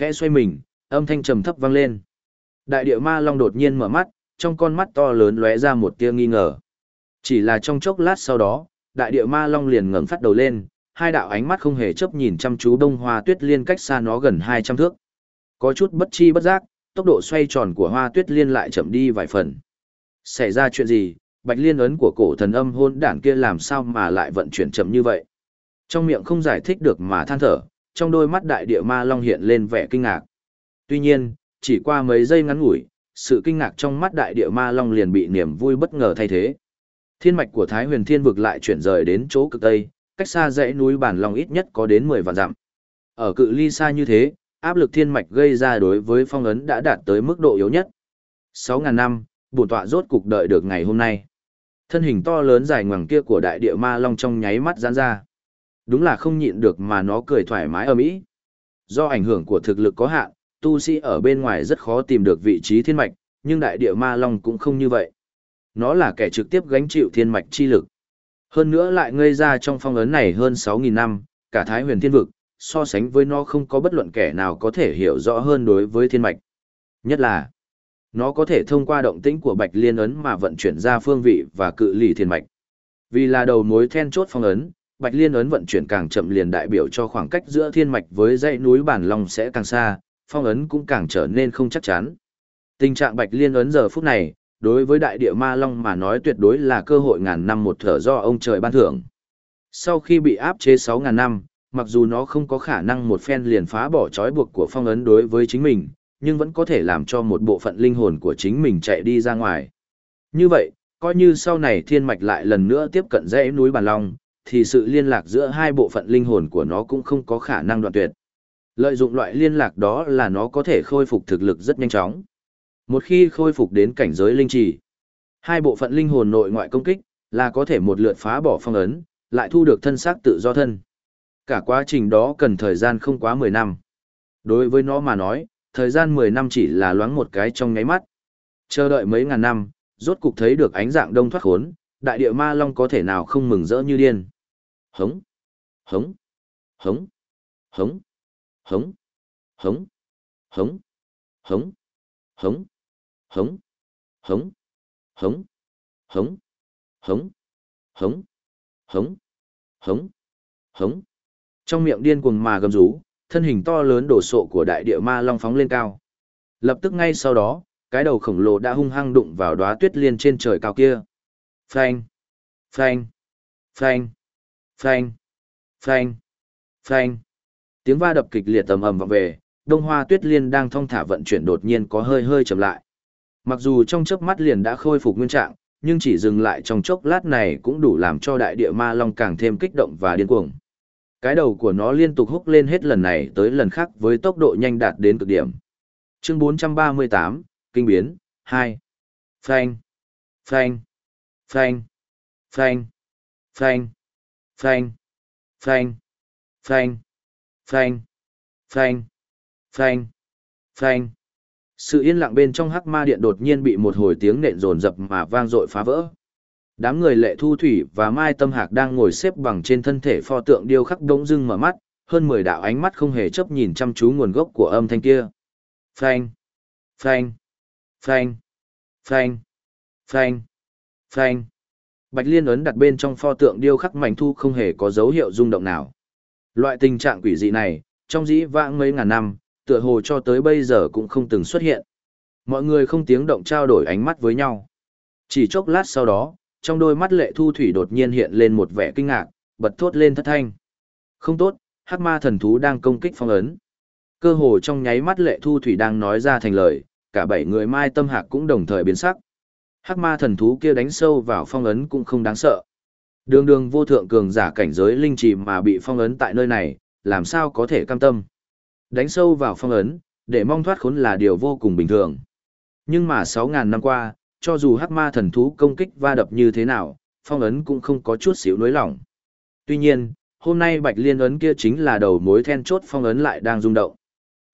khẽ xoay mình, âm thanh trầm thấp vang lên. Đại địa ma long đột nhiên mở mắt, trong con mắt to lớn lóe ra một tia nghi ngờ. Chỉ là trong chốc lát sau đó, đại địa ma long liền ngẩng phát đầu lên, hai đạo ánh mắt không hề chớp nhìn chăm chú đông hoa tuyết liên cách xa nó gần 200 thước. Có chút bất chi bất giác, tốc độ xoay tròn của hoa tuyết liên lại chậm đi vài phần. Xảy ra chuyện gì, bạch liên ấn của cổ thần âm hôn đản kia làm sao mà lại vận chuyển chậm như vậy? Trong miệng không giải thích được mà than thở, trong đôi mắt đại địa ma long hiện lên vẻ kinh ngạc. Tuy nhiên, chỉ qua mấy giây ngắn ngủi, sự kinh ngạc trong mắt đại địa ma long liền bị niềm vui bất ngờ thay thế. Thiên mạch của Thái Huyền Thiên vực lại chuyển rời đến chỗ cực tây, cách xa dãy núi Bản Long ít nhất có đến 10 vạn dặm. Ở cự ly xa như thế, áp lực thiên mạch gây ra đối với phong ấn đã đạt tới mức độ yếu nhất. 6000 năm, bổn tọa rốt cục đợi được ngày hôm nay. Thân hình to lớn dài ngoằng kia của đại địa ma long trong nháy mắt giãn ra. Đúng là không nhịn được mà nó cười thoải mái ở mỹ. Do ảnh hưởng của thực lực có hạn, tu sĩ ở bên ngoài rất khó tìm được vị trí thiên mạch, nhưng đại địa ma long cũng không như vậy. Nó là kẻ trực tiếp gánh chịu thiên mạch chi lực. Hơn nữa lại ngây ra trong phong ấn này hơn 6.000 năm, cả Thái huyền thiên vực, so sánh với nó không có bất luận kẻ nào có thể hiểu rõ hơn đối với thiên mạch. Nhất là, nó có thể thông qua động tĩnh của bạch liên ấn mà vận chuyển ra phương vị và cự ly thiên mạch. Vì là đầu mối then chốt phong ấn, bạch liên ấn vận chuyển càng chậm liền đại biểu cho khoảng cách giữa thiên mạch với dãy núi bản long sẽ càng xa, phong ấn cũng càng trở nên không chắc chắn. Tình trạng bạch liên ấn giờ phút này, đối với đại địa ma long mà nói tuyệt đối là cơ hội ngàn năm một thở do ông trời ban thưởng. Sau khi bị áp chế 6.000 năm, mặc dù nó không có khả năng một phen liền phá bỏ trói buộc của phong ấn đối với chính mình, nhưng vẫn có thể làm cho một bộ phận linh hồn của chính mình chạy đi ra ngoài. Như vậy, coi như sau này thiên mạch lại lần nữa tiếp cận dãy núi Bàn Long, thì sự liên lạc giữa hai bộ phận linh hồn của nó cũng không có khả năng đoạn tuyệt. Lợi dụng loại liên lạc đó là nó có thể khôi phục thực lực rất nhanh chóng. Một khi khôi phục đến cảnh giới linh trì, hai bộ phận linh hồn nội ngoại công kích là có thể một lượt phá bỏ phong ấn, lại thu được thân xác tự do thân. Cả quá trình đó cần thời gian không quá 10 năm. Đối với nó mà nói, thời gian 10 năm chỉ là loáng một cái trong nháy mắt. Chờ đợi mấy ngàn năm, rốt cục thấy được ánh dạng đông thoát khốn, đại địa ma long có thể nào không mừng rỡ như điên. Hống, hống, hống, hống, hống, hống, hống, hống, hống, hống, hống, hống, hống, hống, hống, hống, hống, hống. Trong miệng điên cuồng mà gầm rú, thân hình to lớn đổ sộ của đại địa ma long phóng lên cao. Lập tức ngay sau đó, cái đầu khổng lồ đã hung hăng đụng vào đóa tuyết liên trên trời cao kia. Phanh, phanh, phanh, phanh, phanh, phanh. Tiếng va đập kịch liệt tầm ầm vọng về, đông hoa tuyết liên đang thong thả vận chuyển đột nhiên có hơi hơi chậm lại. Mặc dù trong chớp mắt liền đã khôi phục nguyên trạng, nhưng chỉ dừng lại trong chốc lát này cũng đủ làm cho đại địa ma long càng thêm kích động và điên cuồng. Cái đầu của nó liên tục húc lên hết lần này tới lần khác với tốc độ nhanh đạt đến cực điểm. Chương 438, Kinh biến, 2. Phanh, phanh, phanh, phanh, phanh, phanh, phanh, phanh, phanh, phanh, phanh, phanh. Sự yên lặng bên trong hắc ma điện đột nhiên bị một hồi tiếng nện rồn rập mà vang dội phá vỡ. Đám người lệ thu thủy và Mai Tâm Hạc đang ngồi xếp bằng trên thân thể pho tượng điêu khắc đống dưng mở mắt, hơn 10 đạo ánh mắt không hề chấp nhìn chăm chú nguồn gốc của âm thanh kia. Phanh, phanh, phanh, phanh, phanh, phanh. Bạch Liên ấn đặt bên trong pho tượng điêu khắc mảnh thu không hề có dấu hiệu rung động nào. Loại tình trạng quỷ dị này, trong dĩ vãng mấy ngàn năm, tựa hồ cho tới bây giờ cũng không từng xuất hiện. Mọi người không tiếng động trao đổi ánh mắt với nhau. Chỉ chốc lát sau đó, trong đôi mắt lệ thu thủy đột nhiên hiện lên một vẻ kinh ngạc, bật thốt lên thất thanh. Không tốt, hắc ma thần thú đang công kích phong ấn. Cơ hồ trong nháy mắt lệ thu thủy đang nói ra thành lời, cả bảy người mai tâm hạc cũng đồng thời biến sắc. Hắc ma thần thú kia đánh sâu vào phong ấn cũng không đáng sợ. Đường đường vô thượng cường giả cảnh giới linh trì mà bị phong ấn tại nơi này, làm sao có thể cam tâm. Đánh sâu vào phong ấn, để mong thoát khốn là điều vô cùng bình thường. Nhưng mà 6.000 năm qua, cho dù hắc ma thần thú công kích va đập như thế nào, phong ấn cũng không có chút xíu nối lỏng. Tuy nhiên, hôm nay bạch liên ấn kia chính là đầu mối then chốt phong ấn lại đang rung động.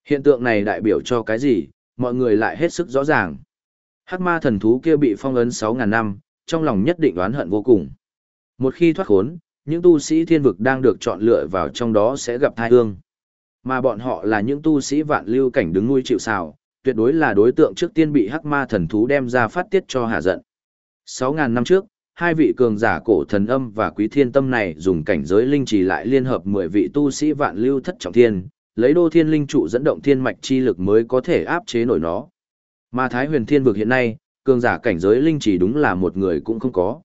Hiện tượng này đại biểu cho cái gì, mọi người lại hết sức rõ ràng. Hắc ma thần thú kia bị phong ấn 6.000 năm, trong lòng nhất định oán hận vô cùng. Một khi thoát khốn, những tu sĩ thiên vực đang được chọn lựa vào trong đó sẽ gặp thai hương. Mà bọn họ là những tu sĩ vạn lưu cảnh đứng nuôi chịu sào, tuyệt đối là đối tượng trước tiên bị hắc ma thần thú đem ra phát tiết cho hạ giận. 6.000 năm trước, hai vị cường giả cổ thần âm và quý thiên tâm này dùng cảnh giới linh trì lại liên hợp 10 vị tu sĩ vạn lưu thất trọng thiên, lấy đô thiên linh trụ dẫn động thiên mạch chi lực mới có thể áp chế nổi nó. Mà Thái huyền thiên vực hiện nay, cường giả cảnh giới linh chỉ đúng là một người cũng không có.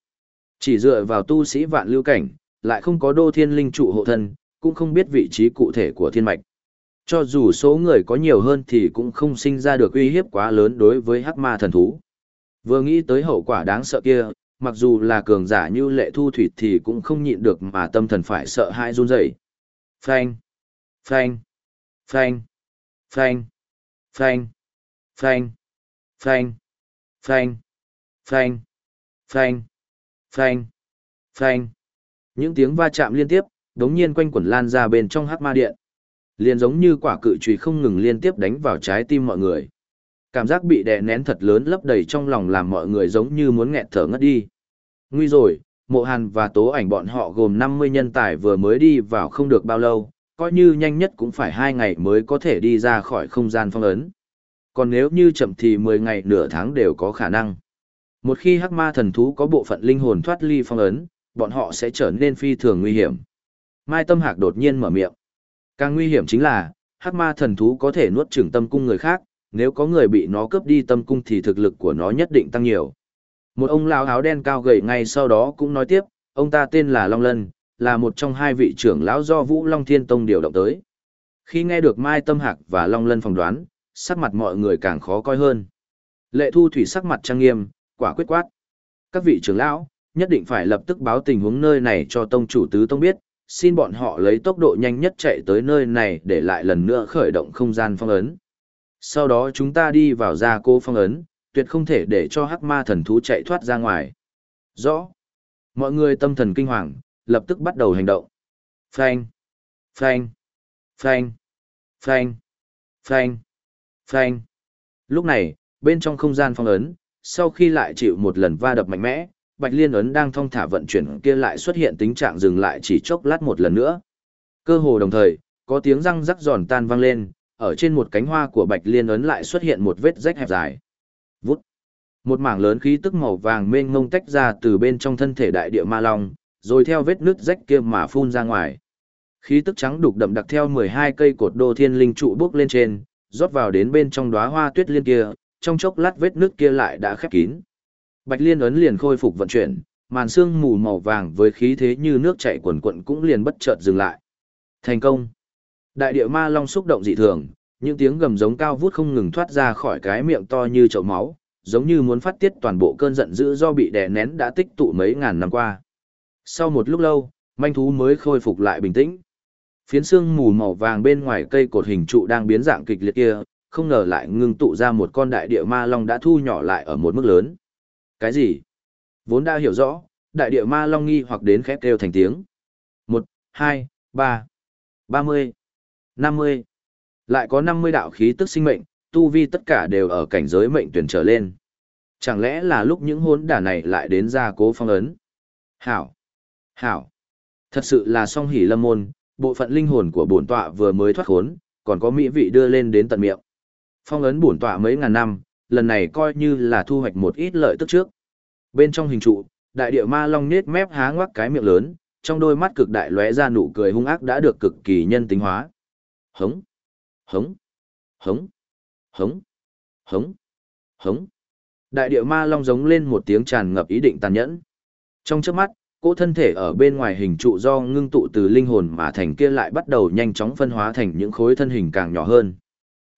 Chỉ dựa vào tu sĩ vạn lưu cảnh, lại không có đô thiên linh trụ hộ thân, cũng không biết vị trí cụ thể của thiên mạch. Cho dù số người có nhiều hơn thì cũng không sinh ra được uy hiếp quá lớn đối với hắc ma thần thú. Vừa nghĩ tới hậu quả đáng sợ kia, mặc dù là cường giả như lệ thu thủy thì cũng không nhịn được mà tâm thần phải sợ hãi run rẩy. Phanh, phanh, phanh, phanh, phanh, phanh, phanh, phanh, phanh, phanh, phanh, phanh. Những tiếng va chạm liên tiếp, đống nhiên quanh quẩn lan ra bên trong hắc ma điện. Liền giống như quả cự trùy không ngừng liên tiếp đánh vào trái tim mọi người. Cảm giác bị đè nén thật lớn lấp đầy trong lòng làm mọi người giống như muốn nghẹt thở ngất đi. Nguy rồi, mộ hàn và tố ảnh bọn họ gồm 50 nhân tài vừa mới đi vào không được bao lâu, coi như nhanh nhất cũng phải hai ngày mới có thể đi ra khỏi không gian phong ấn. Còn nếu như chậm thì 10 ngày nửa tháng đều có khả năng. Một khi hắc ma thần thú có bộ phận linh hồn thoát ly phong ấn, bọn họ sẽ trở nên phi thường nguy hiểm. Mai Tâm Hạc đột nhiên mở miệng. Càng nguy hiểm chính là, hắc ma thần thú có thể nuốt chửng tâm cung người khác, nếu có người bị nó cướp đi tâm cung thì thực lực của nó nhất định tăng nhiều. Một ông lão áo đen cao gầy ngay sau đó cũng nói tiếp, ông ta tên là Long Lân, là một trong hai vị trưởng lão do Vũ Long Thiên Tông điều động tới. Khi nghe được Mai Tâm Hạc và Long Lân phỏng đoán, sắc mặt mọi người càng khó coi hơn. Lệ Thu Thủy sắc mặt trang nghiêm, quả quyết quát. Các vị trưởng lão, nhất định phải lập tức báo tình huống nơi này cho tông chủ tứ tông biết, xin bọn họ lấy tốc độ nhanh nhất chạy tới nơi này để lại lần nữa khởi động không gian phong ấn. Sau đó chúng ta đi vào gia cô phong ấn, tuyệt không thể để cho hắc ma thần thú chạy thoát ra ngoài. Rõ. Mọi người tâm thần kinh hoàng, lập tức bắt đầu hành động. Phanh. Phanh. Phanh. Phanh. Phanh. Phanh. Lúc này, bên trong không gian phong ấn, sau khi lại chịu một lần va đập mạnh mẽ, Bạch Liên ấn đang thong thả vận chuyển kia lại xuất hiện tình trạng dừng lại chỉ chốc lát một lần nữa. Cơ hồ đồng thời, có tiếng răng rắc giòn tan vang lên, ở trên một cánh hoa của Bạch Liên ấn lại xuất hiện một vết rách hẹp dài. Vút. Một mảng lớn khí tức màu vàng mênh mông tách ra từ bên trong thân thể đại địa ma long, rồi theo vết nứt rách kia mà phun ra ngoài. Khí tức trắng đục đậm đặc theo 12 cây cột đô thiên linh trụ bước lên trên, rót vào đến bên trong đóa hoa tuyết liên kia, trong chốc lát vết nước kia lại đã khép kín. Bạch Liên ấn liền khôi phục vận chuyển, màn sương mù màu vàng với khí thế như nước chảy quần quận cũng liền bất chợt dừng lại. Thành công. Đại địa ma long xúc động dị thường, những tiếng gầm giống cao vút không ngừng thoát ra khỏi cái miệng to như chậu máu, giống như muốn phát tiết toàn bộ cơn giận dữ do bị đè nén đã tích tụ mấy ngàn năm qua. Sau một lúc lâu, manh thú mới khôi phục lại bình tĩnh. Phiến xương mù màu vàng bên ngoài cây cột hình trụ đang biến dạng kịch liệt kia, không ngờ lại ngưng tụ ra một con đại địa ma long đã thu nhỏ lại ở một mức lớn. Cái gì? Vốn đã hiểu rõ, đại địa ma long nghi hoặc đến khép kêu thành tiếng. Một, hai, ba, ba mươi, năm mươi. Lại có năm mươi đạo khí tức sinh mệnh, tu vi tất cả đều ở cảnh giới mệnh tuyển trở lên. Chẳng lẽ là lúc những hốn đả này lại đến ra cố phong ấn? Hảo! Hảo! Thật sự là song hỷ lâm môn, bộ phận linh hồn của bổn tọa vừa mới thoát khốn, còn có mỹ vị đưa lên đến tận miệng. Phong ấn bổn tọa mấy ngàn năm, lần này coi như là thu hoạch một ít lợi tức trước. Bên trong hình trụ, đại địa ma long nết mép há ngoác cái miệng lớn, trong đôi mắt cực đại lóe ra nụ cười hung ác đã được cực kỳ nhân tính hóa. Hống, hống, hống, hống, hống, hống. Đại địa ma long giống lên một tiếng tràn ngập ý định tàn nhẫn. Trong chớp mắt, cỗ thân thể ở bên ngoài hình trụ do ngưng tụ từ linh hồn mà thành kia lại bắt đầu nhanh chóng phân hóa thành những khối thân hình càng nhỏ hơn.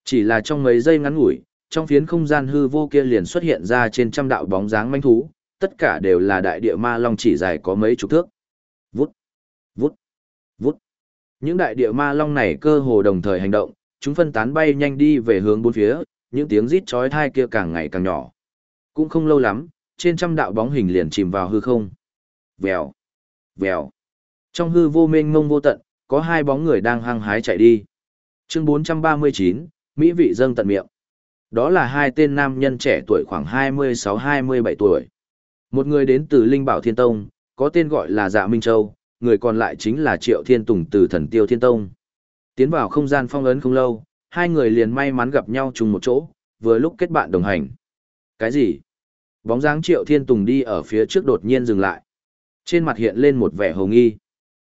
Chỉ là trong mấy giây ngắn ngủi, trong phiến không gian hư vô kia liền xuất hiện ra trên trăm đạo bóng dáng manh thú, tất cả đều là đại địa ma long chỉ dài có mấy chục thước. Vút, vút, vút. Những đại địa ma long này cơ hồ đồng thời hành động, chúng phân tán bay nhanh đi về hướng bốn phía, những tiếng rít chói tai kia càng ngày càng nhỏ. Cũng không lâu lắm, trên trăm đạo bóng hình liền chìm vào hư không. Vèo, vèo. Trong hư vô mênh mông vô tận, có hai bóng người đang hăng hái chạy đi. Chương 439, Mỹ vị dâng tận miệng. Đó là hai tên nam nhân trẻ tuổi khoảng 26-27 tuổi. Một người đến từ Linh Bảo Thiên Tông, có tên gọi là Dạ Minh Châu, người còn lại chính là Triệu Thiên Tùng từ Thần Tiêu Thiên Tông. Tiến vào không gian phong ấn không lâu, hai người liền may mắn gặp nhau chung một chỗ, vừa lúc kết bạn đồng hành. Cái gì? Bóng dáng Triệu Thiên Tùng đi ở phía trước đột nhiên dừng lại. Trên mặt hiện lên một vẻ hồ nghi.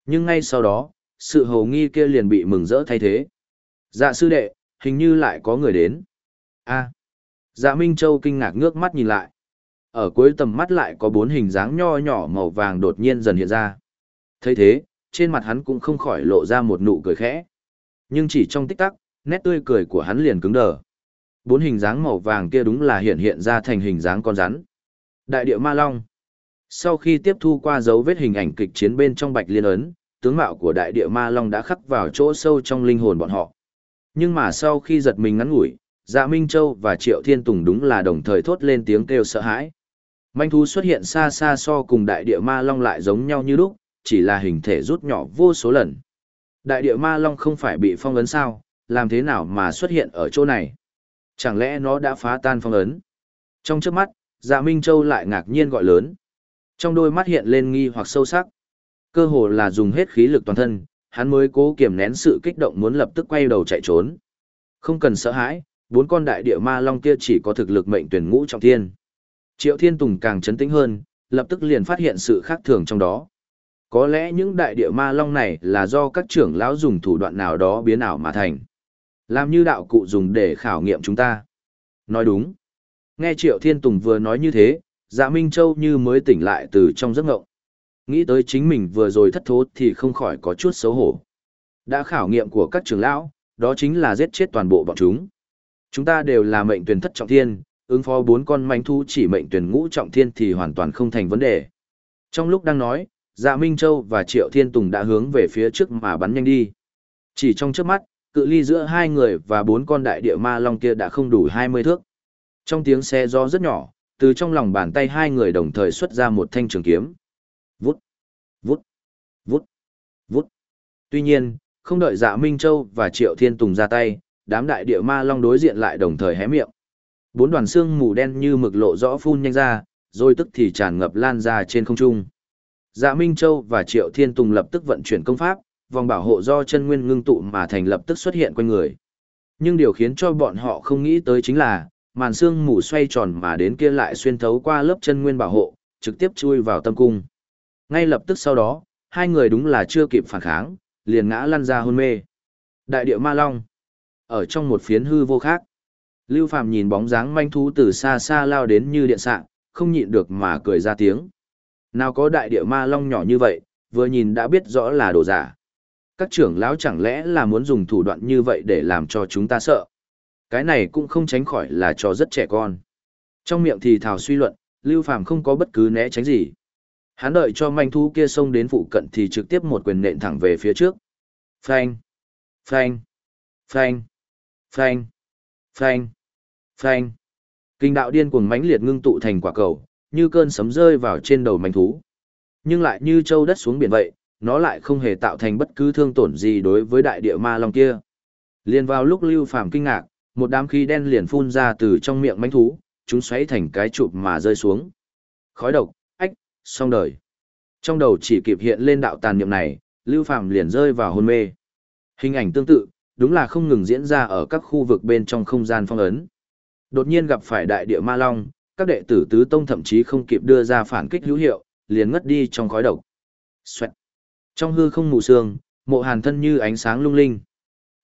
Nhưng ngay sau đó, sự hồ nghi kia liền bị mừng rỡ thay thế. Dạ sư đệ, hình như lại có người đến. a Dạ Minh Châu kinh ngạc ngước mắt nhìn lại. Ở cuối tầm mắt lại có bốn hình dáng nho nhỏ màu vàng đột nhiên dần hiện ra. thấy thế, trên mặt hắn cũng không khỏi lộ ra một nụ cười khẽ. Nhưng chỉ trong tích tắc, nét tươi cười của hắn liền cứng đờ. Bốn hình dáng màu vàng kia đúng là hiện hiện ra thành hình dáng con rắn. Đại địa ma long. Sau khi tiếp thu qua dấu vết hình ảnh kịch chiến bên trong bạch liên ấn, tướng mạo của đại địa ma long đã khắc vào chỗ sâu trong linh hồn bọn họ. Nhưng mà sau khi giật mình ngắn ngủi, Dạ Minh Châu và Triệu Thiên Tùng đúng là đồng thời thốt lên tiếng kêu sợ hãi. Manh thú xuất hiện xa xa so cùng đại địa ma long lại giống nhau như lúc, chỉ là hình thể rút nhỏ vô số lần. Đại địa ma long không phải bị phong ấn sao, làm thế nào mà xuất hiện ở chỗ này? Chẳng lẽ nó đã phá tan phong ấn? Trong trước mắt, dạ Minh Châu lại ngạc nhiên gọi lớn. Trong đôi mắt hiện lên nghi hoặc sâu sắc. Cơ hồ là dùng hết khí lực toàn thân, hắn mới cố kiềm nén sự kích động muốn lập tức quay đầu chạy trốn. Không cần sợ hãi, bốn con đại địa ma long kia chỉ có thực lực mệnh tuyển ngũ trọng thiên. Triệu Thiên Tùng càng chấn tĩnh hơn, lập tức liền phát hiện sự khác thường trong đó. Có lẽ những đại địa ma long này là do các trưởng lão dùng thủ đoạn nào đó biến ảo mà thành. Làm như đạo cụ dùng để khảo nghiệm chúng ta. Nói đúng. Nghe Triệu Thiên Tùng vừa nói như thế, dạ Minh Châu như mới tỉnh lại từ trong giấc ngộng. Nghĩ tới chính mình vừa rồi thất thố thì không khỏi có chút xấu hổ. Đã khảo nghiệm của các trưởng lão, đó chính là giết chết toàn bộ bọn chúng. Chúng ta đều là mệnh tuyển thất trọng thiên, ứng phó bốn con manh thu chỉ mệnh tuyển ngũ trọng thiên thì hoàn toàn không thành vấn đề. Trong lúc đang nói, Dạ Minh Châu và Triệu Thiên Tùng đã hướng về phía trước mà bắn nhanh đi. Chỉ trong trước mắt, cự ly giữa hai người và bốn con đại địa ma long kia đã không đủ 20 thước. Trong tiếng xe gió rất nhỏ, từ trong lòng bàn tay hai người đồng thời xuất ra một thanh trường kiếm. Vút, vút, vút, vút. Tuy nhiên, không đợi Dạ Minh Châu và Triệu Thiên Tùng ra tay, đám đại địa ma long đối diện lại đồng thời hé miệng. Bốn đoàn xương mù đen như mực lộ rõ phun nhanh ra, rồi tức thì tràn ngập lan ra trên không trung. Dạ Minh Châu và Triệu Thiên Tùng lập tức vận chuyển công pháp, vòng bảo hộ do chân nguyên ngưng tụ mà thành lập tức xuất hiện quanh người. Nhưng điều khiến cho bọn họ không nghĩ tới chính là, màn xương mù xoay tròn mà đến kia lại xuyên thấu qua lớp chân nguyên bảo hộ, trực tiếp chui vào tâm cung. Ngay lập tức sau đó, hai người đúng là chưa kịp phản kháng, liền ngã lăn ra hôn mê. Đại địa Ma Long. Ở trong một phiến hư vô khác, Lưu Phàm nhìn bóng dáng manh thú từ xa xa lao đến như điện sạng, không nhịn được mà cười ra tiếng. Nào có đại địa ma long nhỏ như vậy, vừa nhìn đã biết rõ là đồ giả. Các trưởng lão chẳng lẽ là muốn dùng thủ đoạn như vậy để làm cho chúng ta sợ. Cái này cũng không tránh khỏi là cho rất trẻ con. Trong miệng thì thảo suy luận, Lưu Phàm không có bất cứ né tránh gì. Hắn đợi cho manh thú kia xông đến phụ cận thì trực tiếp một quyền nện thẳng về phía trước. Phanh! Phanh! Phanh! Phanh! Phanh! Phanh! Kinh đạo điên cuồng mãnh liệt ngưng tụ thành quả cầu, như cơn sấm rơi vào trên đầu manh thú. Nhưng lại như châu đất xuống biển vậy, nó lại không hề tạo thành bất cứ thương tổn gì đối với đại địa ma long kia. Liên vào lúc Lưu Phàm kinh ngạc, một đám khí đen liền phun ra từ trong miệng manh thú, chúng xoáy thành cái chụp mà rơi xuống. Khói độc, ách, xong đời. Trong đầu chỉ kịp hiện lên đạo tàn niệm này, Lưu Phàm liền rơi vào hôn mê. Hình ảnh tương tự, đúng là không ngừng diễn ra ở các khu vực bên trong không gian phong ấn. Đột nhiên gặp phải đại địa ma long, các đệ tử tứ tông thậm chí không kịp đưa ra phản kích hữu hiệu, liền ngất đi trong khói độc. Xoẹt. Trong hư không mù sương, mộ hàn thân như ánh sáng lung linh.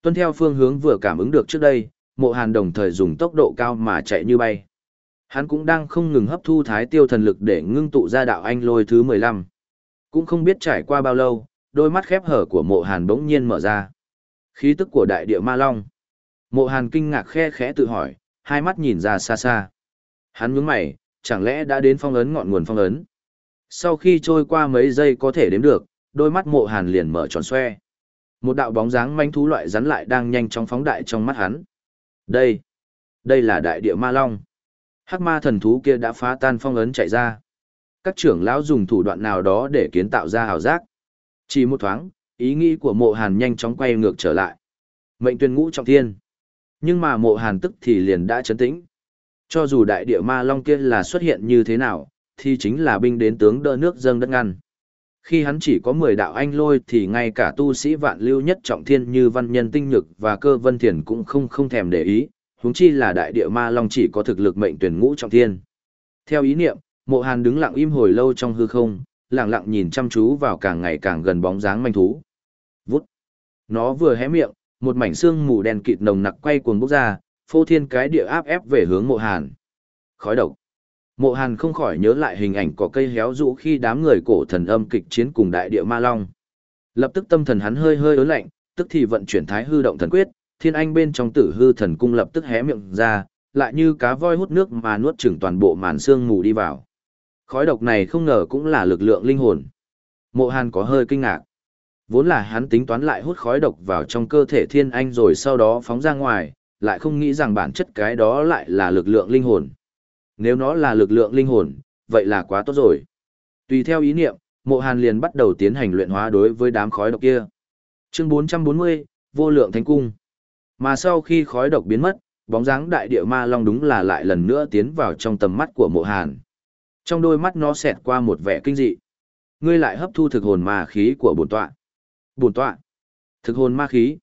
Tuân theo phương hướng vừa cảm ứng được trước đây, mộ hàn đồng thời dùng tốc độ cao mà chạy như bay. Hắn cũng đang không ngừng hấp thu thái tiêu thần lực để ngưng tụ ra đạo anh lôi thứ 15. Cũng không biết trải qua bao lâu, đôi mắt khép hở của mộ hàn bỗng nhiên mở ra. Khí tức của đại địa ma long. Mộ hàn kinh ngạc khe khẽ tự hỏi, hai mắt nhìn ra xa xa. Hắn nhướng mày, chẳng lẽ đã đến phong ấn ngọn nguồn phong ấn. Sau khi trôi qua mấy giây có thể đếm được, đôi mắt mộ hàn liền mở tròn xoe. Một đạo bóng dáng manh thú loại rắn lại đang nhanh chóng phóng đại trong mắt hắn. Đây, đây là đại địa ma long. Hắc ma thần thú kia đã phá tan phong ấn chạy ra. Các trưởng lão dùng thủ đoạn nào đó để kiến tạo ra hào giác. Chỉ một thoáng, ý nghĩ của mộ hàn nhanh chóng quay ngược trở lại. Mệnh tuyên ngũ trọng thiên. Nhưng mà mộ hàn tức thì liền đã chấn tĩnh. Cho dù đại địa ma long kia là xuất hiện như thế nào, thì chính là binh đến tướng đỡ nước dâng đất ngăn. Khi hắn chỉ có 10 đạo anh lôi thì ngay cả tu sĩ vạn lưu nhất trọng thiên như văn nhân tinh nhược và cơ vân thiền cũng không không thèm để ý, huống chi là đại địa ma long chỉ có thực lực mệnh tuyển ngũ trọng thiên. Theo ý niệm, mộ hàn đứng lặng im hồi lâu trong hư không, lặng lặng nhìn chăm chú vào càng ngày càng gần bóng dáng manh thú. Vút. Nó vừa hé miệng, một mảnh xương mù đen kịt nồng nặc quay cuồng bốc ra, phô thiên cái địa áp ép về hướng mộ hàn. Khói độc. Mộ hàn không khỏi nhớ lại hình ảnh có cây héo rũ khi đám người cổ thần âm kịch chiến cùng đại địa ma long. Lập tức tâm thần hắn hơi hơi ớn lạnh, tức thì vận chuyển thái hư động thần quyết, thiên anh bên trong tử hư thần cung lập tức hé miệng ra, lại như cá voi hút nước mà nuốt chửng toàn bộ màn xương mù đi vào. Khói độc này không ngờ cũng là lực lượng linh hồn. Mộ Hàn có hơi kinh ngạc. Vốn là hắn tính toán lại hút khói độc vào trong cơ thể thiên anh rồi sau đó phóng ra ngoài, lại không nghĩ rằng bản chất cái đó lại là lực lượng linh hồn. Nếu nó là lực lượng linh hồn, vậy là quá tốt rồi. Tùy theo ý niệm, mộ hàn liền bắt đầu tiến hành luyện hóa đối với đám khói độc kia. Chương 440, Vô lượng thánh cung. Mà sau khi khói độc biến mất, bóng dáng đại địa ma long đúng là lại lần nữa tiến vào trong tầm mắt của mộ hàn. Trong đôi mắt nó xẹt qua một vẻ kinh dị. Ngươi lại hấp thu thực hồn ma khí của bổn tọa. Bổn tọa. Thực hồn ma khí.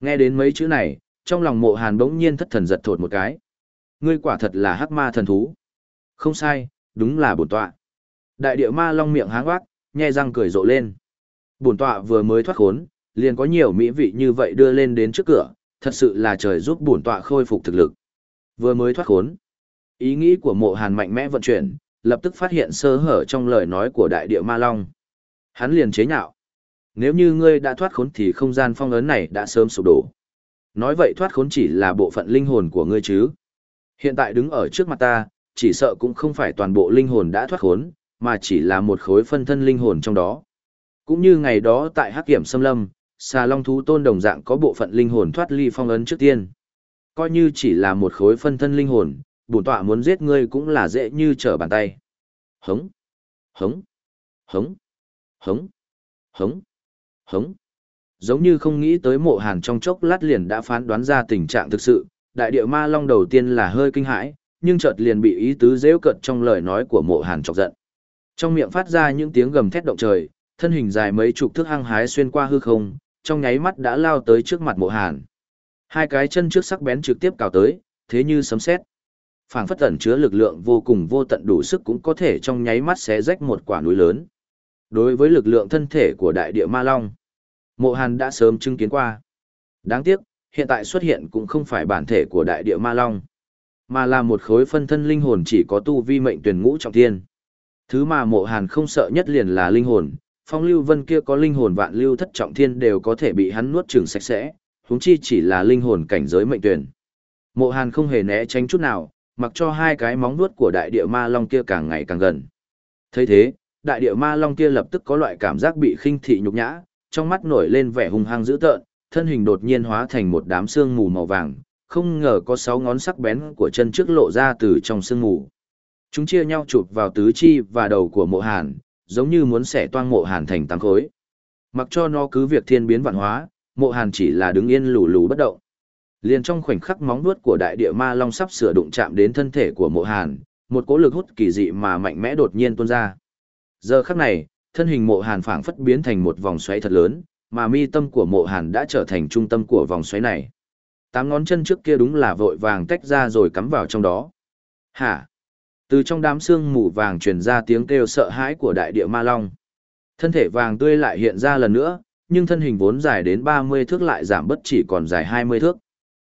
Nghe đến mấy chữ này, trong lòng mộ hàn bỗng nhiên thất thần giật thột một cái. Ngươi quả thật là hắc ma thần thú. Không sai, đúng là bổn tọa. Đại địa ma long miệng háng hoác, nhẹ răng cười rộ lên. Bổn tọa vừa mới thoát khốn, liền có nhiều mỹ vị như vậy đưa lên đến trước cửa, thật sự là trời giúp bổn tọa khôi phục thực lực. Vừa mới thoát khốn. Ý nghĩ của mộ hàn mạnh mẽ vận chuyển, lập tức phát hiện sơ hở trong lời nói của đại địa ma long. Hắn liền chế nhạo. Nếu như ngươi đã thoát khốn thì không gian phong ấn này đã sớm sụp đổ. Nói vậy thoát khốn chỉ là bộ phận linh hồn của ngươi chứ. Hiện tại đứng ở trước mặt ta, chỉ sợ cũng không phải toàn bộ linh hồn đã thoát khốn, mà chỉ là một khối phân thân linh hồn trong đó. Cũng như ngày đó tại Hắc Kiểm Sâm Lâm, xà long thú tôn đồng dạng có bộ phận linh hồn thoát ly phong ấn trước tiên. Coi như chỉ là một khối phân thân linh hồn, bổn tọa muốn giết ngươi cũng là dễ như trở bàn tay. Hống, hống, hống, hống, hống, hống. Giống như không nghĩ tới mộ hàn trong chốc lát liền đã phán đoán ra tình trạng thực sự, đại địa ma long đầu tiên là hơi kinh hãi, nhưng chợt liền bị ý tứ dễu cận trong lời nói của mộ hàn chọc giận. Trong miệng phát ra những tiếng gầm thét động trời, thân hình dài mấy chục thước hăng hái xuyên qua hư không, trong nháy mắt đã lao tới trước mặt mộ hàn. Hai cái chân trước sắc bén trực tiếp cào tới, thế như sấm sét phảng phất tẩn chứa lực lượng vô cùng vô tận đủ sức cũng có thể trong nháy mắt xé rách một quả núi lớn. Đối với lực lượng thân thể của đại địa ma long, mộ hàn đã sớm chứng kiến qua. Đáng tiếc, hiện tại xuất hiện cũng không phải bản thể của đại địa ma long, mà là một khối phân thân linh hồn chỉ có tu vi mệnh tuyển ngũ trọng thiên. Thứ mà mộ hàn không sợ nhất liền là linh hồn, phong lưu vân kia có linh hồn vạn lưu thất trọng thiên đều có thể bị hắn nuốt chửng sạch sẽ, huống chi chỉ là linh hồn cảnh giới mệnh tuyển. Mộ hàn không hề né tránh chút nào, mặc cho hai cái móng nuốt của đại địa ma long kia càng ngày càng gần. thấy thế, đại địa ma long kia lập tức có loại cảm giác bị khinh thị nhục nhã, trong mắt nổi lên vẻ hung hăng dữ tợn, thân hình đột nhiên hóa thành một đám xương mù màu vàng, không ngờ có sáu ngón sắc bén của chân trước lộ ra từ trong sương mù. Chúng chia nhau chụp vào tứ chi và đầu của mộ hàn, giống như muốn xẻ toang mộ hàn thành tám khối. Mặc cho nó cứ việc thiên biến vạn hóa, mộ hàn chỉ là đứng yên lù lù bất động. Liền trong khoảnh khắc móng vuốt của đại địa ma long sắp sửa đụng chạm đến thân thể của mộ hàn, một cỗ lực hút kỳ dị mà mạnh mẽ đột nhiên tuôn ra. Giờ khắc này, thân hình mộ hàn phảng phất biến thành một vòng xoáy thật lớn, mà mi tâm của mộ hàn đã trở thành trung tâm của vòng xoáy này. Tám ngón chân trước kia đúng là vội vàng tách ra rồi cắm vào trong đó. Hả? Từ trong đám xương mù vàng truyền ra tiếng kêu sợ hãi của đại địa ma long. Thân thể vàng tươi lại hiện ra lần nữa, nhưng thân hình vốn dài đến 30 thước lại giảm bất chỉ còn dài 20 thước.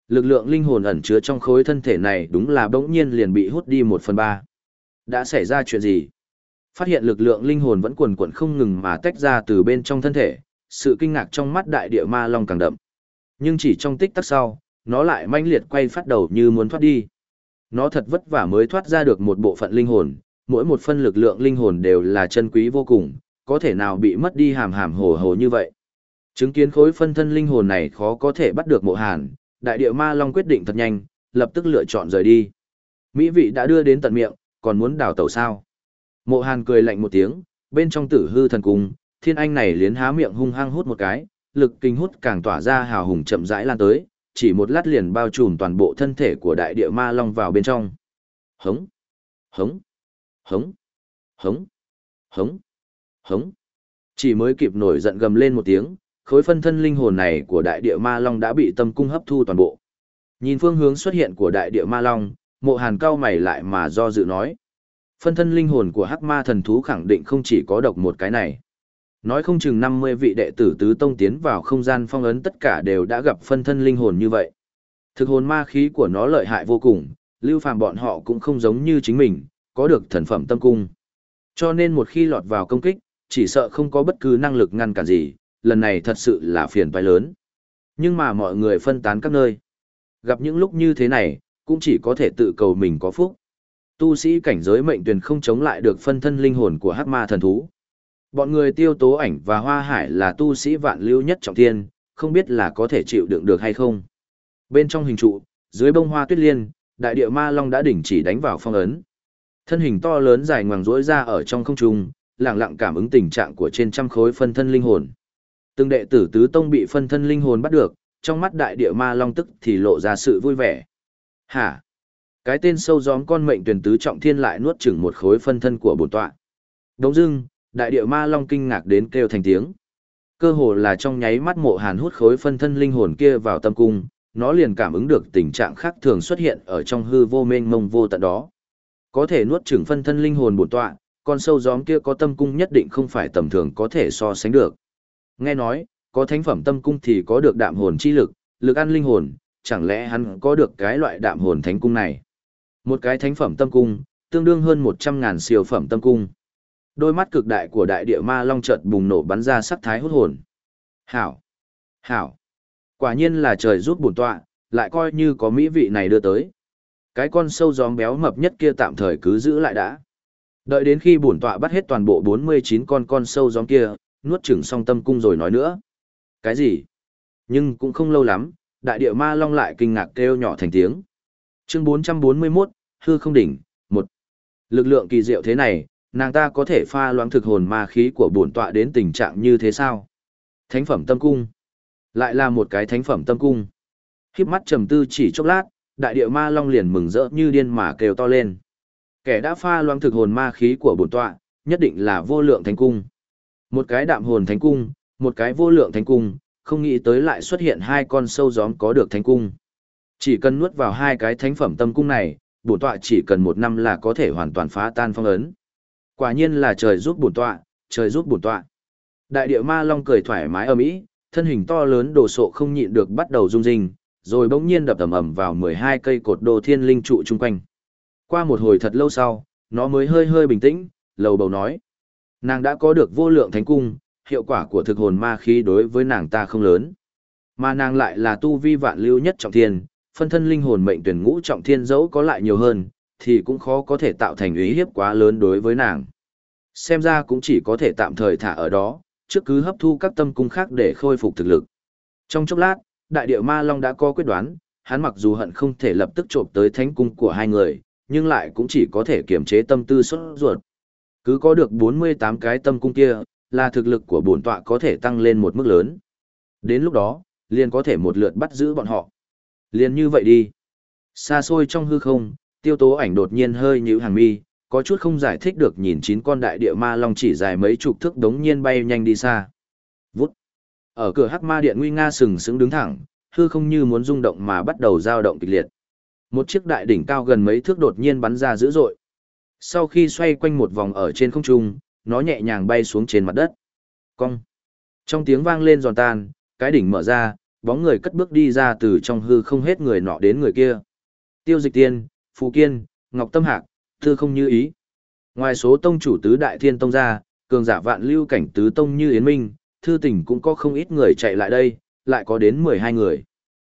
Lực lượng linh hồn ẩn chứa trong khối thân thể này đúng là bỗng nhiên liền bị hút đi một phần ba. Đã xảy ra chuyện gì? Phát hiện lực lượng linh hồn vẫn quần quẩn không ngừng mà tách ra từ bên trong thân thể, sự kinh ngạc trong mắt đại địa ma long càng đậm. Nhưng chỉ trong tích tắc sau, nó lại manh liệt quay phát đầu như muốn thoát đi. Nó thật vất vả mới thoát ra được một bộ phận linh hồn, mỗi một phân lực lượng linh hồn đều là chân quý vô cùng, có thể nào bị mất đi hàm hàm hồ hồ như vậy. Chứng kiến khối phân thân linh hồn này khó có thể bắt được mộ hàn, đại địa ma long quyết định thật nhanh, lập tức lựa chọn rời đi. Mỹ vị đã đưa đến tận miệng, còn muốn đào tẩu sao. Mộ hàn cười lạnh một tiếng, bên trong tử hư thần cung, thiên anh này liến há miệng hung hăng hút một cái, lực kinh hút càng tỏa ra hào hùng chậm rãi lan tới, chỉ một lát liền bao trùm toàn bộ thân thể của đại địa ma long vào bên trong. Hống, hống, hống, hống, hống, hống. Chỉ mới kịp nổi giận gầm lên một tiếng, khối phân thân linh hồn này của đại địa ma long đã bị tâm cung hấp thu toàn bộ. Nhìn phương hướng xuất hiện của đại địa ma long, mộ hàn cao mày lại mà do dự nói. Phân thân linh hồn của hắc ma thần thú khẳng định không chỉ có độc một cái này. Nói không chừng 50 vị đệ tử tứ tông tiến vào không gian phong ấn tất cả đều đã gặp phân thân linh hồn như vậy. Thực hồn ma khí của nó lợi hại vô cùng, lưu phàm bọn họ cũng không giống như chính mình, có được thần phẩm tâm cung. Cho nên một khi lọt vào công kích, chỉ sợ không có bất cứ năng lực ngăn cản gì, lần này thật sự là phiền phải lớn. Nhưng mà mọi người phân tán các nơi. Gặp những lúc như thế này, cũng chỉ có thể tự cầu mình có phúc. Tu sĩ cảnh giới mệnh tuyển không chống lại được phân thân linh hồn của hắc ma thần thú. Bọn người tiêu tố ảnh và hoa hải là tu sĩ vạn lưu nhất trọng thiên, không biết là có thể chịu đựng được hay không. Bên trong hình trụ, dưới bông hoa tuyết liên, đại địa ma long đã đỉnh chỉ đánh vào phong ấn. Thân hình to lớn dài ngoằng rỗi ra ở trong không trung, lặng lặng cảm ứng tình trạng của trên trăm khối phân thân linh hồn. Từng đệ tử tứ tông bị phân thân linh hồn bắt được, trong mắt đại địa ma long tức thì lộ ra sự vui vẻ. Hả? Cái tên sâu gióm con mệnh tuyển tứ trọng thiên lại nuốt chửng một khối phân thân của bổn tọa. Đống dưng, đại địa ma long kinh ngạc đến kêu thành tiếng. Cơ hồ là trong nháy mắt mộ hàn hút khối phân thân linh hồn kia vào tâm cung, nó liền cảm ứng được tình trạng khác thường xuất hiện ở trong hư vô mênh mông vô tận đó. Có thể nuốt chửng phân thân linh hồn bổn tọa, con sâu gióm kia có tâm cung nhất định không phải tầm thường có thể so sánh được. Nghe nói, có thánh phẩm tâm cung thì có được đạm hồn chi lực, lực ăn linh hồn, chẳng lẽ hắn có được cái loại đạm hồn thánh cung này? Một cái thánh phẩm tâm cung, tương đương hơn 100.000 siêu phẩm tâm cung. Đôi mắt cực đại của đại địa ma long chợt bùng nổ bắn ra sắc thái hút hồn. Hảo! Hảo! Quả nhiên là trời giúp bổn tọa, lại coi như có mỹ vị này đưa tới. Cái con sâu gióm béo mập nhất kia tạm thời cứ giữ lại đã. Đợi đến khi bổn tọa bắt hết toàn bộ 49 con con sâu gióm kia, nuốt chửng xong tâm cung rồi nói nữa. Cái gì? Nhưng cũng không lâu lắm, đại địa ma long lại kinh ngạc kêu nhỏ thành tiếng. Chương 441, hư không đỉnh, một Lực lượng kỳ diệu thế này, nàng ta có thể pha loãng thực hồn ma khí của bổn tọa đến tình trạng như thế sao? Thánh phẩm tâm cung. Lại là một cái thánh phẩm tâm cung. Khiếp mắt trầm tư chỉ chốc lát, đại địa ma long liền mừng rỡ như điên mà kêu to lên. Kẻ đã pha loãng thực hồn ma khí của bổn tọa, nhất định là vô lượng thánh cung. Một cái đạm hồn thánh cung, một cái vô lượng thánh cung, không nghĩ tới lại xuất hiện hai con sâu gióm có được thánh cung. Chỉ cần nuốt vào hai cái thánh phẩm tâm cung này, bổn tọa chỉ cần một năm là có thể hoàn toàn phá tan phong ấn. Quả nhiên là trời giúp bổn tọa, trời giúp bổn tọa. Đại địa ma long cười thoải mái ầm ĩ, thân hình to lớn đồ sộ không nhịn được bắt đầu rung rinh, rồi bỗng nhiên đập ầm ầm vào 12 cây cột đồ thiên linh trụ chung quanh. Qua một hồi thật lâu sau, nó mới hơi hơi bình tĩnh, lầu bầu nói: Nàng đã có được vô lượng thánh cung, hiệu quả của thực hồn ma khí đối với nàng ta không lớn. Mà nàng lại là tu vi vạn lưu nhất trọng thiên, phân thân linh hồn mệnh tuyển ngũ trọng thiên dẫu có lại nhiều hơn, thì cũng khó có thể tạo thành ý hiếp quá lớn đối với nàng. Xem ra cũng chỉ có thể tạm thời thả ở đó, trước cứ hấp thu các tâm cung khác để khôi phục thực lực. Trong chốc lát, đại địa ma long đã có quyết đoán, hắn mặc dù hận không thể lập tức trộm tới thánh cung của hai người, nhưng lại cũng chỉ có thể kiềm chế tâm tư xuất ruột. Cứ có được 48 cái tâm cung kia, là thực lực của bổn tọa có thể tăng lên một mức lớn. Đến lúc đó, liền có thể một lượt bắt giữ bọn họ. Liền như vậy đi. Xa xôi trong hư không, tiêu tố ảnh đột nhiên hơi nhíu hàng mi, có chút không giải thích được nhìn chín con đại địa ma long chỉ dài mấy chục thước đống nhiên bay nhanh đi xa. Vút. Ở cửa hắc ma điện nguy nga sừng sững đứng thẳng, hư không như muốn rung động mà bắt đầu dao động kịch liệt. Một chiếc đại đỉnh cao gần mấy thước đột nhiên bắn ra dữ dội. Sau khi xoay quanh một vòng ở trên không trung, nó nhẹ nhàng bay xuống trên mặt đất. Cong. Trong tiếng vang lên giòn tan, cái đỉnh mở ra, bóng người cất bước đi ra từ trong hư không hết người nọ đến người kia. Tiêu dịch tiên, Phù Kiên, Ngọc Tâm Hạc, Thư không như ý. Ngoài số tông chủ tứ đại thiên tông ra, cường giả vạn lưu cảnh tứ tông như Yến Minh, Thư tỉnh cũng có không ít người chạy lại đây, lại có đến 12 người.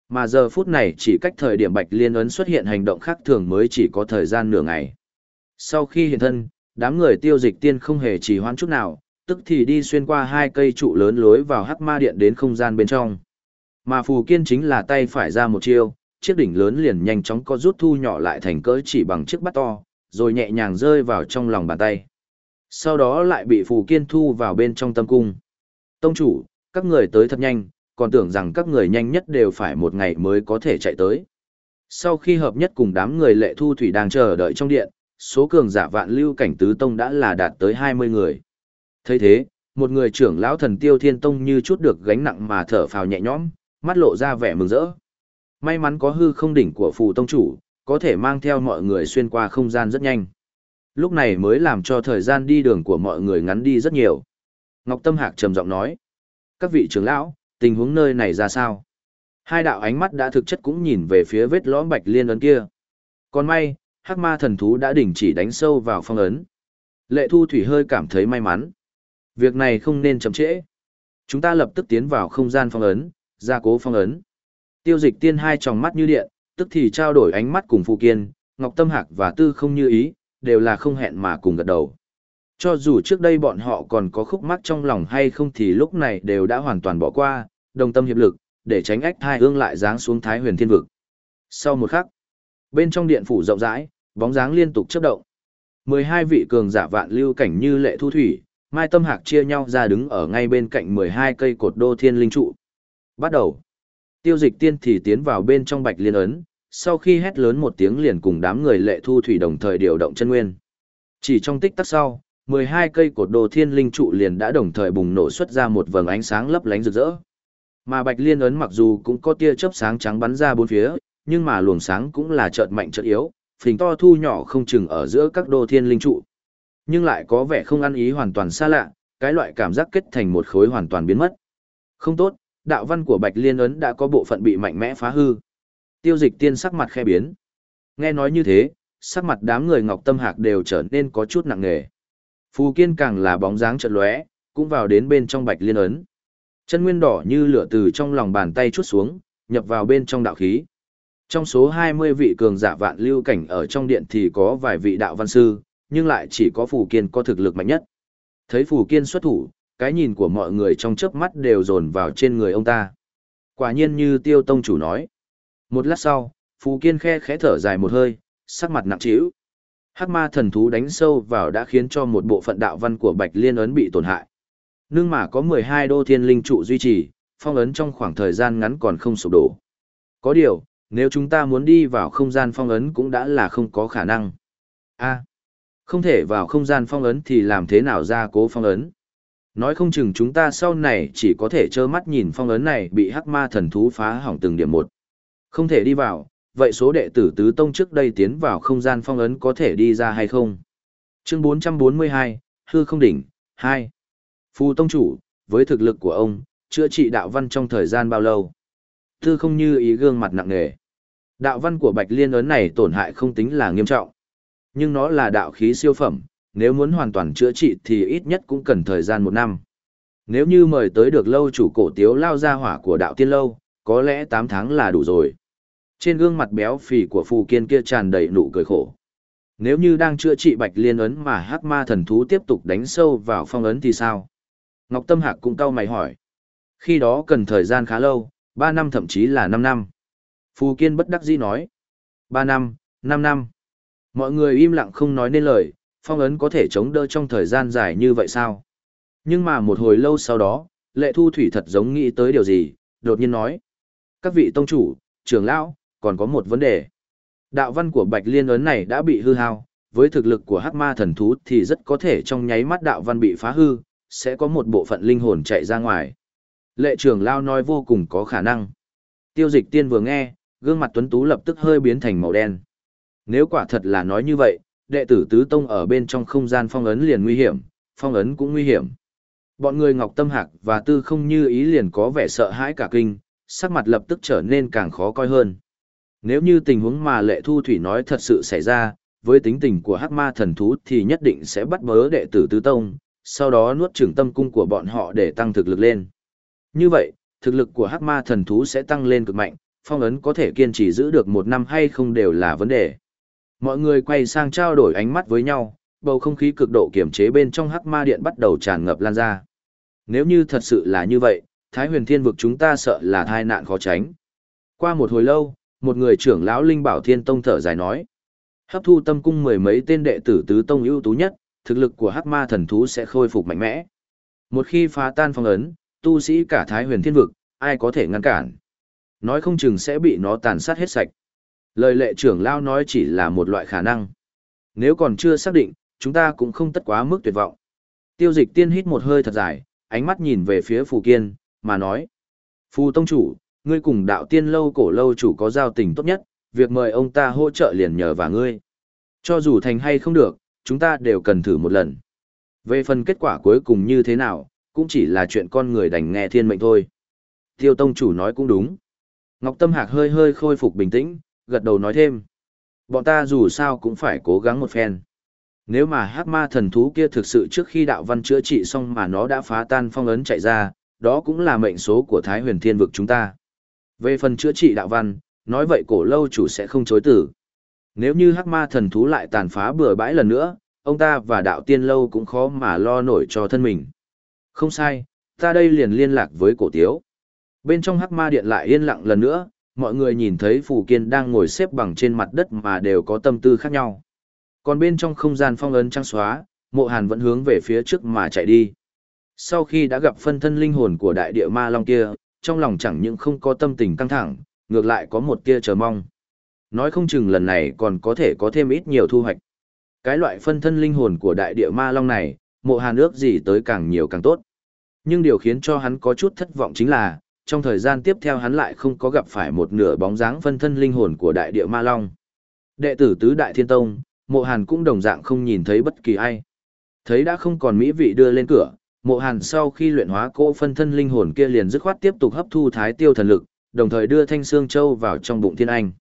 Mà giờ phút này chỉ cách thời điểm Bạch Liên ấn xuất hiện hành động khác thường mới chỉ có thời gian nửa ngày. Sau khi hiện thân, đám người tiêu dịch tiên không hề trì hoãn chút nào, tức thì đi xuyên qua hai cây trụ lớn lối vào hắc ma điện đến không gian bên trong. Mà phù kiên chính là tay phải ra một chiêu, chiếc đỉnh lớn liền nhanh chóng có rút thu nhỏ lại thành cỡ chỉ bằng chiếc bát to, rồi nhẹ nhàng rơi vào trong lòng bàn tay. Sau đó lại bị phù kiên thu vào bên trong tâm cung. Tông chủ, các người tới thật nhanh, còn tưởng rằng các người nhanh nhất đều phải một ngày mới có thể chạy tới. Sau khi hợp nhất cùng đám người lệ thu thủy đang chờ đợi trong điện, số cường giả vạn lưu cảnh tứ tông đã là đạt tới 20 người. thấy thế, một người trưởng lão thần tiêu thiên tông như chút được gánh nặng mà thở phào nhẹ nhõm, mắt lộ ra vẻ mừng rỡ. May mắn có hư không đỉnh của phù tông chủ, có thể mang theo mọi người xuyên qua không gian rất nhanh. Lúc này mới làm cho thời gian đi đường của mọi người ngắn đi rất nhiều. Ngọc Tâm Hạc trầm giọng nói. Các vị trưởng lão, tình huống nơi này ra sao? Hai đạo ánh mắt đã thực chất cũng nhìn về phía vết lõm bạch liên ấn kia. Còn may, hắc ma thần thú đã đình chỉ đánh sâu vào phong ấn. Lệ thu thủy hơi cảm thấy may mắn. Việc này không nên chậm trễ. Chúng ta lập tức tiến vào không gian phong ấn, gia cố phong ấn. Tiêu dịch tiên hai tròng mắt như điện, tức thì trao đổi ánh mắt cùng Phụ Kiên, Ngọc Tâm Hạc và Tư không như ý, đều là không hẹn mà cùng gật đầu. Cho dù trước đây bọn họ còn có khúc mắc trong lòng hay không thì lúc này đều đã hoàn toàn bỏ qua, đồng tâm hiệp lực, để tránh ách thai hương lại giáng xuống Thái huyền thiên vực. Sau một khắc, bên trong điện phủ rộng rãi, bóng dáng liên tục chớp động. 12 vị cường giả vạn lưu cảnh như lệ thu thủy, Mai Tâm Hạc chia nhau ra đứng ở ngay bên cạnh 12 cây cột đô thiên linh trụ. Bắt đầu. Tiêu dịch tiên thì tiến vào bên trong bạch liên ấn, sau khi hét lớn một tiếng liền cùng đám người lệ thu thủy đồng thời điều động chân nguyên. Chỉ trong tích tắc sau, 12 cây cột đồ thiên linh trụ liền đã đồng thời bùng nổ xuất ra một vầng ánh sáng lấp lánh rực rỡ. Mà bạch liên ấn mặc dù cũng có tia chớp sáng trắng bắn ra bốn phía, nhưng mà luồng sáng cũng là chợt mạnh chợt yếu, phình to thu nhỏ không chừng ở giữa các đồ thiên linh trụ. Nhưng lại có vẻ không ăn ý hoàn toàn xa lạ, cái loại cảm giác kết thành một khối hoàn toàn biến mất. Không tốt, đạo văn của bạch liên ấn đã có bộ phận bị mạnh mẽ phá hư. Tiêu dịch tiên sắc mặt khe biến. Nghe nói như thế, sắc mặt đám người ngọc tâm hạc đều trở nên có chút nặng nề. Phù kiên càng là bóng dáng chợt lóe, cũng vào đến bên trong bạch liên ấn. Chân nguyên đỏ như lửa từ trong lòng bàn tay chút xuống, nhập vào bên trong đạo khí. Trong số 20 vị cường giả vạn lưu cảnh ở trong điện thì có vài vị đạo văn sư, nhưng lại chỉ có Phù Kiên có thực lực mạnh nhất. Thấy Phù Kiên xuất thủ, cái nhìn của mọi người trong chớp mắt đều dồn vào trên người ông ta. Quả nhiên như Tiêu Tông chủ nói. Một lát sau, Phù Kiên khe khẽ thở dài một hơi, sắc mặt nặng trĩu. Hắc ma thần thú đánh sâu vào đã khiến cho một bộ phận đạo văn của Bạch Liên ấn bị tổn hại. Nương mà có 12 đô thiên linh trụ duy trì, phong ấn trong khoảng thời gian ngắn còn không sụp đổ. Có điều, nếu chúng ta muốn đi vào không gian phong ấn cũng đã là không có khả năng. A, không thể vào không gian phong ấn thì làm thế nào ra cố phong ấn? Nói không chừng chúng ta sau này chỉ có thể trơ mắt nhìn phong ấn này bị hắc ma thần thú phá hỏng từng điểm một. Không thể đi vào, vậy số đệ tử tứ tông trước đây tiến vào không gian phong ấn có thể đi ra hay không? Chương 442, Hư không đỉnh, 2. Phù tông chủ, với thực lực của ông, chữa trị đạo văn trong thời gian bao lâu? Tư không như ý gương mặt nặng nề. Đạo văn của bạch liên ấn này tổn hại không tính là nghiêm trọng. Nhưng nó là đạo khí siêu phẩm, nếu muốn hoàn toàn chữa trị thì ít nhất cũng cần thời gian một năm. Nếu như mời tới được lâu chủ cổ tiếu lao ra hỏa của đạo tiên lâu, có lẽ 8 tháng là đủ rồi. Trên gương mặt béo phì của phù kiên kia tràn đầy nụ cười khổ. Nếu như đang chữa trị bạch liên ấn mà hắc ma thần thú tiếp tục đánh sâu vào phong ấn thì sao? Ngọc Tâm Hạc cũng cau mày hỏi. Khi đó cần thời gian khá lâu, 3 năm thậm chí là 5 năm. Phù Kiên bất đắc dĩ nói. 3 năm, 5 năm. Mọi người im lặng không nói nên lời, phong ấn có thể chống đỡ trong thời gian dài như vậy sao? Nhưng mà một hồi lâu sau đó, lệ thu thủy thật giống nghĩ tới điều gì, đột nhiên nói. Các vị tông chủ, trưởng lão, còn có một vấn đề. Đạo văn của bạch liên ấn này đã bị hư hao, với thực lực của hắc ma thần thú thì rất có thể trong nháy mắt đạo văn bị phá hư, sẽ có một bộ phận linh hồn chạy ra ngoài. Lệ trưởng Lão nói vô cùng có khả năng. Tiêu dịch tiên vừa nghe, gương mặt tuấn tú lập tức hơi biến thành màu đen. Nếu quả thật là nói như vậy, đệ tử tứ tông ở bên trong không gian phong ấn liền nguy hiểm, phong ấn cũng nguy hiểm. Bọn người Ngọc Tâm Hạc và Tư không như ý liền có vẻ sợ hãi cả kinh, sắc mặt lập tức trở nên càng khó coi hơn. Nếu như tình huống mà lệ thu thủy nói thật sự xảy ra, với tính tình của hắc ma thần thú thì nhất định sẽ bắt bớ đệ tử tứ tông, sau đó nuốt chửng tâm cung của bọn họ để tăng thực lực lên. Như vậy, thực lực của hắc ma thần thú sẽ tăng lên cực mạnh, phong ấn có thể kiên trì giữ được một năm hay không đều là vấn đề. Mọi người quay sang trao đổi ánh mắt với nhau, bầu không khí cực độ kiềm chế bên trong hắc ma điện bắt đầu tràn ngập lan ra. Nếu như thật sự là như vậy, Thái huyền thiên vực chúng ta sợ là tai nạn khó tránh. Qua một hồi lâu, một người trưởng lão linh bảo thiên tông thở dài nói. Hấp thu tâm cung mười mấy tên đệ tử tứ tông ưu tú nhất, thực lực của hắc ma thần thú sẽ khôi phục mạnh mẽ. Một khi phá tan phong ấn, tu sĩ cả Thái huyền thiên vực, ai có thể ngăn cản. Nói không chừng sẽ bị nó tàn sát hết sạch. Lời lệ trưởng lao nói chỉ là một loại khả năng. Nếu còn chưa xác định, chúng ta cũng không tất quá mức tuyệt vọng. Tiêu dịch tiên hít một hơi thật dài, ánh mắt nhìn về phía Phù Kiên, mà nói. Phù Tông Chủ, ngươi cùng đạo tiên lâu cổ lâu chủ có giao tình tốt nhất, việc mời ông ta hỗ trợ liền nhờ vào ngươi. Cho dù thành hay không được, chúng ta đều cần thử một lần. Về phần kết quả cuối cùng như thế nào, cũng chỉ là chuyện con người đành nghe thiên mệnh thôi. Tiêu Tông Chủ nói cũng đúng. Ngọc Tâm Hạc hơi hơi khôi phục bình tĩnh, gật đầu nói thêm. Bọn ta dù sao cũng phải cố gắng một phen. Nếu mà hắc ma thần thú kia thực sự trước khi đạo văn chữa trị xong mà nó đã phá tan phong ấn chạy ra, đó cũng là mệnh số của Thái huyền thiên vực chúng ta. Về phần chữa trị đạo văn, nói vậy cổ lâu chủ sẽ không chối tử. Nếu như hắc ma thần thú lại tàn phá bừa bãi lần nữa, ông ta và đạo tiên lâu cũng khó mà lo nổi cho thân mình. Không sai, ta đây liền liên lạc với cổ tiếu. Bên trong hắc ma điện lại yên lặng lần nữa, mọi người nhìn thấy Phù Kiên đang ngồi xếp bằng trên mặt đất mà đều có tâm tư khác nhau. Còn bên trong không gian phong ấn trăng xóa, mộ hàn vẫn hướng về phía trước mà chạy đi. Sau khi đã gặp phân thân linh hồn của đại địa ma long kia, trong lòng chẳng những không có tâm tình căng thẳng, ngược lại có một tia chờ mong. Nói không chừng lần này còn có thể có thêm ít nhiều thu hoạch. Cái loại phân thân linh hồn của đại địa ma long này, mộ hàn ước gì tới càng nhiều càng tốt. Nhưng điều khiến cho hắn có chút thất vọng chính là, trong thời gian tiếp theo hắn lại không có gặp phải một nửa bóng dáng phân thân linh hồn của đại địa ma long. Đệ tử tứ đại thiên tông, mộ hàn cũng đồng dạng không nhìn thấy bất kỳ ai. Thấy đã không còn mỹ vị đưa lên cửa, mộ hàn sau khi luyện hóa cỗ phân thân linh hồn kia liền dứt khoát tiếp tục hấp thu thái tiêu thần lực, đồng thời đưa thanh xương châu vào trong bụng thiên anh.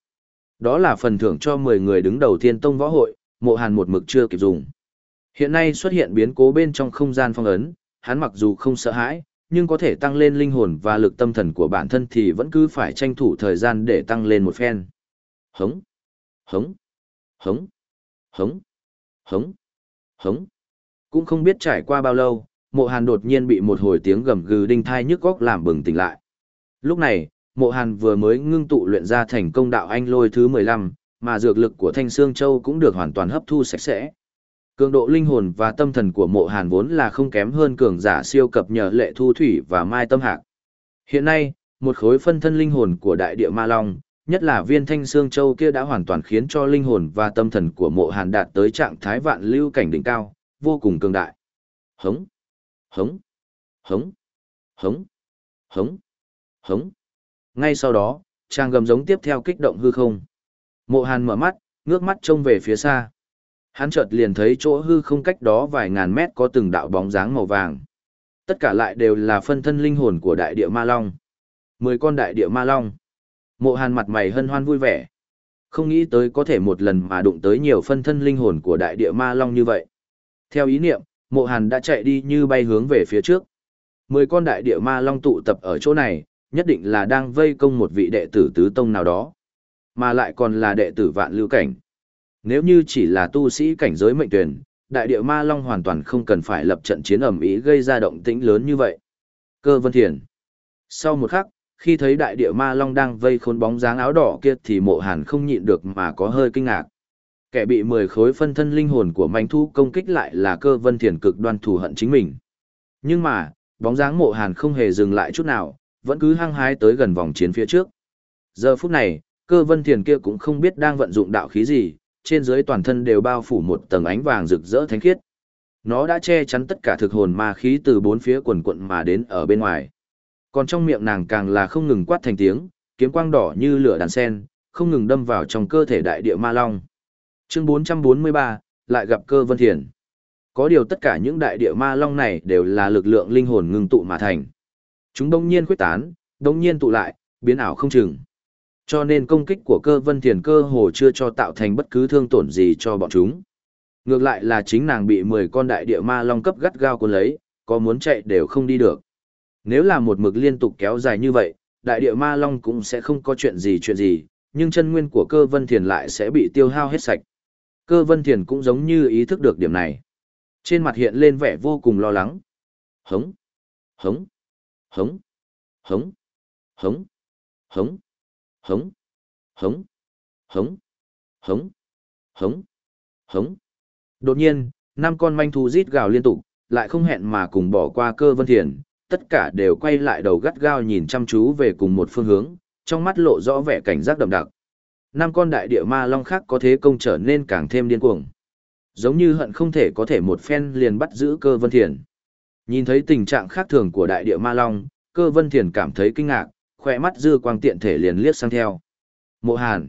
Đó là phần thưởng cho 10 người đứng đầu thiên tông võ hội, mộ hàn một mực chưa kịp dùng. Hiện nay xuất hiện biến cố bên trong không gian phong ấn, hắn mặc dù không sợ hãi, nhưng có thể tăng lên linh hồn và lực tâm thần của bản thân thì vẫn cứ phải tranh thủ thời gian để tăng lên một phen. Hống, hống, hống, hống, hống, hống. Cũng không biết trải qua bao lâu, mộ hàn đột nhiên bị một hồi tiếng gầm gừ đinh thai nhức góc làm bừng tỉnh lại. Lúc này, mộ hàn vừa mới ngưng tụ luyện ra thành công đạo anh lôi thứ 15, mà dược lực của Thanh Sương Châu cũng được hoàn toàn hấp thu sạch sẽ. Cường độ linh hồn và tâm thần của mộ hàn vốn là không kém hơn cường giả siêu cập nhờ lệ thu thủy và mai tâm hạc. Hiện nay, một khối phân thân linh hồn của đại địa ma long, nhất là viên thanh xương châu kia đã hoàn toàn khiến cho linh hồn và tâm thần của mộ hàn đạt tới trạng thái vạn lưu cảnh đỉnh cao, vô cùng cường đại. Hống, hống, hống, hống, hống, hống. Ngay sau đó, trang gầm giống tiếp theo kích động hư không. Mộ hàn mở mắt, ngước mắt trông về phía xa. Hắn chợt liền thấy chỗ hư không cách đó vài ngàn mét có từng đạo bóng dáng màu vàng. Tất cả lại đều là phân thân linh hồn của đại địa ma long. Mười con đại địa ma long. Mộ hàn mặt mày hân hoan vui vẻ. Không nghĩ tới có thể một lần mà đụng tới nhiều phân thân linh hồn của đại địa ma long như vậy. Theo ý niệm, mộ hàn đã chạy đi như bay hướng về phía trước. Mười con đại địa ma long tụ tập ở chỗ này, nhất định là đang vây công một vị đệ tử tứ tông nào đó. Mà lại còn là đệ tử vạn lưu cảnh. Nếu như chỉ là tu sĩ cảnh giới mệnh tuyển, đại địa ma long hoàn toàn không cần phải lập trận chiến ẩm ý gây ra động tĩnh lớn như vậy. Cơ vân thiền. Sau một khắc, khi thấy đại địa ma long đang vây khốn bóng dáng áo đỏ kia thì mộ hàn không nhịn được mà có hơi kinh ngạc. Kẻ bị 10 khối phân thân linh hồn của manh thu công kích lại là cơ vân thiền cực đoan thù hận chính mình. Nhưng mà, bóng dáng mộ hàn không hề dừng lại chút nào, vẫn cứ hăng hái tới gần vòng chiến phía trước. Giờ phút này, cơ vân thiền kia cũng không biết đang vận dụng đạo khí gì, trên dưới toàn thân đều bao phủ một tầng ánh vàng rực rỡ thánh khiết. Nó đã che chắn tất cả thực hồn ma khí từ bốn phía quần quận mà đến ở bên ngoài. Còn trong miệng nàng càng là không ngừng quát thành tiếng, kiếm quang đỏ như lửa đàn sen, không ngừng đâm vào trong cơ thể đại địa ma long. Chương 443, lại gặp cơ vân thiền. Có điều tất cả những đại địa ma long này đều là lực lượng linh hồn ngưng tụ mà thành. Chúng đông nhiên quyết tán, đông nhiên tụ lại, biến ảo không chừng. Cho nên công kích của cơ vân thiền cơ hồ chưa cho tạo thành bất cứ thương tổn gì cho bọn chúng. Ngược lại là chính nàng bị 10 con đại địa ma long cấp gắt gao cuốn lấy, có muốn chạy đều không đi được. Nếu là một mực liên tục kéo dài như vậy, đại địa ma long cũng sẽ không có chuyện gì chuyện gì, nhưng chân nguyên của cơ vân thiền lại sẽ bị tiêu hao hết sạch. Cơ vân thiền cũng giống như ý thức được điểm này. Trên mặt hiện lên vẻ vô cùng lo lắng. Hống, hống, hống, hống, hống, hống hống, hống, hống, hống, hống, hống. Đột nhiên, năm con manh thú rít gào liên tục, lại không hẹn mà cùng bỏ qua cơ vân thiền, tất cả đều quay lại đầu gắt gao nhìn chăm chú về cùng một phương hướng, trong mắt lộ rõ vẻ cảnh giác đậm đặc. Năm con đại địa ma long khác có thế công trở nên càng thêm điên cuồng. Giống như hận không thể có thể một phen liền bắt giữ cơ vân thiền. Nhìn thấy tình trạng khác thường của đại địa ma long, cơ vân thiền cảm thấy kinh ngạc, khỏe mắt dư quang tiện thể liền liếc sang theo. Mộ hàn.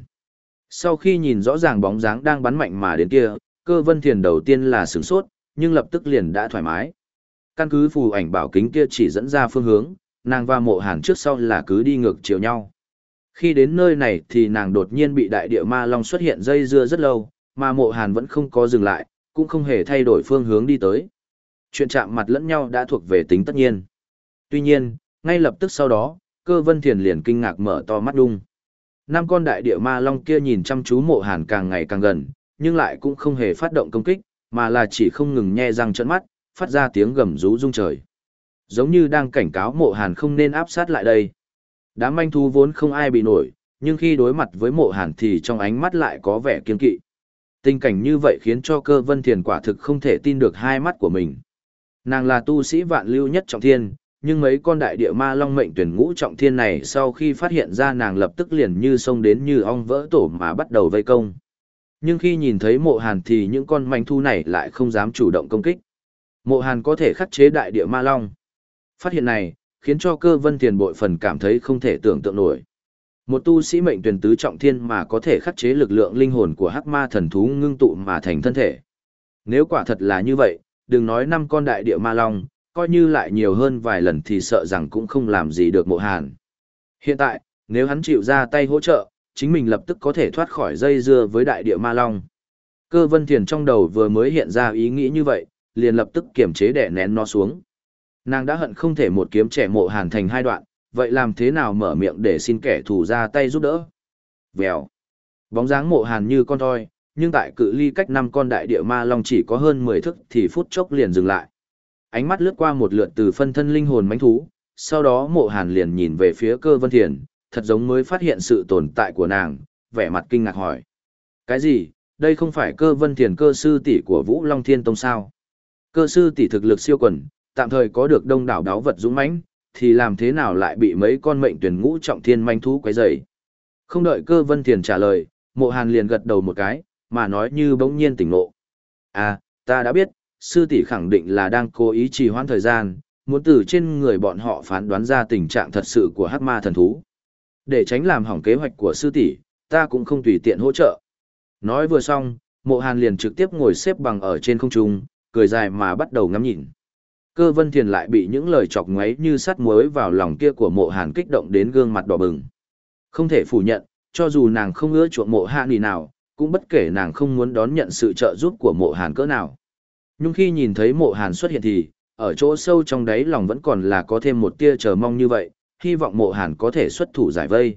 Sau khi nhìn rõ ràng bóng dáng đang bắn mạnh mà đến kia, cơ vân thiền đầu tiên là sửng sốt, nhưng lập tức liền đã thoải mái. Căn cứ phù ảnh bảo kính kia chỉ dẫn ra phương hướng, nàng và mộ hàn trước sau là cứ đi ngược chiều nhau. Khi đến nơi này thì nàng đột nhiên bị đại địa ma long xuất hiện dây dưa rất lâu, mà mộ hàn vẫn không có dừng lại, cũng không hề thay đổi phương hướng đi tới. Chuyện chạm mặt lẫn nhau đã thuộc về tính tất nhiên. Tuy nhiên, ngay lập tức sau đó, cơ vân thiền liền kinh ngạc mở to mắt đung. Năm con đại địa ma long kia nhìn chăm chú mộ hàn càng ngày càng gần, nhưng lại cũng không hề phát động công kích, mà là chỉ không ngừng nhe răng trợn mắt, phát ra tiếng gầm rú rung trời. Giống như đang cảnh cáo mộ hàn không nên áp sát lại đây. Đám manh thú vốn không ai bị nổi, nhưng khi đối mặt với mộ hàn thì trong ánh mắt lại có vẻ kiên kỵ. Tình cảnh như vậy khiến cho cơ vân thiền quả thực không thể tin được hai mắt của mình. Nàng là tu sĩ vạn lưu nhất trọng thiên, nhưng mấy con đại địa ma long mệnh tuyển ngũ trọng thiên này sau khi phát hiện ra nàng lập tức liền như xông đến như ong vỡ tổ mà bắt đầu vây công. Nhưng khi nhìn thấy mộ hàn thì những con manh thu này lại không dám chủ động công kích. Mộ hàn có thể khắc chế đại địa ma long. Phát hiện này, khiến cho cơ vân tiền bội phần cảm thấy không thể tưởng tượng nổi. Một tu sĩ mệnh tuyển tứ trọng thiên mà có thể khắc chế lực lượng linh hồn của hắc ma thần thú ngưng tụ mà thành thân thể. Nếu quả thật là như vậy, đừng nói năm con đại địa ma long, coi như lại nhiều hơn vài lần thì sợ rằng cũng không làm gì được mộ hàn. Hiện tại, nếu hắn chịu ra tay hỗ trợ, chính mình lập tức có thể thoát khỏi dây dưa với đại địa ma long. Cơ vân thiền trong đầu vừa mới hiện ra ý nghĩ như vậy, liền lập tức kiềm chế đẻ nén nó xuống. Nàng đã hận không thể một kiếm trẻ mộ hàn thành hai đoạn, vậy làm thế nào mở miệng để xin kẻ thù ra tay giúp đỡ? Vèo. Bóng dáng mộ hàn như con thoi, nhưng tại cự ly cách năm con đại địa ma long chỉ có hơn 10 thức thì phút chốc liền dừng lại. Ánh mắt lướt qua một lượt từ phân thân linh hồn mãnh thú, sau đó mộ hàn liền nhìn về phía cơ vân thiền, thật giống mới phát hiện sự tồn tại của nàng, vẻ mặt kinh ngạc hỏi. Cái gì, đây không phải cơ vân thiền cơ sư tỷ của Vũ Long Thiên Tông sao? Cơ sư tỷ thực lực siêu quần, tạm thời có được đông đảo đáo vật dũng mãnh, thì làm thế nào lại bị mấy con mệnh tuyển ngũ trọng thiên manh thú quấy rầy? Không đợi cơ vân thiền trả lời, mộ hàn liền gật đầu một cái, mà nói như bỗng nhiên tỉnh ngộ. À, ta đã biết, sư tỷ khẳng định là đang cố ý trì hoãn thời gian, muốn từ trên người bọn họ phán đoán ra tình trạng thật sự của hắc ma thần thú. Để tránh làm hỏng kế hoạch của sư tỷ, ta cũng không tùy tiện hỗ trợ. Nói vừa xong, mộ hàn liền trực tiếp ngồi xếp bằng ở trên không trung, cười dài mà bắt đầu ngắm nhìn. Cơ vân thiền lại bị những lời chọc ngoáy như sắt muối vào lòng kia của mộ hàn kích động đến gương mặt đỏ bừng. Không thể phủ nhận, cho dù nàng không ưa chuộng mộ hạ nì nào, cũng bất kể nàng không muốn đón nhận sự trợ giúp của mộ hàn cỡ nào. Nhưng khi nhìn thấy mộ hàn xuất hiện thì, ở chỗ sâu trong đáy lòng vẫn còn là có thêm một tia chờ mong như vậy, hy vọng mộ hàn có thể xuất thủ giải vây.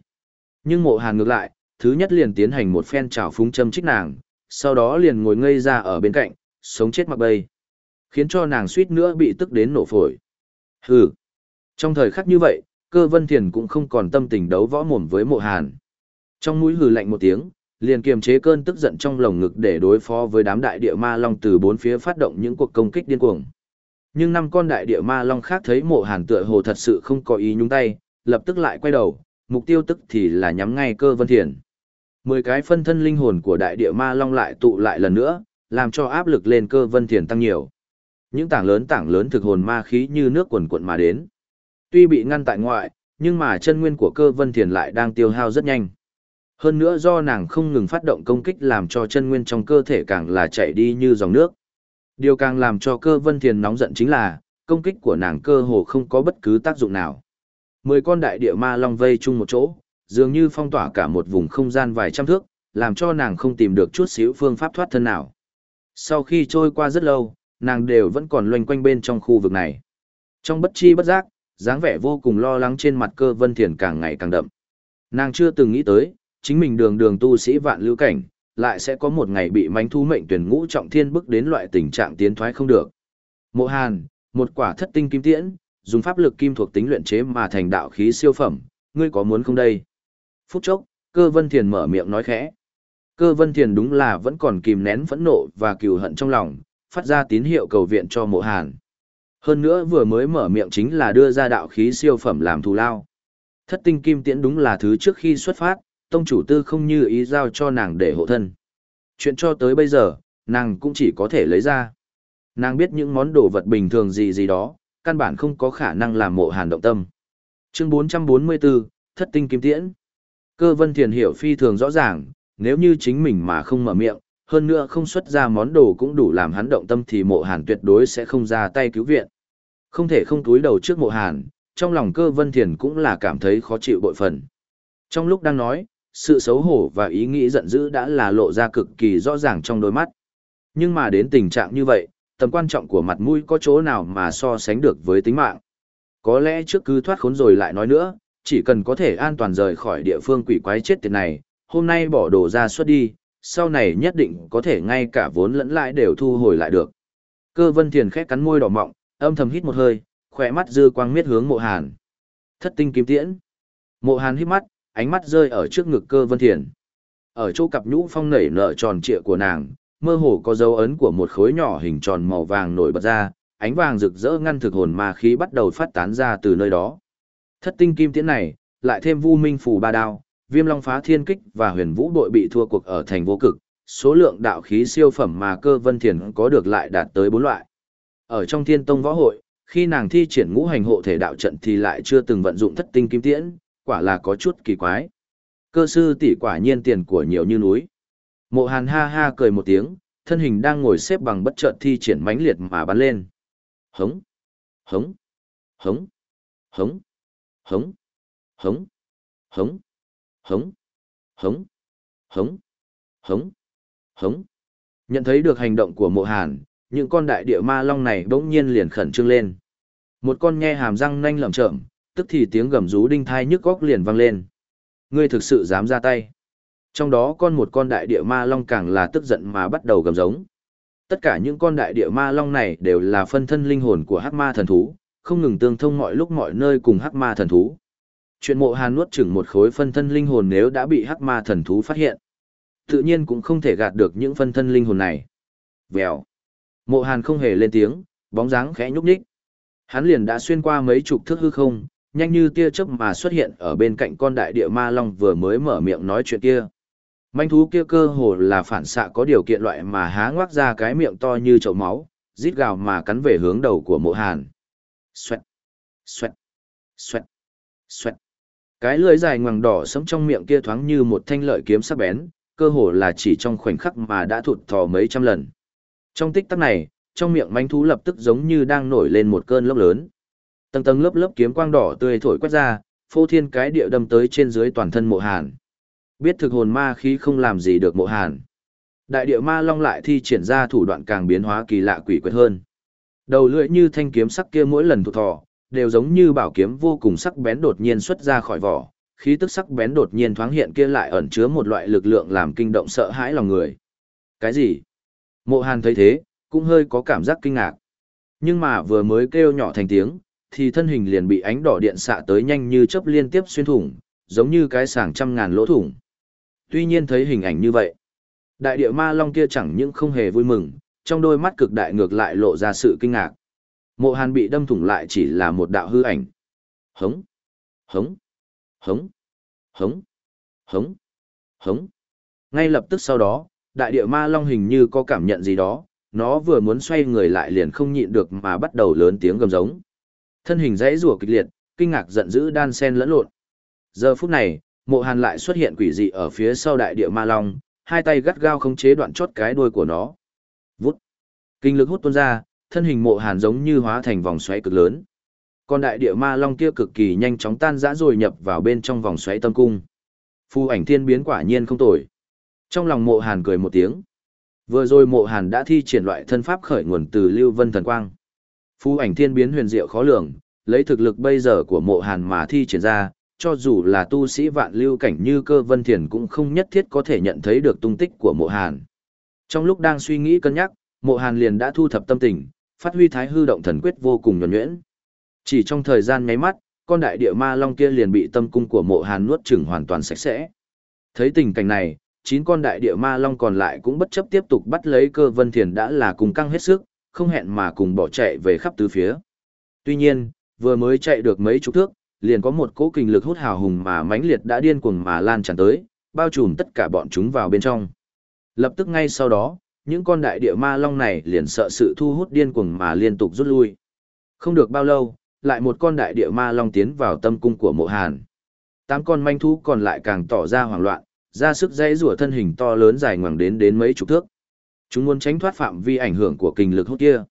Nhưng mộ hàn ngược lại, thứ nhất liền tiến hành một phen trào phúng châm trích nàng, sau đó liền ngồi ngây ra ở bên cạnh, sống chết mặc bay. Khiến cho nàng suýt nữa bị tức đến nổ phổi. Hừ. Trong thời khắc như vậy, cơ vân thiền cũng không còn tâm tình đấu võ mồm với mộ hàn. Trong mũi hừ lạnh một tiếng, liền kiềm chế cơn tức giận trong lồng ngực để đối phó với đám đại địa ma long từ bốn phía phát động những cuộc công kích điên cuồng. Nhưng năm con đại địa ma long khác thấy mộ hàn tựa hồ thật sự không có ý nhúng tay, lập tức lại quay đầu, mục tiêu tức thì là nhắm ngay cơ vân thiền. Mười cái phân thân linh hồn của đại địa ma long lại tụ lại lần nữa, làm cho áp lực lên cơ vân thiền tăng nhiều. Những tảng lớn tảng lớn thực hồn ma khí như nước quần quận mà đến. Tuy bị ngăn tại ngoại, nhưng mà chân nguyên của cơ vân thiền lại đang tiêu hao rất nhanh. Hơn nữa do nàng không ngừng phát động công kích làm cho chân nguyên trong cơ thể càng là chạy đi như dòng nước. Điều càng làm cho cơ vân thiền nóng giận chính là, công kích của nàng cơ hồ không có bất cứ tác dụng nào. Mười con đại địa ma long vây chung một chỗ, dường như phong tỏa cả một vùng không gian vài trăm thước, làm cho nàng không tìm được chút xíu phương pháp thoát thân nào. Sau khi trôi qua rất lâu, nàng đều vẫn còn loanh quanh bên trong khu vực này. Trong bất chi bất giác, dáng vẻ vô cùng lo lắng trên mặt cơ vân thiền càng ngày càng đậm. Nàng chưa từng nghĩ tới, chính mình đường đường tu sĩ vạn lưu cảnh, lại sẽ có một ngày bị mánh thu mệnh tuyển ngũ trọng thiên bức đến loại tình trạng tiến thoái không được. Mộ Hàn, một quả thất tinh kim tiễn, dùng pháp lực kim thuộc tính luyện chế mà thành đạo khí siêu phẩm, ngươi có muốn không đây? Phút chốc, cơ vân thiền mở miệng nói khẽ. Cơ vân thiền đúng là vẫn còn kìm nén phẫn nộ và cừu hận trong lòng, phát ra tín hiệu cầu viện cho mộ hàn. Hơn nữa vừa mới mở miệng chính là đưa ra đạo khí siêu phẩm làm thù lao. Thất tinh kim tiễn đúng là thứ trước khi xuất phát, tông chủ tư không như ý giao cho nàng để hộ thân. Chuyện cho tới bây giờ, nàng cũng chỉ có thể lấy ra. Nàng biết những món đồ vật bình thường gì gì đó, căn bản không có khả năng làm mộ hàn động tâm. Chương 444, Thất tinh kim tiễn. Cơ vân thiền hiểu phi thường rõ ràng, nếu như chính mình mà không mở miệng, hơn nữa không xuất ra món đồ cũng đủ làm hắn động tâm thì mộ hàn tuyệt đối sẽ không ra tay cứu viện. Không thể không túi đầu trước mộ hàn, trong lòng cơ vân thiền cũng là cảm thấy khó chịu bội phần. Trong lúc đang nói, sự xấu hổ và ý nghĩ giận dữ đã là lộ ra cực kỳ rõ ràng trong đôi mắt. Nhưng mà đến tình trạng như vậy, tầm quan trọng của mặt mũi có chỗ nào mà so sánh được với tính mạng. Có lẽ trước cứ thoát khốn rồi lại nói nữa, chỉ cần có thể an toàn rời khỏi địa phương quỷ quái chết tiệt này, hôm nay bỏ đồ ra xuất đi, sau này nhất định có thể ngay cả vốn lẫn lãi đều thu hồi lại được. Cơ vân thiền khét cắn môi đỏ mọng, âm thầm hít một hơi, khỏe mắt dư quang miết hướng mộ hàn. Thất tinh kiếm tiễn. Mộ hàn hít mắt, ánh mắt rơi ở trước ngực cơ vân thiền. Ở chỗ cặp nhũ phong nảy nở tròn trịa của nàng, mơ hồ có dấu ấn của một khối nhỏ hình tròn màu vàng nổi bật ra, ánh vàng rực rỡ ngăn thực hồn ma khí bắt đầu phát tán ra từ nơi đó. Thất tinh kim tiễn này, lại thêm vu minh phù ba đao, viêm long phá thiên kích và huyền vũ đội bị thua cuộc ở thành vô cực, số lượng đạo khí siêu phẩm mà cơ vân thiền có được lại đạt tới bốn loại. Ở trong thiên tông võ hội, khi nàng thi triển ngũ hành hộ thể đạo trận thì lại chưa từng vận dụng thất tinh kim tiễn, quả là có chút kỳ quái. Cơ sư tỷ quả nhiên tiền của nhiều như núi. Mộ hàn ha ha cười một tiếng, thân hình đang ngồi xếp bằng bất chợt thi triển mãnh liệt mà bắn lên. Hống, hống, hống, hống, hống, hống, hống, hống, hống, hống, hống, hống. Nhận thấy được hành động của mộ hàn, những con đại địa ma long này bỗng nhiên liền khẩn trương lên. Một con nghe hàm răng nanh lẩm chậm, tức thì tiếng gầm rú đinh thai nhức góc liền vang lên. Ngươi thực sự dám ra tay. Trong đó con một con đại địa ma long càng là tức giận mà bắt đầu gầm giống. Tất cả những con đại địa ma long này đều là phân thân linh hồn của hắc ma thần thú, không ngừng tương thông mọi lúc mọi nơi cùng hắc ma thần thú. Chuyện mộ hàn nuốt chửng một khối phân thân linh hồn nếu đã bị hắc ma thần thú phát hiện. Tự nhiên cũng không thể gạt được những phân thân linh hồn này. Vèo. Mộ hàn không hề lên tiếng, bóng dáng khẽ nhúc nhích. Hắn liền đã xuyên qua mấy chục thước hư không, nhanh như tia chớp mà xuất hiện ở bên cạnh con đại địa ma long vừa mới mở miệng nói chuyện kia. Manh thú kia cơ hồ là phản xạ có điều kiện loại mà há ngoác ra cái miệng to như chậu máu, rít gào mà cắn về hướng đầu của mộ hàn. Xoẹt, xoẹt, xoẹt, xoẹt. Cái lưỡi dài ngoằng đỏ sẫm trong miệng kia thoáng như một thanh lợi kiếm sắc bén, cơ hồ là chỉ trong khoảnh khắc mà đã thụt thò mấy trăm lần. Trong tích tắc này, trong miệng manh thú lập tức giống như đang nổi lên một cơn lốc lớn. Tầng tầng lớp lớp kiếm quang đỏ tươi thổi quét ra, phô thiên cái địa đâm tới trên dưới toàn thân mộ hàn. Biết thực hồn ma khí không làm gì được mộ hàn. Đại địa ma long lại thi triển ra thủ đoạn càng biến hóa kỳ lạ quỷ quyệt hơn. Đầu lưỡi như thanh kiếm sắc kia mỗi lần thụ thọ đều giống như bảo kiếm vô cùng sắc bén đột nhiên xuất ra khỏi vỏ, khí tức sắc bén đột nhiên thoáng hiện kia lại ẩn chứa một loại lực lượng làm kinh động sợ hãi lòng người. Cái gì? Mộ Hàn thấy thế, cũng hơi có cảm giác kinh ngạc. Nhưng mà vừa mới kêu nhỏ thành tiếng, thì thân hình liền bị ánh đỏ điện xạ tới nhanh như chớp liên tiếp xuyên thủng, giống như cái sàng trăm ngàn lỗ thủng. Tuy nhiên thấy hình ảnh như vậy, đại địa ma long kia chẳng những không hề vui mừng, trong đôi mắt cực đại ngược lại lộ ra sự kinh ngạc. Mộ Hàn bị đâm thủng lại chỉ là một đạo hư ảnh. Hống, hống, hống, hống, hống, hống. Ngay lập tức sau đó, đại địa ma long hình như có cảm nhận gì đó, nó vừa muốn xoay người lại liền không nhịn được mà bắt đầu lớn tiếng gầm giống. Thân hình dãy rủa kịch liệt, kinh ngạc giận dữ đan sen lẫn lộn. Giờ phút này, Mộ Hàn lại xuất hiện quỷ dị ở phía sau đại địa ma long, hai tay gắt gao khống chế đoạn chốt cái đuôi của nó. Vút. Kinh lực hút tuôn ra, thân hình Mộ Hàn giống như hóa thành vòng xoáy cực lớn. Còn đại địa ma long kia cực kỳ nhanh chóng tan rã rồi nhập vào bên trong vòng xoáy tâm cung. Phu ảnh thiên biến quả nhiên không tồi. Trong lòng Mộ Hàn cười một tiếng. Vừa rồi Mộ Hàn đã thi triển loại thân pháp khởi nguồn từ Lưu Vân Thần Quang. Phu ảnh thiên biến huyền diệu khó lường, lấy thực lực bây giờ của Mộ Hàn mà thi triển ra, cho dù là tu sĩ vạn lưu cảnh như cơ vân thiền cũng không nhất thiết có thể nhận thấy được tung tích của mộ hàn. Trong lúc đang suy nghĩ cân nhắc, mộ hàn liền đã thu thập tâm tình, phát huy thái hư động thần quyết vô cùng nhuẩn nhuyễn. Chỉ trong thời gian nháy mắt, con đại địa ma long kia liền bị tâm cung của mộ hàn nuốt chửng hoàn toàn sạch sẽ. Thấy tình cảnh này, chín con đại địa ma long còn lại cũng bất chấp tiếp tục bắt lấy cơ vân thiền đã là cùng căng hết sức, không hẹn mà cùng bỏ chạy về khắp tứ phía. Tuy nhiên, vừa mới chạy được mấy chục thước, liền có một cỗ kinh lực hút hào hùng mà mãnh liệt đã điên cuồng mà lan tràn tới, bao trùm tất cả bọn chúng vào bên trong. Lập tức ngay sau đó, những con đại địa ma long này liền sợ sự thu hút điên cuồng mà liên tục rút lui. Không được bao lâu, lại một con đại địa ma long tiến vào tâm cung của mộ hàn. Tám con manh thú còn lại càng tỏ ra hoảng loạn, ra sức dãy rủa thân hình to lớn dài ngoằng đến đến mấy chục thước. Chúng muốn tránh thoát phạm vi ảnh hưởng của kinh lực hút kia.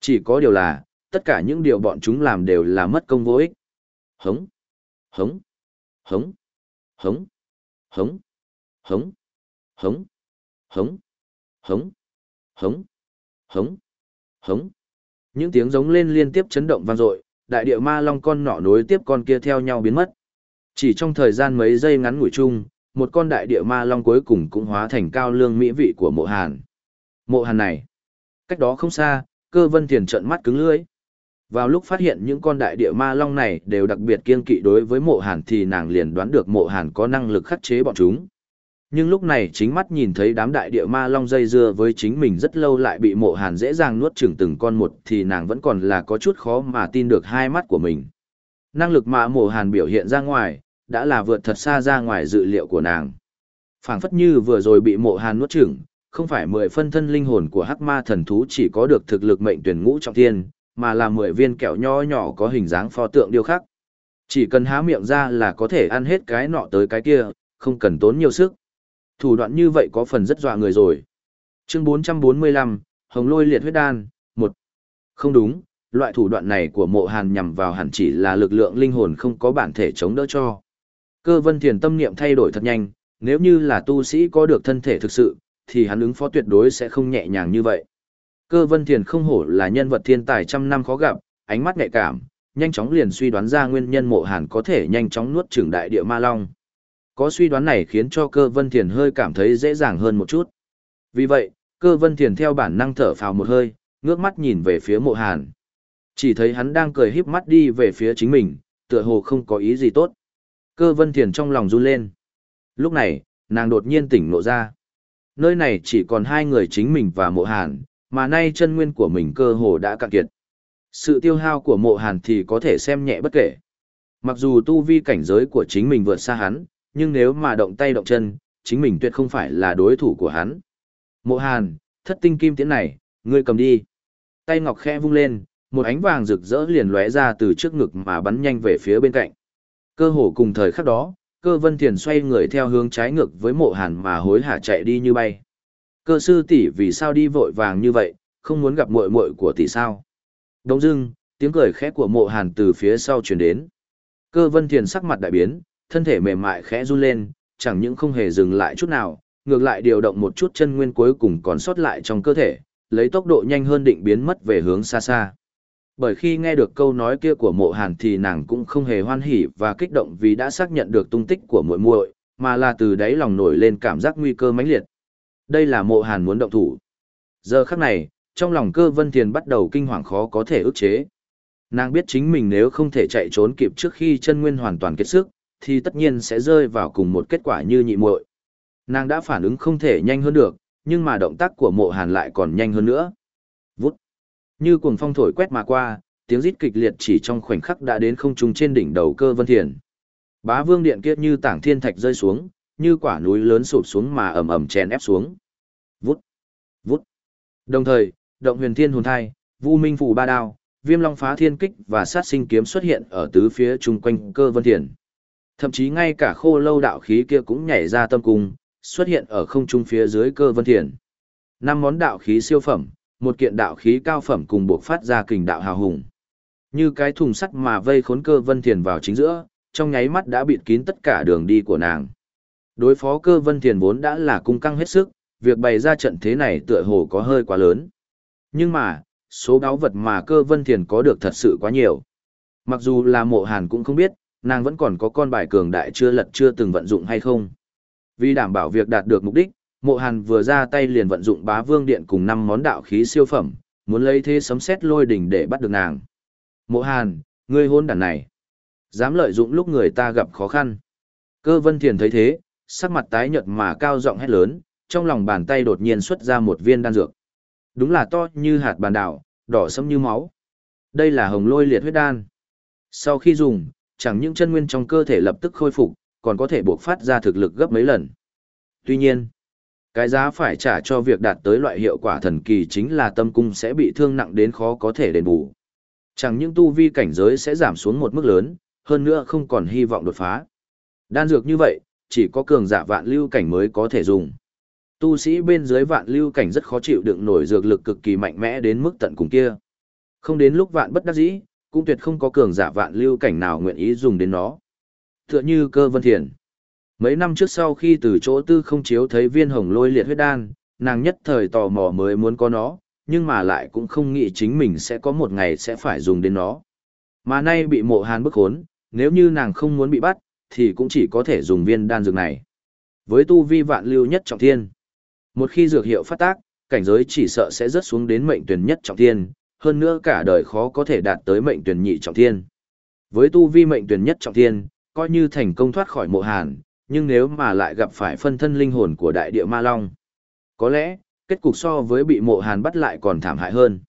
Chỉ có điều là, tất cả những điều bọn chúng làm đều là mất công vô ích. Hống, hống, hống, hống, hống, hống, hống, hống, hống, hống, hống, hống. Những tiếng giống lên liên tiếp chấn động vang dội, đại địa ma long con nọ nối tiếp con kia theo nhau biến mất. Chỉ trong thời gian mấy giây ngắn ngủi chung, một con đại địa ma long cuối cùng cũng hóa thành cao lương mỹ vị của mộ hàn. Mộ hàn này, cách đó không xa, cơ vân thiền trận mắt cứng lưỡi. Vào lúc phát hiện những con đại địa ma long này đều đặc biệt kiên kỵ đối với mộ hàn thì nàng liền đoán được mộ hàn có năng lực khắc chế bọn chúng. Nhưng lúc này chính mắt nhìn thấy đám đại địa ma long dây dưa với chính mình rất lâu lại bị mộ hàn dễ dàng nuốt chửng từng con một thì nàng vẫn còn là có chút khó mà tin được hai mắt của mình. Năng lực mà mộ hàn biểu hiện ra ngoài, đã là vượt thật xa ra ngoài dự liệu của nàng. phảng phất như vừa rồi bị mộ hàn nuốt chửng, không phải mười phân thân linh hồn của hắc ma thần thú chỉ có được thực lực mệnh tuyển ngũ trọng thiên, mà là mười viên kẹo nho nhỏ có hình dáng pho tượng điêu khắc. Chỉ cần há miệng ra là có thể ăn hết cái nọ tới cái kia, không cần tốn nhiều sức. Thủ đoạn như vậy có phần rất dọa người rồi. Chương 445, Hồng Lôi Liệt Huyết Đan, 1. Không đúng, loại thủ đoạn này của mộ hàn nhằm vào hẳn chỉ là lực lượng linh hồn không có bản thể chống đỡ cho. Cơ vân thiền tâm niệm thay đổi thật nhanh, nếu như là tu sĩ có được thân thể thực sự, thì hắn ứng phó tuyệt đối sẽ không nhẹ nhàng như vậy. Cơ vân thiền không hổ là nhân vật thiên tài trăm năm khó gặp, ánh mắt nhạy cảm, nhanh chóng liền suy đoán ra nguyên nhân mộ hàn có thể nhanh chóng nuốt chửng đại địa ma long. Có suy đoán này khiến cho cơ vân thiền hơi cảm thấy dễ dàng hơn một chút. Vì vậy, cơ vân thiền theo bản năng thở phào một hơi, ngước mắt nhìn về phía mộ hàn. Chỉ thấy hắn đang cười híp mắt đi về phía chính mình, tựa hồ không có ý gì tốt. Cơ vân thiền trong lòng run lên. Lúc này, nàng đột nhiên tỉnh nộ ra. Nơi này chỉ còn hai người chính mình và mộ hàn, mà nay chân nguyên của mình cơ hồ đã cạn kiệt. Sự tiêu hao của mộ hàn thì có thể xem nhẹ bất kể. Mặc dù tu vi cảnh giới của chính mình vượt xa hắn, nhưng nếu mà động tay động chân, chính mình tuyệt không phải là đối thủ của hắn. Mộ hàn, thất tinh kim tiễn này, ngươi cầm đi. Tay ngọc khẽ vung lên, một ánh vàng rực rỡ liền lóe ra từ trước ngực mà bắn nhanh về phía bên cạnh. Cơ hồ cùng thời khắc đó, cơ vân thiền xoay người theo hướng trái ngược với mộ hàn mà hối hả chạy đi như bay. Cơ sư tỷ vì sao đi vội vàng như vậy, không muốn gặp muội muội của tỷ sao? Đông dưng, tiếng cười khẽ của mộ hàn từ phía sau truyền đến. Cơ vân thiền sắc mặt đại biến, thân thể mềm mại khẽ run lên, chẳng những không hề dừng lại chút nào, ngược lại điều động một chút chân nguyên cuối cùng còn sót lại trong cơ thể, lấy tốc độ nhanh hơn định biến mất về hướng xa xa. Bởi khi nghe được câu nói kia của mộ hàn thì nàng cũng không hề hoan hỉ và kích động vì đã xác nhận được tung tích của muội muội mà là từ đáy lòng nổi lên cảm giác nguy cơ mãnh liệt. Đây là mộ hàn muốn động thủ. Giờ khắc này, trong lòng cơ vân thiền bắt đầu kinh hoàng khó có thể ức chế. Nàng biết chính mình nếu không thể chạy trốn kịp trước khi chân nguyên hoàn toàn kết sức, thì tất nhiên sẽ rơi vào cùng một kết quả như nhị muội. Nàng đã phản ứng không thể nhanh hơn được, nhưng mà động tác của mộ hàn lại còn nhanh hơn nữa. Như cuồng phong thổi quét mà qua, tiếng rít kịch liệt chỉ trong khoảnh khắc đã đến không trung trên đỉnh đầu cơ vân thiền. Bá vương điện kia như tảng thiên thạch rơi xuống, như quả núi lớn sụp xuống mà ầm ầm chèn ép xuống. Vút, vút. Đồng thời, động huyền thiên hồn thai, vu minh phủ ba đao, viêm long phá thiên kích và sát sinh kiếm xuất hiện ở tứ phía chung quanh cơ vân thiền. Thậm chí ngay cả khô lâu đạo khí kia cũng nhảy ra tâm cung, xuất hiện ở không trung phía dưới cơ vân thiền. Năm món đạo khí siêu phẩm, một kiện đạo khí cao phẩm cùng buộc phát ra kình đạo hào hùng. Như cái thùng sắt mà vây khốn cơ vân thiền vào chính giữa, trong nháy mắt đã bịt kín tất cả đường đi của nàng. Đối phó cơ vân thiền vốn đã là cung căng hết sức, việc bày ra trận thế này tựa hồ có hơi quá lớn. Nhưng mà, số báo vật mà cơ vân thiền có được thật sự quá nhiều. Mặc dù là mộ hàn cũng không biết, nàng vẫn còn có con bài cường đại chưa lật chưa từng vận dụng hay không. Vì đảm bảo việc đạt được mục đích, mộ hàn vừa ra tay liền vận dụng bá vương điện cùng năm món đạo khí siêu phẩm, muốn lấy thế sấm xét lôi đỉnh để bắt được nàng. Mộ hàn, ngươi hôn đàn này. Dám lợi dụng lúc người ta gặp khó khăn. Cơ vân thiền thấy thế, sắc mặt tái nhợt mà cao giọng hét lớn, trong lòng bàn tay đột nhiên xuất ra một viên đan dược. Đúng là to như hạt bàn đảo, đỏ sẫm như máu. Đây là hồng lôi liệt huyết đan. Sau khi dùng, chẳng những chân nguyên trong cơ thể lập tức khôi phục, còn có thể bộc phát ra thực lực gấp mấy lần. Tuy nhiên, cái giá phải trả cho việc đạt tới loại hiệu quả thần kỳ chính là tâm cung sẽ bị thương nặng đến khó có thể đền bù. Chẳng những tu vi cảnh giới sẽ giảm xuống một mức lớn, hơn nữa không còn hy vọng đột phá. Đan dược như vậy, chỉ có cường giả vạn lưu cảnh mới có thể dùng. Tu sĩ bên dưới vạn lưu cảnh rất khó chịu đựng nổi dược lực cực kỳ mạnh mẽ đến mức tận cùng kia. Không đến lúc vạn bất đắc dĩ, cũng tuyệt không có cường giả vạn lưu cảnh nào nguyện ý dùng đến nó. Tựa như cơ vân thiền. Mấy năm trước sau khi từ chỗ tư không chiếu thấy viên hồng lôi liệt huyết đan, nàng nhất thời tò mò mới muốn có nó, nhưng mà lại cũng không nghĩ chính mình sẽ có một ngày sẽ phải dùng đến nó. Mà nay bị mộ hàn bức hốn, nếu như nàng không muốn bị bắt, thì cũng chỉ có thể dùng viên đan dược này. Với tu vi vạn lưu nhất trọng thiên, một khi dược hiệu phát tác, cảnh giới chỉ sợ sẽ rớt xuống đến mệnh tuyển nhất trọng thiên, hơn nữa cả đời khó có thể đạt tới mệnh tuyển nhị trọng thiên. Với tu vi mệnh tuyển nhất trọng thiên, coi như thành công thoát khỏi mộ hàn, nhưng nếu mà lại gặp phải phân thân linh hồn của đại địa ma long, có lẽ, kết cục so với bị mộ hàn bắt lại còn thảm hại hơn.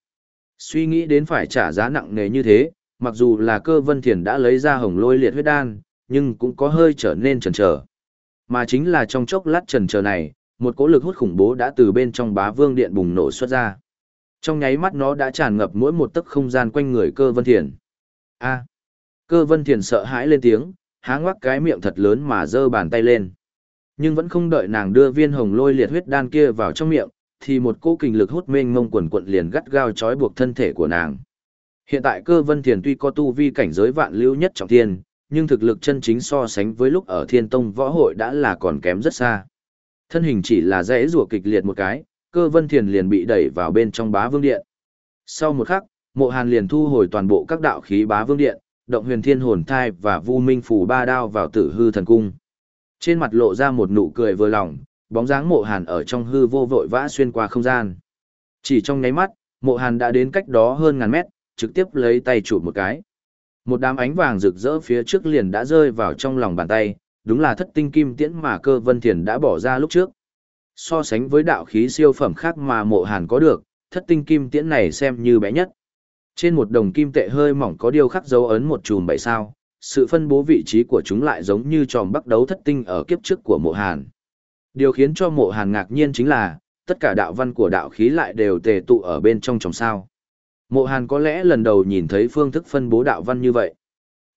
Suy nghĩ đến phải trả giá nặng nề như thế, mặc dù là cơ vân thiền đã lấy ra hồng lôi liệt huyết đan, nhưng cũng có hơi trở nên chần trở. Mà chính là trong chốc lát chần trở này, một cỗ lực hút khủng bố đã từ bên trong bá vương điện bùng nổ xuất ra. Trong nháy mắt nó đã tràn ngập mỗi một tấc không gian quanh người cơ vân thiền. A. cơ vân thiền sợ hãi lên tiếng, há ngoác cái miệng thật lớn mà giơ bàn tay lên. Nhưng vẫn không đợi nàng đưa viên hồng lôi liệt huyết đan kia vào trong miệng, thì một cỗ kình lực hút mênh mông quần quận liền gắt gao trói buộc thân thể của nàng. Hiện tại cơ vân thiền tuy có tu vi cảnh giới vạn lưu nhất trọng thiên, nhưng thực lực chân chính so sánh với lúc ở thiên tông võ hội đã là còn kém rất xa. Thân hình chỉ là dễ rùa kịch liệt một cái, cơ vân thiền liền bị đẩy vào bên trong bá vương điện. Sau một khắc, mộ hàn liền thu hồi toàn bộ các đạo khí bá vương điện, động huyền thiên hồn thai và vu minh phủ ba đao vào tử hư thần cung. Trên mặt lộ ra một nụ cười vừa lòng, bóng dáng mộ hàn ở trong hư vô vội vã xuyên qua không gian. Chỉ trong nháy mắt, mộ hàn đã đến cách đó hơn ngàn mét, trực tiếp lấy tay chụp một cái. Một đám ánh vàng rực rỡ phía trước liền đã rơi vào trong lòng bàn tay, đúng là thất tinh kim tiễn mà cơ vân thiền đã bỏ ra lúc trước. So sánh với đạo khí siêu phẩm khác mà mộ hàn có được, thất tinh kim tiễn này xem như bé nhất. Trên một đồng kim tệ hơi mỏng có điêu khắc dấu ấn một chùm bảy sao, sự phân bố vị trí của chúng lại giống như tròm bắt đấu thất tinh ở kiếp trước của mộ hàn. Điều khiến cho mộ hàn ngạc nhiên chính là, tất cả đạo văn của đạo khí lại đều tề tụ ở bên trong tròm sao. Mộ hàn có lẽ lần đầu nhìn thấy phương thức phân bố đạo văn như vậy.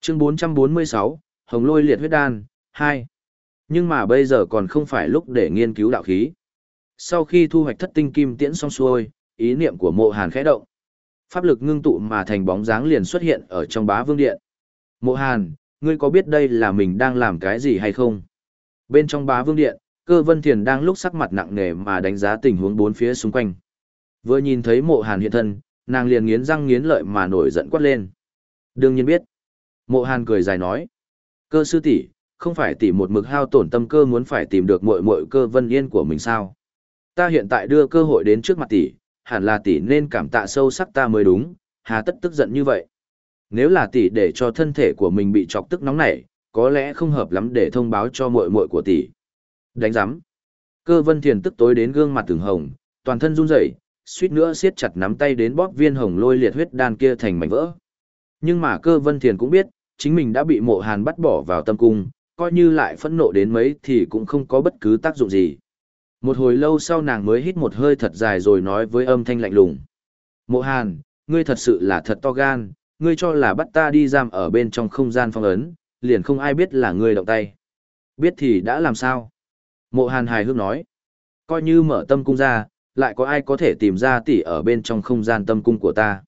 Chương 446, Hồng Lôi Liệt Huyết Đan, 2. Nhưng mà bây giờ còn không phải lúc để nghiên cứu đạo khí. Sau khi thu hoạch thất tinh kim tiễn xong xuôi, ý niệm của mộ hàn khẽ động. Pháp lực ngưng tụ mà thành bóng dáng liền xuất hiện ở trong bá vương điện. Mộ hàn, ngươi có biết đây là mình đang làm cái gì hay không? Bên trong bá vương điện, cơ vân thiền đang lúc sắc mặt nặng nề mà đánh giá tình huống bốn phía xung quanh. Vừa nhìn thấy mộ hàn hiện thân, nàng liền nghiến răng nghiến lợi mà nổi giận quát lên. Đương nhiên biết. Mộ hàn cười dài nói. Cơ sư tỷ không phải tỷ một mực hao tổn tâm cơ muốn phải tìm được muội muội cơ vân yên của mình sao? Ta hiện tại đưa cơ hội đến trước mặt tỷ, hẳn là tỷ nên cảm tạ sâu sắc ta mới đúng, hà tất tức giận như vậy. Nếu là tỷ để cho thân thể của mình bị chọc tức nóng nảy, có lẽ không hợp lắm để thông báo cho muội muội của tỷ. Đánh giám. Cơ vân thiền tức tối đến gương mặt từng hồng, toàn thân run rẩy, suýt nữa siết chặt nắm tay đến bóp viên hồng lôi liệt huyết đan kia thành mảnh vỡ. Nhưng mà cơ vân thiền cũng biết, chính mình đã bị mộ hàn bắt bỏ vào tâm cung, coi như lại phẫn nộ đến mấy thì cũng không có bất cứ tác dụng gì. Một hồi lâu sau nàng mới hít một hơi thật dài rồi nói với âm thanh lạnh lùng. Mộ hàn, ngươi thật sự là thật to gan, ngươi cho là bắt ta đi giam ở bên trong không gian phong ấn, liền không ai biết là ngươi động tay. Biết thì đã làm sao? Mộ hàn hài hước nói. Coi như mở tâm cung ra, lại có ai có thể tìm ra tỷ ở bên trong không gian tâm cung của ta.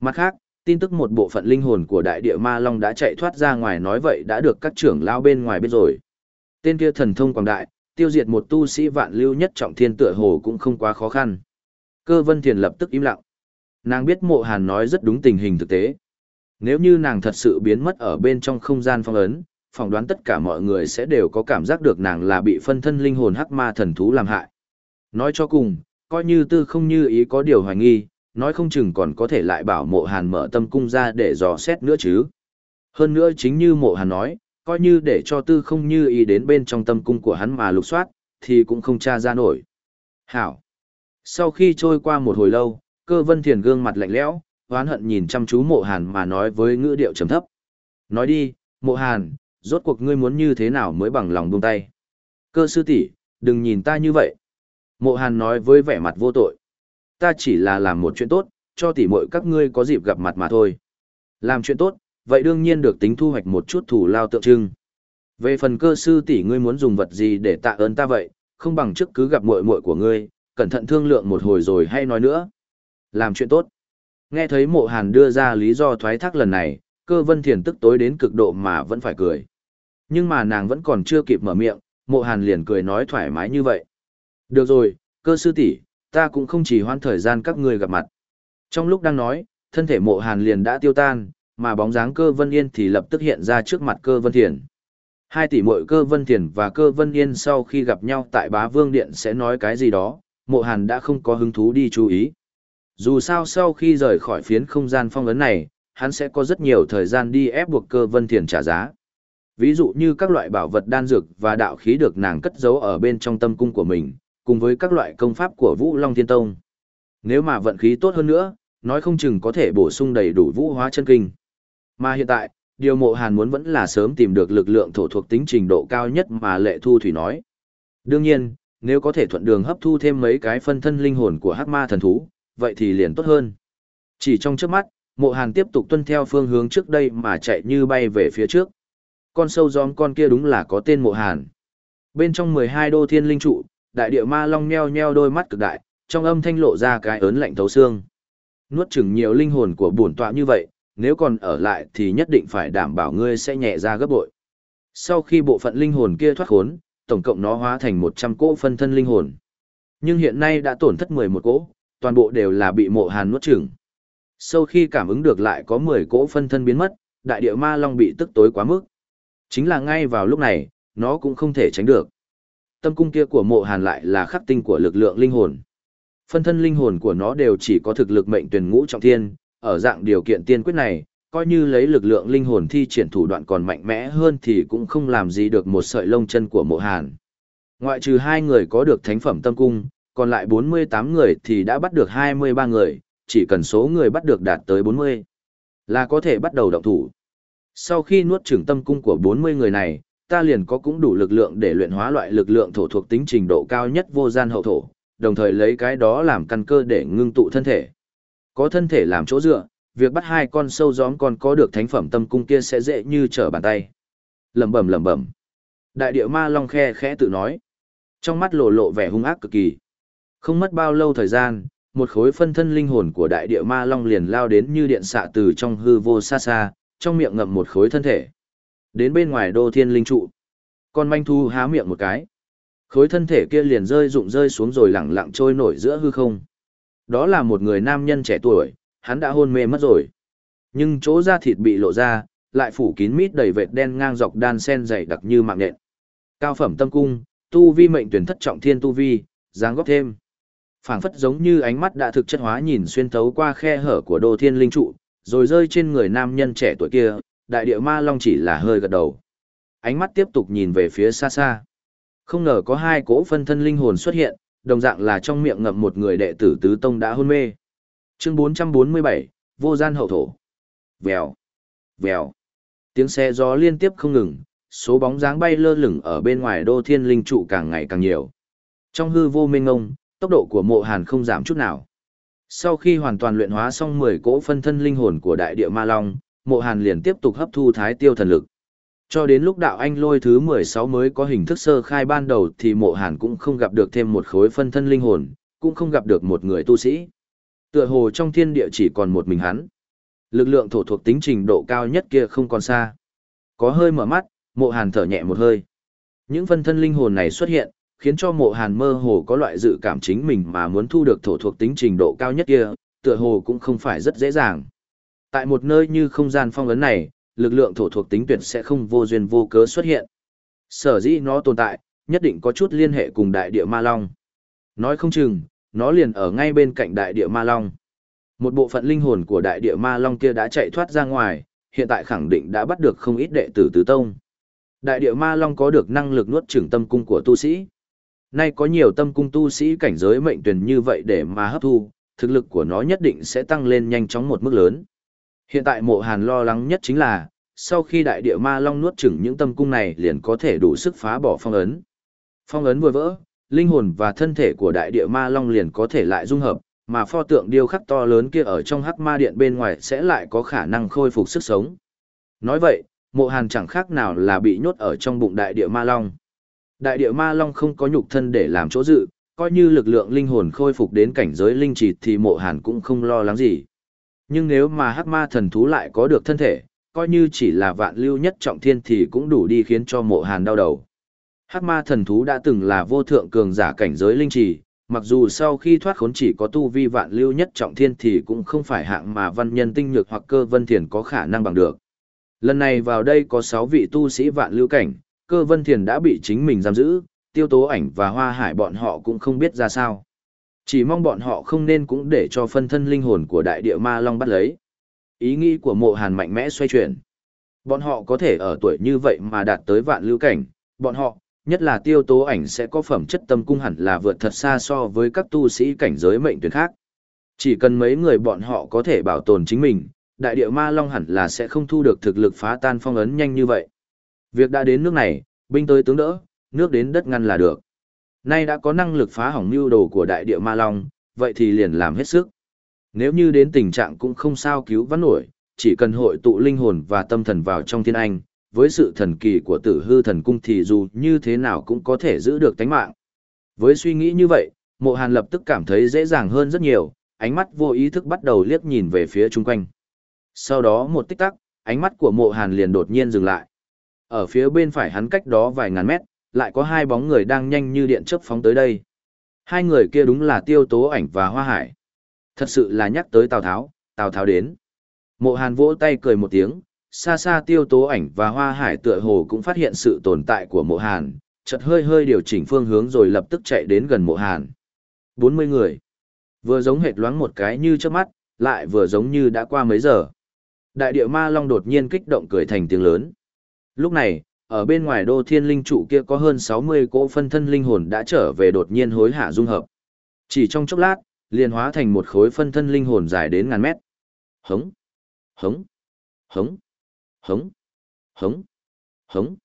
Mặt khác, tin tức một bộ phận linh hồn của đại địa ma long đã chạy thoát ra ngoài nói vậy đã được các trưởng lao bên ngoài biết rồi. Tên kia thần thông quảng đại, tiêu diệt một tu sĩ vạn lưu nhất trọng thiên tựa hồ cũng không quá khó khăn. Cơ vân thiền lập tức im lặng. Nàng biết mộ hàn nói rất đúng tình hình thực tế. Nếu như nàng thật sự biến mất ở bên trong không gian phong ấn, phỏng đoán tất cả mọi người sẽ đều có cảm giác được nàng là bị phân thân linh hồn hắc ma thần thú làm hại. Nói cho cùng, coi như tư không như ý có điều hoài nghi, nói không chừng còn có thể lại bảo mộ hàn mở tâm cung ra để dò xét nữa chứ. Hơn nữa chính như mộ hàn nói, coi như để cho tư không như ý đến bên trong tâm cung của hắn mà lục soát, thì cũng không tra ra nổi. Hảo. Sau khi trôi qua một hồi lâu, cơ vân thiền gương mặt lạnh lẽo, oán hận nhìn chăm chú mộ hàn mà nói với ngữ điệu trầm thấp. Nói đi, mộ hàn, rốt cuộc ngươi muốn như thế nào mới bằng lòng buông tay. Cơ sư tỷ đừng nhìn ta như vậy. Mộ Hàn nói với vẻ mặt vô tội. Ta chỉ là làm một chuyện tốt, cho tỉ muội các ngươi có dịp gặp mặt mà thôi. Làm chuyện tốt, vậy đương nhiên được tính thu hoạch một chút thủ lao tượng trưng. Về phần cơ sư tỷ ngươi muốn dùng vật gì để tạ ơn ta vậy, không bằng trước cứ gặp muội muội của ngươi, cẩn thận thương lượng một hồi rồi hay nói nữa. Làm chuyện tốt. Nghe thấy mộ hàn đưa ra lý do thoái thác lần này, cơ vân thiền tức tối đến cực độ mà vẫn phải cười. Nhưng mà nàng vẫn còn chưa kịp mở miệng, mộ hàn liền cười nói thoải mái như vậy. Được rồi, cơ sư tỷ ta cũng không chỉ hoãn thời gian các ngươi gặp mặt. Trong lúc đang nói, thân thể mộ hàn liền đã tiêu tan, mà bóng dáng cơ vân yên thì lập tức hiện ra trước mặt cơ vân thiền. Hai tỷ muội cơ vân thiền và cơ vân yên sau khi gặp nhau tại bá vương điện sẽ nói cái gì đó, mộ hàn đã không có hứng thú đi chú ý. Dù sao sau khi rời khỏi phiến không gian phong ấn này, hắn sẽ có rất nhiều thời gian đi ép buộc cơ vân thiền trả giá. Ví dụ như các loại bảo vật đan dược và đạo khí được nàng cất giấu ở bên trong tâm cung của mình, cùng với các loại công pháp của Vũ Long Thiên Tông. Nếu mà vận khí tốt hơn nữa, nói không chừng có thể bổ sung đầy đủ vũ hóa chân kinh. Mà hiện tại, điều mộ hàn muốn vẫn là sớm tìm được lực lượng thổ thuộc tính trình độ cao nhất mà lệ thu thủy nói. Đương nhiên, nếu có thể thuận đường hấp thu thêm mấy cái phân thân linh hồn của hắc ma thần thú, vậy thì liền tốt hơn. Chỉ trong trước mắt, mộ hàn tiếp tục tuân theo phương hướng trước đây mà chạy như bay về phía trước. Con sâu gióm con kia đúng là có tên mộ hàn. Bên trong 12 đô thiên linh trụ, đại địa ma long nheo nheo đôi mắt cực đại, trong âm thanh lộ ra cái ớn lạnh thấu xương. Nuốt chừng nhiều linh hồn của bổn tọa như vậy, nếu còn ở lại thì nhất định phải đảm bảo ngươi sẽ nhẹ ra gấp bội. Sau khi bộ phận linh hồn kia thoát khốn, tổng cộng nó hóa thành 100 cỗ phân thân linh hồn. Nhưng hiện nay đã tổn thất 11 cỗ, toàn bộ đều là bị mộ hàn nuốt chửng. Sau khi cảm ứng được lại có 10 cỗ phân thân biến mất, đại địa ma long bị tức tối quá mức. Chính là ngay vào lúc này, nó cũng không thể tránh được. Tâm cung kia của mộ hàn lại là khắc tinh của lực lượng linh hồn. Phân thân linh hồn của nó đều chỉ có thực lực mệnh tuyển ngũ trọng thiên, ở dạng điều kiện tiên quyết này, coi như lấy lực lượng linh hồn thi triển thủ đoạn còn mạnh mẽ hơn thì cũng không làm gì được một sợi lông chân của mộ hàn. Ngoại trừ hai người có được thánh phẩm tâm cung, còn lại 48 người thì đã bắt được 23 người, chỉ cần số người bắt được đạt tới 40 là có thể bắt đầu động thủ. Sau khi nuốt trưởng tâm cung của 40 người này, ta liền có cũng đủ lực lượng để luyện hóa loại lực lượng thổ thuộc tính trình độ cao nhất vô gian hậu thổ, đồng thời lấy cái đó làm căn cơ để ngưng tụ thân thể. Có thân thể làm chỗ dựa, việc bắt hai con sâu gióm còn có được thánh phẩm tâm cung kia sẽ dễ như trở bàn tay. Lẩm bẩm lẩm bẩm. Đại địa ma long khe khẽ tự nói. Trong mắt lộ lộ vẻ hung ác cực kỳ. Không mất bao lâu thời gian, một khối phân thân linh hồn của đại địa ma long liền lao đến như điện xạ từ trong hư vô xa xa, trong miệng ngậm một khối thân thể. Đến bên ngoài đô thiên linh trụ. Con manh thu há miệng một cái. Khối thân thể kia liền rơi rụng rơi xuống rồi lẳng lặng trôi nổi giữa hư không. Đó là một người nam nhân trẻ tuổi, hắn đã hôn mê mất rồi. Nhưng chỗ da thịt bị lộ ra, lại phủ kín mít đầy vệt đen ngang dọc đan sen dày đặc như mạng nện. Cao phẩm tâm cung, tu vi mệnh tuyển thất trọng thiên tu vi, dáng góp thêm. phảng phất giống như ánh mắt đã thực chất hóa nhìn xuyên thấu qua khe hở của đô thiên linh trụ, rồi rơi trên người nam nhân trẻ tuổi kia, đại địa ma long chỉ là hơi gật đầu. Ánh mắt tiếp tục nhìn về phía xa xa. Không ngờ có hai cỗ phân thân linh hồn xuất hiện, đồng dạng là trong miệng ngậm một người đệ tử tứ tông đã hôn mê. Chương 447, vô gian hậu thổ. Vèo, vèo. Tiếng xe gió liên tiếp không ngừng, số bóng dáng bay lơ lửng ở bên ngoài đô thiên linh trụ càng ngày càng nhiều. Trong hư vô mênh ngông, tốc độ của mộ hàn không giảm chút nào. Sau khi hoàn toàn luyện hóa xong 10 cỗ phân thân linh hồn của đại địa ma long, mộ hàn liền tiếp tục hấp thu thái tiêu thần lực. Cho đến lúc đạo anh lôi thứ 16 mới có hình thức sơ khai ban đầu thì mộ hàn cũng không gặp được thêm một khối phân thân linh hồn, cũng không gặp được một người tu sĩ. Tựa hồ trong thiên địa chỉ còn một mình hắn. Lực lượng thổ thuộc tính trình độ cao nhất kia không còn xa. Có hơi mở mắt, mộ hàn thở nhẹ một hơi. Những phân thân linh hồn này xuất hiện, khiến cho mộ hàn mơ hồ có loại dự cảm chính mình mà muốn thu được thổ thuộc tính trình độ cao nhất kia, tựa hồ cũng không phải rất dễ dàng. Tại một nơi như không gian phong ấn này, lực lượng thổ thuộc tính tuyệt sẽ không vô duyên vô cớ xuất hiện. Sở dĩ nó tồn tại, nhất định có chút liên hệ cùng đại địa ma long. Nói không chừng, nó liền ở ngay bên cạnh đại địa ma long. Một bộ phận linh hồn của đại địa ma long kia đã chạy thoát ra ngoài, hiện tại khẳng định đã bắt được không ít đệ tử tứ tông. Đại địa ma long có được năng lực nuốt chửng tâm cung của tu sĩ. Nay có nhiều tâm cung tu sĩ cảnh giới mệnh tuyển như vậy để mà hấp thu, thực lực của nó nhất định sẽ tăng lên nhanh chóng một mức lớn. Hiện tại mộ hàn lo lắng nhất chính là, sau khi đại địa ma long nuốt chửng những tâm cung này liền có thể đủ sức phá bỏ phong ấn. Phong ấn vừa vỡ, linh hồn và thân thể của đại địa ma long liền có thể lại dung hợp, mà pho tượng điêu khắc to lớn kia ở trong hắc ma điện bên ngoài sẽ lại có khả năng khôi phục sức sống. Nói vậy, mộ hàn chẳng khác nào là bị nhốt ở trong bụng đại địa ma long. Đại địa ma long không có nhục thân để làm chỗ dự, coi như lực lượng linh hồn khôi phục đến cảnh giới linh trì thì mộ hàn cũng không lo lắng gì. Nhưng nếu mà hắc ma thần thú lại có được thân thể, coi như chỉ là vạn lưu nhất trọng thiên thì cũng đủ đi khiến cho mộ hàn đau đầu. Hắc ma thần thú đã từng là vô thượng cường giả cảnh giới linh trì, mặc dù sau khi thoát khốn chỉ có tu vi vạn lưu nhất trọng thiên thì cũng không phải hạng mà văn nhân tinh nhược hoặc cơ vân thiền có khả năng bằng được. Lần này vào đây có 6 vị tu sĩ vạn lưu cảnh, cơ vân thiền đã bị chính mình giam giữ, tiêu tố ảnh và hoa hải bọn họ cũng không biết ra sao. Chỉ mong bọn họ không nên cũng để cho phân thân linh hồn của đại địa ma long bắt lấy. Ý nghĩ của mộ hàn mạnh mẽ xoay chuyển. Bọn họ có thể ở tuổi như vậy mà đạt tới vạn lưu cảnh, bọn họ, nhất là tiêu tố ảnh sẽ có phẩm chất tâm cung hẳn là vượt thật xa so với các tu sĩ cảnh giới mệnh tuyển khác. Chỉ cần mấy người bọn họ có thể bảo tồn chính mình, đại địa ma long hẳn là sẽ không thu được thực lực phá tan phong ấn nhanh như vậy. Việc đã đến nước này, binh tới tướng đỡ, nước đến đất ngăn là được. Nay đã có năng lực phá hỏng mưu đồ của đại địa ma long, vậy thì liền làm hết sức. Nếu như đến tình trạng cũng không sao cứu vãn nổi, chỉ cần hội tụ linh hồn và tâm thần vào trong thiên anh, với sự thần kỳ của tử hư thần cung thì dù như thế nào cũng có thể giữ được tánh mạng. Với suy nghĩ như vậy, mộ hàn lập tức cảm thấy dễ dàng hơn rất nhiều, ánh mắt vô ý thức bắt đầu liếc nhìn về phía chung quanh. Sau đó một tích tắc, ánh mắt của mộ hàn liền đột nhiên dừng lại. Ở phía bên phải hắn cách đó vài ngàn mét, lại có hai bóng người đang nhanh như điện chớp phóng tới đây. Hai người kia đúng là tiêu tố ảnh và hoa hải. Thật sự là nhắc tới Tào Tháo, Tào Tháo đến. Mộ hàn vỗ tay cười một tiếng, xa xa tiêu tố ảnh và hoa hải tựa hồ cũng phát hiện sự tồn tại của mộ hàn, chợt hơi hơi điều chỉnh phương hướng rồi lập tức chạy đến gần mộ hàn. 40 người. Vừa giống hệt loáng một cái như trước mắt, lại vừa giống như đã qua mấy giờ. Đại địa ma long đột nhiên kích động cười thành tiếng lớn. Lúc này, ở bên ngoài đô thiên linh trụ kia có hơn 60 cỗ phân thân linh hồn đã trở về đột nhiên hối hạ dung hợp. Chỉ trong chốc lát, liền hóa thành một khối phân thân linh hồn dài đến ngàn mét. Hống, hống, hống, hống, hống, hống.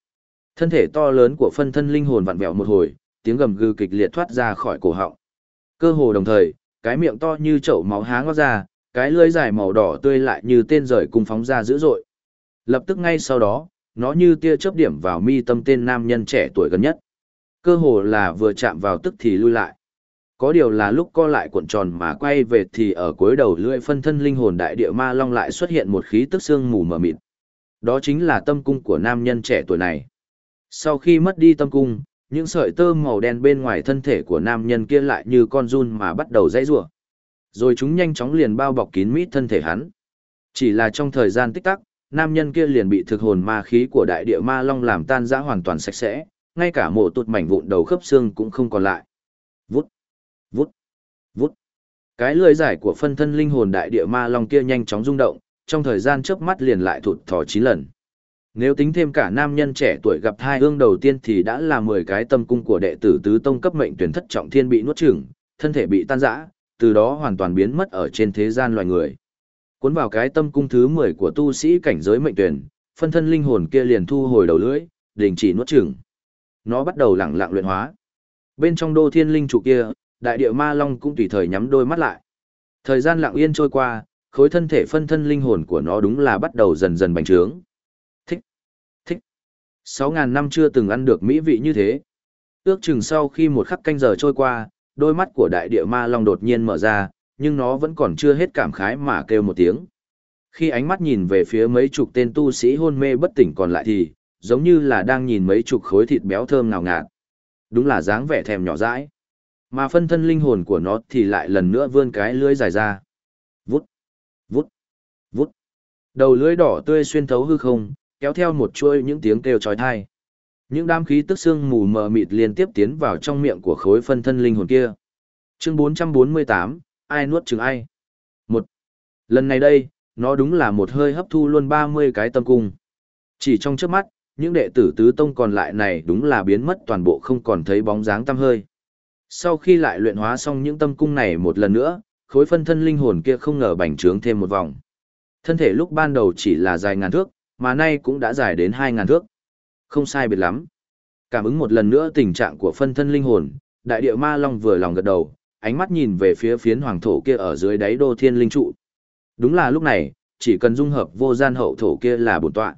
Thân thể to lớn của phân thân linh hồn vặn vẹo một hồi, tiếng gầm gừ kịch liệt thoát ra khỏi cổ họng. Cơ hồ đồng thời, cái miệng to như chậu máu há ngót ra, cái lưỡi dài màu đỏ tươi lại như tên rời cùng phóng ra dữ dội. Lập tức ngay sau đó, nó như tia chớp điểm vào mi tâm tên nam nhân trẻ tuổi gần nhất. Cơ hồ là vừa chạm vào tức thì lui lại. Có điều là lúc co lại cuộn tròn mà quay về thì ở cuối đầu lưỡi phân thân linh hồn đại địa ma long lại xuất hiện một khí tức xương mù mờ mịt. Đó chính là tâm cung của nam nhân trẻ tuổi này. Sau khi mất đi tâm cung, những sợi tơ màu đen bên ngoài thân thể của nam nhân kia lại như con run mà bắt đầu dãy rủa. Rồi chúng nhanh chóng liền bao bọc kín mít thân thể hắn. Chỉ là trong thời gian tích tắc, nam nhân kia liền bị thực hồn ma khí của đại địa ma long làm tan rã hoàn toàn sạch sẽ, ngay cả mộ tụt mảnh vụn đầu khớp xương cũng không còn lại. Vút, vút, vút. Cái lưỡi giải của phân thân linh hồn đại địa ma long kia nhanh chóng rung động, trong thời gian chớp mắt liền lại thụt thò chín lần. Nếu tính thêm cả nam nhân trẻ tuổi gặp hai ương đầu tiên thì đã là 10 cái tâm cung của đệ tử tứ tông cấp mệnh tuyển thất trọng thiên bị nuốt chửng, thân thể bị tan rã, từ đó hoàn toàn biến mất ở trên thế gian loài người. Cuốn vào cái tâm cung thứ 10 của tu sĩ cảnh giới mệnh tuyển, phân thân linh hồn kia liền thu hồi đầu lưỡi, đình chỉ nuốt chửng. Nó bắt đầu lặng lặng luyện hóa. Bên trong đô thiên linh trụ kia, đại địa ma long cũng tùy thời nhắm đôi mắt lại. Thời gian lặng yên trôi qua, khối thân thể phân thân linh hồn của nó đúng là bắt đầu dần dần bành trướng. Thích, thích. 6.000 năm chưa từng ăn được mỹ vị như thế. Ước chừng sau khi một khắc canh giờ trôi qua, đôi mắt của đại địa ma long đột nhiên mở ra, nhưng nó vẫn còn chưa hết cảm khái mà kêu một tiếng. Khi ánh mắt nhìn về phía mấy chục tên tu sĩ hôn mê bất tỉnh còn lại thì, giống như là đang nhìn mấy chục khối thịt béo thơm ngào ngạt. Đúng là dáng vẻ thèm nhỏ dãi. Mà phân thân linh hồn của nó thì lại lần nữa vươn cái lưỡi dài ra. Vút, vút, vút. Đầu lưỡi đỏ tươi xuyên thấu hư không, kéo theo một chuỗi những tiếng kêu chói tai. Những đám khí tức xương mù mờ mịt liên tiếp tiến vào trong miệng của khối phân thân linh hồn kia. Chương 448, ai nuốt chừng ai? Một. Lần này đây, nó đúng là một hơi hấp thu luôn 30 cái tâm cung. Chỉ trong trước mắt, những đệ tử tứ tông còn lại này đúng là biến mất toàn bộ không còn thấy bóng dáng tâm hơi. Sau khi lại luyện hóa xong những tâm cung này một lần nữa, khối phân thân linh hồn kia không ngờ bành trướng thêm một vòng. Thân thể lúc ban đầu chỉ là dài ngàn thước, mà nay cũng đã dài đến hai ngàn thước. Không sai biệt lắm. Cảm ứng một lần nữa tình trạng của phân thân linh hồn, đại địa ma long vừa lòng gật đầu, ánh mắt nhìn về phía phiến hoàng thổ kia ở dưới đáy đô thiên linh trụ. Đúng là lúc này, chỉ cần dung hợp vô gian hậu thổ kia là bổn tọa.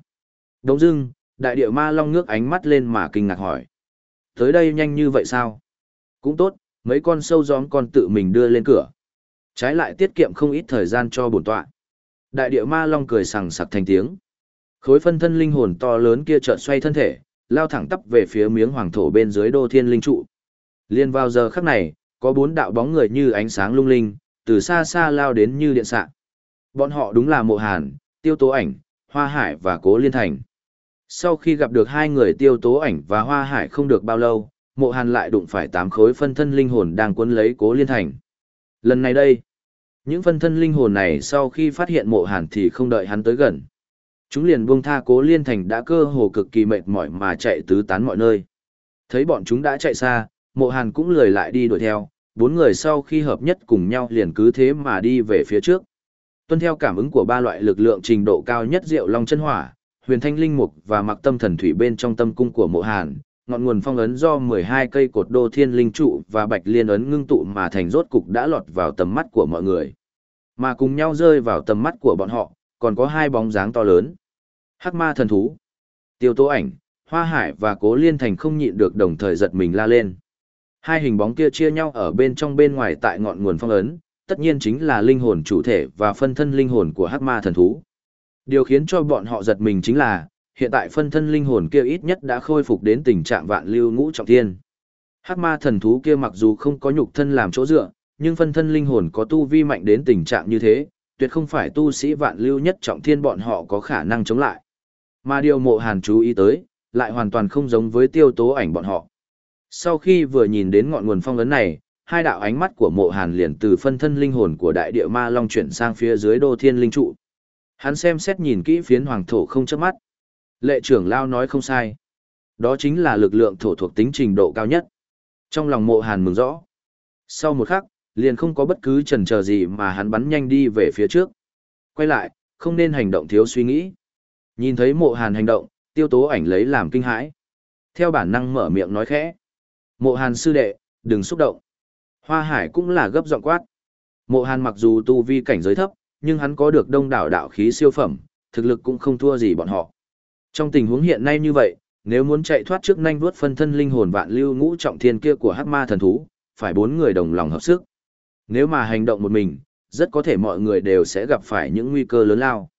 Đống dưng, đại địa ma long ngước ánh mắt lên mà kinh ngạc hỏi. Tới đây nhanh như vậy sao? Cũng tốt, mấy con sâu gióm con tự mình đưa lên cửa. Trái lại tiết kiệm không ít thời gian cho bổn tọa. Đại địa ma long cười sằng sặc thành tiếng. Khối phân thân linh hồn to lớn kia chợt xoay thân thể, lao thẳng tắp về phía miếng hoàng thổ bên dưới đô thiên linh trụ. Liên vào giờ khắc này, có bốn đạo bóng người như ánh sáng lung linh, từ xa xa lao đến như điện xạ. Bọn họ đúng là Mộ Hàn, Tiêu Tố Ảnh, Hoa Hải và Cố Liên Thành. Sau khi gặp được hai người Tiêu Tố Ảnh và Hoa Hải không được bao lâu, Mộ Hàn lại đụng phải tám khối phân thân linh hồn đang cuốn lấy Cố Liên Thành. Lần này đây, những phân thân linh hồn này sau khi phát hiện Mộ Hàn thì không đợi hắn tới gần. Chúng liền buông tha Cố Liên Thành đã cơ hồ cực kỳ mệt mỏi mà chạy tứ tán mọi nơi. Thấy bọn chúng đã chạy xa, Mộ Hàn cũng lười lại đi đuổi theo, bốn người sau khi hợp nhất cùng nhau liền cứ thế mà đi về phía trước. Tuân theo cảm ứng của ba loại lực lượng trình độ cao nhất Diệu Long chân hỏa, Huyền Thanh linh mục và Mặc Tâm thần thủy bên trong tâm cung của Mộ Hàn, ngọn nguồn phong ấn do 12 cây cột đô thiên linh trụ và bạch liên ấn ngưng tụ mà thành rốt cục đã lọt vào tầm mắt của mọi người. Mà cùng nhau rơi vào tầm mắt của bọn họ, còn có hai bóng dáng to lớn. Hắc ma thần thú, tiêu tố ảnh, hoa hải và cố liên thành không nhịn được đồng thời giật mình la lên. Hai hình bóng kia chia nhau ở bên trong bên ngoài tại ngọn nguồn phong ấn, tất nhiên chính là linh hồn chủ thể và phân thân linh hồn của hắc ma thần thú. Điều khiến cho bọn họ giật mình chính là, hiện tại phân thân linh hồn kia ít nhất đã khôi phục đến tình trạng vạn lưu ngũ trọng thiên. Hắc ma thần thú kia mặc dù không có nhục thân làm chỗ dựa, nhưng phân thân linh hồn có tu vi mạnh đến tình trạng như thế, tuyệt không phải tu sĩ vạn lưu nhất trọng thiên bọn họ có khả năng chống lại. Mà điều mộ hàn chú ý tới, lại hoàn toàn không giống với tiêu tố ảnh bọn họ. Sau khi vừa nhìn đến ngọn nguồn phong ấn này, hai đạo ánh mắt của mộ hàn liền từ phân thân linh hồn của đại địa ma long chuyển sang phía dưới đô thiên linh trụ. Hắn xem xét nhìn kỹ phiến hoàng thổ không chớp mắt. Lệ trưởng lao nói không sai. Đó chính là lực lượng thổ thuộc tính trình độ cao nhất. Trong lòng mộ hàn mừng rõ. Sau một khắc, liền không có bất cứ chần chờ gì mà hắn bắn nhanh đi về phía trước. Quay lại, không nên hành động thiếu suy nghĩ. Nhìn thấy mộ hàn hành động, tiêu tố ảnh lấy làm kinh hãi. Theo bản năng mở miệng nói khẽ. Mộ hàn sư đệ, đừng xúc động. Hoa hải cũng là gấp giọng quát. Mộ hàn mặc dù tu vi cảnh giới thấp, nhưng hắn có được đông đảo đạo khí siêu phẩm, thực lực cũng không thua gì bọn họ. Trong tình huống hiện nay như vậy, nếu muốn chạy thoát trước nhanh vuốt phân thân linh hồn vạn lưu ngũ trọng thiên kia của hắc ma thần thú, phải bốn người đồng lòng hợp sức. Nếu mà hành động một mình, rất có thể mọi người đều sẽ gặp phải những nguy cơ lớn lao.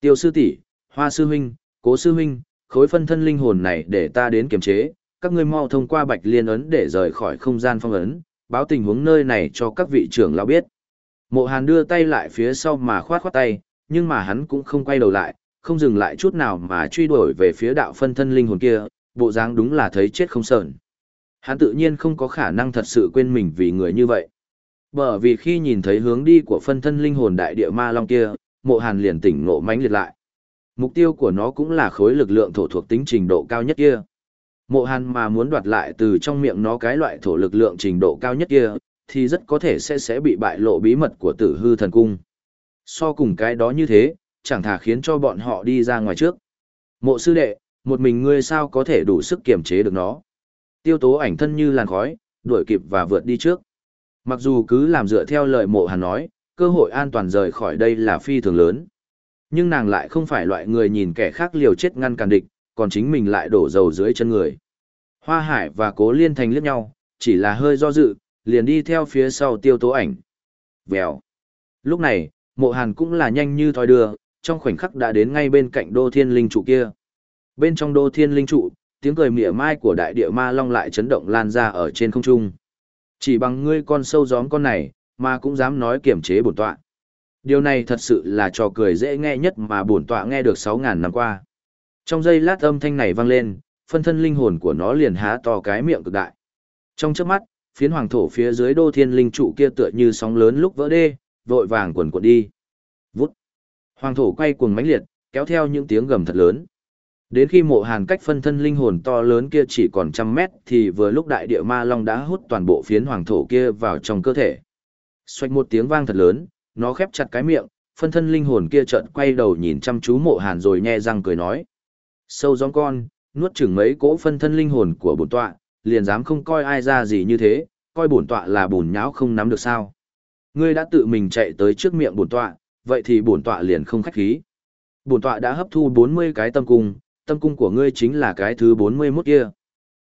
Tiêu sư tỷ, Hoa sư huynh, Cố sư huynh, khối phân thân linh hồn này để ta đến kiềm chế, các ngươi mau thông qua Bạch Liên ấn để rời khỏi không gian phong ấn, báo tình huống nơi này cho các vị trưởng lão biết. Mộ Hàn đưa tay lại phía sau mà khoát khoát tay, nhưng mà hắn cũng không quay đầu lại, không dừng lại chút nào mà truy đuổi về phía đạo phân thân linh hồn kia, bộ dáng đúng là thấy chết không sờn. Hắn tự nhiên không có khả năng thật sự quên mình vì người như vậy. Bởi vì khi nhìn thấy hướng đi của phân thân linh hồn đại địa ma long kia, mộ hàn liền tỉnh ngộ mãnh liệt lại. Mục tiêu của nó cũng là khối lực lượng thổ thuộc tính trình độ cao nhất kia. Mộ hàn mà muốn đoạt lại từ trong miệng nó cái loại thổ lực lượng trình độ cao nhất kia, thì rất có thể sẽ sẽ bị bại lộ bí mật của tử hư thần cung. So cùng cái đó như thế, chẳng thà khiến cho bọn họ đi ra ngoài trước. Mộ sư đệ, một mình ngươi sao có thể đủ sức kiềm chế được nó. Tiêu tố ảnh thân như làn khói, đuổi kịp và vượt đi trước. Mặc dù cứ làm dựa theo lời mộ hàn nói, cơ hội an toàn rời khỏi đây là phi thường lớn. Nhưng nàng lại không phải loại người nhìn kẻ khác liều chết ngăn cản địch, còn chính mình lại đổ dầu dưới chân người. Hoa Hải và Cố Liên Thành liếc nhau, chỉ là hơi do dự, liền đi theo phía sau tiêu tố ảnh. Vèo. Lúc này, mộ hàn cũng là nhanh như thoi đưa, trong khoảnh khắc đã đến ngay bên cạnh đô thiên linh trụ kia. Bên trong đô thiên linh trụ, tiếng cười mỉa mai của đại địa ma long lại chấn động lan ra ở trên không trung. Chỉ bằng ngươi con sâu gióm con này, mà cũng dám nói kiểm chế bổn tọa. Điều này thật sự là trò cười dễ nghe nhất mà bổn tọa nghe được 6.000 năm qua. Trong giây lát âm thanh này vang lên, phân thân linh hồn của nó liền há to cái miệng cực đại. Trong chớp mắt, phiến hoàng thổ phía dưới đô thiên linh trụ kia tựa như sóng lớn lúc vỡ đê, vội vàng quần cuộn đi. Vút. Hoàng thổ quay cuồng mãnh liệt, kéo theo những tiếng gầm thật lớn. Đến khi mộ hàn cách phân thân linh hồn to lớn kia chỉ còn trăm mét thì vừa lúc đại địa ma long đã hút toàn bộ phiến hoàng thổ kia vào trong cơ thể. Xoạch một tiếng vang thật lớn, nó khép chặt cái miệng, phân thân linh hồn kia chợt quay đầu nhìn chăm chú mộ hàn rồi nhe răng cười nói. Sâu gióng con, nuốt chửng mấy cỗ phân thân linh hồn của bổn tọa, liền dám không coi ai ra gì như thế, coi bổn tọa là bùn nháo không nắm được sao. Ngươi đã tự mình chạy tới trước miệng bổn tọa, vậy thì bổn tọa liền không khách khí. Bổn tọa đã hấp thu 40 cái tâm cung, tâm cung của ngươi chính là cái thứ 41 kia.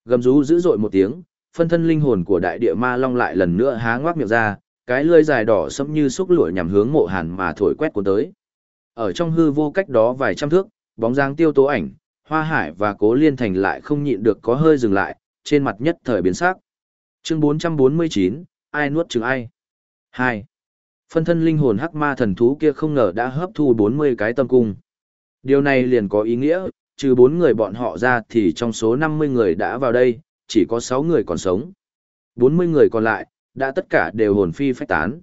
Gầm rú dữ dội một tiếng, phân thân linh hồn của đại địa ma long lại lần nữa há ngoác miệng ra, cái lưỡi dài đỏ sẫm như xúc lụa nhằm hướng mộ hàn mà thổi quét cuốn tới. Ở trong hư vô cách đó vài trăm thước, bóng dáng tiêu tố ảnh, hoa hải và cố liên thành lại không nhịn được có hơi dừng lại, trên mặt nhất thời biến sắc. Chương 449, ai nuốt chừng ai? 2. Phân thân linh hồn hắc ma thần thú kia không ngờ đã hấp thu 40 cái tâm cung. Điều này liền có ý nghĩa, trừ 4 người bọn họ ra thì trong số 50 người đã vào đây, chỉ có 6 người còn sống. 40 người còn lại, đã tất cả đều hồn phi phách tán.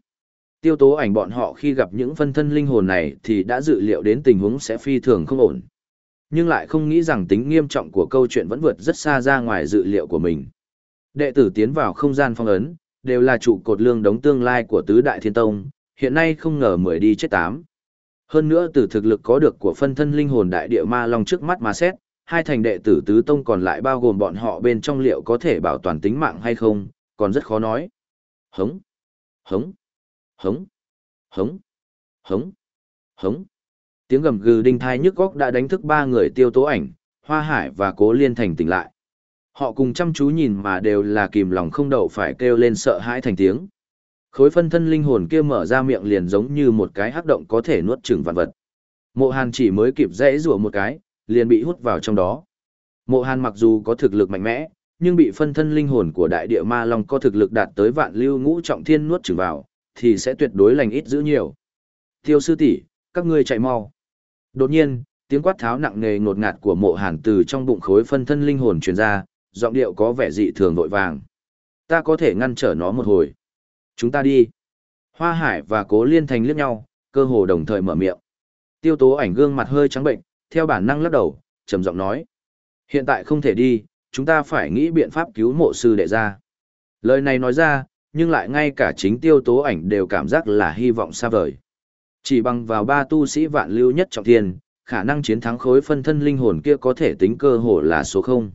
Tiêu tố ảnh bọn họ khi gặp những phân thân linh hồn này thì đã dự liệu đến tình huống sẽ phi thường không ổn. Nhưng lại không nghĩ rằng tính nghiêm trọng của câu chuyện vẫn vượt rất xa ra ngoài dự liệu của mình. Đệ tử tiến vào không gian phong ấn, đều là trụ cột lương đống tương lai của tứ đại thiên tông, hiện nay không ngờ mười đi chết tám. Hơn nữa từ thực lực có được của phân thân linh hồn đại địa ma long trước mắt mà xét, hai thành đệ tử tứ tông còn lại bao gồm bọn họ bên trong liệu có thể bảo toàn tính mạng hay không, còn rất khó nói. Hống, hống, hống, hống, hống, hống. Tiếng gầm gừ đinh thai nhức góc đã đánh thức ba người tiêu tố ảnh, hoa hải và cố liên thành tỉnh lại. Họ cùng chăm chú nhìn mà đều là kìm lòng không đậu phải kêu lên sợ hãi thành tiếng. Khối phân thân linh hồn kia mở ra miệng liền giống như một cái hắc động có thể nuốt chửng vạn vật. Mộ Hàn chỉ mới kịp rẽ rủa một cái, liền bị hút vào trong đó. Mộ Hàn mặc dù có thực lực mạnh mẽ, nhưng bị phân thân linh hồn của đại địa ma long có thực lực đạt tới vạn lưu ngũ trọng thiên nuốt chửng vào, thì sẽ tuyệt đối lành ít giữ nhiều. Tiêu sư tỷ, các ngươi chạy mau. Đột nhiên, tiếng quát tháo nặng nề ngột ngạt của mộ hàn từ trong bụng khối phân thân linh hồn truyền ra, giọng điệu có vẻ dị thường vội vàng. Ta có thể ngăn trở nó một hồi. Chúng ta đi. Hoa Hải và Cố Liên Thành liếc nhau, cơ hồ đồng thời mở miệng. Tiêu tố ảnh gương mặt hơi trắng bệnh, theo bản năng lắc đầu, trầm giọng nói. Hiện tại không thể đi, chúng ta phải nghĩ biện pháp cứu mộ sư đệ ra. Lời này nói ra, nhưng lại ngay cả chính tiêu tố ảnh đều cảm giác là hy vọng xa vời. Chỉ bằng vào ba tu sĩ vạn lưu nhất trọng thiên, khả năng chiến thắng khối phân thân linh hồn kia có thể tính cơ hồ là số không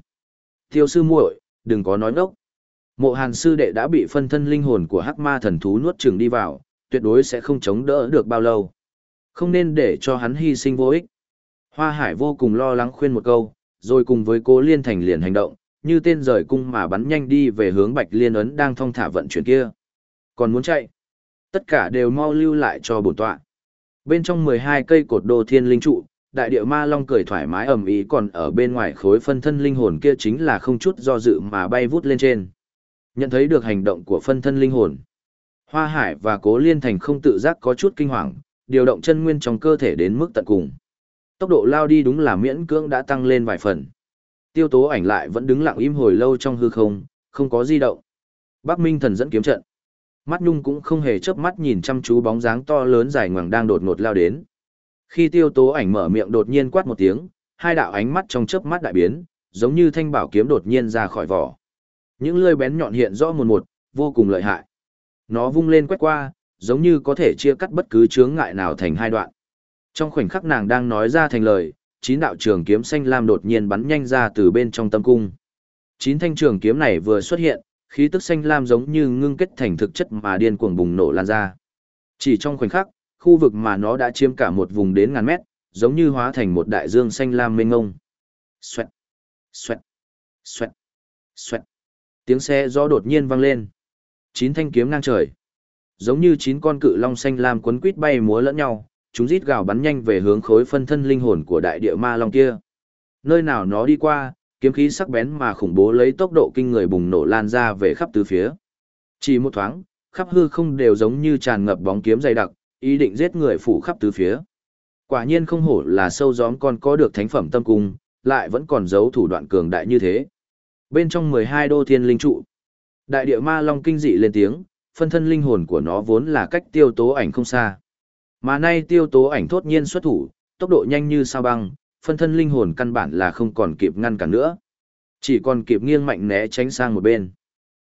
Tiêu sư muội, đừng có nói ngốc. Mộ Hàn sư đệ đã bị phân thân linh hồn của Hắc Ma thần thú nuốt chửng đi vào, tuyệt đối sẽ không chống đỡ được bao lâu. Không nên để cho hắn hy sinh vô ích. Hoa Hải vô cùng lo lắng khuyên một câu, rồi cùng với Cố Liên Thành liền hành động, như tên rời cung mà bắn nhanh đi về hướng Bạch Liên ấn đang thong thả vận chuyển kia. Còn muốn chạy? Tất cả đều mau lưu lại cho bổn tọa. Bên trong 12 cây cột đồ thiên linh trụ, đại địa ma long cười thoải mái ầm ĩ còn ở bên ngoài khối phân thân linh hồn kia chính là không chút do dự mà bay vút lên trên. Nhận thấy được hành động của phân thân linh hồn. Hoa Hải và Cố Liên Thành không tự giác có chút kinh hoàng, điều động chân nguyên trong cơ thể đến mức tận cùng. Tốc độ lao đi đúng là miễn cưỡng đã tăng lên vài phần. Tiêu tố ảnh lại vẫn đứng lặng im hồi lâu trong hư không, không có di động. Bắc Minh thần dẫn kiếm trận. Mắt Nhung cũng không hề chớp mắt nhìn chăm chú bóng dáng to lớn dài ngoằng đang đột ngột lao đến. Khi tiêu tố ảnh mở miệng đột nhiên quát một tiếng, hai đạo ánh mắt trong chớp mắt đại biến, giống như thanh bảo kiếm đột nhiên ra khỏi vỏ. Những lưỡi bén nhọn hiện rõ một một, vô cùng lợi hại. Nó vung lên quét qua, giống như có thể chia cắt bất cứ chướng ngại nào thành hai đoạn. Trong khoảnh khắc nàng đang nói ra thành lời, chín đạo trường kiếm xanh lam đột nhiên bắn nhanh ra từ bên trong tâm cung. Chín thanh trường kiếm này vừa xuất hiện, khí tức xanh lam giống như ngưng kết thành thực chất mà điên cuồng bùng nổ lan ra. Chỉ trong khoảnh khắc, khu vực mà nó đã chiếm cả một vùng đến ngàn mét, giống như hóa thành một đại dương xanh lam mênh mông. Xoẹt, xoẹt, xoẹt, xoẹt. Tiếng xe gió đột nhiên vang lên. Chín thanh kiếm ngang trời. Giống như chín con cự long xanh lam quấn quít bay múa lẫn nhau, chúng rít gào bắn nhanh về hướng khối phân thân linh hồn của đại địa ma long kia. Nơi nào nó đi qua, kiếm khí sắc bén mà khủng bố lấy tốc độ kinh người bùng nổ lan ra về khắp tứ phía. Chỉ một thoáng, khắp hư không đều giống như tràn ngập bóng kiếm dày đặc, ý định giết người phủ khắp tứ phía. Quả nhiên không hổ là sâu gióm còn có được thánh phẩm tâm cung, lại vẫn còn giấu thủ đoạn cường đại như thế. Bên trong 12 đô thiên linh trụ, đại địa ma long kinh dị lên tiếng, phân thân linh hồn của nó vốn là cách tiêu tố ảnh không xa. Mà nay tiêu tố ảnh thốt nhiên xuất thủ, tốc độ nhanh như sao băng, phân thân linh hồn căn bản là không còn kịp ngăn cản nữa. Chỉ còn kịp nghiêng mạnh né tránh sang một bên.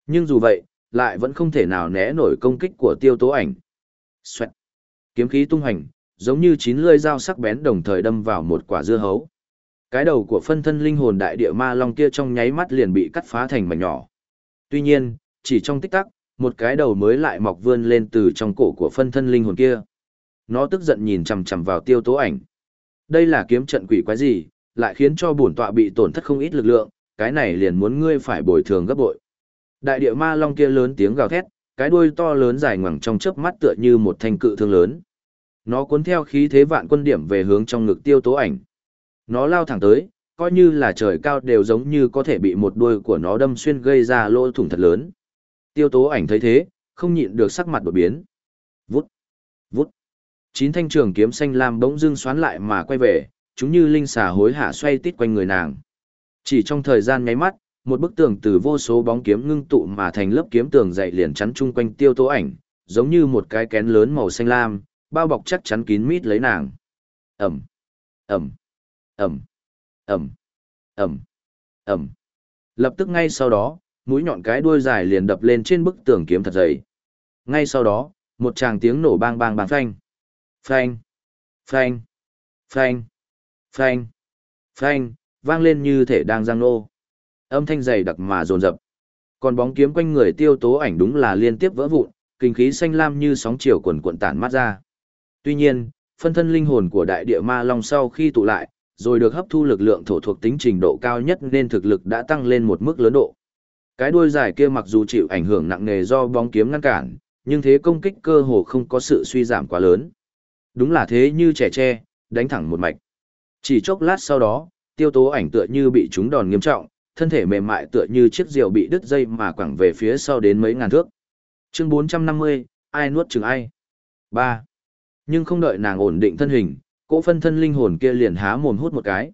Nhưng dù vậy, lại vẫn không thể nào né nổi công kích của tiêu tố ảnh. Xoẹt. Kiếm khí tung hành, giống như chín lưỡi dao sắc bén đồng thời đâm vào một quả dưa hấu. Cái đầu của phân thân linh hồn đại địa ma long kia trong nháy mắt liền bị cắt phá thành mảnh nhỏ. Tuy nhiên, chỉ trong tích tắc, một cái đầu mới lại mọc vươn lên từ trong cổ của phân thân linh hồn kia. Nó tức giận nhìn chằm chằm vào tiêu tố ảnh. Đây là kiếm trận quỷ quái gì, lại khiến cho bổn tọa bị tổn thất không ít lực lượng, cái này liền muốn ngươi phải bồi thường gấp bội. Đại địa ma long kia lớn tiếng gào thét, cái đuôi to lớn dài ngoằng trong chớp mắt tựa như một thanh cự thương lớn. Nó cuốn theo khí thế vạn quân điểm về hướng trong ngực tiêu tố ảnh. Nó lao thẳng tới, coi như là trời cao đều giống như có thể bị một đuôi của nó đâm xuyên gây ra lỗ thủng thật lớn. Tiêu tố ảnh thấy thế, không nhịn được sắc mặt đột biến. Vút, vút. Chín thanh trường kiếm xanh lam bỗng dưng xoán lại mà quay về, chúng như linh xà hối hả xoay tít quanh người nàng. Chỉ trong thời gian nháy mắt, một bức tường từ vô số bóng kiếm ngưng tụ mà thành lớp kiếm tường dày liền chắn chung quanh tiêu tố ảnh, giống như một cái kén lớn màu xanh lam, bao bọc chắc chắn kín mít lấy nàng. Ẩm, Ẩm, Ẩm, Ẩm, Ẩm, Ẩm. Lập tức ngay sau đó, mũi nhọn cái đuôi dài liền đập lên trên bức tường kiếm thật dày. Ngay sau đó, một tràng tiếng nổ bang bang bang phanh. Phanh, phanh, phanh, phanh, phanh, vang lên như thể đang giang nô. Âm thanh dày đặc mà dồn dập. Còn bóng kiếm quanh người tiêu tố ảnh đúng là liên tiếp vỡ vụn, kinh khí xanh lam như sóng chiều quần cuộn tản mát ra. Tuy nhiên, phân thân linh hồn của đại địa ma long sau khi tụ lại, rồi được hấp thu lực lượng thổ thuộc tính trình độ cao nhất nên thực lực đã tăng lên một mức lớn độ. Cái đuôi dài kia mặc dù chịu ảnh hưởng nặng nề do bóng kiếm ngăn cản, nhưng thế công kích cơ hồ không có sự suy giảm quá lớn. Đúng là thế như trẻ tre, đánh thẳng một mạch. Chỉ chốc lát sau đó, tiêu tố ảnh tựa như bị trúng đòn nghiêm trọng, thân thể mềm mại tựa như chiếc rượu bị đứt dây mà quẳng về phía sau đến mấy ngàn thước. Chương 450, ai nuốt chừng ai? 3. Nhưng không đợi nàng ổn định thân hình, cỗ phân thân linh hồn kia liền há mồm hút một cái.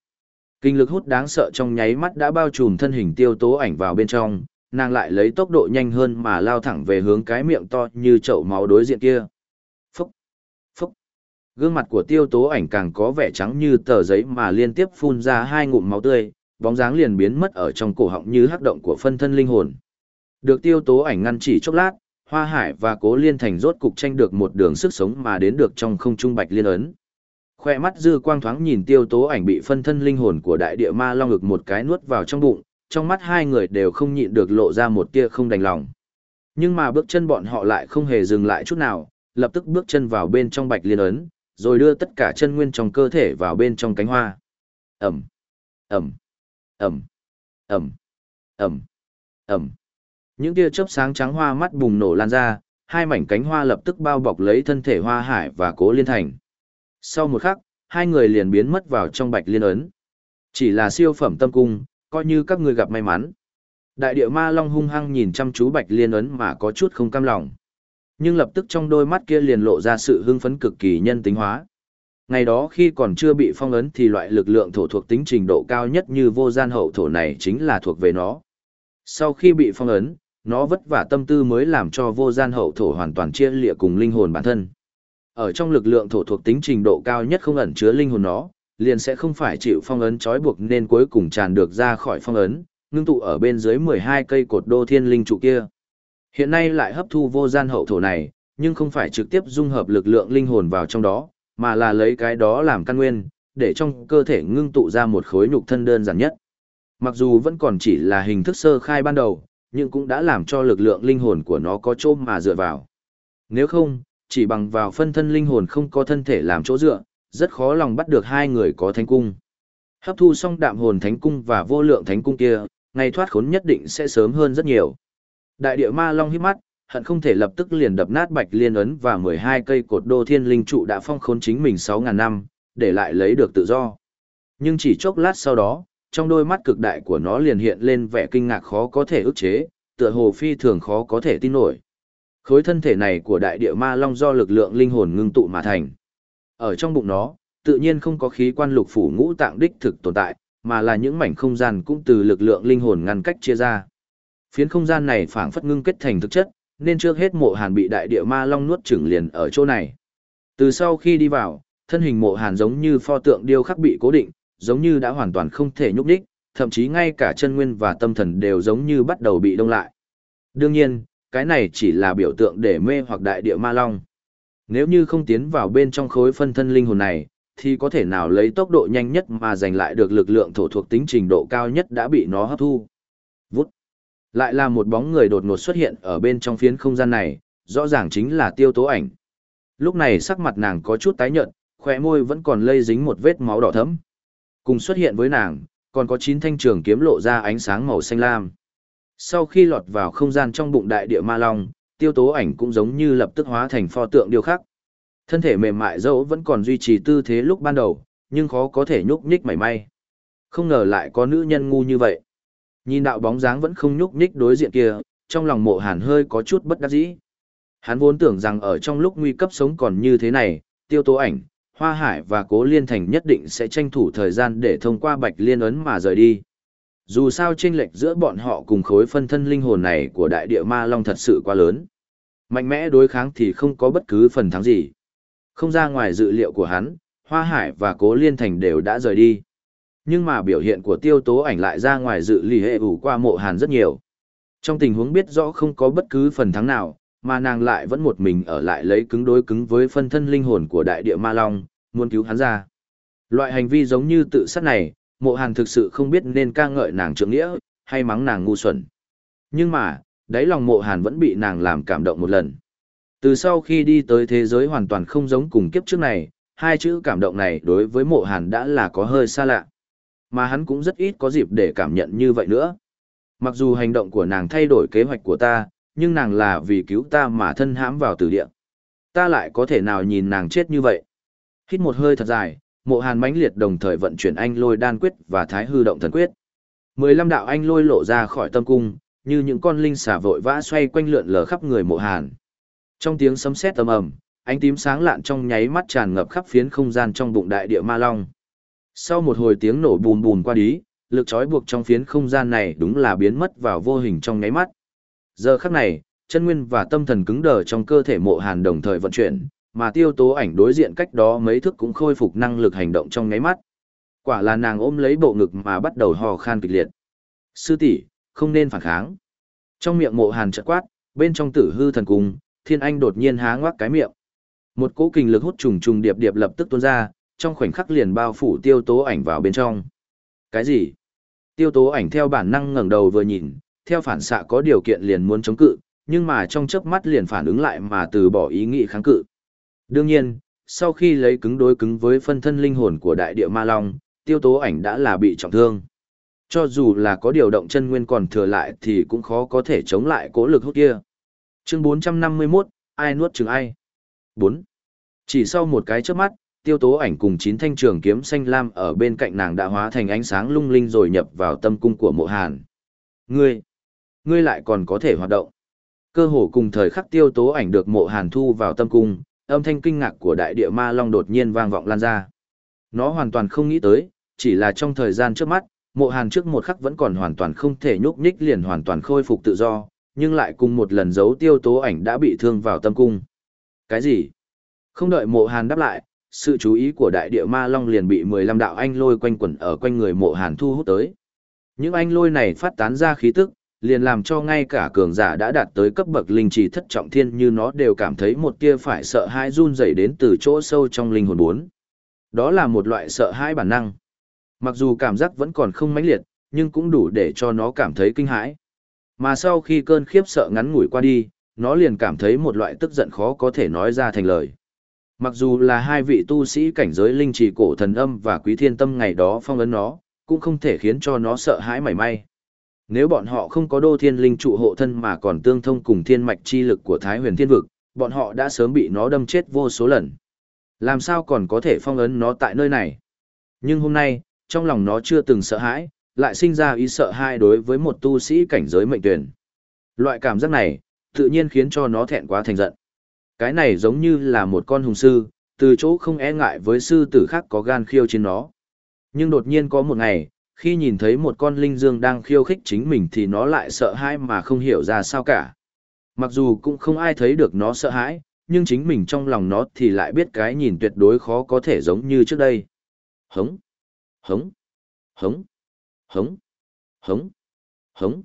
Kinh lực hút đáng sợ trong nháy mắt đã bao trùm thân hình tiêu tố ảnh vào bên trong, nàng lại lấy tốc độ nhanh hơn mà lao thẳng về hướng cái miệng to như chậu máu đối diện kia. Gương mặt của tiêu tố ảnh càng có vẻ trắng như tờ giấy mà liên tiếp phun ra hai ngụm máu tươi, bóng dáng liền biến mất ở trong cổ họng như hắc động của phân thân linh hồn. Được tiêu tố ảnh ngăn chỉ chốc lát, Hoa Hải và Cố Liên Thành rốt cục tranh được một đường sức sống mà đến được trong không trung bạch liên ấn. Khoe mắt dư quang thoáng nhìn tiêu tố ảnh bị phân thân linh hồn của đại địa ma long ngực một cái nuốt vào trong bụng, trong mắt hai người đều không nhịn được lộ ra một tia không đành lòng. Nhưng mà bước chân bọn họ lại không hề dừng lại chút nào, lập tức bước chân vào bên trong bạch liên ấn, rồi đưa tất cả chân nguyên trong cơ thể vào bên trong cánh hoa. Ẩm, Ẩm, Ẩm, Ẩm, Ẩm, Ẩm. Những tia chớp sáng trắng hoa mắt bùng nổ lan ra, hai mảnh cánh hoa lập tức bao bọc lấy thân thể hoa hải và cố liên thành. Sau một khắc, hai người liền biến mất vào trong bạch liên ấn. Chỉ là siêu phẩm tâm cung, coi như các người gặp may mắn. Đại địa ma long hung hăng nhìn chăm chú bạch liên ấn mà có chút không cam lòng. Nhưng lập tức trong đôi mắt kia liền lộ ra sự hưng phấn cực kỳ nhân tính hóa. Ngày đó khi còn chưa bị phong ấn thì loại lực lượng thổ thuộc tính trình độ cao nhất như vô gian hậu thổ này chính là thuộc về nó. Sau khi bị phong ấn, nó vất vả tâm tư mới làm cho vô gian hậu thổ hoàn toàn chia lịa cùng linh hồn bản thân. Ở trong lực lượng thổ thuộc tính trình độ cao nhất không ẩn chứa linh hồn nó, liền sẽ không phải chịu phong ấn trói buộc nên cuối cùng tràn được ra khỏi phong ấn, ngưng tụ ở bên dưới 12 cây cột đô thiên linh trụ kia. Hiện nay lại hấp thu vô gian hậu thổ này, nhưng không phải trực tiếp dung hợp lực lượng linh hồn vào trong đó, mà là lấy cái đó làm căn nguyên, để trong cơ thể ngưng tụ ra một khối nhục thân đơn giản nhất. Mặc dù vẫn còn chỉ là hình thức sơ khai ban đầu, nhưng cũng đã làm cho lực lượng linh hồn của nó có chỗ mà dựa vào. Nếu không, chỉ bằng vào phân thân linh hồn không có thân thể làm chỗ dựa, rất khó lòng bắt được hai người có thánh cung. Hấp thu xong đạm hồn thánh cung và vô lượng thánh cung kia, ngày thoát khốn nhất định sẽ sớm hơn rất nhiều. Đại địa ma long hít mắt, hận không thể lập tức liền đập nát bạch liên ấn và 12 cây cột đô thiên linh trụ đã phong khốn chính mình 6.000 năm, để lại lấy được tự do. Nhưng chỉ chốc lát sau đó, trong đôi mắt cực đại của nó liền hiện lên vẻ kinh ngạc khó có thể ức chế, tựa hồ phi thường khó có thể tin nổi. Khối thân thể này của đại địa ma long do lực lượng linh hồn ngưng tụ mà thành. Ở trong bụng nó, tự nhiên không có khí quan lục phủ ngũ tạng đích thực tồn tại, mà là những mảnh không gian cũng từ lực lượng linh hồn ngăn cách chia ra. Phiến không gian này phảng phất ngưng kết thành thực chất, nên trước hết mộ hàn bị đại địa ma long nuốt chửng liền ở chỗ này. Từ sau khi đi vào, thân hình mộ hàn giống như pho tượng điêu khắc bị cố định, giống như đã hoàn toàn không thể nhúc đích, thậm chí ngay cả chân nguyên và tâm thần đều giống như bắt đầu bị đông lại. Đương nhiên, cái này chỉ là biểu tượng để mê hoặc đại địa ma long. Nếu như không tiến vào bên trong khối phân thân linh hồn này, thì có thể nào lấy tốc độ nhanh nhất mà giành lại được lực lượng thổ thuộc tính trình độ cao nhất đã bị nó hấp thu. Lại là một bóng người đột ngột xuất hiện ở bên trong phiến không gian này, rõ ràng chính là tiêu tố ảnh. Lúc này sắc mặt nàng có chút tái nhợt, khỏe môi vẫn còn lây dính một vết máu đỏ thẫm. Cùng xuất hiện với nàng, còn có chín thanh trường kiếm lộ ra ánh sáng màu xanh lam. Sau khi lọt vào không gian trong bụng đại địa ma long, tiêu tố ảnh cũng giống như lập tức hóa thành pho tượng điêu khắc. Thân thể mềm mại dẫu vẫn còn duy trì tư thế lúc ban đầu, nhưng khó có thể nhúc nhích mảy may. Không ngờ lại có nữ nhân ngu như vậy. Nhìn đạo bóng dáng vẫn không nhúc nhích đối diện kia, trong lòng mộ hàn hơi có chút bất đắc dĩ. Hắn vốn tưởng rằng ở trong lúc nguy cấp sống còn như thế này, tiêu tố ảnh, Hoa Hải và Cố Liên Thành nhất định sẽ tranh thủ thời gian để thông qua Bạch Liên ấn mà rời đi. Dù sao chênh lệch giữa bọn họ cùng khối phân thân linh hồn này của đại địa ma long thật sự quá lớn. Mạnh mẽ đối kháng thì không có bất cứ phần thắng gì. Không ra ngoài dự liệu của hắn, Hoa Hải và Cố Liên Thành đều đã rời đi. Nhưng mà biểu hiện của tiêu tố ảnh lại ra ngoài dự lì hệ ủ qua mộ hàn rất nhiều. Trong tình huống biết rõ không có bất cứ phần thắng nào, mà nàng lại vẫn một mình ở lại lấy cứng đối cứng với phân thân linh hồn của đại địa ma long, muốn cứu hắn ra. Loại hành vi giống như tự sát này, mộ hàn thực sự không biết nên ca ngợi nàng trưởng nghĩa, hay mắng nàng ngu xuẩn. Nhưng mà, đáy lòng mộ hàn vẫn bị nàng làm cảm động một lần. Từ sau khi đi tới thế giới hoàn toàn không giống cùng kiếp trước này, hai chữ cảm động này đối với mộ hàn đã là có hơi xa lạ. Mà hắn cũng rất ít có dịp để cảm nhận như vậy nữa. Mặc dù hành động của nàng thay đổi kế hoạch của ta, nhưng nàng là vì cứu ta mà thân hãm vào tử địa. Ta lại có thể nào nhìn nàng chết như vậy? Hít một hơi thật dài, mộ hàn mãnh liệt đồng thời vận chuyển anh lôi đan quyết và thái hư động thần quyết. Mười lăm đạo anh lôi lộ ra khỏi tâm cung, như những con linh xả vội vã xoay quanh lượn lờ khắp người mộ hàn. Trong tiếng sấm sét âm ầm, ánh tím sáng lạn trong nháy mắt tràn ngập khắp phiến không gian trong bụng đại địa ma long. Sau một hồi tiếng nổ bùn bùn qua đi, lực trói buộc trong phiến không gian này đúng là biến mất vào vô hình trong nháy mắt. Giờ khắc này, chân nguyên và tâm thần cứng đờ trong cơ thể mộ hàn đồng thời vận chuyển, mà tiêu tố ảnh đối diện cách đó mấy thức cũng khôi phục năng lực hành động trong nháy mắt. Quả là nàng ôm lấy bộ ngực mà bắt đầu hò khan kịch liệt. Sư tỷ không nên phản kháng. Trong miệng mộ hàn chợt quát, bên trong tử hư thần cung, thiên anh đột nhiên há ngoác cái miệng. Một cỗ kình lực hút trùng trùng điệp điệp lập tức tuôn ra, trong khoảnh khắc liền bao phủ tiêu tố ảnh vào bên trong. Cái gì? Tiêu tố ảnh theo bản năng ngẩng đầu vừa nhìn, theo phản xạ có điều kiện liền muốn chống cự, nhưng mà trong chớp mắt liền phản ứng lại mà từ bỏ ý nghĩ kháng cự. Đương nhiên, sau khi lấy cứng đối cứng với phân thân linh hồn của đại địa ma long, tiêu tố ảnh đã là bị trọng thương. Cho dù là có điều động chân nguyên còn thừa lại thì cũng khó có thể chống lại cố lực hút kia. Chương 451, ai nuốt chừng ai? 4. Chỉ sau một cái chớp mắt, tiêu tố ảnh cùng chín thanh trường kiếm xanh lam ở bên cạnh nàng đã hóa thành ánh sáng lung linh rồi nhập vào tâm cung của mộ hàn. Ngươi, ngươi lại còn có thể hoạt động. Cơ hồ cùng thời khắc tiêu tố ảnh được mộ hàn thu vào tâm cung, âm thanh kinh ngạc của đại địa ma long đột nhiên vang vọng lan ra. Nó hoàn toàn không nghĩ tới, chỉ là trong thời gian trước mắt, mộ hàn trước một khắc vẫn còn hoàn toàn không thể nhúc nhích liền hoàn toàn khôi phục tự do, nhưng lại cùng một lần giấu tiêu tố ảnh đã bị thương vào tâm cung. Cái gì? Không đợi mộ hàn đáp lại, sự chú ý của đại địa ma long liền bị 15 đạo anh lôi quanh quẩn ở quanh người mộ hàn thu hút tới. Những anh lôi này phát tán ra khí tức, liền làm cho ngay cả cường giả đã đạt tới cấp bậc linh trì thất trọng thiên như nó đều cảm thấy một tia phải sợ hãi run rẩy đến từ chỗ sâu trong linh hồn bốn. Đó là một loại sợ hãi bản năng. Mặc dù cảm giác vẫn còn không mãnh liệt, nhưng cũng đủ để cho nó cảm thấy kinh hãi. Mà sau khi cơn khiếp sợ ngắn ngủi qua đi, nó liền cảm thấy một loại tức giận khó có thể nói ra thành lời. Mặc dù là hai vị tu sĩ cảnh giới linh trì cổ thần âm và quý thiên tâm ngày đó phong ấn nó, cũng không thể khiến cho nó sợ hãi mảy may. Nếu bọn họ không có đô thiên linh trụ hộ thân mà còn tương thông cùng thiên mạch chi lực của Thái huyền thiên vực, bọn họ đã sớm bị nó đâm chết vô số lần. Làm sao còn có thể phong ấn nó tại nơi này? Nhưng hôm nay, trong lòng nó chưa từng sợ hãi, lại sinh ra ý sợ hãi đối với một tu sĩ cảnh giới mệnh tuyển. Loại cảm giác này, tự nhiên khiến cho nó thẹn quá thành giận. Cái này giống như là một con hùng sư, từ chỗ không e ngại với sư tử khác có gan khiêu trên nó. Nhưng đột nhiên có một ngày, khi nhìn thấy một con linh dương đang khiêu khích chính mình thì nó lại sợ hãi mà không hiểu ra sao cả. Mặc dù cũng không ai thấy được nó sợ hãi, nhưng chính mình trong lòng nó thì lại biết cái nhìn tuyệt đối khó có thể giống như trước đây. Hống, hống, hống, hống, hống, hống.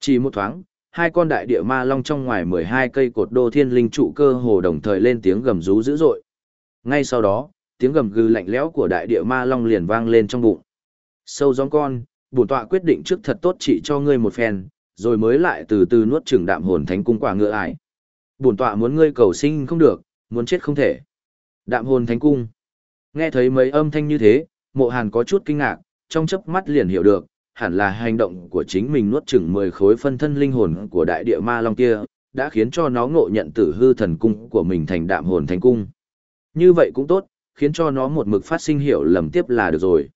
Chỉ một thoáng, hai con đại địa ma long trong ngoài 12 cây cột đô thiên linh trụ cơ hồ đồng thời lên tiếng gầm rú dữ dội. Ngay sau đó, tiếng gầm gừ lạnh lẽo của đại địa ma long liền vang lên trong bụng. Sâu gióng con, bổn tọa quyết định trước thật tốt chỉ cho ngươi một phen, rồi mới lại từ từ nuốt chửng đạm hồn thánh cung quả ngựa ải. Bổn tọa muốn ngươi cầu sinh không được, muốn chết không thể. Đạm hồn thánh cung. Nghe thấy mấy âm thanh như thế, mộ hàn có chút kinh ngạc, trong chớp mắt liền hiểu được, hẳn là hành động của chính mình nuốt chửng 10 khối phân thân linh hồn của đại địa ma long kia, đã khiến cho nó ngộ nhận tử hư thần cung của mình thành đạm hồn thánh cung. Như vậy cũng tốt, khiến cho nó một mực phát sinh hiểu lầm tiếp là được rồi.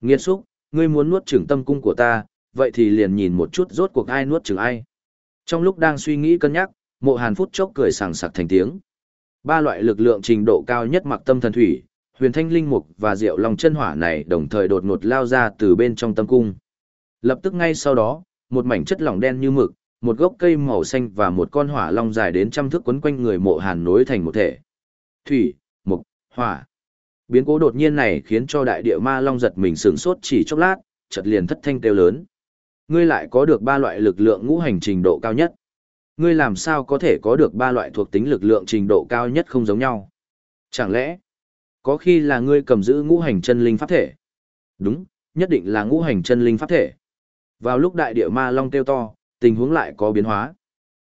Nghiệt xúc, ngươi muốn nuốt chửng tâm cung của ta, vậy thì liền nhìn một chút rốt cuộc ai nuốt chửng ai. Trong lúc đang suy nghĩ cân nhắc, mộ hàn phút chốc cười sảng sặc thành tiếng. Ba loại lực lượng trình độ cao nhất mặc tâm thần thủy, huyền thanh linh mục và diệu long chân hỏa này đồng thời đột ngột lao ra từ bên trong tâm cung. Lập tức ngay sau đó, một mảnh chất lỏng đen như mực, một gốc cây màu xanh và một con hỏa long dài đến trăm thước quấn quanh người mộ hàn nối thành một thể. Thủy, mục, hỏa. Biến cố đột nhiên này khiến cho đại địa ma long giật mình sửng sốt chỉ chốc lát, chợt liền thất thanh kêu lớn. Ngươi lại có được ba loại lực lượng ngũ hành trình độ cao nhất. Ngươi làm sao có thể có được ba loại thuộc tính lực lượng trình độ cao nhất không giống nhau? Chẳng lẽ, có khi là ngươi cầm giữ ngũ hành chân linh pháp thể? Đúng, nhất định là ngũ hành chân linh pháp thể. Vào lúc đại địa ma long kêu to, tình huống lại có biến hóa.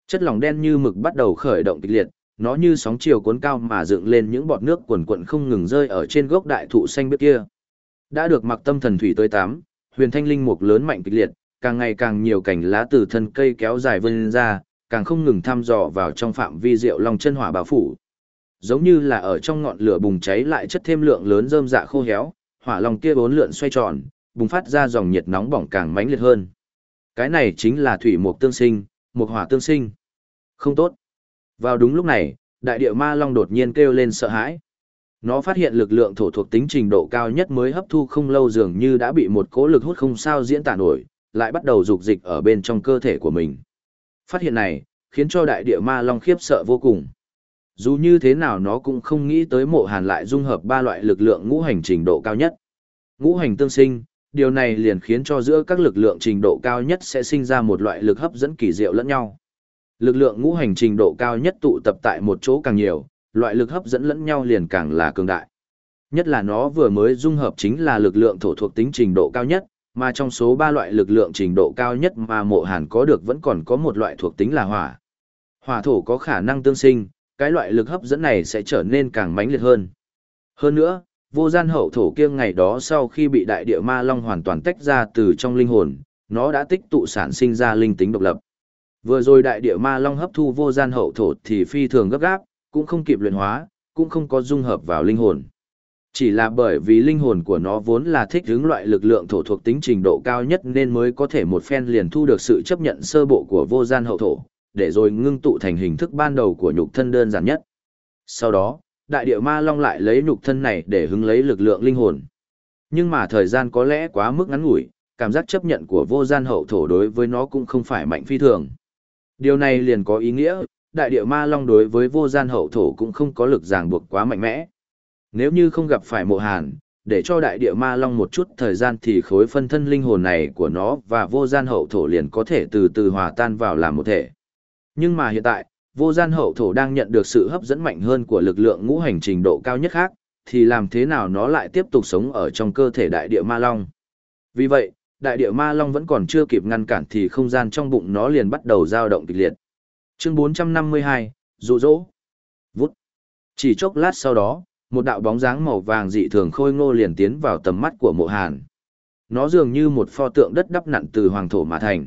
Chất lỏng đen như mực bắt đầu khởi động kịch liệt, nó như sóng chiều cuốn cao mà dựng lên những bọt nước quần quận không ngừng rơi ở trên gốc đại thụ xanh biếc kia. Đã được mặc tâm thần thủy tới tám, huyền thanh linh mục lớn mạnh kịch liệt, càng ngày càng nhiều cành lá từ thân cây kéo dài vươn ra, càng không ngừng thăm dò vào trong phạm vi rượu long chân hỏa bao phủ. Giống như là ở trong ngọn lửa bùng cháy lại chất thêm lượng lớn rơm dạ khô héo, hỏa long kia bốn lượn xoay tròn, bùng phát ra dòng nhiệt nóng bỏng càng mãnh liệt hơn. Cái này chính là thủy mục tương sinh, mục hỏa tương sinh. Không tốt. Vào đúng lúc này, đại địa ma long đột nhiên kêu lên sợ hãi. Nó phát hiện lực lượng thổ thuộc tính trình độ cao nhất mới hấp thu không lâu dường như đã bị một cỗ lực hút không sao diễn tả nổi, lại bắt đầu dục dịch ở bên trong cơ thể của mình. Phát hiện này, khiến cho đại địa ma long khiếp sợ vô cùng. Dù như thế nào nó cũng không nghĩ tới mộ hàn lại dung hợp ba loại lực lượng ngũ hành trình độ cao nhất. Ngũ hành tương sinh, điều này liền khiến cho giữa các lực lượng trình độ cao nhất sẽ sinh ra một loại lực hấp dẫn kỳ diệu lẫn nhau. Lực lượng ngũ hành trình độ cao nhất tụ tập tại một chỗ càng nhiều, loại lực hấp dẫn lẫn nhau liền càng là cường đại. Nhất là nó vừa mới dung hợp chính là lực lượng thổ thuộc tính trình độ cao nhất, mà trong số ba loại lực lượng trình độ cao nhất mà mộ hàn có được vẫn còn có một loại thuộc tính là hỏa. Hỏa thổ có khả năng tương sinh, cái loại lực hấp dẫn này sẽ trở nên càng mãnh liệt hơn. Hơn nữa, vô gian hậu thổ kia ngày đó sau khi bị đại địa ma long hoàn toàn tách ra từ trong linh hồn, nó đã tích tụ sản sinh ra linh tính độc lập. Vừa rồi đại địa ma long hấp thu vô gian hậu thổ thì phi thường gấp gáp, cũng không kịp luyện hóa, cũng không có dung hợp vào linh hồn. Chỉ là bởi vì linh hồn của nó vốn là thích hướng loại lực lượng thổ thuộc tính trình độ cao nhất nên mới có thể một phen liền thu được sự chấp nhận sơ bộ của vô gian hậu thổ, để rồi ngưng tụ thành hình thức ban đầu của nhục thân đơn giản nhất. Sau đó, đại địa ma long lại lấy nhục thân này để hứng lấy lực lượng linh hồn. Nhưng mà thời gian có lẽ quá mức ngắn ngủi, cảm giác chấp nhận của vô gian hậu thổ đối với nó cũng không phải mạnh phi thường. Điều này liền có ý nghĩa, đại địa ma long đối với vô gian hậu thổ cũng không có lực ràng buộc quá mạnh mẽ. Nếu như không gặp phải mộ hàn, để cho đại địa ma long một chút thời gian thì khối phân thân linh hồn này của nó và vô gian hậu thổ liền có thể từ từ hòa tan vào làm một thể. Nhưng mà hiện tại, vô gian hậu thổ đang nhận được sự hấp dẫn mạnh hơn của lực lượng ngũ hành trình độ cao nhất khác, thì làm thế nào nó lại tiếp tục sống ở trong cơ thể đại địa ma long. Vì vậy, đại địa ma long vẫn còn chưa kịp ngăn cản thì không gian trong bụng nó liền bắt đầu dao động kịch liệt. Chương 452, dụ dỗ. Vút. Chỉ chốc lát sau đó, một đạo bóng dáng màu vàng dị thường khôi ngô liền tiến vào tầm mắt của mộ hàn. Nó dường như một pho tượng đất đắp nặn từ hoàng thổ mà thành.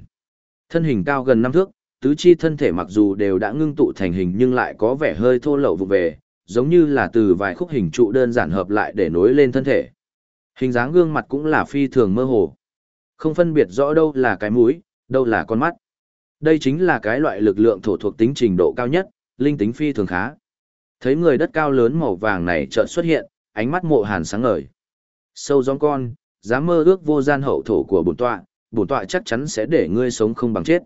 Thân hình cao gần năm thước, tứ chi thân thể mặc dù đều đã ngưng tụ thành hình nhưng lại có vẻ hơi thô lậu vụ về, giống như là từ vài khúc hình trụ đơn giản hợp lại để nối lên thân thể. Hình dáng gương mặt cũng là phi thường mơ hồ. Không phân biệt rõ đâu là cái mũi, đâu là con mắt. Đây chính là cái loại lực lượng thổ thuộc tính trình độ cao nhất, linh tính phi thường khá. Thấy người đất cao lớn màu vàng này chợt xuất hiện, ánh mắt mộ hàn sáng ngời. Sâu gióng con, dám mơ ước vô gian hậu thổ của bổn tọa, bổn tọa chắc chắn sẽ để ngươi sống không bằng chết.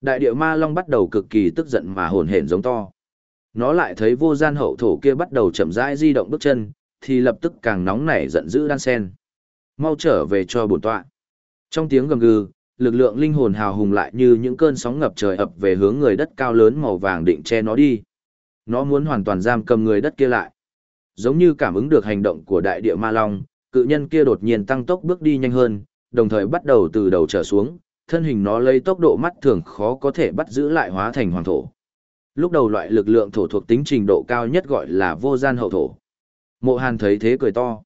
Đại địa ma long bắt đầu cực kỳ tức giận mà hồn hển giống to. Nó lại thấy vô gian hậu thổ kia bắt đầu chậm rãi di động bước chân, thì lập tức càng nóng nảy giận dữ đan sen. Mau trở về cho bổn tọa. Trong tiếng gầm gừ, lực lượng linh hồn hào hùng lại như những cơn sóng ngập trời ập về hướng người đất cao lớn màu vàng định che nó đi. Nó muốn hoàn toàn giam cầm người đất kia lại. Giống như cảm ứng được hành động của đại địa ma long, cự nhân kia đột nhiên tăng tốc bước đi nhanh hơn, đồng thời bắt đầu từ đầu trở xuống, thân hình nó lấy tốc độ mắt thường khó có thể bắt giữ lại hóa thành hoàng thổ. Lúc đầu loại lực lượng thổ thuộc tính trình độ cao nhất gọi là vô gian hậu thổ. Mộ Hàn thấy thế cười to.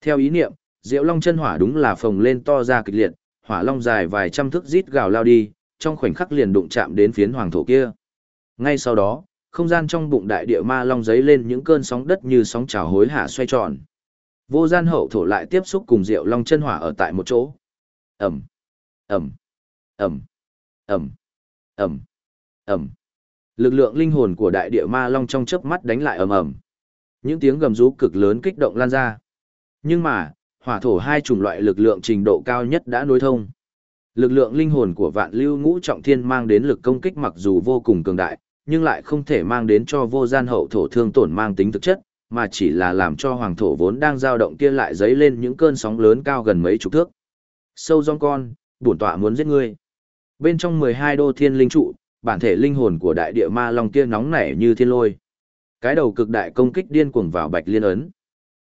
Theo ý niệm, Diệu Long chân hỏa đúng là phồng lên to ra kịch liệt, hỏa long dài vài trăm thước rít gào lao đi, trong khoảnh khắc liền đụng chạm đến phiến hoàng thổ kia. Ngay sau đó, không gian trong bụng đại địa ma long giấy lên những cơn sóng đất như sóng trào hối hả xoay tròn. Vô gian hậu thổ lại tiếp xúc cùng Diệu Long chân hỏa ở tại một chỗ. Ẩm, Ẩm, Ẩm, Ẩm, Ẩm, Ẩm. Lực lượng linh hồn của đại địa ma long trong chớp mắt đánh lại ầm ầm. Những tiếng gầm rú cực lớn kích động lan ra. Nhưng mà, hỏa thổ hai chủng loại lực lượng trình độ cao nhất đã nối thông. Lực lượng linh hồn của vạn lưu ngũ trọng thiên mang đến lực công kích mặc dù vô cùng cường đại, nhưng lại không thể mang đến cho vô gian hậu thổ thương tổn mang tính thực chất, mà chỉ là làm cho hoàng thổ vốn đang dao động kia lại dấy lên những cơn sóng lớn cao gần mấy chục thước. Sâu rong con, bổn tọa muốn giết ngươi. Bên trong 12 đô thiên linh trụ, bản thể linh hồn của đại địa ma long kia nóng nảy như thiên lôi. Cái đầu cực đại công kích điên cuồng vào bạch liên ấn.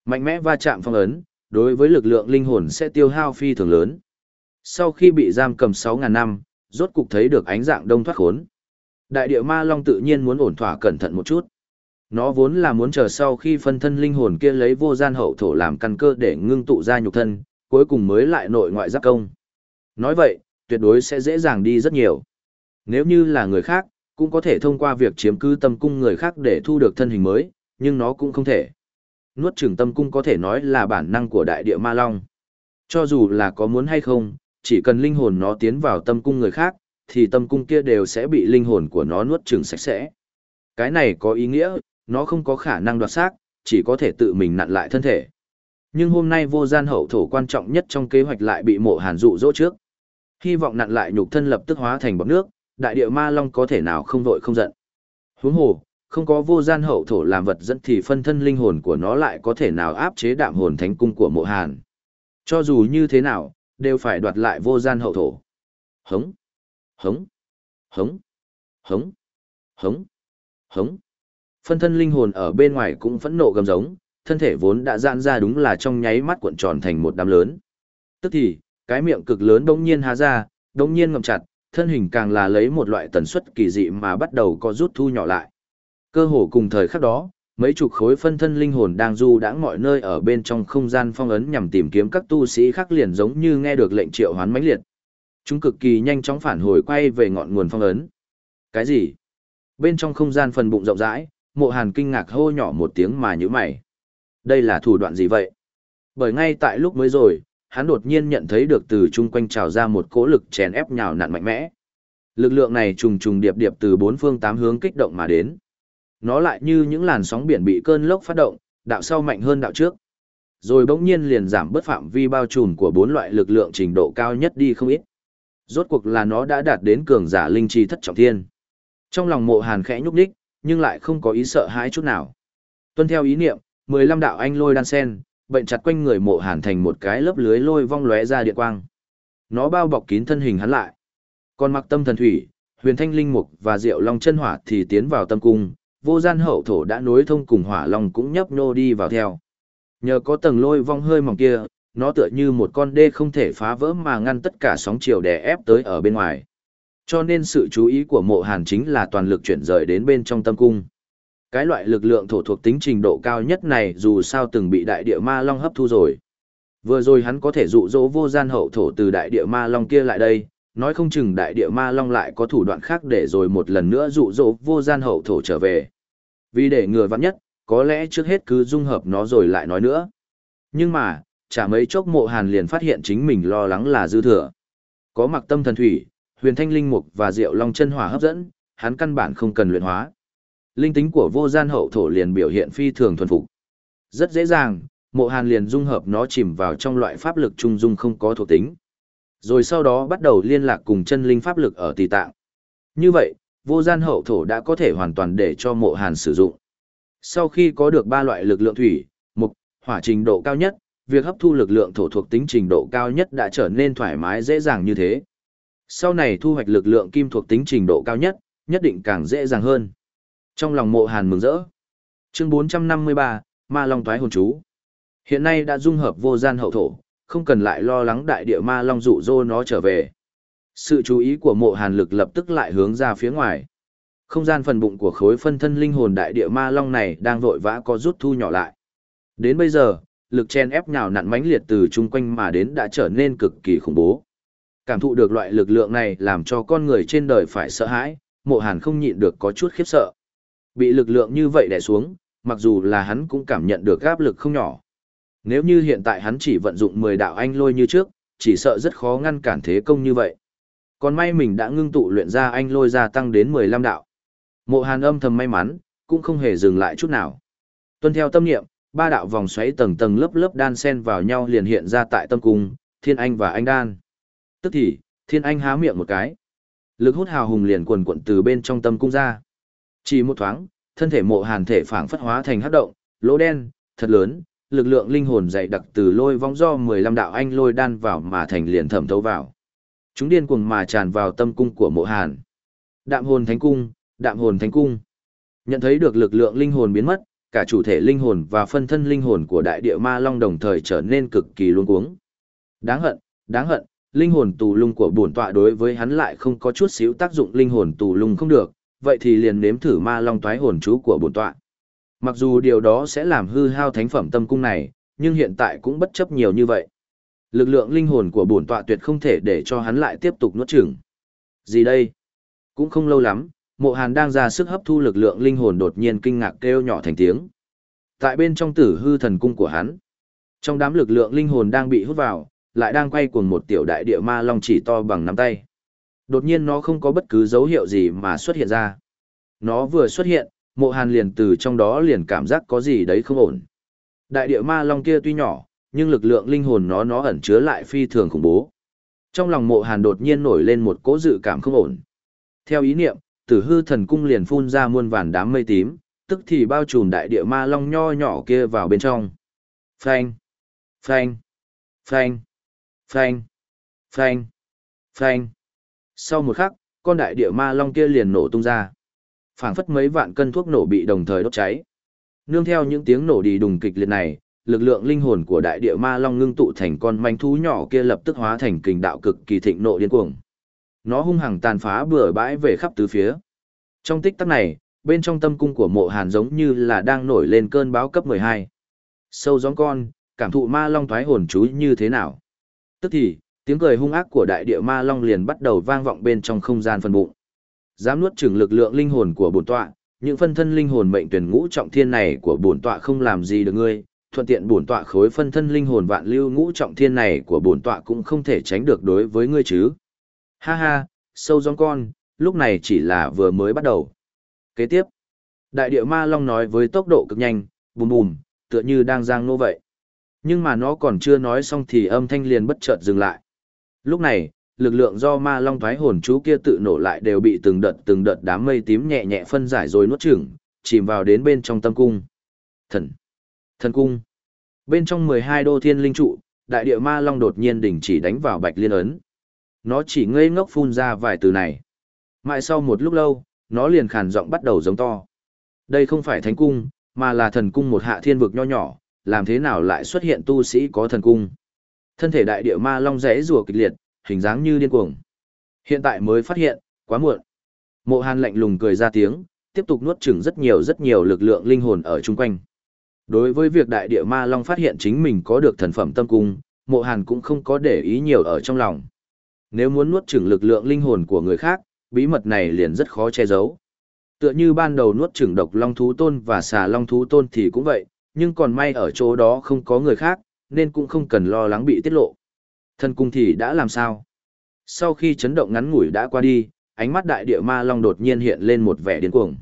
Mạnh mẽ va chạm phong ấn, đối với lực lượng linh hồn sẽ tiêu hao phi thường lớn. Sau khi bị giam cầm 6.000 năm, rốt cục thấy được ánh dạng đông thoát khốn. Đại địa ma long tự nhiên muốn ổn thỏa cẩn thận một chút. Nó vốn là muốn chờ sau khi phân thân linh hồn kia lấy vô gian hậu thổ làm căn cơ để ngưng tụ ra nhục thân, cuối cùng mới lại nội ngoại giáp công. Nói vậy, tuyệt đối sẽ dễ dàng đi rất nhiều. Nếu như là người khác, cũng có thể thông qua việc chiếm cứ tâm cung người khác để thu được thân hình mới, nhưng nó cũng không thể. Nuốt chửng tâm cung có thể nói là bản năng của đại địa ma long. Cho dù là có muốn hay không, chỉ cần linh hồn nó tiến vào tâm cung người khác, thì tâm cung kia đều sẽ bị linh hồn của nó nuốt chửng sạch sẽ. Cái này có ý nghĩa, nó không có khả năng đoạt xác, chỉ có thể tự mình nặn lại thân thể. Nhưng hôm nay vô gian hậu thổ quan trọng nhất trong kế hoạch lại bị mộ hàn dụ dỗ trước. Hy vọng nặn lại nhục thân lập tức hóa thành bọc nước, đại địa ma long có thể nào không vội không giận. Huống hồ, không có vô gian hậu thổ làm vật dẫn thì phân thân linh hồn của nó lại có thể nào áp chế đạm hồn thánh cung của mộ hàn. Cho dù như thế nào, đều phải đoạt lại vô gian hậu thổ. Hống, hống, hống, hống, hống, hống. Phân thân linh hồn ở bên ngoài cũng phẫn nộ gầm giống, thân thể vốn đã giãn ra đúng là trong nháy mắt cuộn tròn thành một đám lớn. Tức thì, cái miệng cực lớn đống nhiên há ra, đống nhiên ngậm chặt, thân hình càng là lấy một loại tần suất kỳ dị mà bắt đầu có rút thu nhỏ lại. Cơ hồ cùng thời khắc đó, mấy chục khối phân thân linh hồn đang du đãng mọi nơi ở bên trong không gian phong ấn nhằm tìm kiếm các tu sĩ khác liền giống như nghe được lệnh triệu hoán mãnh liệt. Chúng cực kỳ nhanh chóng phản hồi quay về ngọn nguồn phong ấn. Cái gì? Bên trong không gian phần bụng rộng rãi, mộ hàn kinh ngạc hô nhỏ một tiếng mà nhíu mày. Đây là thủ đoạn gì vậy? Bởi ngay tại lúc mới rồi, hắn đột nhiên nhận thấy được từ chung quanh trào ra một cỗ lực chèn ép nhào nặn mạnh mẽ. Lực lượng này trùng trùng điệp điệp từ bốn phương tám hướng kích động mà đến. Nó lại như những làn sóng biển bị cơn lốc phát động, đạo sau mạnh hơn đạo trước. Rồi bỗng nhiên liền giảm bớt phạm vi bao trùm của bốn loại lực lượng trình độ cao nhất đi không ít. Rốt cuộc là nó đã đạt đến cường giả linh chi thất trọng thiên. Trong lòng mộ hàn khẽ nhúc nhích, nhưng lại không có ý sợ hãi chút nào. Tuân theo ý niệm, 15 đạo anh lôi đan sen, bệnh chặt quanh người mộ hàn thành một cái lớp lưới lôi vong lóe ra điện quang. Nó bao bọc kín thân hình hắn lại. Còn mặc tâm thần thủy, huyền thanh linh mục và diệu long chân hỏa thì tiến vào tâm cung, vô gian hậu thổ đã nối thông cùng hỏa long cũng nhấp nô đi vào theo. Nhờ có tầng lôi vong hơi mỏng kia, nó tựa như một con đê không thể phá vỡ mà ngăn tất cả sóng chiều đè ép tới ở bên ngoài. Cho nên sự chú ý của mộ hàn chính là toàn lực chuyển rời đến bên trong tâm cung. Cái loại lực lượng thổ thuộc tính trình độ cao nhất này dù sao từng bị đại địa ma long hấp thu rồi. Vừa rồi hắn có thể dụ dỗ vô gian hậu thổ từ đại địa ma long kia lại đây, nói không chừng đại địa ma long lại có thủ đoạn khác để rồi một lần nữa dụ dỗ vô gian hậu thổ trở về. Vì để ngừa vắng nhất, có lẽ trước hết cứ dung hợp nó rồi lại nói nữa. Nhưng mà, chả mấy chốc mộ hàn liền phát hiện chính mình lo lắng là dư thừa. Có mặc tâm thần thủy, huyền thanh linh mục và diệu long chân hỏa hấp dẫn, hắn căn bản không cần luyện hóa. Linh tính của vô gian hậu thổ liền biểu hiện phi thường thuần phục. Rất dễ dàng, mộ hàn liền dung hợp nó chìm vào trong loại pháp lực trung dung không có thuộc tính. Rồi sau đó bắt đầu liên lạc cùng chân linh pháp lực ở tỷ tạng. Như vậy, vô gian hậu thổ đã có thể hoàn toàn để cho mộ hàn sử dụng. Sau khi có được ba loại lực lượng thủy, mục, hỏa trình độ cao nhất, việc hấp thu lực lượng thổ thuộc tính trình độ cao nhất đã trở nên thoải mái dễ dàng như thế. Sau này thu hoạch lực lượng kim thuộc tính trình độ cao nhất, nhất định càng dễ dàng hơn. Trong lòng mộ hàn mừng rỡ. Chương 453, ma long toái hồn chú. Hiện nay đã dung hợp vô gian hậu thổ, không cần lại lo lắng đại địa ma long dụ rô nó trở về. Sự chú ý của mộ hàn lực lập tức lại hướng ra phía ngoài. Không gian phần bụng của khối phân thân linh hồn đại địa ma long này đang vội vã có rút thu nhỏ lại. Đến bây giờ, lực chen ép nhào nặn mãnh liệt từ chung quanh mà đến đã trở nên cực kỳ khủng bố. Cảm thụ được loại lực lượng này làm cho con người trên đời phải sợ hãi, mộ hàn không nhịn được có chút khiếp sợ. Bị lực lượng như vậy đè xuống, mặc dù là hắn cũng cảm nhận được áp lực không nhỏ. Nếu như hiện tại hắn chỉ vận dụng 10 đạo anh lôi như trước, chỉ sợ rất khó ngăn cản thế công như vậy. Còn may mình đã ngưng tụ luyện ra anh lôi gia tăng đến 15 đạo. Mộ Hàn âm thầm may mắn, cũng không hề dừng lại chút nào. Tuân theo tâm niệm, ba đạo vòng xoáy tầng tầng lớp lớp đan xen vào nhau liền hiện ra tại tâm cung, Thiên Anh và Anh Đan. Tức thì, Thiên Anh há miệng một cái. Lực hút hào hùng liền quần quận từ bên trong tâm cung ra. Chỉ một thoáng, thân thể mộ hàn thể phảng phất hóa thành hấp động, lỗ đen, thật lớn, lực lượng linh hồn dày đặc từ lôi vong do 15 đạo anh lôi đan vào mà thành liền thẩm thấu vào. Chúng điên cuồng mà tràn vào tâm cung của mộ hàn. Đạm hồn thánh cung, đạm hồn thánh cung. Nhận thấy được lực lượng linh hồn biến mất, cả chủ thể linh hồn và phân thân linh hồn của đại địa ma long đồng thời trở nên cực kỳ luống cuống. Đáng hận, đáng hận, linh hồn tù lung của bổn tọa đối với hắn lại không có chút xíu tác dụng linh hồn tù lung không được, vậy thì liền nếm thử ma long toái hồn chú của bổn tọa. Mặc dù điều đó sẽ làm hư hao thánh phẩm tâm cung này, nhưng hiện tại cũng bất chấp nhiều như vậy. Lực lượng linh hồn của bổn tọa tuyệt không thể để cho hắn lại tiếp tục nuốt chửng. Gì đây? Cũng không lâu lắm, Mộ Hàn đang ra sức hấp thu lực lượng linh hồn đột nhiên kinh ngạc kêu nhỏ thành tiếng. Tại bên trong tử hư thần cung của hắn, trong đám lực lượng linh hồn đang bị hút vào, lại đang quay cuồng một tiểu đại địa ma long chỉ to bằng nắm tay. Đột nhiên nó không có bất cứ dấu hiệu gì mà xuất hiện ra. Nó vừa xuất hiện, mộ hàn liền từ trong đó liền cảm giác có gì đấy không ổn. Đại địa ma long kia tuy nhỏ, nhưng lực lượng linh hồn nó nó ẩn chứa lại phi thường khủng bố. Trong lòng mộ hàn đột nhiên nổi lên một cỗ dự cảm không ổn. Theo ý niệm, tử hư thần cung liền phun ra muôn vàn đám mây tím, tức thì bao trùm đại địa ma long nho nhỏ kia vào bên trong. Phanh, phanh, phanh, phanh, phanh, phanh. Sau một khắc, con đại địa ma long kia liền nổ tung ra. phảng phất mấy vạn cân thuốc nổ bị đồng thời đốt cháy. Nương theo những tiếng nổ đi đùng kịch liệt này, lực lượng linh hồn của đại địa ma long ngưng tụ thành con manh thú nhỏ kia lập tức hóa thành kình đạo cực kỳ thịnh nộ điên cuồng. Nó hung hăng tàn phá bừa bãi về khắp tứ phía. Trong tích tắc này, bên trong tâm cung của mộ hàn giống như là đang nổi lên cơn báo cấp 12. Sâu gióng con, cảm thụ ma long thoái hồn chú như thế nào? Tức thì, tiếng cười hung ác của đại địa ma long liền bắt đầu vang vọng bên trong không gian phân bụng. Dám nuốt chửng lực lượng linh hồn của bổn tọa, những phân thân linh hồn mệnh tuyển ngũ trọng thiên này của bổn tọa không làm gì được ngươi, thuận tiện bổn tọa khối phân thân linh hồn vạn lưu ngũ trọng thiên này của bổn tọa cũng không thể tránh được đối với ngươi chứ. Ha ha, sâu gióng con, lúc này chỉ là vừa mới bắt đầu. Kế tiếp, đại địa ma long nói với tốc độ cực nhanh, bùm bùm, tựa như đang giang nô vậy. Nhưng mà nó còn chưa nói xong thì âm thanh liền bất chợt dừng lại. Lúc này, lực lượng do ma long thoái hồn chú kia tự nổ lại đều bị từng đợt từng đợt đám mây tím nhẹ nhẹ phân giải rồi nuốt chửng, chìm vào đến bên trong tâm cung. Thần! Thần cung! Bên trong 12 đô thiên linh trụ, đại địa ma long đột nhiên đỉnh chỉ đánh vào bạch liên ấn. Nó chỉ ngây ngốc phun ra vài từ này. Mãi sau một lúc lâu, nó liền khàn giọng bắt đầu giống to. Đây không phải thánh cung, mà là thần cung một hạ thiên vực nho nhỏ, làm thế nào lại xuất hiện tu sĩ có thần cung. Thân thể đại địa ma long rẽ rùa kịch liệt, hình dáng như điên cuồng. Hiện tại mới phát hiện, quá muộn. Mộ Hàn lạnh lùng cười ra tiếng, tiếp tục nuốt chửng rất nhiều rất nhiều lực lượng linh hồn ở chung quanh. Đối với việc đại địa ma long phát hiện chính mình có được thần phẩm tâm cung, Mộ Hàn cũng không có để ý nhiều ở trong lòng. Nếu muốn nuốt chửng lực lượng linh hồn của người khác, bí mật này liền rất khó che giấu. Tựa như ban đầu nuốt chửng độc long thú tôn và xà long thú tôn thì cũng vậy, nhưng còn may ở chỗ đó không có người khác, nên cũng không cần lo lắng bị tiết lộ. Thần cung thì đã làm sao? Sau khi chấn động ngắn ngủi đã qua đi, ánh mắt đại địa ma long đột nhiên hiện lên một vẻ điên cuồng.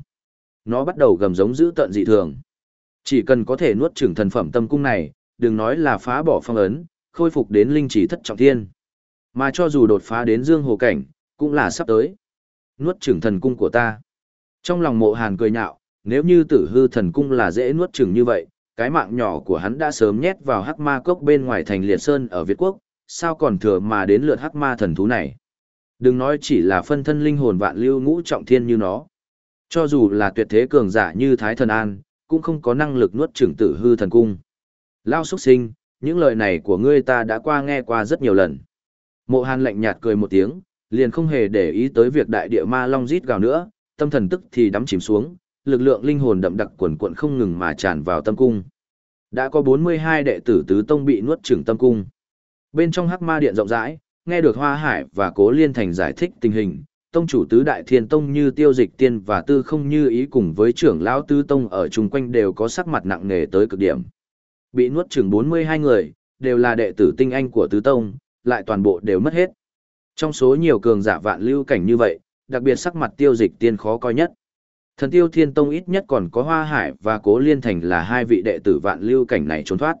Nó bắt đầu gầm giống dữ tận dị thường. Chỉ cần có thể nuốt chửng thần phẩm tâm cung này, đừng nói là phá bỏ phong ấn, khôi phục đến linh chỉ thất trọng thiên. Mà cho dù đột phá đến dương hồ cảnh, cũng là sắp tới. Nuốt chửng thần cung của ta. Trong lòng mộ hàn cười nhạo, nếu như tử hư thần cung là dễ nuốt chửng như vậy, cái mạng nhỏ của hắn đã sớm nhét vào hắc ma cốc bên ngoài thành liệt sơn ở Việt Quốc, sao còn thừa mà đến lượt hắc ma thần thú này. Đừng nói chỉ là phân thân linh hồn vạn lưu ngũ trọng thiên như nó. Cho dù là tuyệt thế cường giả như Thái Thần An, cũng không có năng lực nuốt chửng tử hư thần cung. Lao xuất sinh, những lời này của ngươi ta đã qua nghe qua rất nhiều lần. Mộ hàn lạnh nhạt cười một tiếng, liền không hề để ý tới việc đại địa ma long rít gào nữa, tâm thần tức thì đắm chìm xuống, lực lượng linh hồn đậm đặc quần quận không ngừng mà tràn vào tâm cung. Đã có 42 đệ tử tứ tông bị nuốt chửng tâm cung. Bên trong hắc ma điện rộng rãi, nghe được Hoa Hải và Cố Liên Thành giải thích tình hình, tông chủ tứ đại thiên tông như tiêu dịch tiên và tư không như ý cùng với trưởng lão tứ tông ở chung quanh đều có sắc mặt nặng nề tới cực điểm. Bị nuốt chửng 42 người, đều là đệ tử tinh anh của tứ tông, lại toàn bộ đều mất hết. Trong số nhiều cường giả vạn lưu cảnh như vậy, đặc biệt sắc mặt tiêu dịch tiên khó coi nhất. Thần tiêu thiên tông ít nhất còn có hoa hải và cố liên thành là hai vị đệ tử vạn lưu cảnh này trốn thoát.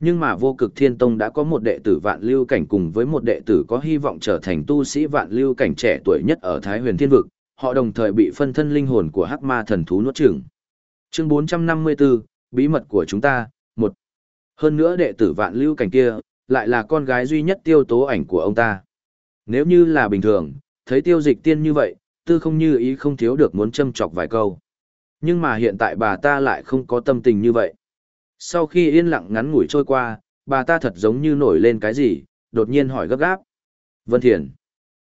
Nhưng mà vô cực thiên tông đã có một đệ tử vạn lưu cảnh cùng với một đệ tử có hy vọng trở thành tu sĩ vạn lưu cảnh trẻ tuổi nhất ở Thái huyền thiên vực, họ đồng thời bị phân thân linh hồn của hắc ma thần thú nuốt chửng. Chương 454, Bí mật của chúng ta, một Hơn nữa đệ tử vạn lưu cảnh kia, lại là con gái duy nhất tiêu tố ảnh của ông ta. Nếu như là bình thường, thấy tiêu dịch tiên như vậy, tư không như ý không thiếu được muốn châm chọc vài câu. Nhưng mà hiện tại bà ta lại không có tâm tình như vậy. Sau khi yên lặng ngắn ngủi trôi qua, bà ta thật giống như nổi lên cái gì, đột nhiên hỏi gấp gáp. Vân Thiền.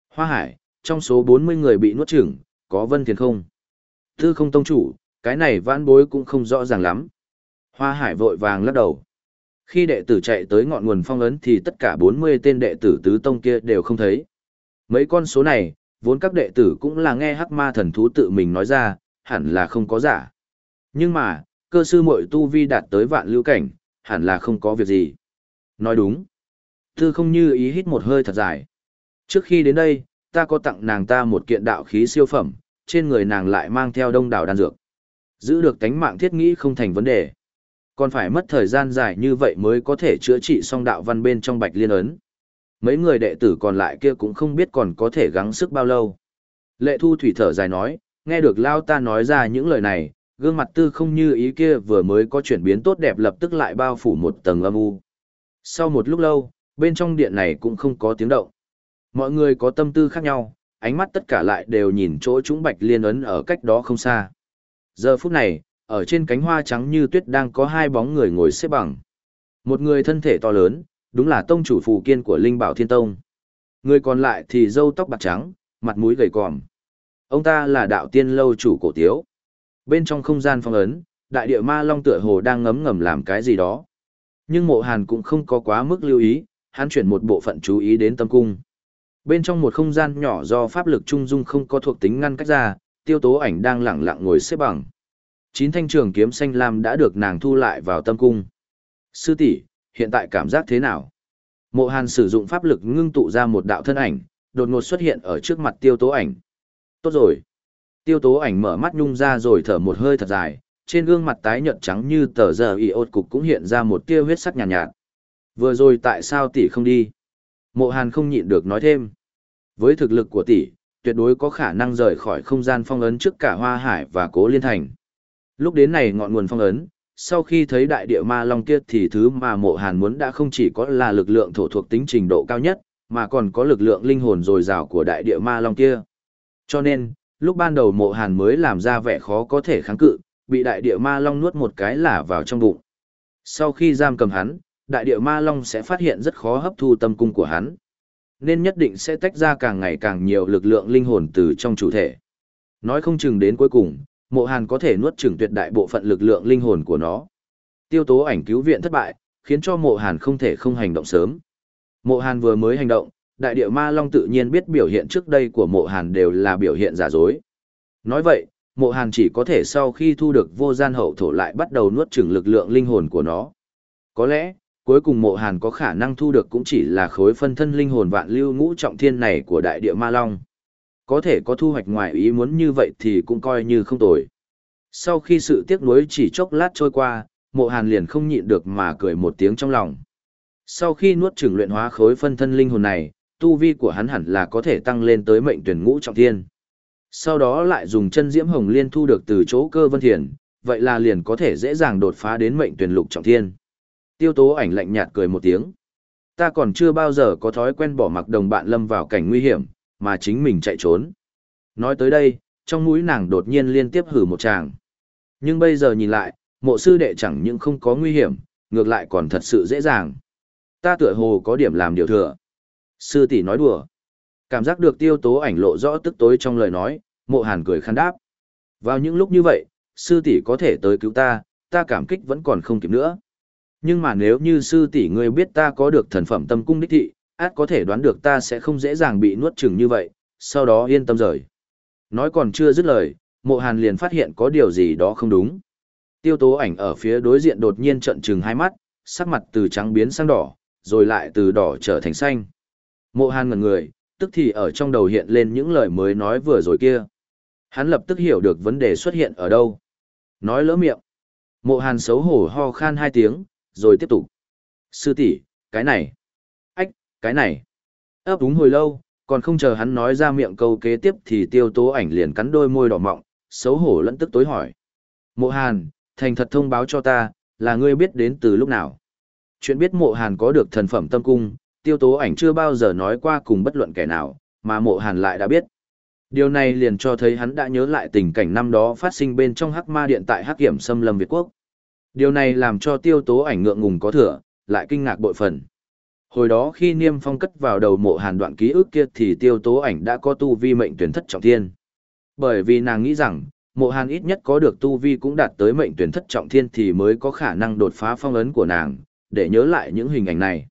Hoa Hải, trong số 40 người bị nuốt chửng, có Vân Thiền không? Tư không tông chủ, cái này vãn bối cũng không rõ ràng lắm. Hoa Hải vội vàng lắc đầu. Khi đệ tử chạy tới ngọn nguồn phong ấn thì tất cả 40 tên đệ tử tứ tông kia đều không thấy. Mấy con số này, vốn các đệ tử cũng là nghe hắc ma thần thú tự mình nói ra, hẳn là không có giả. Nhưng mà, cơ sư muội tu vi đạt tới vạn lưu cảnh, hẳn là không có việc gì. Nói đúng. Tư không như ý hít một hơi thật dài. Trước khi đến đây, ta có tặng nàng ta một kiện đạo khí siêu phẩm, trên người nàng lại mang theo đông đảo đan dược. Giữ được tánh mạng thiết nghĩ không thành vấn đề. Còn phải mất thời gian dài như vậy mới có thể chữa trị xong đạo văn bên trong bạch liên ấn. Mấy người đệ tử còn lại kia cũng không biết còn có thể gắng sức bao lâu. Lệ thu thủy thở dài nói, nghe được Lao ta nói ra những lời này, gương mặt tư không như ý kia vừa mới có chuyển biến tốt đẹp lập tức lại bao phủ một tầng âm u. Sau một lúc lâu, bên trong điện này cũng không có tiếng động. Mọi người có tâm tư khác nhau, ánh mắt tất cả lại đều nhìn chỗ chúng bạch liên ấn ở cách đó không xa. Giờ phút này, ở trên cánh hoa trắng như tuyết đang có hai bóng người ngồi xếp bằng. Một người thân thể to lớn, đúng là tông chủ phù kiên của Linh Bảo Thiên Tông. Người còn lại thì râu tóc bạc trắng, mặt mũi gầy còm. Ông ta là đạo tiên lâu chủ cổ tiếu. Bên trong không gian phong ấn, đại địa ma long tựa hồ đang ngấm ngầm làm cái gì đó. Nhưng mộ hàn cũng không có quá mức lưu ý, hắn chuyển một bộ phận chú ý đến tâm cung. Bên trong một không gian nhỏ do pháp lực trung dung không có thuộc tính ngăn cách ra, tiêu tố ảnh đang lẳng lặng ngồi xếp bằng. Chín thanh trường kiếm xanh lam đã được nàng thu lại vào tâm cung. Sư tỷ hiện tại cảm giác thế nào? Mộ hàn sử dụng pháp lực ngưng tụ ra một đạo thân ảnh, đột ngột xuất hiện ở trước mặt tiêu tố ảnh. Tốt rồi. Tiêu tố ảnh mở mắt nhung ra rồi thở một hơi thật dài, trên gương mặt tái nhợt trắng như tờ giờ y ốt cục cũng hiện ra một tia huyết sắc nhàn nhạt, nhạt. Vừa rồi tại sao tỷ không đi? Mộ Hàn không nhịn được nói thêm. Với thực lực của tỷ, tuyệt đối có khả năng rời khỏi không gian phong ấn trước cả Hoa Hải và Cố Liên Thành. Lúc đến này ngọn nguồn phong ấn, sau khi thấy đại địa ma long kia thì thứ mà mộ hàn muốn đã không chỉ có là lực lượng thổ thuộc tính trình độ cao nhất, mà còn có lực lượng linh hồn dồi dào của đại địa ma long kia. Cho nên, lúc ban đầu mộ hàn mới làm ra vẻ khó có thể kháng cự, bị đại địa ma long nuốt một cái là vào trong bụng. Sau khi giam cầm hắn, đại địa ma long sẽ phát hiện rất khó hấp thu tâm cung của hắn. Nên nhất định sẽ tách ra càng ngày càng nhiều lực lượng linh hồn từ trong chủ thể. Nói không chừng đến cuối cùng, mộ hàn có thể nuốt chửng tuyệt đại bộ phận lực lượng linh hồn của nó. Tiêu tố ảnh cứu viện thất bại, khiến cho mộ hàn không thể không hành động sớm. Mộ hàn vừa mới hành động, đại địa ma long tự nhiên biết biểu hiện trước đây của mộ hàn đều là biểu hiện giả dối. Nói vậy, mộ hàn chỉ có thể sau khi thu được vô gian hậu thổ lại bắt đầu nuốt chửng lực lượng linh hồn của nó. Có lẽ, cuối cùng mộ hàn có khả năng thu được cũng chỉ là khối phân thân linh hồn vạn lưu ngũ trọng thiên này của đại địa ma long. Có thể có thu hoạch ngoài ý muốn như vậy thì cũng coi như không tồi. Sau khi sự tiếc nuối chỉ chốc lát trôi qua, mộ hàn liền không nhịn được mà cười một tiếng trong lòng. Sau khi nuốt chửng luyện hóa khối phân thân linh hồn này, tu vi của hắn hẳn là có thể tăng lên tới mệnh tuyển ngũ trọng thiên. Sau đó lại dùng chân diễm hồng liên thu được từ chỗ cơ vân thiền, vậy là liền có thể dễ dàng đột phá đến mệnh tuyển lục trọng thiên. Tiêu tố ảnh lạnh nhạt cười một tiếng. Ta còn chưa bao giờ có thói quen bỏ mặc đồng bạn lâm vào cảnh nguy hiểm, mà chính mình chạy trốn. Nói tới đây, trong mũi nàng đột nhiên liên tiếp hử một tràng. Nhưng bây giờ nhìn lại, mộ sư đệ chẳng những không có nguy hiểm, ngược lại còn thật sự dễ dàng. Ta tựa hồ có điểm làm điều thừa. Sư tỷ nói đùa. Cảm giác được tiêu tố ảnh lộ rõ tức tối trong lời nói, mộ hàn cười khăn đáp. Vào những lúc như vậy, sư tỷ có thể tới cứu ta, ta cảm kích vẫn còn không kịp nữa. Nhưng mà nếu như sư tỷ ngươi biết ta có được thần phẩm tâm cung đích thị, át có thể đoán được ta sẽ không dễ dàng bị nuốt chừng như vậy, sau đó yên tâm rời. Nói còn chưa dứt lời, mộ hàn liền phát hiện có điều gì đó không đúng. Tiêu tố ảnh ở phía đối diện đột nhiên trận trừng hai mắt, sắc mặt từ trắng biến sang đỏ, rồi lại từ đỏ trở thành xanh. Mộ hàn ngần người, tức thì ở trong đầu hiện lên những lời mới nói vừa rồi kia. Hắn lập tức hiểu được vấn đề xuất hiện ở đâu. Nói lỡ miệng. Mộ hàn xấu hổ ho khan hai tiếng, rồi tiếp tục. Sư tỷ cái này. Cái này. ấp úng hồi lâu, còn không chờ hắn nói ra miệng câu kế tiếp thì tiêu tố ảnh liền cắn đôi môi đỏ mọng, xấu hổ lẫn tức tối hỏi. Mộ hàn, thành thật thông báo cho ta, là ngươi biết đến từ lúc nào. Chuyện biết mộ hàn có được thần phẩm tâm cung, tiêu tố ảnh chưa bao giờ nói qua cùng bất luận kẻ nào, mà mộ hàn lại đã biết. Điều này liền cho thấy hắn đã nhớ lại tình cảnh năm đó phát sinh bên trong hắc ma điện tại hắc kiểm xâm lâm Việt Quốc. Điều này làm cho tiêu tố ảnh ngượng ngùng có thừa, lại kinh ngạc bội phần. Hồi đó khi Niêm Phong cất vào đầu mộ hàn đoạn ký ức kia thì tiêu tố ảnh đã có tu vi mệnh tuyển thất trọng thiên. Bởi vì nàng nghĩ rằng, mộ hàn ít nhất có được tu vi cũng đạt tới mệnh tuyển thất trọng thiên thì mới có khả năng đột phá phong ấn của nàng, để nhớ lại những hình ảnh này.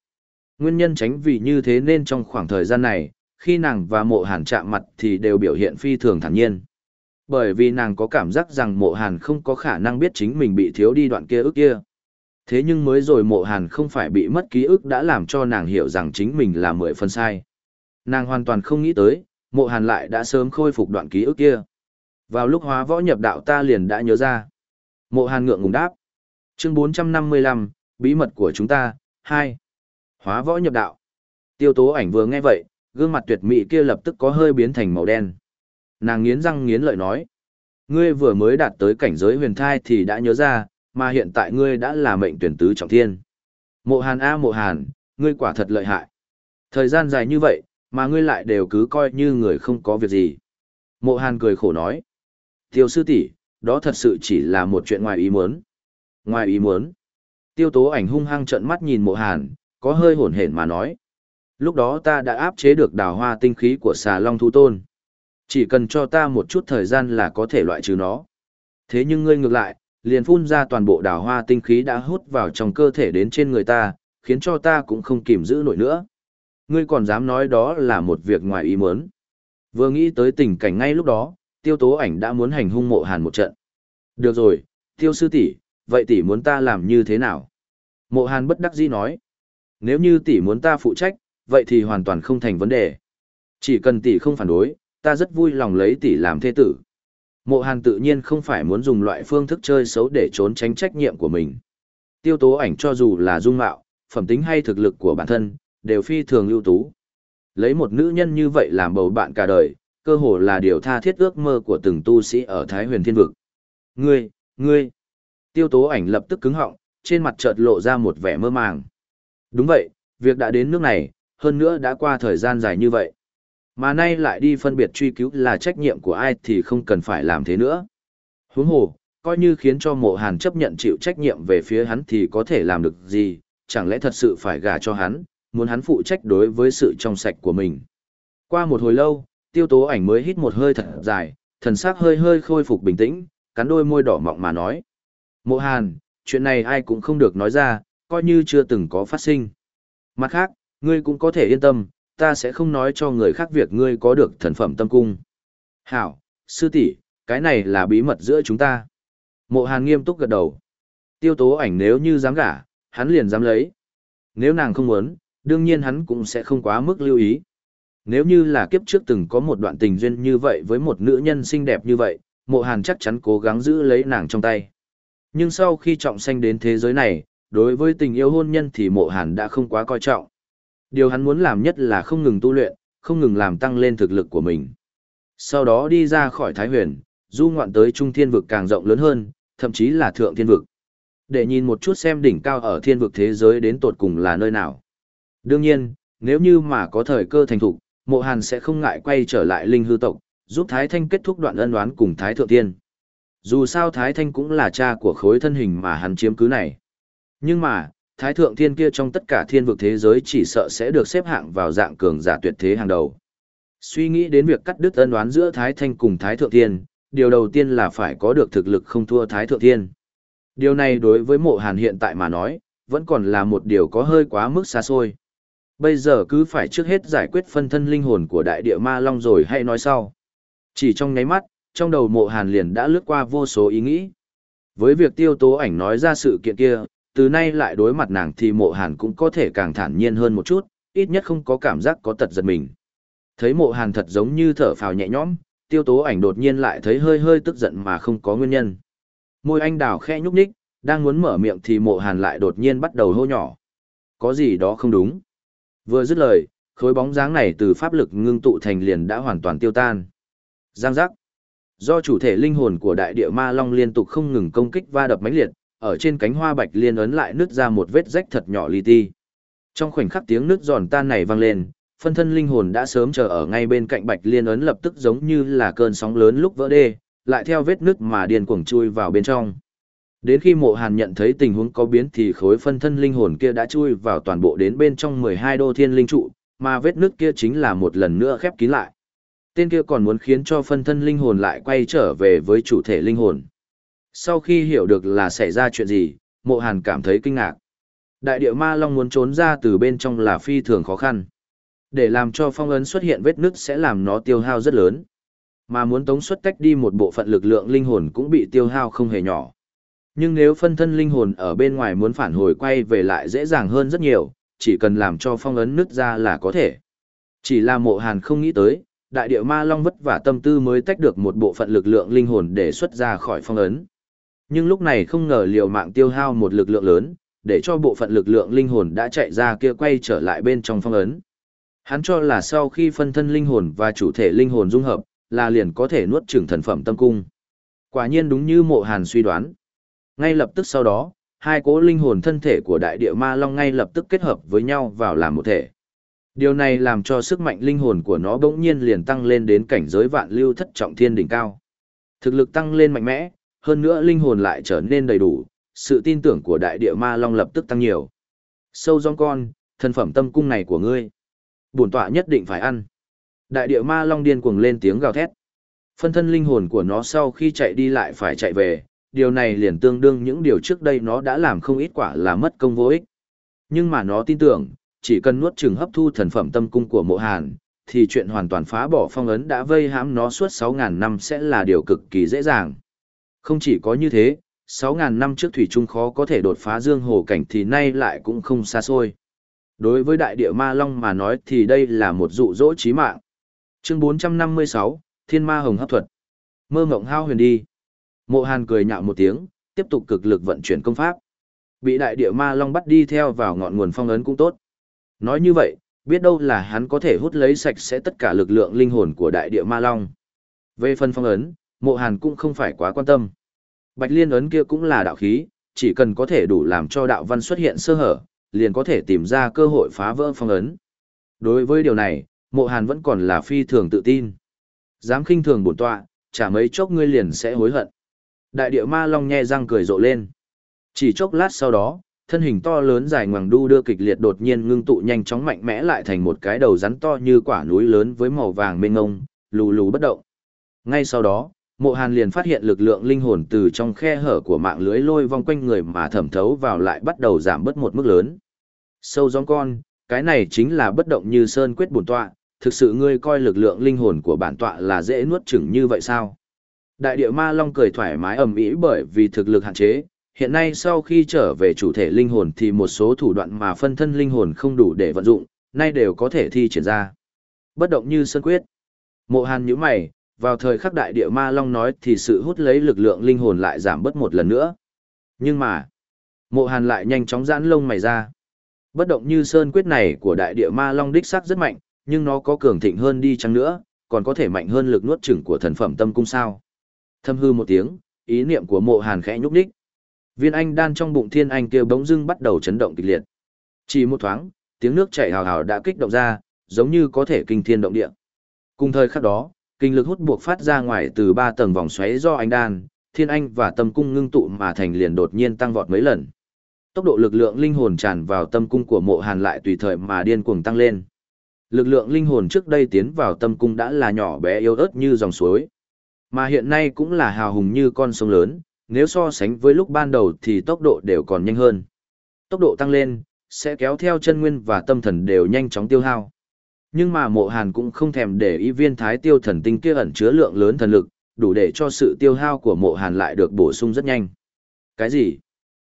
Nguyên nhân tránh vì như thế nên trong khoảng thời gian này, khi nàng và mộ hàn chạm mặt thì đều biểu hiện phi thường thản nhiên. Bởi vì nàng có cảm giác rằng mộ hàn không có khả năng biết chính mình bị thiếu đi đoạn kia ức kia. Thế nhưng mới rồi mộ hàn không phải bị mất ký ức đã làm cho nàng hiểu rằng chính mình là mười phần sai. Nàng hoàn toàn không nghĩ tới, mộ hàn lại đã sớm khôi phục đoạn ký ức kia. Vào lúc hóa võ nhập đạo ta liền đã nhớ ra. Mộ hàn ngượng ngùng đáp. Chương 455, bí mật của chúng ta, 2. Hóa võ nhập đạo. Tiêu tố ảnh vừa nghe vậy, gương mặt tuyệt mỹ kia lập tức có hơi biến thành màu đen. Nàng nghiến răng nghiến lợi nói. Ngươi vừa mới đạt tới cảnh giới huyền thai thì đã nhớ ra, mà hiện tại ngươi đã là mệnh tuyển tứ trọng thiên. Mộ hàn A mộ hàn, ngươi quả thật lợi hại. Thời gian dài như vậy, mà ngươi lại đều cứ coi như người không có việc gì. Mộ hàn cười khổ nói. Tiêu sư tỷ đó thật sự chỉ là một chuyện ngoài ý muốn. Ngoài ý muốn. Tiêu tố ảnh hung hăng trợn mắt nhìn mộ hàn, có hơi hổn hển mà nói. Lúc đó ta đã áp chế được đào hoa tinh khí của xà long thu tôn. Chỉ cần cho ta một chút thời gian là có thể loại trừ nó. Thế nhưng ngươi ngược lại, liền phun ra toàn bộ đào hoa tinh khí đã hút vào trong cơ thể đến trên người ta, khiến cho ta cũng không kìm giữ nổi nữa. Ngươi còn dám nói đó là một việc ngoài ý muốn. Vừa nghĩ tới tình cảnh ngay lúc đó, tiêu tố ảnh đã muốn hành hung mộ hàn một trận. Được rồi, tiêu sư tỷ, vậy tỷ muốn ta làm như thế nào? Mộ hàn bất đắc dĩ nói. Nếu như tỷ muốn ta phụ trách, vậy thì hoàn toàn không thành vấn đề. Chỉ cần tỷ không phản đối, ta rất vui lòng lấy tỷ làm thế tử. Mộ Hàn tự nhiên không phải muốn dùng loại phương thức chơi xấu để trốn tránh trách nhiệm của mình. Tiêu tố ảnh cho dù là dung mạo, phẩm tính hay thực lực của bản thân, đều phi thường ưu tú. Lấy một nữ nhân như vậy làm bầu bạn cả đời, cơ hồ là điều tha thiết ước mơ của từng tu sĩ ở Thái huyền thiên vực. Ngươi, ngươi! Tiêu tố ảnh lập tức cứng họng, trên mặt chợt lộ ra một vẻ mơ màng. Đúng vậy, việc đã đến nước này, hơn nữa đã qua thời gian dài như vậy. Mà nay lại đi phân biệt truy cứu là trách nhiệm của ai thì không cần phải làm thế nữa. Huống hồ, coi như khiến cho mộ hàn chấp nhận chịu trách nhiệm về phía hắn thì có thể làm được gì, chẳng lẽ thật sự phải gả cho hắn, muốn hắn phụ trách đối với sự trong sạch của mình. Qua một hồi lâu, tiêu tố ảnh mới hít một hơi thật dài, thần sắc hơi hơi khôi phục bình tĩnh, cắn đôi môi đỏ mọng mà nói. Mộ hàn, chuyện này ai cũng không được nói ra, coi như chưa từng có phát sinh. Mặt khác, ngươi cũng có thể yên tâm, ta sẽ không nói cho người khác việc ngươi có được thần phẩm tâm cung. Hảo, sư tỷ, cái này là bí mật giữa chúng ta. Mộ hàn nghiêm túc gật đầu. Tiêu tố ảnh nếu như dám gả, hắn liền dám lấy. Nếu nàng không muốn, đương nhiên hắn cũng sẽ không quá mức lưu ý. Nếu như là kiếp trước từng có một đoạn tình duyên như vậy với một nữ nhân xinh đẹp như vậy, mộ hàn chắc chắn cố gắng giữ lấy nàng trong tay. Nhưng sau khi trọng sanh đến thế giới này, đối với tình yêu hôn nhân thì mộ hàn đã không quá coi trọng. Điều hắn muốn làm nhất là không ngừng tu luyện, không ngừng làm tăng lên thực lực của mình. Sau đó đi ra khỏi Thái Huyền, du ngoạn tới Trung Thiên Vực càng rộng lớn hơn, thậm chí là Thượng Thiên Vực. Để nhìn một chút xem đỉnh cao ở thiên vực thế giới đến tột cùng là nơi nào. Đương nhiên, nếu như mà có thời cơ thành thục, mộ hàn sẽ không ngại quay trở lại linh hư tộc, giúp Thái Thanh kết thúc đoạn ân oán cùng Thái Thượng Thiên. Dù sao Thái Thanh cũng là cha của khối thân hình mà hắn chiếm cứ này. Nhưng mà, Thái Thượng Thiên kia trong tất cả thiên vực thế giới chỉ sợ sẽ được xếp hạng vào dạng cường giả tuyệt thế hàng đầu. Suy nghĩ đến việc cắt đứt ân đoán giữa Thái Thanh cùng Thái Thượng Thiên, điều đầu tiên là phải có được thực lực không thua Thái Thượng Thiên. Điều này đối với mộ hàn hiện tại mà nói, vẫn còn là một điều có hơi quá mức xa xôi. Bây giờ cứ phải trước hết giải quyết phân thân linh hồn của đại địa ma long rồi hay nói sau. Chỉ trong nháy mắt, trong đầu mộ hàn liền đã lướt qua vô số ý nghĩ. Với việc tiêu tố ảnh nói ra sự kiện kia, từ nay lại đối mặt nàng thì mộ hàn cũng có thể càng thản nhiên hơn một chút, ít nhất không có cảm giác có tật giật mình. Thấy mộ hàn thật giống như thở phào nhẹ nhõm, tiêu tố ảnh đột nhiên lại thấy hơi hơi tức giận mà không có nguyên nhân. Môi anh đào khẽ nhúc nhích, đang muốn mở miệng thì mộ hàn lại đột nhiên bắt đầu hô nhỏ. Có gì đó không đúng. Vừa dứt lời, khối bóng dáng này từ pháp lực ngưng tụ thành liền đã hoàn toàn tiêu tan. Giang giác. Do chủ thể linh hồn của đại địa ma long liên tục không ngừng công kích va đập mãnh liệt, ở trên cánh hoa bạch liên ấn lại nứt ra một vết rách thật nhỏ li ti. Trong khoảnh khắc tiếng nứt giòn tan này vang lên, phân thân linh hồn đã sớm chờ ở ngay bên cạnh bạch liên ấn lập tức giống như là cơn sóng lớn lúc vỡ đê, lại theo vết nứt mà điên cuồng chui vào bên trong. Đến khi mộ hàn nhận thấy tình huống có biến thì khối phân thân linh hồn kia đã chui vào toàn bộ đến bên trong 12 đô thiên linh trụ, mà vết nứt kia chính là một lần nữa khép kín lại. Tên kia còn muốn khiến cho phân thân linh hồn lại quay trở về với chủ thể linh hồn. Sau khi hiểu được là xảy ra chuyện gì, mộ hàn cảm thấy kinh ngạc. Đại địa ma long muốn trốn ra từ bên trong là phi thường khó khăn. Để làm cho phong ấn xuất hiện vết nứt sẽ làm nó tiêu hao rất lớn. Mà muốn tống xuất tách đi một bộ phận lực lượng linh hồn cũng bị tiêu hao không hề nhỏ. Nhưng nếu phân thân linh hồn ở bên ngoài muốn phản hồi quay về lại dễ dàng hơn rất nhiều, chỉ cần làm cho phong ấn nứt ra là có thể. Chỉ là mộ hàn không nghĩ tới, đại địa ma long vất vả tâm tư mới tách được một bộ phận lực lượng linh hồn để xuất ra khỏi phong ấn. Nhưng lúc này không ngờ liều mạng tiêu hao một lực lượng lớn, để cho bộ phận lực lượng linh hồn đã chạy ra kia quay trở lại bên trong phong ấn. Hắn cho là sau khi phân thân linh hồn và chủ thể linh hồn dung hợp, là liền có thể nuốt chửng thần phẩm tâm cung. Quả nhiên đúng như mộ hàn suy đoán. Ngay lập tức sau đó, hai cố linh hồn thân thể của đại địa ma long ngay lập tức kết hợp với nhau vào làm một thể. Điều này làm cho sức mạnh linh hồn của nó bỗng nhiên liền tăng lên đến cảnh giới vạn lưu thất trọng thiên đỉnh cao. Thực lực tăng lên mạnh mẽ, hơn nữa linh hồn lại trở nên đầy đủ, sự tin tưởng của đại địa ma long lập tức tăng nhiều. Sâu rong con, thân phẩm tâm cung này của ngươi. Bổn tọa nhất định phải ăn. Đại địa ma long điên cuồng lên tiếng gào thét. Phân thân linh hồn của nó sau khi chạy đi lại phải chạy về, điều này liền tương đương những điều trước đây nó đã làm không ít quả là mất công vô ích. Nhưng mà nó tin tưởng, chỉ cần nuốt chừng hấp thu thần phẩm tâm cung của mộ hàn, thì chuyện hoàn toàn phá bỏ phong ấn đã vây hãm nó suốt 6.000 năm sẽ là điều cực kỳ dễ dàng. Không chỉ có như thế, 6.000 năm trước Thủy Trung khó có thể đột phá dương hồ cảnh thì nay lại cũng không xa xôi. Đối với đại địa ma long mà nói thì đây là một dụ dỗ chí mạng. Chương 456, Thiên ma hồng hấp thuật. Mơ mộng hao huyền đi. Mộ Hàn cười nhạo một tiếng, tiếp tục cực lực vận chuyển công pháp. Bị đại địa ma long bắt đi theo vào ngọn nguồn phong ấn cũng tốt. Nói như vậy, biết đâu là hắn có thể hút lấy sạch sẽ tất cả lực lượng linh hồn của đại địa ma long. Về phần phong ấn, mộ hàn cũng không phải quá quan tâm. Bạch liên ấn kia cũng là đạo khí, chỉ cần có thể đủ làm cho đạo văn xuất hiện sơ hở, liền có thể tìm ra cơ hội phá vỡ phong ấn. Đối với điều này, mộ hàn vẫn còn là phi thường tự tin. Dám khinh thường bổn tọa, chả mấy chốc ngươi liền sẽ hối hận. Đại địa ma long nhe răng cười rộ lên. Chỉ chốc lát sau đó, thân hình to lớn dài ngoằng đu đưa kịch liệt đột nhiên ngưng tụ nhanh chóng mạnh mẽ lại thành một cái đầu rắn to như quả núi lớn với màu vàng mênh ngông, lù lù bất động. Ngay sau đó, Mộ Hàn liền phát hiện lực lượng linh hồn từ trong khe hở của mạng lưới lôi vòng quanh người mà thẩm thấu vào lại bắt đầu giảm bớt một mức lớn. Sâu gióng con, cái này chính là bất động như sơn quyết bổn tọa, thực sự ngươi coi lực lượng linh hồn của bản tọa là dễ nuốt chửng như vậy sao? Đại địa ma long cười thoải mái ầm ĩ bởi vì thực lực hạn chế, hiện nay sau khi trở về chủ thể linh hồn thì một số thủ đoạn mà phân thân linh hồn không đủ để vận dụng, nay đều có thể thi triển ra. Bất động như sơn quyết. Mộ Hàn nhíu mày, vào thời khắc đại địa ma long nói thì sự hút lấy lực lượng linh hồn lại giảm bớt một lần nữa. Nhưng mà, Mộ Hàn lại nhanh chóng giãn lông mày ra. Bất động như sơn quyết này của đại địa ma long đích sắc rất mạnh, nhưng nó có cường thịnh hơn đi chăng nữa, còn có thể mạnh hơn lực nuốt chửng của thần phẩm tâm cung sao. Thâm hư một tiếng, ý niệm của mộ hàn khẽ nhúc đích. Viên anh đan trong bụng thiên anh kia bỗng dưng bắt đầu chấn động kịch liệt. Chỉ một thoáng, tiếng nước chảy hào hào đã kích động ra, giống như có thể kinh thiên động địa. Cùng thời khắc đó, kinh lực hút buộc phát ra ngoài từ ba tầng vòng xoáy do anh đan, thiên anh và tâm cung ngưng tụ mà thành liền đột nhiên tăng vọt mấy lần. Tốc độ lực lượng linh hồn tràn vào tâm cung của mộ hàn lại tùy thời mà điên cuồng tăng lên. Lực lượng linh hồn trước đây tiến vào tâm cung đã là nhỏ bé yếu ớt như dòng suối. Mà hiện nay cũng là hào hùng như con sông lớn, nếu so sánh với lúc ban đầu thì tốc độ đều còn nhanh hơn. Tốc độ tăng lên, sẽ kéo theo chân nguyên và tâm thần đều nhanh chóng tiêu hao. Nhưng mà mộ hàn cũng không thèm để ý viên thái tiêu thần tinh kia ẩn chứa lượng lớn thần lực, đủ để cho sự tiêu hao của mộ hàn lại được bổ sung rất nhanh. Cái gì?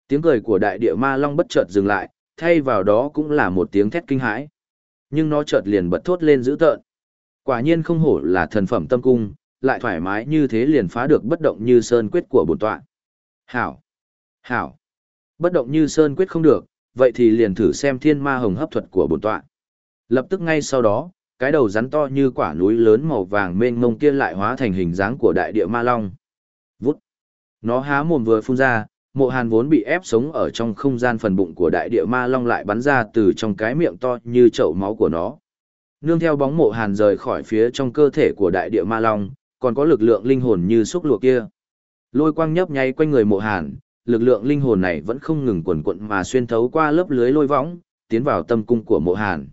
Tiếng cười của đại địa ma long bất chợt dừng lại, thay vào đó cũng là một tiếng thét kinh hãi. Nhưng nó chợt liền bật thốt lên dữ tợn. Quả nhiên không hổ là thần phẩm tâm cung, lại thoải mái như thế liền phá được bất động như sơn quyết của bổn tọa. Hảo! Hảo! Bất động như sơn quyết không được, vậy thì liền thử xem thiên ma hồng hấp thuật của bổn tọa. Lập tức ngay sau đó, cái đầu rắn to như quả núi lớn màu vàng mênh mông kia lại hóa thành hình dáng của đại địa ma long. Vút! Nó há mồm vừa phun ra, mộ hàn vốn bị ép sống ở trong không gian phần bụng của đại địa ma long lại bắn ra từ trong cái miệng to như chậu máu của nó. Nương theo bóng mộ hàn rời khỏi phía trong cơ thể của đại địa ma long, còn có lực lượng linh hồn như xúc lụa kia. Lôi quang nhấp nháy quanh người mộ hàn, lực lượng linh hồn này vẫn không ngừng quần quận mà xuyên thấu qua lớp lưới lôi võng, tiến vào tâm cung của mộ hàn.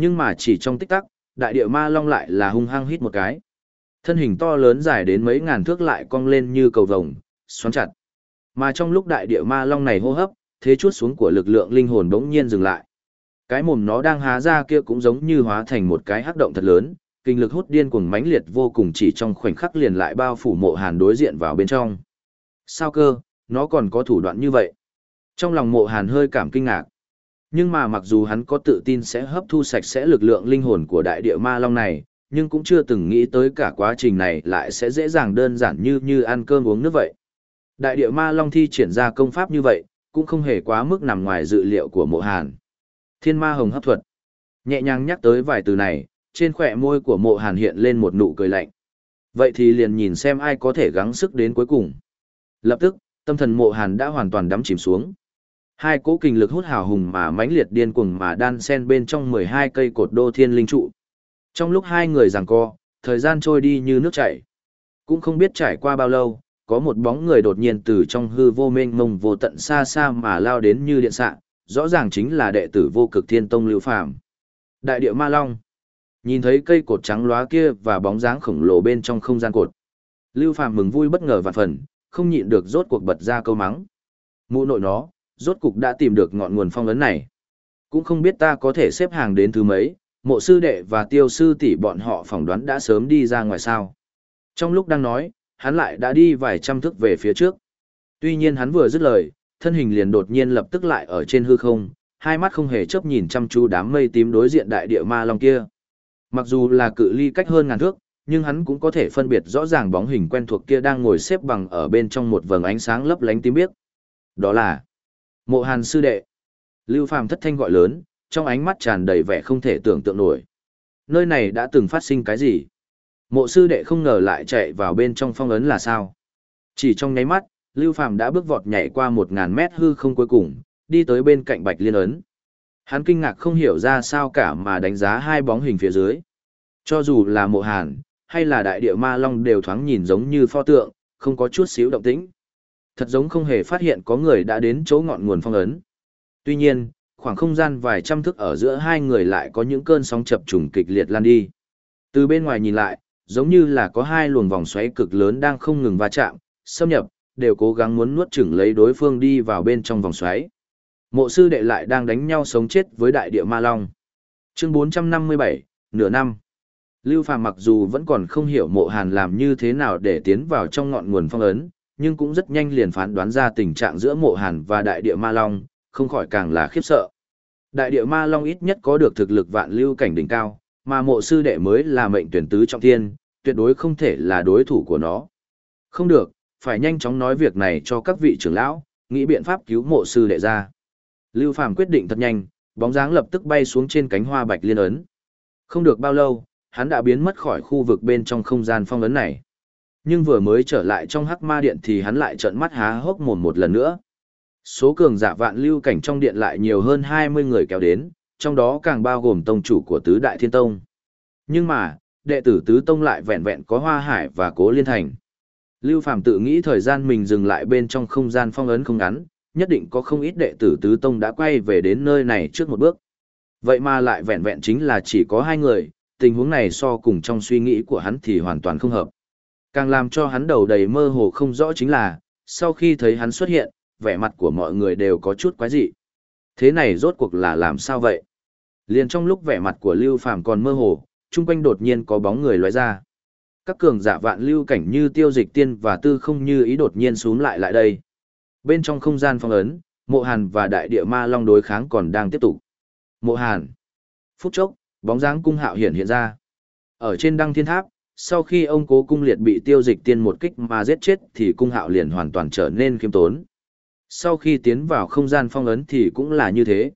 Nhưng mà chỉ trong tích tắc, đại địa ma long lại là hung hăng hít một cái. Thân hình to lớn dài đến mấy ngàn thước lại cong lên như cầu vồng, xoắn chặt. Mà trong lúc đại địa ma long này hô hấp, thế chút xuống của lực lượng linh hồn bỗng nhiên dừng lại. Cái mồm nó đang há ra kia cũng giống như hóa thành một cái hắc động thật lớn, kinh lực hút điên cuồng mãnh liệt vô cùng chỉ trong khoảnh khắc liền lại bao phủ mộ hàn đối diện vào bên trong. Sao cơ, nó còn có thủ đoạn như vậy? Trong lòng mộ hàn hơi cảm kinh ngạc. Nhưng mà mặc dù hắn có tự tin sẽ hấp thu sạch sẽ lực lượng linh hồn của đại địa ma long này, nhưng cũng chưa từng nghĩ tới cả quá trình này lại sẽ dễ dàng đơn giản như như ăn cơm uống nước vậy. Đại địa ma long thi triển ra công pháp như vậy, cũng không hề quá mức nằm ngoài dự liệu của mộ hàn. Thiên ma hồng hấp thuật. Nhẹ nhàng nhắc tới vài từ này, trên khỏe môi của mộ hàn hiện lên một nụ cười lạnh. Vậy thì liền nhìn xem ai có thể gắng sức đến cuối cùng. Lập tức, tâm thần mộ hàn đã hoàn toàn đắm chìm xuống. Hai cỗ kinh lực hút hào hùng mà mãnh liệt điên cuồng mà đan sen bên trong 12 cây cột đô thiên linh trụ. Trong lúc hai người giằng co, thời gian trôi đi như nước chảy. Cũng không biết trải qua bao lâu, có một bóng người đột nhiên từ trong hư vô mênh mông vô tận xa xa mà lao đến như điện xạ, rõ ràng chính là đệ tử vô cực thiên tông lưu phàm. Đại địa ma long. Nhìn thấy cây cột trắng lóa kia và bóng dáng khổng lồ bên trong không gian cột. Lưu phàm mừng vui bất ngờ và phần, không nhịn được rốt cuộc bật ra câu mắng. Mụ nội nó, rốt cục đã tìm được ngọn nguồn phong ấn này. Cũng không biết ta có thể xếp hàng đến thứ mấy, mộ sư đệ và tiêu sư tỷ bọn họ phỏng đoán đã sớm đi ra ngoài sao. Trong lúc đang nói, hắn lại đã đi vài trăm thước về phía trước. Tuy nhiên hắn vừa dứt lời, thân hình liền đột nhiên lập tức lại ở trên hư không, hai mắt không hề chớp nhìn chăm chú đám mây tím đối diện đại địa ma long kia. Mặc dù là cự ly cách hơn ngàn thước, nhưng hắn cũng có thể phân biệt rõ ràng bóng hình quen thuộc kia đang ngồi xếp bằng ở bên trong một vầng ánh sáng lấp lánh tím biếc. Đó là Mộ Hàn sư đệ. Lưu Phàm thất thanh gọi lớn, trong ánh mắt tràn đầy vẻ không thể tưởng tượng nổi. Nơi này đã từng phát sinh cái gì? Mộ sư đệ không ngờ lại chạy vào bên trong phong ấn là sao? Chỉ trong nháy mắt, Lưu Phàm đã bước vọt nhảy qua một ngàn mét hư không cuối cùng, đi tới bên cạnh Bạch Liên ấn. Hắn kinh ngạc không hiểu ra sao cả mà đánh giá hai bóng hình phía dưới. Cho dù là mộ hàn, hay là đại địa ma long đều thoáng nhìn giống như pho tượng, không có chút xíu động tĩnh. Thật giống không hề phát hiện có người đã đến chỗ ngọn nguồn phong ấn. Tuy nhiên, khoảng không gian vài trăm thước ở giữa hai người lại có những cơn sóng chập trùng kịch liệt lan đi. Từ bên ngoài nhìn lại, giống như là có hai luồng vòng xoáy cực lớn đang không ngừng va chạm, xâm nhập, đều cố gắng muốn nuốt chửng lấy đối phương đi vào bên trong vòng xoáy. Mộ sư đệ lại đang đánh nhau sống chết với đại địa ma long. Chương 457, nửa năm. Lưu Phàm mặc dù vẫn còn không hiểu mộ hàn làm như thế nào để tiến vào trong ngọn nguồn phong ấn, nhưng cũng rất nhanh liền phán đoán ra tình trạng giữa mộ hàn và đại địa ma long, không khỏi càng là khiếp sợ. Đại địa ma long ít nhất có được thực lực vạn lưu cảnh đỉnh cao, mà mộ sư đệ mới là mệnh tuyển tứ trọng thiên, tuyệt đối không thể là đối thủ của nó. Không được, phải nhanh chóng nói việc này cho các vị trưởng lão, nghĩ biện pháp cứu mộ sư đệ ra. Lưu Phàm quyết định thật nhanh, bóng dáng lập tức bay xuống trên cánh hoa bạch liên ấn. Không được bao lâu, hắn đã biến mất khỏi khu vực bên trong không gian phong ấn này. Nhưng vừa mới trở lại trong hắc ma điện thì hắn lại trợn mắt há hốc mồm một lần nữa. Số cường giả vạn lưu cảnh trong điện lại nhiều hơn 20 người kéo đến, trong đó càng bao gồm tông chủ của tứ đại thiên tông. Nhưng mà, đệ tử tứ tông lại vẹn vẹn có hoa hải và cố liên thành. Lưu Phàm tự nghĩ thời gian mình dừng lại bên trong không gian phong ấn không ngắn, nhất định có không ít đệ tử tứ tông đã quay về đến nơi này trước một bước. Vậy mà lại vẹn vẹn chính là chỉ có hai người, tình huống này so cùng trong suy nghĩ của hắn thì hoàn toàn không hợp. Càng làm cho hắn đầu đầy mơ hồ không rõ chính là, sau khi thấy hắn xuất hiện, vẻ mặt của mọi người đều có chút quái dị. Thế này rốt cuộc là làm sao vậy? Liền trong lúc vẻ mặt của Lưu Phàm còn mơ hồ, chung quanh đột nhiên có bóng người lóe ra. Các cường giả vạn lưu cảnh như tiêu dịch tiên và tư không như ý đột nhiên xuống lại lại đây. Bên trong không gian phong ấn, mộ hàn và đại địa ma long đối kháng còn đang tiếp tục. Mộ hàn. Phút chốc, bóng dáng cung hạo hiện hiện ra. Ở trên đăng thiên tháp, sau khi ông cố cung liệt bị tiêu dịch tiên một kích mà giết chết thì cung hạo liền hoàn toàn trở nên khiêm tốn. Sau khi tiến vào không gian phong ấn thì cũng là như thế.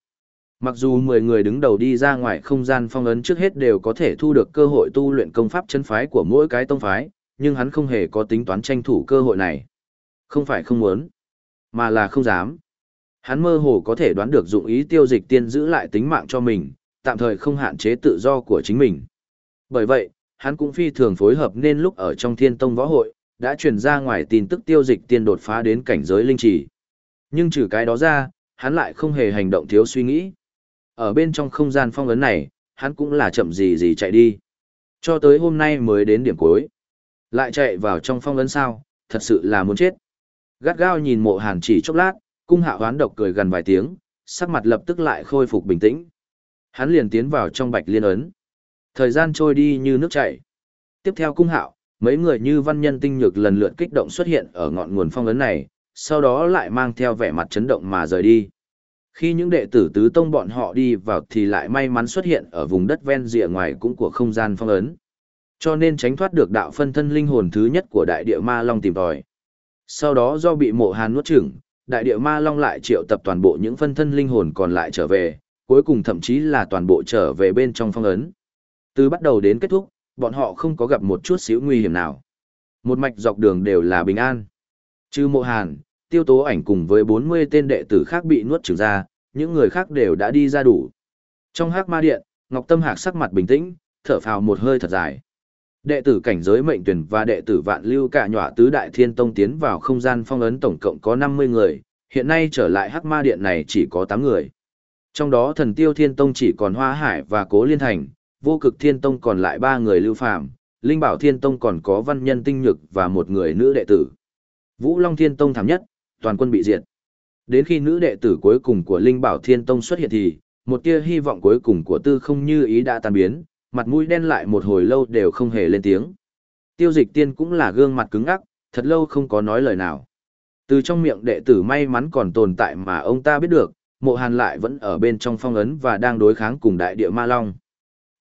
Mặc dù 10 người đứng đầu đi ra ngoài không gian phong ấn trước hết đều có thể thu được cơ hội tu luyện công pháp chân phái của mỗi cái tông phái, nhưng hắn không hề có tính toán tranh thủ cơ hội này. Không phải không muốn, mà là không dám. Hắn mơ hồ có thể đoán được dụng ý tiêu dịch tiên giữ lại tính mạng cho mình, tạm thời không hạn chế tự do của chính mình. Bởi vậy, hắn cũng phi thường phối hợp nên lúc ở trong thiên tông võ hội, đã truyền ra ngoài tin tức tiêu dịch tiên đột phá đến cảnh giới linh trì. Nhưng trừ cái đó ra, hắn lại không hề hành động thiếu suy nghĩ. Ở bên trong không gian phong ấn này, hắn cũng là chậm gì gì chạy đi. Cho tới hôm nay mới đến điểm cuối. Lại chạy vào trong phong ấn sao, thật sự là muốn chết. Gắt gao nhìn mộ hàn chỉ chốc lát, cung hạ hoán độc cười gần vài tiếng, sắc mặt lập tức lại khôi phục bình tĩnh. Hắn liền tiến vào trong bạch liên ấn. Thời gian trôi đi như nước chảy. Tiếp theo cung hạo, mấy người như văn nhân tinh nhược lần lượt kích động xuất hiện ở ngọn nguồn phong ấn này, sau đó lại mang theo vẻ mặt chấn động mà rời đi. Khi những đệ tử tứ tông bọn họ đi vào thì lại may mắn xuất hiện ở vùng đất ven rìa ngoài cũng của không gian phong ấn. Cho nên tránh thoát được đạo phân thân linh hồn thứ nhất của đại địa ma long tìm tòi. Sau đó do bị mộ hàn nuốt chửng, đại địa ma long lại triệu tập toàn bộ những phân thân linh hồn còn lại trở về, cuối cùng thậm chí là toàn bộ trở về bên trong phong ấn. Từ bắt đầu đến kết thúc, bọn họ không có gặp một chút xíu nguy hiểm nào. Một mạch dọc đường đều là bình an. Trừ mộ hàn, tiêu tố ảnh cùng với 40 tên đệ tử khác bị nuốt trừng ra, những người khác đều đã đi ra đủ. Trong hắc ma điện, Ngọc Tâm Hạc sắc mặt bình tĩnh, thở phào một hơi thật dài. Đệ tử cảnh giới mệnh tuyển và đệ tử vạn lưu cả nhọa tứ đại thiên tông tiến vào không gian phong ấn tổng cộng có 50 người, hiện nay trở lại hắc ma điện này chỉ có 8 người. Trong đó thần tiêu thiên tông chỉ còn hoa hải và cố liên thành, vô cực thiên tông còn lại ba người lưu phạm, linh bảo thiên tông còn có văn nhân tinh nhược và một người nữ đệ tử. Vũ Long thiên tông thảm nhất, toàn quân bị diệt. Đến khi nữ đệ tử cuối cùng của Linh Bảo Thiên Tông xuất hiện thì, một tia hy vọng cuối cùng của tư không như ý đã tan biến, mặt mũi đen lại một hồi lâu đều không hề lên tiếng. Tiêu dịch tiên cũng là gương mặt cứng ngắc, thật lâu không có nói lời nào. Từ trong miệng đệ tử may mắn còn tồn tại mà ông ta biết được, mộ hàn lại vẫn ở bên trong phong ấn và đang đối kháng cùng đại địa ma long.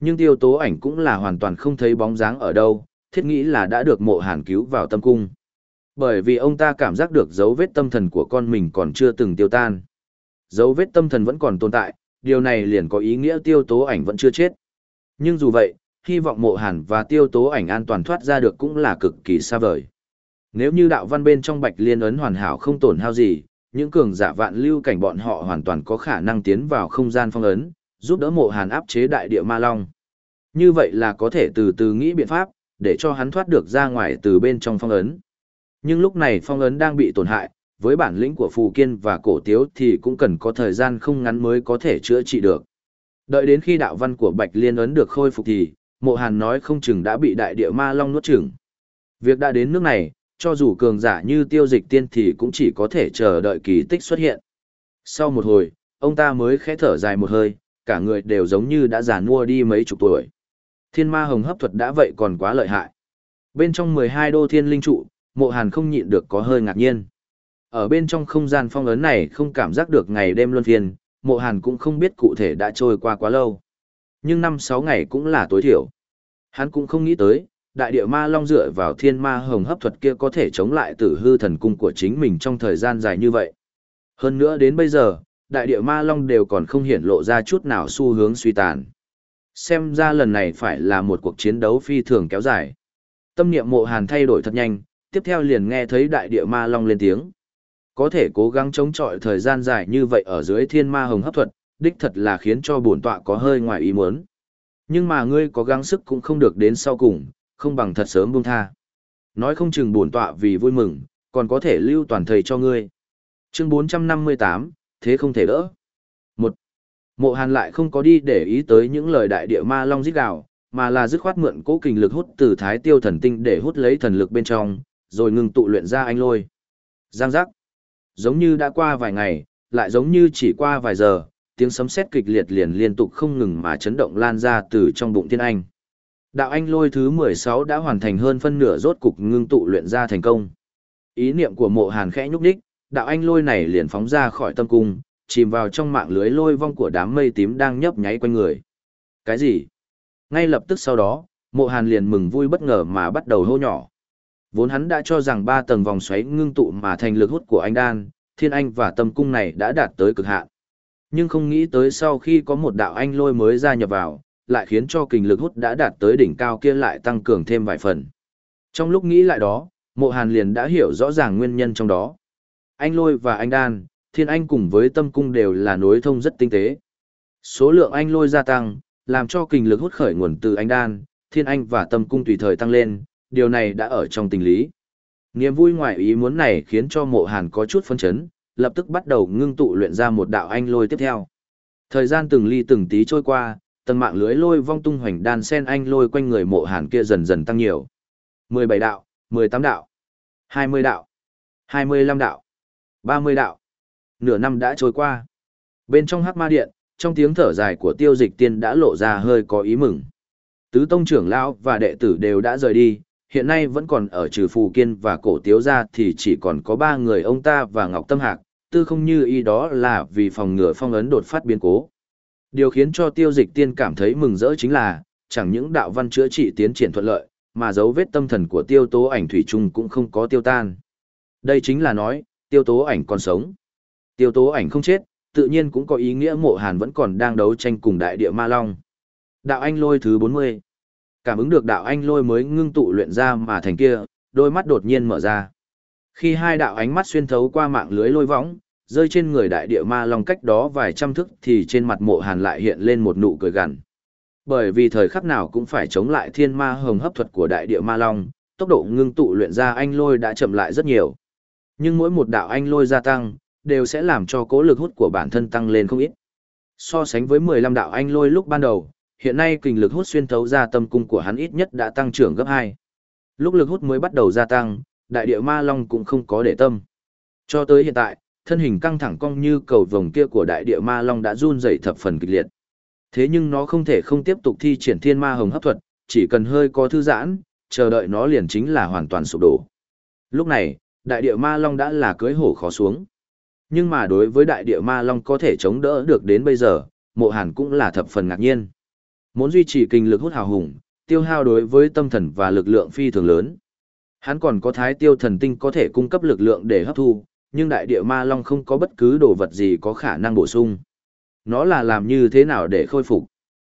Nhưng tiêu tố ảnh cũng là hoàn toàn không thấy bóng dáng ở đâu, thiết nghĩ là đã được mộ hàn cứu vào tâm cung. Bởi vì ông ta cảm giác được dấu vết tâm thần của con mình còn chưa từng tiêu tan. Dấu vết tâm thần vẫn còn tồn tại, điều này liền có ý nghĩa tiêu tố ảnh vẫn chưa chết. Nhưng dù vậy, hy vọng mộ hàn và tiêu tố ảnh an toàn thoát ra được cũng là cực kỳ xa vời. Nếu như đạo văn bên trong bạch liên ấn hoàn hảo không tổn hao gì, những cường giả vạn lưu cảnh bọn họ hoàn toàn có khả năng tiến vào không gian phong ấn, giúp đỡ mộ hàn áp chế đại địa ma long. Như vậy là có thể từ từ nghĩ biện pháp, để cho hắn thoát được ra ngoài từ bên trong phong ấn. Nhưng lúc này phong ấn đang bị tổn hại, với bản lĩnh của Phù Kiên và Cổ Tiếu thì cũng cần có thời gian không ngắn mới có thể chữa trị được. Đợi đến khi đạo văn của Bạch Liên ấn được khôi phục thì, Mộ Hàn nói không chừng đã bị đại địa ma long nuốt chửng. Việc đã đến nước này, cho dù cường giả như tiêu dịch tiên thì cũng chỉ có thể chờ đợi kỳ tích xuất hiện. Sau một hồi, ông ta mới khẽ thở dài một hơi, cả người đều giống như đã già nua đi mấy chục tuổi. Thiên ma hồng hấp thuật đã vậy còn quá lợi hại. Bên trong 12 đô thiên linh trụ, mộ hàn không nhịn được có hơi ngạc nhiên. Ở bên trong không gian phong ấn này không cảm giác được ngày đêm luân phiên, mộ hàn cũng không biết cụ thể đã trôi qua quá lâu. Nhưng năm sáu ngày cũng là tối thiểu. Hắn cũng không nghĩ tới, đại địa ma long dựa vào thiên ma hồng hấp thuật kia có thể chống lại tử hư thần cung của chính mình trong thời gian dài như vậy. Hơn nữa đến bây giờ, đại địa ma long đều còn không hiển lộ ra chút nào xu hướng suy tàn. Xem ra lần này phải là một cuộc chiến đấu phi thường kéo dài. Tâm niệm mộ hàn thay đổi thật nhanh, tiếp theo liền nghe thấy đại địa ma long lên tiếng. Có thể cố gắng chống chọi thời gian dài như vậy ở dưới thiên ma hồng hấp thuật, đích thật là khiến cho bổn tọa có hơi ngoài ý muốn. Nhưng mà ngươi có gắng sức cũng không được đến sau cùng, không bằng thật sớm buông tha. Nói không chừng bổn tọa vì vui mừng, còn có thể lưu toàn thầy cho ngươi. Chương 458, thế không thể đỡ. Một, Mộ Hàn lại không có đi để ý tới những lời đại địa ma long giết gào, mà là dứt khoát mượn cố kình lực hút từ thái tiêu thần tinh để hút lấy thần lực bên trong, rồi ngừng tụ luyện ra anh lôi. Giang giác. Giống như đã qua vài ngày, lại giống như chỉ qua vài giờ, tiếng sấm sét kịch liệt liền liên tục không ngừng mà chấn động lan ra từ trong bụng thiên anh. Đạo anh lôi thứ 16 đã hoàn thành hơn phân nửa rốt cục ngưng tụ luyện ra thành công. Ý niệm của mộ hàn khẽ nhúc đích, đạo anh lôi này liền phóng ra khỏi tâm cung, chìm vào trong mạng lưới lôi vong của đám mây tím đang nhấp nháy quanh người. Cái gì? Ngay lập tức sau đó, mộ hàn liền mừng vui bất ngờ mà bắt đầu hô nhỏ. Vốn hắn đã cho rằng ba tầng vòng xoáy ngưng tụ mà thành lực hút của anh đan, thiên anh và tâm cung này đã đạt tới cực hạn. Nhưng không nghĩ tới sau khi có một đạo anh lôi mới gia nhập vào, lại khiến cho kình lực hút đã đạt tới đỉnh cao kia lại tăng cường thêm vài phần. Trong lúc nghĩ lại đó, mộ hàn liền đã hiểu rõ ràng nguyên nhân trong đó. Anh lôi và anh đan, thiên anh cùng với tâm cung đều là nối thông rất tinh tế. Số lượng anh lôi gia tăng, làm cho kinh lực hút khởi nguồn từ anh đan, thiên anh và tâm cung tùy thời tăng lên, điều này đã ở trong tình lý. Niềm vui ngoại ý muốn này khiến cho mộ hàn có chút phân chấn, lập tức bắt đầu ngưng tụ luyện ra một đạo anh lôi tiếp theo. Thời gian từng ly từng tí trôi qua, tầng mạng lưới lôi vong tung hoành đan sen anh lôi quanh người mộ hàn kia dần dần tăng nhiều. 17 đạo, 18 đạo, 20 đạo, 25 đạo, 30 đạo. Nửa năm đã trôi qua. Bên trong hắc ma điện, trong tiếng thở dài của tiêu dịch tiên đã lộ ra hơi có ý mừng. Tứ tông trưởng lão và đệ tử đều đã rời đi, hiện nay vẫn còn ở trừ phù kiên và cổ tiếu ra thì chỉ còn có ba người ông ta và ngọc tâm hạc, tư không như ý đó là vì phòng ngừa phong ấn đột phát biến cố. Điều khiến cho tiêu dịch tiên cảm thấy mừng rỡ chính là, chẳng những đạo văn chữa trị tiến triển thuận lợi, mà dấu vết tâm thần của tiêu tố ảnh thủy chung cũng không có tiêu tan. Đây chính là nói, tiêu tố ảnh còn sống. Tiêu tố ảnh không chết, tự nhiên cũng có ý nghĩa mộ hàn vẫn còn đang đấu tranh cùng đại địa ma long. Đạo anh lôi thứ 40. Cảm ứng được đạo anh lôi mới ngưng tụ luyện ra mà thành kia, đôi mắt đột nhiên mở ra. Khi hai đạo ánh mắt xuyên thấu qua mạng lưới lôi võng, rơi trên người đại địa ma long cách đó vài trăm thước thì trên mặt mộ hàn lại hiện lên một nụ cười gằn. Bởi vì thời khắc nào cũng phải chống lại thiên ma hồng hấp thuật của đại địa ma long, tốc độ ngưng tụ luyện ra anh lôi đã chậm lại rất nhiều. Nhưng mỗi một đạo anh lôi gia tăng, đều sẽ làm cho cố lực hút của bản thân tăng lên không ít. So sánh với 15 đạo anh lôi lúc ban đầu, hiện nay kình lực hút xuyên thấu ra tâm cung của hắn ít nhất đã tăng trưởng gấp 2. Lúc lực hút mới bắt đầu gia tăng, đại địa ma long cũng không có để tâm. Cho tới hiện tại, thân hình căng thẳng cong như cầu vồng kia của đại địa ma long đã run rẩy thập phần kịch liệt. Thế nhưng nó không thể không tiếp tục thi triển thiên ma hồng hấp thuật, chỉ cần hơi có thư giãn, chờ đợi nó liền chính là hoàn toàn sụp đổ. Lúc này, đại địa ma long đã là cưới hổ khó xuống. Nhưng mà đối với đại địa ma long có thể chống đỡ được đến bây giờ, mộ hàn cũng là thập phần ngạc nhiên. Muốn duy trì kinh lực hút hào hùng, tiêu hao đối với tâm thần và lực lượng phi thường lớn. Hắn còn có thái tiêu thần tinh có thể cung cấp lực lượng để hấp thu, nhưng đại địa ma long không có bất cứ đồ vật gì có khả năng bổ sung. Nó là làm như thế nào để khôi phục?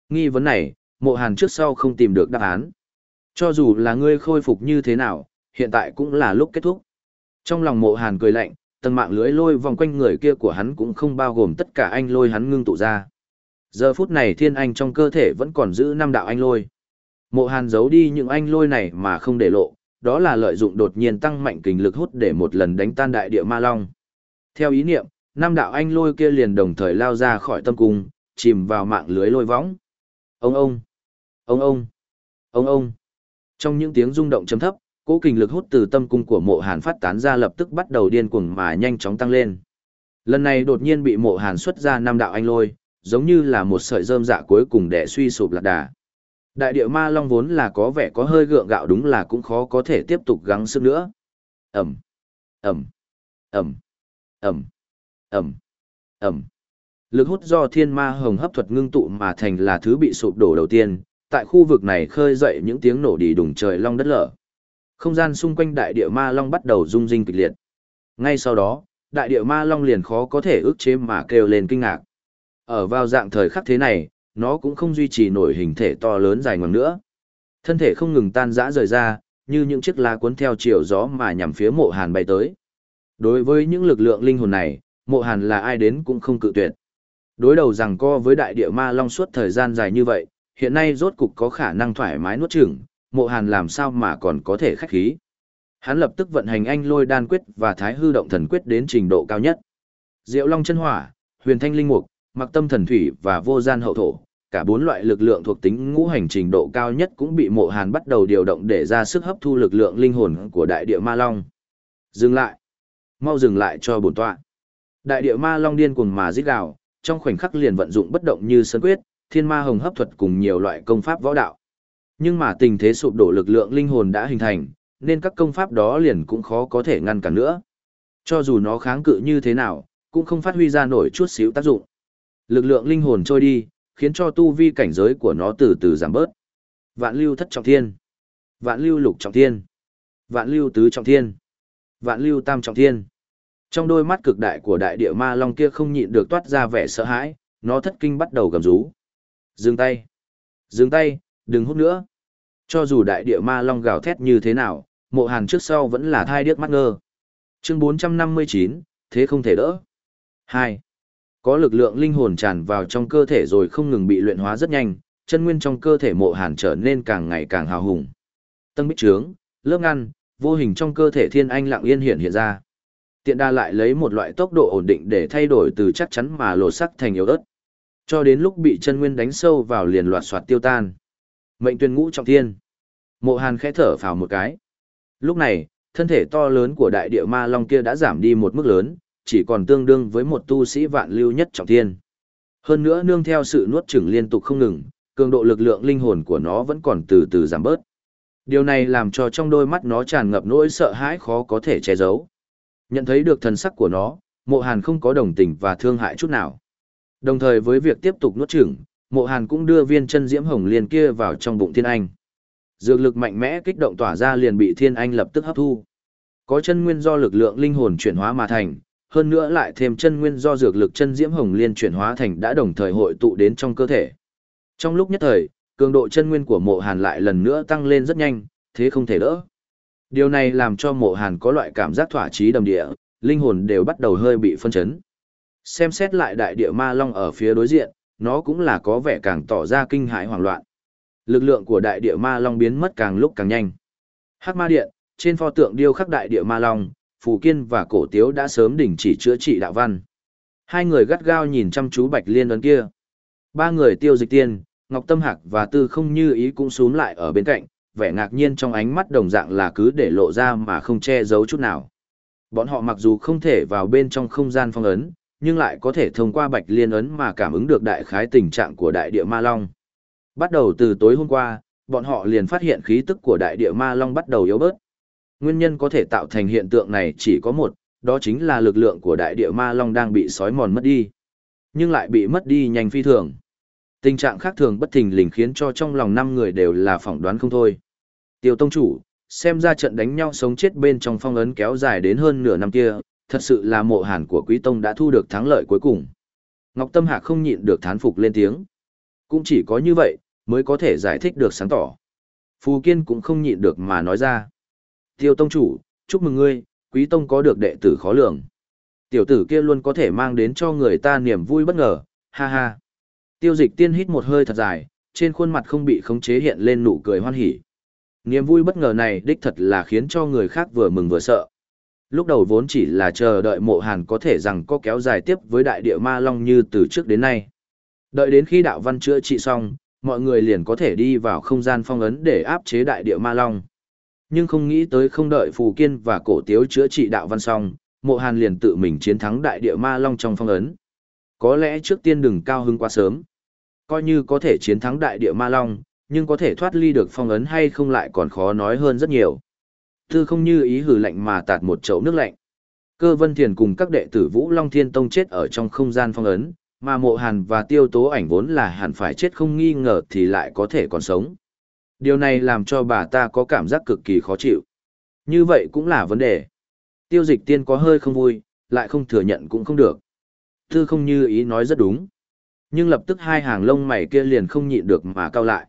Nghi vấn này, mộ hàn trước sau không tìm được đáp án. Cho dù là ngươi khôi phục như thế nào, hiện tại cũng là lúc kết thúc. Trong lòng mộ hàn cười lạnh, tầng mạng lưới lôi vòng quanh người kia của hắn cũng không bao gồm tất cả anh lôi hắn ngưng tụ ra. Giờ phút này thiên anh trong cơ thể vẫn còn giữ năm đạo anh lôi. Mộ hàn giấu đi những anh lôi này mà không để lộ, đó là lợi dụng đột nhiên tăng mạnh kình lực hút để một lần đánh tan đại địa ma long. Theo ý niệm, năm đạo anh lôi kia liền đồng thời lao ra khỏi tâm cung, chìm vào mạng lưới lôi võng. Ông ông, ông ông, ông ông. Trong những tiếng rung động chấm thấp, cố kình lực hút từ tâm cung của mộ hàn phát tán ra lập tức bắt đầu điên cuồng mà nhanh chóng tăng lên. Lần này đột nhiên bị mộ hàn xuất ra năm đạo anh lôi, giống như là một sợi rơm dạ cuối cùng để suy sụp lạc đà. Đại địa ma long vốn là có vẻ có hơi gượng gạo đúng là cũng khó có thể tiếp tục gắng sức nữa. Ẩm, Ẩm, Ẩm, Ẩm, Ẩm, Ẩm. Lực hút do thiên ma hồng hấp thuật ngưng tụ mà thành là thứ bị sụp đổ đầu tiên, tại khu vực này khơi dậy những tiếng nổ đi đùng trời long đất lở. Không gian xung quanh đại địa ma long bắt đầu rung rinh kịch liệt. Ngay sau đó, đại địa ma long liền khó có thể ức chế mà kêu lên kinh ngạc. Ở vào dạng thời khắc thế này, nó cũng không duy trì nổi hình thể to lớn dài ngoằng nữa. Thân thể không ngừng tan rã rời ra, như những chiếc lá cuốn theo chiều gió mà nhằm phía mộ hàn bay tới. Đối với những lực lượng linh hồn này, mộ hàn là ai đến cũng không cự tuyệt. Đối đầu rằng co với đại địa ma long suốt thời gian dài như vậy, hiện nay rốt cục có khả năng thoải mái nuốt chửng, mộ hàn làm sao mà còn có thể khách khí. Hắn lập tức vận hành anh lôi đan quyết và thái hư động thần quyết đến trình độ cao nhất. Diệu Long chân hỏa, huyền thanh linh mục, mặc tâm thần thủy và vô gian hậu thổ, cả bốn loại lực lượng thuộc tính ngũ hành trình độ cao nhất cũng bị mộ hàn bắt đầu điều động để ra sức hấp thu lực lượng linh hồn của đại địa ma long. Dừng lại! Mau dừng lại cho bổn tọa. Đại địa ma long điên cuồng mà giết gào, trong khoảnh khắc liền vận dụng bất động như sơn quyết, thiên ma hồng hấp thuật cùng nhiều loại công pháp võ đạo. Nhưng mà tình thế sụp đổ lực lượng linh hồn đã hình thành, nên các công pháp đó liền cũng khó có thể ngăn cản nữa. Cho dù nó kháng cự như thế nào, cũng không phát huy ra nổi chút xíu tác dụng. Lực lượng linh hồn trôi đi, khiến cho tu vi cảnh giới của nó từ từ giảm bớt. Vạn lưu thất trọng thiên, vạn lưu lục trọng thiên, vạn lưu tứ trọng thiên, vạn lưu tam trọng thiên. Trong đôi mắt cực đại của đại địa ma long kia không nhịn được toát ra vẻ sợ hãi, nó thất kinh bắt đầu gầm rú. Dừng tay! Dừng tay, đừng hút nữa. Cho dù đại địa ma long gào thét như thế nào, mộ hàn trước sau vẫn là thai điếc mắt ngơ. Chương 459, thế không thể đỡ. 2. Có lực lượng linh hồn tràn vào trong cơ thể rồi không ngừng bị luyện hóa rất nhanh, chân nguyên trong cơ thể mộ hàn trở nên càng ngày càng hào hùng. Tân bích trướng, lớp ngăn, vô hình trong cơ thể thiên anh lặng yên hiện hiện ra. Tiện đa lại lấy một loại tốc độ ổn định để thay đổi từ chắc chắn mà lột sắc thành yếu ớt. Cho đến lúc bị chân nguyên đánh sâu vào liền loạt soạt tiêu tan. Mệnh tuyên ngũ trọng thiên. Mộ hàn khẽ thở phào một cái. Lúc này, thân thể to lớn của đại địa ma long kia đã giảm đi một mức lớn, chỉ còn tương đương với một tu sĩ vạn lưu nhất trọng thiên. Hơn nữa nương theo sự nuốt chửng liên tục không ngừng, cường độ lực lượng linh hồn của nó vẫn còn từ từ giảm bớt. Điều này làm cho trong đôi mắt nó tràn ngập nỗi sợ hãi khó có thể che giấu. Nhận thấy được thần sắc của nó, mộ hàn không có đồng tình và thương hại chút nào. Đồng thời với việc tiếp tục nuốt chửng, mộ hàn cũng đưa viên chân diễm hồng liền kia vào trong bụng thiên anh. Dược lực mạnh mẽ kích động tỏa ra liền bị thiên anh lập tức hấp thu. Có chân nguyên do lực lượng linh hồn chuyển hóa mà thành, hơn nữa lại thêm chân nguyên do dược lực chân diễm hồng liên chuyển hóa thành đã đồng thời hội tụ đến trong cơ thể. Trong lúc nhất thời, cường độ chân nguyên của mộ hàn lại lần nữa tăng lên rất nhanh, thế không thể đỡ. Điều này làm cho mộ hàn có loại cảm giác thỏa chí đầm địa, linh hồn đều bắt đầu hơi bị phân chấn. Xem xét lại đại địa ma long ở phía đối diện, nó cũng là có vẻ càng tỏ ra kinh hãi hoảng loạn. Lực lượng của đại địa ma long biến mất càng lúc càng nhanh. Hắc ma điện, trên pho tượng điêu khắc đại địa ma long, Phù Kiên và Cổ Tiếu đã sớm đình chỉ chữa trị đạo văn. Hai người gắt gao nhìn chăm chú Bạch Liên ấn kia. Ba người tiêu dịch tiên, Ngọc Tâm Hạc và Tư không như ý cũng xuống lại ở bên cạnh, vẻ ngạc nhiên trong ánh mắt đồng dạng là cứ để lộ ra mà không che giấu chút nào. Bọn họ mặc dù không thể vào bên trong không gian phong ấn, nhưng lại có thể thông qua Bạch Liên ấn mà cảm ứng được đại khái tình trạng của đại địa ma long. Bắt đầu từ tối hôm qua, bọn họ liền phát hiện khí tức của đại địa ma long bắt đầu yếu bớt. Nguyên nhân có thể tạo thành hiện tượng này chỉ có một, đó chính là lực lượng của đại địa ma long đang bị sói mòn mất đi. Nhưng lại bị mất đi nhanh phi thường. Tình trạng khác thường bất thình lình khiến cho trong lòng năm người đều là phỏng đoán không thôi. Tiêu tông chủ, xem ra trận đánh nhau sống chết bên trong phong ấn kéo dài đến hơn nửa năm kia, thật sự là mộ hàn của quý tông đã thu được thắng lợi cuối cùng. Ngọc Tâm Hạc không nhịn được thán phục lên tiếng. Cũng chỉ có như vậy, mới có thể giải thích được sáng tỏ. Phù Kiên cũng không nhịn được mà nói ra. Tiêu tông chủ, chúc mừng ngươi, quý tông có được đệ tử khó lường. Tiểu tử kia luôn có thể mang đến cho người ta niềm vui bất ngờ, ha ha. Tiêu dịch tiên hít một hơi thật dài, trên khuôn mặt không bị khống chế hiện lên nụ cười hoan hỉ. Niềm vui bất ngờ này đích thật là khiến cho người khác vừa mừng vừa sợ. Lúc đầu vốn chỉ là chờ đợi mộ hàn có thể rằng có kéo dài tiếp với đại địa ma long như từ trước đến nay. Đợi đến khi đạo văn chữa trị xong, mọi người liền có thể đi vào không gian phong ấn để áp chế đại địa ma long. Nhưng không nghĩ tới không đợi Phù Kiên và cổ tiếu chữa trị đạo văn xong, mộ hàn liền tự mình chiến thắng đại địa ma long trong phong ấn. Có lẽ trước tiên đừng cao hứng quá sớm. Coi như có thể chiến thắng đại địa ma long, nhưng có thể thoát ly được phong ấn hay không lại còn khó nói hơn rất nhiều. Tư không như ý hử lạnh mà tạt một chậu nước lạnh. Cơ vân thiền cùng các đệ tử Vũ Long Thiên Tông chết ở trong không gian phong ấn, mà mộ hàn và tiêu tố ảnh vốn là hẳn phải chết không nghi ngờ thì lại có thể còn sống. Điều này làm cho bà ta có cảm giác cực kỳ khó chịu. Như vậy cũng là vấn đề. Tiêu dịch tiên có hơi không vui, lại không thừa nhận cũng không được. Tư không như ý nói rất đúng. Nhưng lập tức hai hàng lông mày kia liền không nhịn được mà cao lại.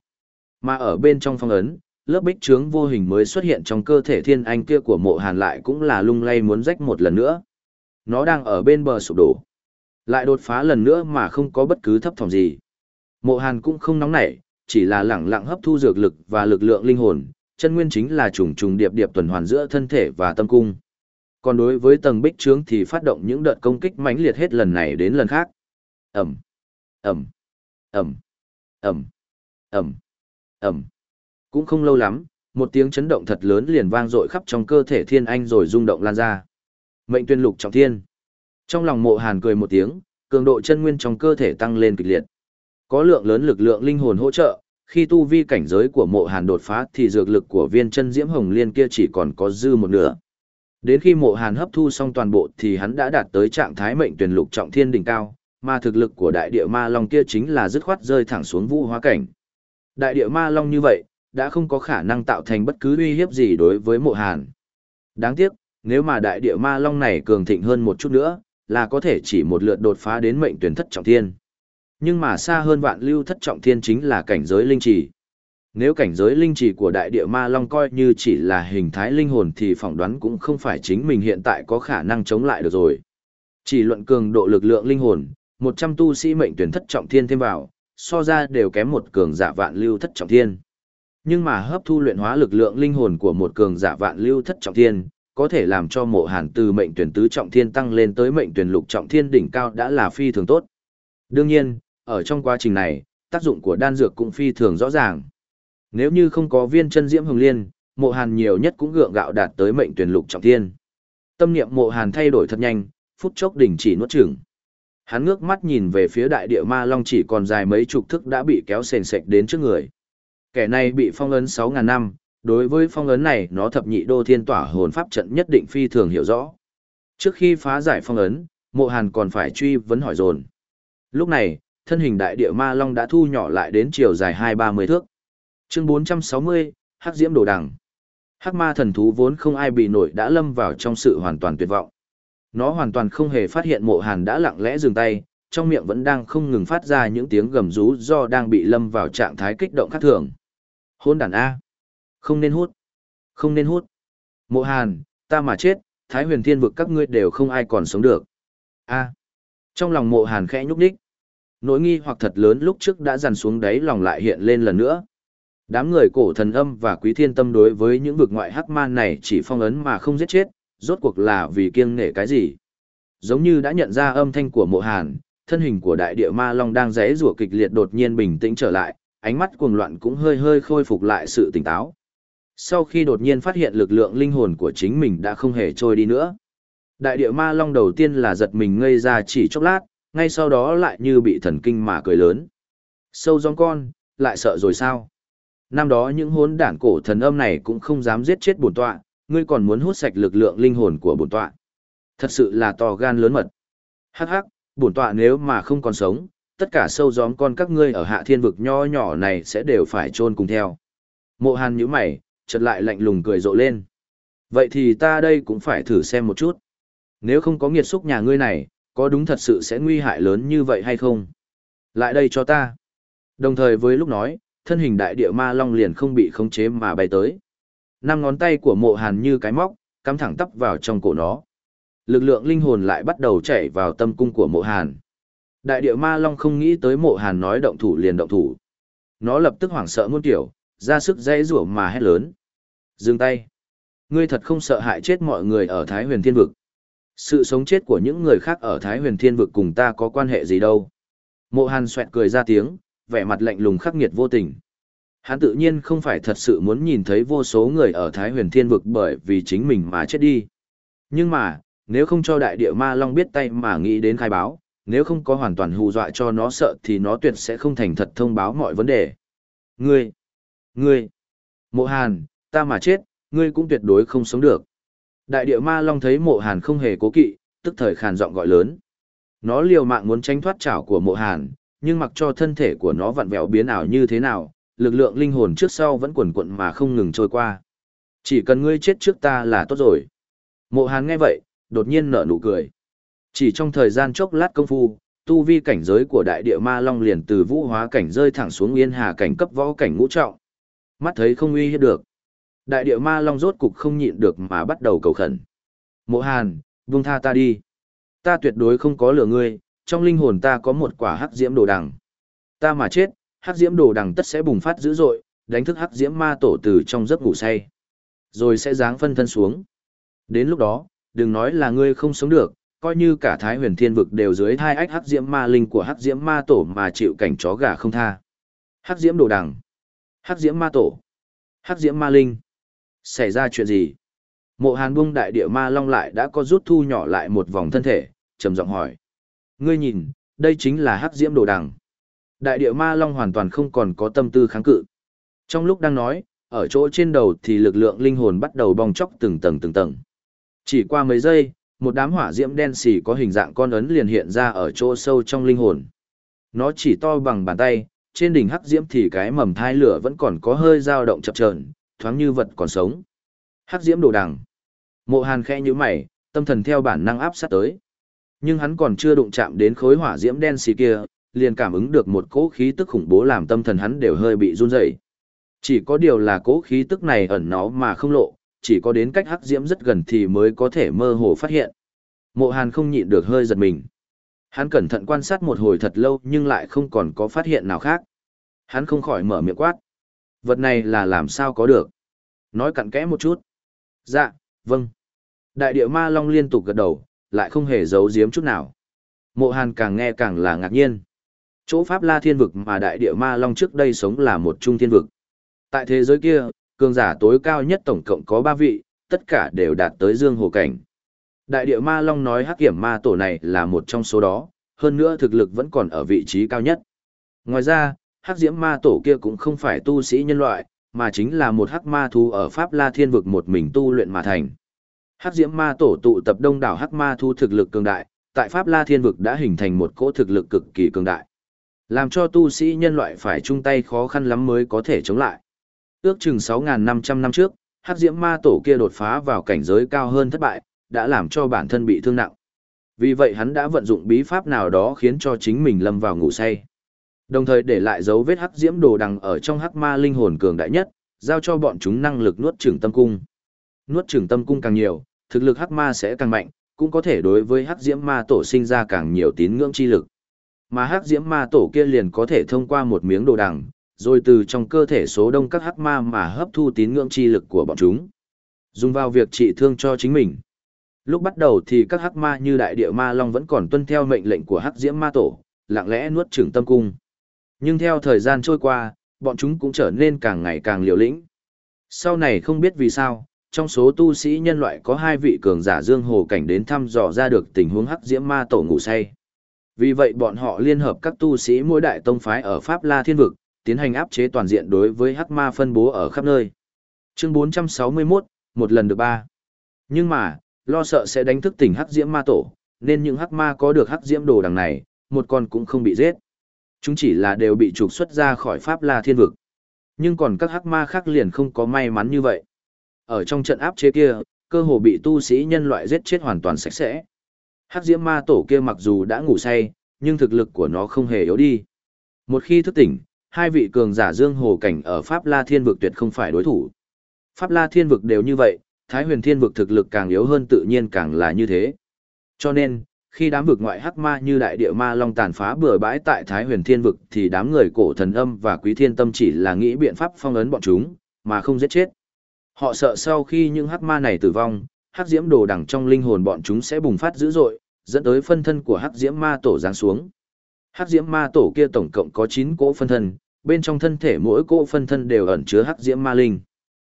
Mà ở bên trong phong ấn, lớp bích trướng vô hình mới xuất hiện trong cơ thể thiên anh kia của mộ hàn lại cũng là lung lay muốn rách một lần nữa. Nó đang ở bên bờ sụp đổ. Lại đột phá lần nữa mà không có bất cứ thấp thỏm gì. Mộ hàn cũng không nóng nảy, chỉ là lẳng lặng hấp thu dược lực và lực lượng linh hồn, chân nguyên chính là trùng trùng điệp điệp tuần hoàn giữa thân thể và tâm cung. Còn đối với tầng bích trướng thì phát động những đợt công kích mãnh liệt hết lần này đến lần khác. Ẩm, Ẩm, Ẩm, Ẩm, Ẩm, Ẩm. Cũng không lâu lắm, một tiếng chấn động thật lớn liền vang dội khắp trong cơ thể thiên anh rồi rung động lan ra. Mệnh tuyên lục trọng thiên. Trong lòng mộ hàn cười một tiếng, cường độ chân nguyên trong cơ thể tăng lên kịch liệt. Có lượng lớn lực lượng linh hồn hỗ trợ, khi tu vi cảnh giới của mộ hàn đột phá thì dược lực của viên chân diễm hồng liên kia chỉ còn có dư một nửa. Đến khi mộ hàn hấp thu xong toàn bộ thì hắn đã đạt tới trạng thái mệnh tuyển lục trọng thiên đỉnh cao, mà thực lực của đại địa ma long kia chính là dứt khoát rơi thẳng xuống vũ hóa cảnh. Đại địa ma long như vậy, đã không có khả năng tạo thành bất cứ uy hiếp gì đối với mộ hàn. Đáng tiếc, nếu mà đại địa ma long này cường thịnh hơn một chút nữa, là có thể chỉ một lượt đột phá đến mệnh tuyển thất trọng thiên. Nhưng mà xa hơn vạn lưu thất trọng thiên chính là cảnh giới linh trì. Nếu cảnh giới linh trì của đại địa ma long coi như chỉ là hình thái linh hồn thì phỏng đoán cũng không phải chính mình hiện tại có khả năng chống lại được rồi. Chỉ luận cường độ lực lượng linh hồn, 100 tu sĩ mệnh tuyển thất trọng thiên thêm vào, so ra đều kém một cường giả vạn lưu thất trọng thiên. Nhưng mà hấp thu luyện hóa lực lượng linh hồn của một cường giả vạn lưu thất trọng thiên, có thể làm cho mộ hàn từ mệnh tuyển tứ trọng thiên tăng lên tới mệnh tuyển lục trọng thiên đỉnh cao đã là phi thường tốt. Đương nhiên, ở trong quá trình này, tác dụng của đan dược cũng phi thường rõ ràng. Nếu như không có viên chân diễm hồng liên, mộ hàn nhiều nhất cũng gượng gạo đạt tới mệnh tuyển lục trọng thiên. Tâm niệm mộ hàn thay đổi thật nhanh, phút chốc đỉnh chỉ nuốt chửng. Hắn ngước mắt nhìn về phía đại địa ma long chỉ còn dài mấy chục thức đã bị kéo sền sệt đến trước người. Kẻ này bị phong ấn 6.000 năm, đối với phong ấn này nó thập nhị đô thiên tỏa hồn pháp trận nhất định phi thường hiểu rõ. Trước khi phá giải phong ấn, mộ hàn còn phải truy vấn hỏi dồn. Lúc này, thân hình đại địa ma long đã thu nhỏ lại đến chiều dài hai ba mươi thước. Chương bốn trăm sáu mươi Hắc Diễm Đồ Đằng. Hắc ma thần thú vốn không ai bị nổi đã lâm vào trong sự hoàn toàn tuyệt vọng. Nó hoàn toàn không hề phát hiện mộ hàn đã lặng lẽ dừng tay, trong miệng vẫn đang không ngừng phát ra những tiếng gầm rú do đang bị lâm vào trạng thái kích động khác thường. Hôn đàn A. Không nên hút. Không nên hút. Mộ hàn, ta mà chết, thái huyền thiên vực các ngươi đều không ai còn sống được. A. Trong lòng mộ hàn khẽ nhúc đích, nỗi nghi hoặc thật lớn lúc trước đã dằn xuống đáy lòng lại hiện lên lần nữa. Đám người cổ thần âm và quý thiên tâm đối với những vực ngoại hắc man này chỉ phong ấn mà không giết chết, rốt cuộc là vì kiêng nể cái gì. Giống như đã nhận ra âm thanh của mộ hàn, thân hình của đại địa ma long đang rẽ rủa kịch liệt đột nhiên bình tĩnh trở lại, ánh mắt cuồng loạn cũng hơi hơi khôi phục lại sự tỉnh táo. Sau khi đột nhiên phát hiện lực lượng linh hồn của chính mình đã không hề trôi đi nữa. Đại địa ma long đầu tiên là giật mình ngây ra chỉ chốc lát, ngay sau đó lại như bị thần kinh mà cười lớn. Sâu gióng con, lại sợ rồi sao? Năm đó những hốn đản cổ thần âm này cũng không dám giết chết bổn tọa, ngươi còn muốn hút sạch lực lượng linh hồn của bổn tọa. Thật sự là to gan lớn mật. Hắc hắc, bổn tọa nếu mà không còn sống, tất cả sâu gióm con các ngươi ở hạ thiên vực nho nhỏ này sẽ đều phải chôn cùng theo. Mộ hàn nhíu mày, chợt lại lạnh lùng cười rộ lên. Vậy thì ta đây cũng phải thử xem một chút. Nếu không có nghiệt xúc nhà ngươi này, có đúng thật sự sẽ nguy hại lớn như vậy hay không? Lại đây cho ta. Đồng thời với lúc nói, thân hình đại địa ma long liền không bị khống chế mà bay tới. Năm ngón tay của mộ hàn như cái móc, cắm thẳng tắp vào trong cổ nó. Lực lượng linh hồn lại bắt đầu chảy vào tâm cung của mộ hàn. Đại địa ma long không nghĩ tới mộ hàn nói động thủ liền động thủ. Nó lập tức hoảng sợ muôn kiểu, ra sức dãy rủa mà hét lớn. Dừng tay. Ngươi thật không sợ hại chết mọi người ở Thái huyền thiên vực. Sự sống chết của những người khác ở Thái huyền thiên vực cùng ta có quan hệ gì đâu. Mộ hàn xoẹt cười ra tiếng, vẻ mặt lạnh lùng khắc nghiệt vô tình. Hắn tự nhiên không phải thật sự muốn nhìn thấy vô số người ở Thái huyền thiên vực bởi vì chính mình mà chết đi. Nhưng mà, nếu không cho đại địa ma long biết tay mà nghĩ đến khai báo, nếu không có hoàn toàn hù dọa cho nó sợ thì nó tuyệt sẽ không thành thật thông báo mọi vấn đề. Ngươi! Ngươi! Mộ hàn, ta mà chết, ngươi cũng tuyệt đối không sống được. Đại địa ma long thấy mộ hàn không hề cố kỵ, tức thời khàn giọng gọi lớn. Nó liều mạng muốn tránh thoát chảo của mộ hàn, nhưng mặc cho thân thể của nó vặn vẹo biến ảo như thế nào, lực lượng linh hồn trước sau vẫn quần quận mà không ngừng trôi qua. Chỉ cần ngươi chết trước ta là tốt rồi. Mộ hàn nghe vậy, đột nhiên nở nụ cười. Chỉ trong thời gian chốc lát công phu, tu vi cảnh giới của đại địa ma long liền từ vũ hóa cảnh rơi thẳng xuống yên hà cảnh cấp võ cảnh ngũ trọng. Mắt thấy không uy hiếp được. Đại địa ma long rốt cục không nhịn được mà bắt đầu cầu khẩn. Mộ hàn, buông tha ta đi. Ta tuyệt đối không có lửa ngươi, trong linh hồn ta có một quả hắc diễm đồ đằng. Ta mà chết, hắc diễm đồ đằng tất sẽ bùng phát dữ dội, đánh thức hắc diễm ma tổ từ trong giấc ngủ say. Rồi sẽ giáng phân thân xuống. Đến lúc đó, đừng nói là ngươi không sống được, coi như cả thái huyền thiên vực đều dưới thai ách hắc diễm ma linh của hắc diễm ma tổ mà chịu cảnh chó gà không tha. Hắc diễm đồ đằng. Hắc diễm ma tổ. Hắc diễm ma linh. Xảy ra chuyện gì? Mộ hàn bung đại địa ma long lại đã có rút thu nhỏ lại một vòng thân thể, trầm giọng hỏi. Ngươi nhìn, đây chính là hắc diễm đồ đằng. Đại địa ma long hoàn toàn không còn có tâm tư kháng cự. Trong lúc đang nói, ở chỗ trên đầu thì lực lượng linh hồn bắt đầu bong chóc từng tầng từng tầng. Chỉ qua mấy giây, một đám hỏa diễm đen xì có hình dạng con ấn liền hiện ra ở chỗ sâu trong linh hồn. Nó chỉ to bằng bàn tay, trên đỉnh hắc diễm thì cái mầm thai lửa vẫn còn có hơi dao động chập chờn, thoáng như vật còn sống. Hắc diễm đồ đằng. Mộ Hàn khẽ như mày, tâm thần theo bản năng áp sát tới. Nhưng hắn còn chưa đụng chạm đến khối hỏa diễm đen xì kia, liền cảm ứng được một cỗ khí tức khủng bố làm tâm thần hắn đều hơi bị run rẩy. Chỉ có điều là cỗ khí tức này ẩn nó mà không lộ, chỉ có đến cách hắc diễm rất gần thì mới có thể mơ hồ phát hiện. Mộ Hàn không nhịn được hơi giật mình. Hắn cẩn thận quan sát một hồi thật lâu nhưng lại không còn có phát hiện nào khác. Hắn không khỏi mở miệng quát. Vật này là làm sao có được? Nói cặn kẽ một chút. Dạ, vâng. Đại địa ma long liên tục gật đầu, lại không hề giấu giếm chút nào. Mộ Hàn càng nghe càng là ngạc nhiên. Chỗ Pháp La Thiên Vực mà đại địa ma long trước đây sống là một trung thiên vực. Tại thế giới kia, cường giả tối cao nhất tổng cộng có 3 vị, tất cả đều đạt tới dương hồ cảnh. Đại địa ma long nói hắc kiểm ma tổ này là một trong số đó, hơn nữa thực lực vẫn còn ở vị trí cao nhất. Ngoài ra, hắc diễm ma tổ kia cũng không phải tu sĩ nhân loại, mà chính là một hắc ma thú ở Pháp La Thiên Vực một mình tu luyện mà thành. Hắc diễm ma tổ tụ tập đông đảo hắc ma thú thực lực cường đại, tại Pháp La Thiên Vực đã hình thành một cỗ thực lực cực kỳ cường đại. Làm cho tu sĩ nhân loại phải chung tay khó khăn lắm mới có thể chống lại. Ước chừng 6.500 năm trước, hắc diễm ma tổ kia đột phá vào cảnh giới cao hơn thất bại, đã làm cho bản thân bị thương nặng. Vì vậy hắn đã vận dụng bí pháp nào đó khiến cho chính mình lâm vào ngủ say. Đồng thời để lại dấu vết hắc diễm đồ đằng ở trong hắc ma linh hồn cường đại nhất, giao cho bọn chúng năng lực nuốt chửng tâm cung. Nuốt chửng tâm cung càng nhiều, thực lực hắc ma sẽ càng mạnh, cũng có thể đối với hắc diễm ma tổ sinh ra càng nhiều tín ngưỡng chi lực. Mà hắc diễm ma tổ kia liền có thể thông qua một miếng đồ đằng, rồi từ trong cơ thể số đông các hắc ma mà hấp thu tín ngưỡng chi lực của bọn chúng. Dùng vào việc trị thương cho chính mình. Lúc bắt đầu thì các hắc ma như đại địa ma long vẫn còn tuân theo mệnh lệnh của hắc diễm ma tổ, lặng lẽ nuốt chửng tâm cung. Nhưng theo thời gian trôi qua, bọn chúng cũng trở nên càng ngày càng liều lĩnh. Sau này không biết vì sao, trong số tu sĩ nhân loại có hai vị cường giả dương hồ cảnh đến thăm dò ra được tình huống hắc diễm ma tổ ngủ say. Vì vậy bọn họ liên hợp các tu sĩ mỗi đại tông phái ở Pháp La Thiên Vực, tiến hành áp chế toàn diện đối với hắc ma phân bố ở khắp nơi. Chương 461, một lần được ba. Nhưng mà, lo sợ sẽ đánh thức tỉnh hắc diễm ma tổ, nên những hắc ma có được hắc diễm đồ đằng này, một con cũng không bị giết. Chúng chỉ là đều bị trục xuất ra khỏi Pháp La Thiên Vực. Nhưng còn các hắc ma khác liền không có may mắn như vậy. Ở trong trận áp chế kia, cơ hồ bị tu sĩ nhân loại giết chết hoàn toàn sạch sẽ. Hắc diễm ma tổ kia mặc dù đã ngủ say, nhưng thực lực của nó không hề yếu đi. Một khi thức tỉnh, hai vị cường giả dương hồ cảnh ở Pháp La Thiên Vực tuyệt không phải đối thủ. Pháp La Thiên Vực đều như vậy, Thái Huyền Thiên Vực thực lực càng yếu hơn tự nhiên càng là như thế. Cho nên, khi đám vực ngoại hắc ma như đại địa ma long tàn phá bừa bãi tại Thái Huyền Thiên Vực thì đám người cổ thần âm và quý thiên tâm chỉ là nghĩ biện pháp phong ấn bọn chúng, mà không giết chết. Họ sợ sau khi những hắc ma này tử vong, hắc diễm đồ đằng trong linh hồn bọn chúng sẽ bùng phát dữ dội, dẫn tới phân thân của hắc diễm ma tổ giáng xuống. Hắc diễm ma tổ kia tổng cộng có 9 cỗ phân thân, bên trong thân thể mỗi cỗ phân thân đều ẩn chứa hắc diễm ma linh.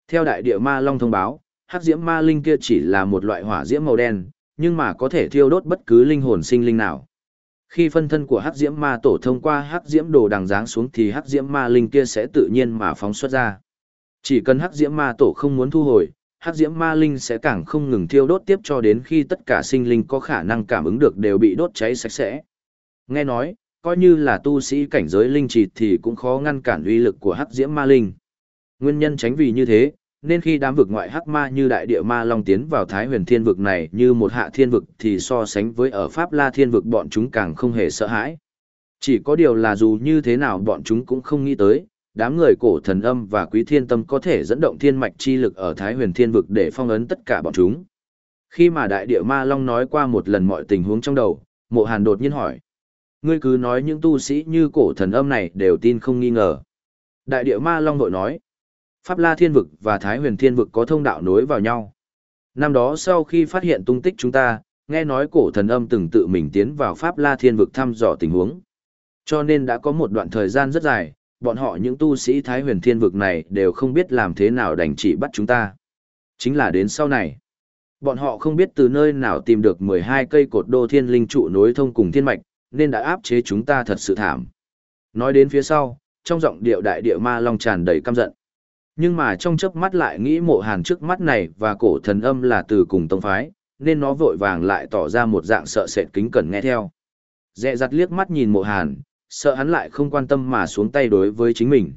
Theo đại địa ma long thông báo, hắc diễm ma linh kia chỉ là một loại hỏa diễm màu đen, nhưng mà có thể thiêu đốt bất cứ linh hồn sinh linh nào. Khi phân thân của hắc diễm ma tổ thông qua hắc diễm đồ đằng dáng xuống thì hắc diễm ma linh kia sẽ tự nhiên mà phóng xuất ra. Chỉ cần hắc diễm ma tổ không muốn thu hồi, hắc diễm ma linh sẽ càng không ngừng thiêu đốt tiếp cho đến khi tất cả sinh linh có khả năng cảm ứng được đều bị đốt cháy sạch sẽ. Nghe nói, coi như là tu sĩ cảnh giới linh trì thì cũng khó ngăn cản uy lực của hắc diễm ma linh. Nguyên nhân tránh vì như thế, nên khi đám vực ngoại hắc ma như đại địa ma long tiến vào thái huyền thiên vực này như một hạ thiên vực thì so sánh với ở pháp la thiên vực bọn chúng càng không hề sợ hãi. Chỉ có điều là dù như thế nào bọn chúng cũng không nghĩ tới, đám người cổ thần âm và quý thiên tâm có thể dẫn động thiên mạch chi lực ở thái huyền thiên vực để phong ấn tất cả bọn chúng. Khi mà đại địa ma long nói qua một lần mọi tình huống trong đầu, mộ hàn đột nhiên hỏi. Ngươi cứ nói những tu sĩ như cổ thần âm này đều tin không nghi ngờ. Đại địa ma long vội nói, Pháp La Thiên Vực và Thái Huyền Thiên Vực có thông đạo nối vào nhau. Năm đó sau khi phát hiện tung tích chúng ta, nghe nói cổ thần âm từng tự mình tiến vào Pháp La Thiên Vực thăm dò tình huống. Cho nên đã có một đoạn thời gian rất dài, bọn họ những tu sĩ Thái Huyền Thiên Vực này đều không biết làm thế nào đành chỉ bắt chúng ta. Chính là đến sau này. Bọn họ không biết từ nơi nào tìm được 12 cây cột đô thiên linh trụ nối thông cùng thiên mạch, nên đã áp chế chúng ta thật sự thảm. Nói đến phía sau, trong giọng điệu đại địa ma long tràn đầy căm giận. Nhưng mà trong chớp mắt lại nghĩ mộ hàn trước mắt này và cổ thần âm là từ cùng tông phái, nên nó vội vàng lại tỏ ra một dạng sợ sệt kính cẩn nghe theo. Dẹ dặt liếc mắt nhìn mộ hàn, sợ hắn lại không quan tâm mà xuống tay đối với chính mình.